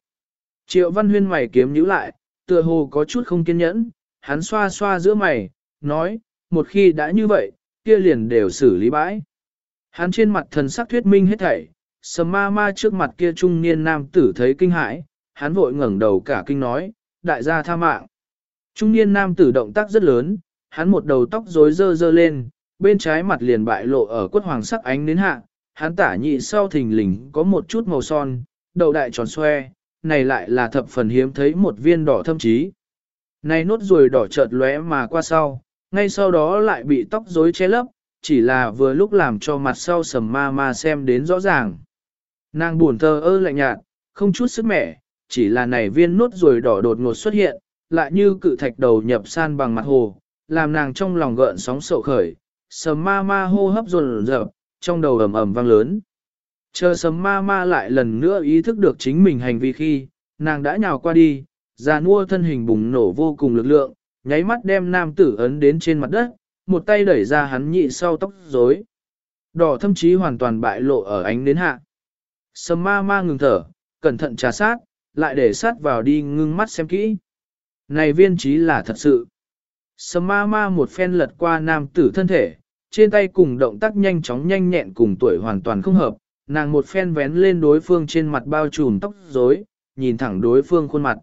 [SPEAKER 1] Triệu văn huyên mày kiếm nhíu lại, tựa hồ có chút không kiên nhẫn, hắn xoa xoa giữa mày, nói, một khi đã như vậy, kia liền đều xử lý bãi. Hắn trên mặt thần sắc thuyết minh hết thảy, sầm ma ma trước mặt kia trung niên nam tử thấy kinh hãi, hắn vội ngẩng đầu cả kinh nói, đại gia tha mạng. Trung niên nam tử động tác rất lớn, hắn một đầu tóc rối dơ dơ lên, bên trái mặt liền bại lộ ở quất hoàng sắc ánh đến hạ, hắn tả nhị sau thình lình có một chút màu son, đầu đại tròn xoe, này lại là thập phần hiếm thấy một viên đỏ thâm trí. Này nốt ruồi đỏ chợt lóe mà qua sau, ngay sau đó lại bị tóc rối che lấp, chỉ là vừa lúc làm cho mặt sau sầm ma ma xem đến rõ ràng. Nàng buồn thơ ơ lạnh nhạt, không chút sức mẻ, chỉ là này viên nốt ruồi đỏ đột ngột xuất hiện, lại như cự thạch đầu nhập san bằng mặt hồ, làm nàng trong lòng gợn sóng sậu khởi, sầm ma ma hô hấp rồn rợp, trong đầu ầm ầm vang lớn. Chờ sầm ma ma lại lần nữa ý thức được chính mình hành vi khi, nàng đã nhào qua đi, già nua thân hình bùng nổ vô cùng lực lượng, nháy mắt đem nam tử ấn đến trên mặt đất, một tay đẩy ra hắn nhị sau tóc rối. Đỏ thâm chí hoàn toàn bại lộ ở ánh đến hạ. Sầm ma ma ngừng thở, cẩn thận trà sát, lại để sát vào đi ngưng mắt xem kỹ. Này viên trí là thật sự. Sầm ma ma một phen lật qua nam tử thân thể, trên tay cùng động tác nhanh chóng nhanh nhẹn cùng tuổi hoàn toàn không hợp, nàng một phen vén lên đối phương trên mặt bao trùm tóc rối, nhìn thẳng đối phương khuôn mặt.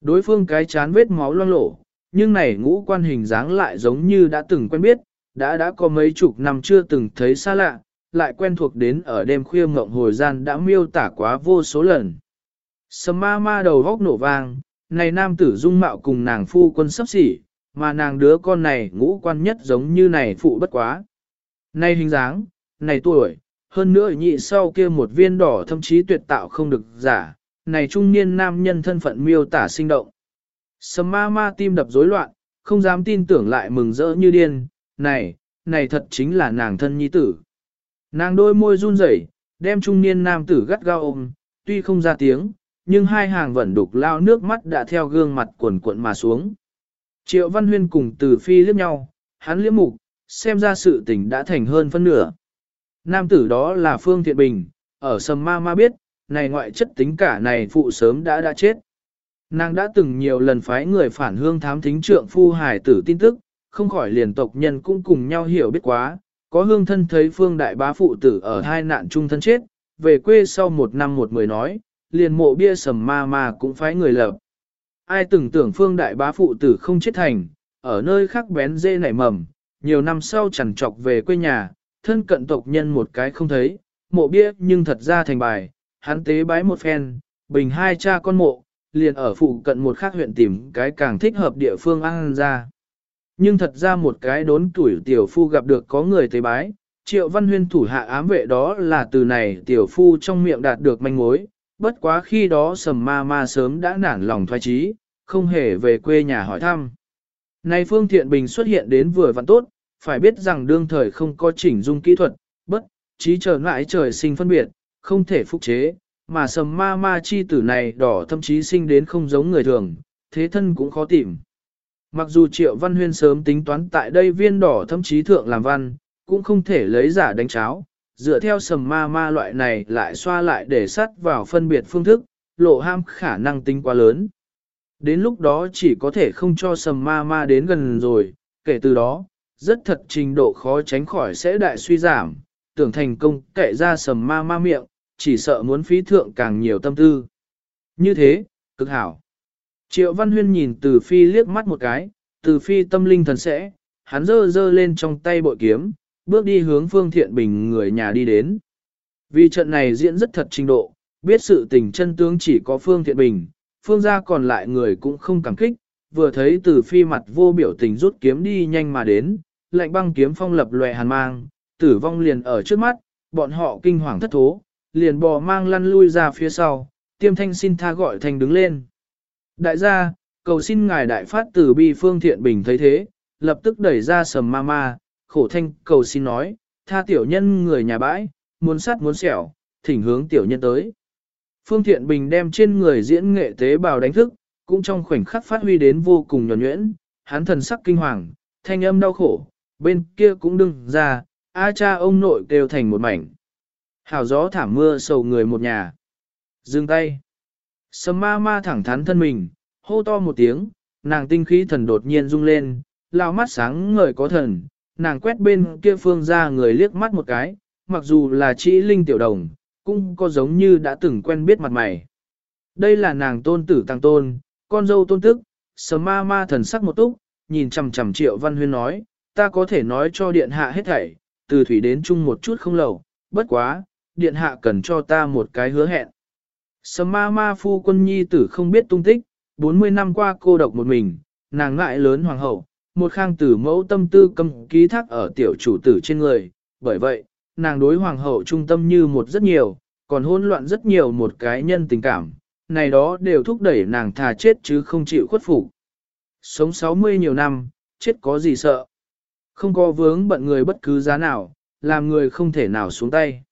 [SPEAKER 1] Đối phương cái chán vết máu loang lổ, nhưng này ngũ quan hình dáng lại giống như đã từng quen biết, đã đã có mấy chục năm chưa từng thấy xa lạ, lại quen thuộc đến ở đêm khuya ngộng hồi gian đã miêu tả quá vô số lần. Sầm ma ma đầu góc nổ vang, này nam tử dung mạo cùng nàng phu quân sắp xỉ, mà nàng đứa con này ngũ quan nhất giống như này phụ bất quá. Này hình dáng, này tuổi, hơn nữa nhị sau kia một viên đỏ thậm chí tuyệt tạo không được giả, này trung niên nam nhân thân phận miêu tả sinh động. Sầm ma ma tim đập rối loạn, không dám tin tưởng lại mừng rỡ như điên, này, này thật chính là nàng thân nhi tử. Nàng đôi môi run rẩy, đem trung niên nam tử gắt gao ôm, tuy không ra tiếng, nhưng hai hàng vẫn đục lao nước mắt đã theo gương mặt cuộn cuộn mà xuống. Triệu Văn Huyên cùng Từ Phi liếc nhau, hắn liếc mục, xem ra sự tình đã thành hơn phân nửa. Nam tử đó là Phương Thiện Bình, ở Sầm Ma Ma biết, này ngoại chất tính cả này phụ sớm đã đã chết. Nàng đã từng nhiều lần phái người phản hương thám thính trượng phu hải tử tin tức, không khỏi liền tộc nhân cũng cùng nhau hiểu biết quá, có hương thân thấy phương đại bá phụ tử ở hai nạn trung thân chết, về quê sau một năm một mười nói, liền mộ bia sầm ma ma cũng phái người lập. Ai từng tưởng phương đại bá phụ tử không chết thành, ở nơi khác bén dê nảy mầm, nhiều năm sau chẳng trọc về quê nhà, thân cận tộc nhân một cái không thấy, mộ bia nhưng thật ra thành bài, hắn tế bái một phen, bình hai cha con mộ, liền ở phụ cận một khác huyện tìm cái càng thích hợp địa phương ăn ra. Nhưng thật ra một cái đốn tuổi tiểu phu gặp được có người tế bái, triệu văn huyên thủ hạ ám vệ đó là từ này tiểu phu trong miệng đạt được manh mối, bất quá khi đó sầm ma ma sớm đã nản lòng thoái trí, không hề về quê nhà hỏi thăm. nay Phương Thiện Bình xuất hiện đến vừa vặn tốt, phải biết rằng đương thời không có chỉnh dung kỹ thuật, bất, trí chờ lại trời sinh phân biệt, không thể phục chế, mà sầm ma ma chi tử này đỏ thậm chí sinh đến không giống người thường, thế thân cũng khó tìm. Mặc dù Triệu Văn Huyên sớm tính toán tại đây viên đỏ thậm chí thượng làm văn, cũng không thể lấy giả đánh cháo, dựa theo sầm ma ma loại này lại xoa lại để sắt vào phân biệt phương thức, lộ ham khả năng tính quá lớn. Đến lúc đó chỉ có thể không cho sầm ma ma đến gần rồi, kể từ đó, rất thật trình độ khó tránh khỏi sẽ đại suy giảm, tưởng thành công kệ ra sầm ma ma miệng, chỉ sợ muốn phí thượng càng nhiều tâm tư. Như thế, cực hảo. Triệu Văn Huyên nhìn Từ Phi liếc mắt một cái, Từ Phi tâm linh thần sẽ, hắn dơ dơ lên trong tay bội kiếm, bước đi hướng Phương Thiện Bình người nhà đi đến. Vì trận này diễn rất thật trình độ, biết sự tình chân tướng chỉ có Phương Thiện Bình, Phương gia còn lại người cũng không cảm kích, vừa thấy Từ Phi mặt vô biểu tình rút kiếm đi nhanh mà đến, lạnh băng kiếm phong lập lòe hàn mang, tử vong liền ở trước mắt, bọn họ kinh hoàng thất thố, liền bò mang lăn lui ra phía sau, tiêm thanh xin tha gọi thành đứng lên. Đại gia, cầu xin ngài đại phát tử bi phương thiện bình thấy thế, lập tức đẩy ra sầm ma ma, khổ thanh cầu xin nói, tha tiểu nhân người nhà bãi, muốn sát muốn xẻo, thỉnh hướng tiểu nhân tới. Phương Thiện Bình đem trên người diễn nghệ tế bào đánh thức, cũng trong khoảnh khắc phát huy đến vô cùng nhỏ nhuyễn, hắn thần sắc kinh hoàng, thanh âm đau khổ, bên kia cũng đừng ra, a cha ông nội kêu thành một mảnh. Hào gió thảm mưa sầu người một nhà. Dừng tay. Sầm ma ma thẳng thắn thân mình, hô to một tiếng, nàng tinh khí thần đột nhiên rung lên, lao mắt sáng ngời có thần, nàng quét bên kia phương ra người liếc mắt một cái, mặc dù là chỉ linh tiểu đồng, cũng có giống như đã từng quen biết mặt mày. Đây là nàng tôn tử tăng tôn, con dâu tôn tức, sớm ma ma thần sắc một túc, nhìn chằm chằm triệu văn huyên nói, ta có thể nói cho điện hạ hết thảy, từ thủy đến chung một chút không lầu, bất quá, điện hạ cần cho ta một cái hứa hẹn. Sớm ma ma phu quân nhi tử không biết tung tích, 40 năm qua cô độc một mình, nàng ngại lớn hoàng hậu, một khang tử mẫu tâm tư cầm ký thác ở tiểu chủ tử trên người, bởi vậy, nàng đối hoàng hậu trung tâm như một rất nhiều, còn hỗn loạn rất nhiều một cái nhân tình cảm, này đó đều thúc đẩy nàng thà chết chứ không chịu khuất phục. Sống 60 nhiều năm, chết có gì sợ. Không có vướng bận người bất cứ giá nào, làm người không thể nào xuống tay.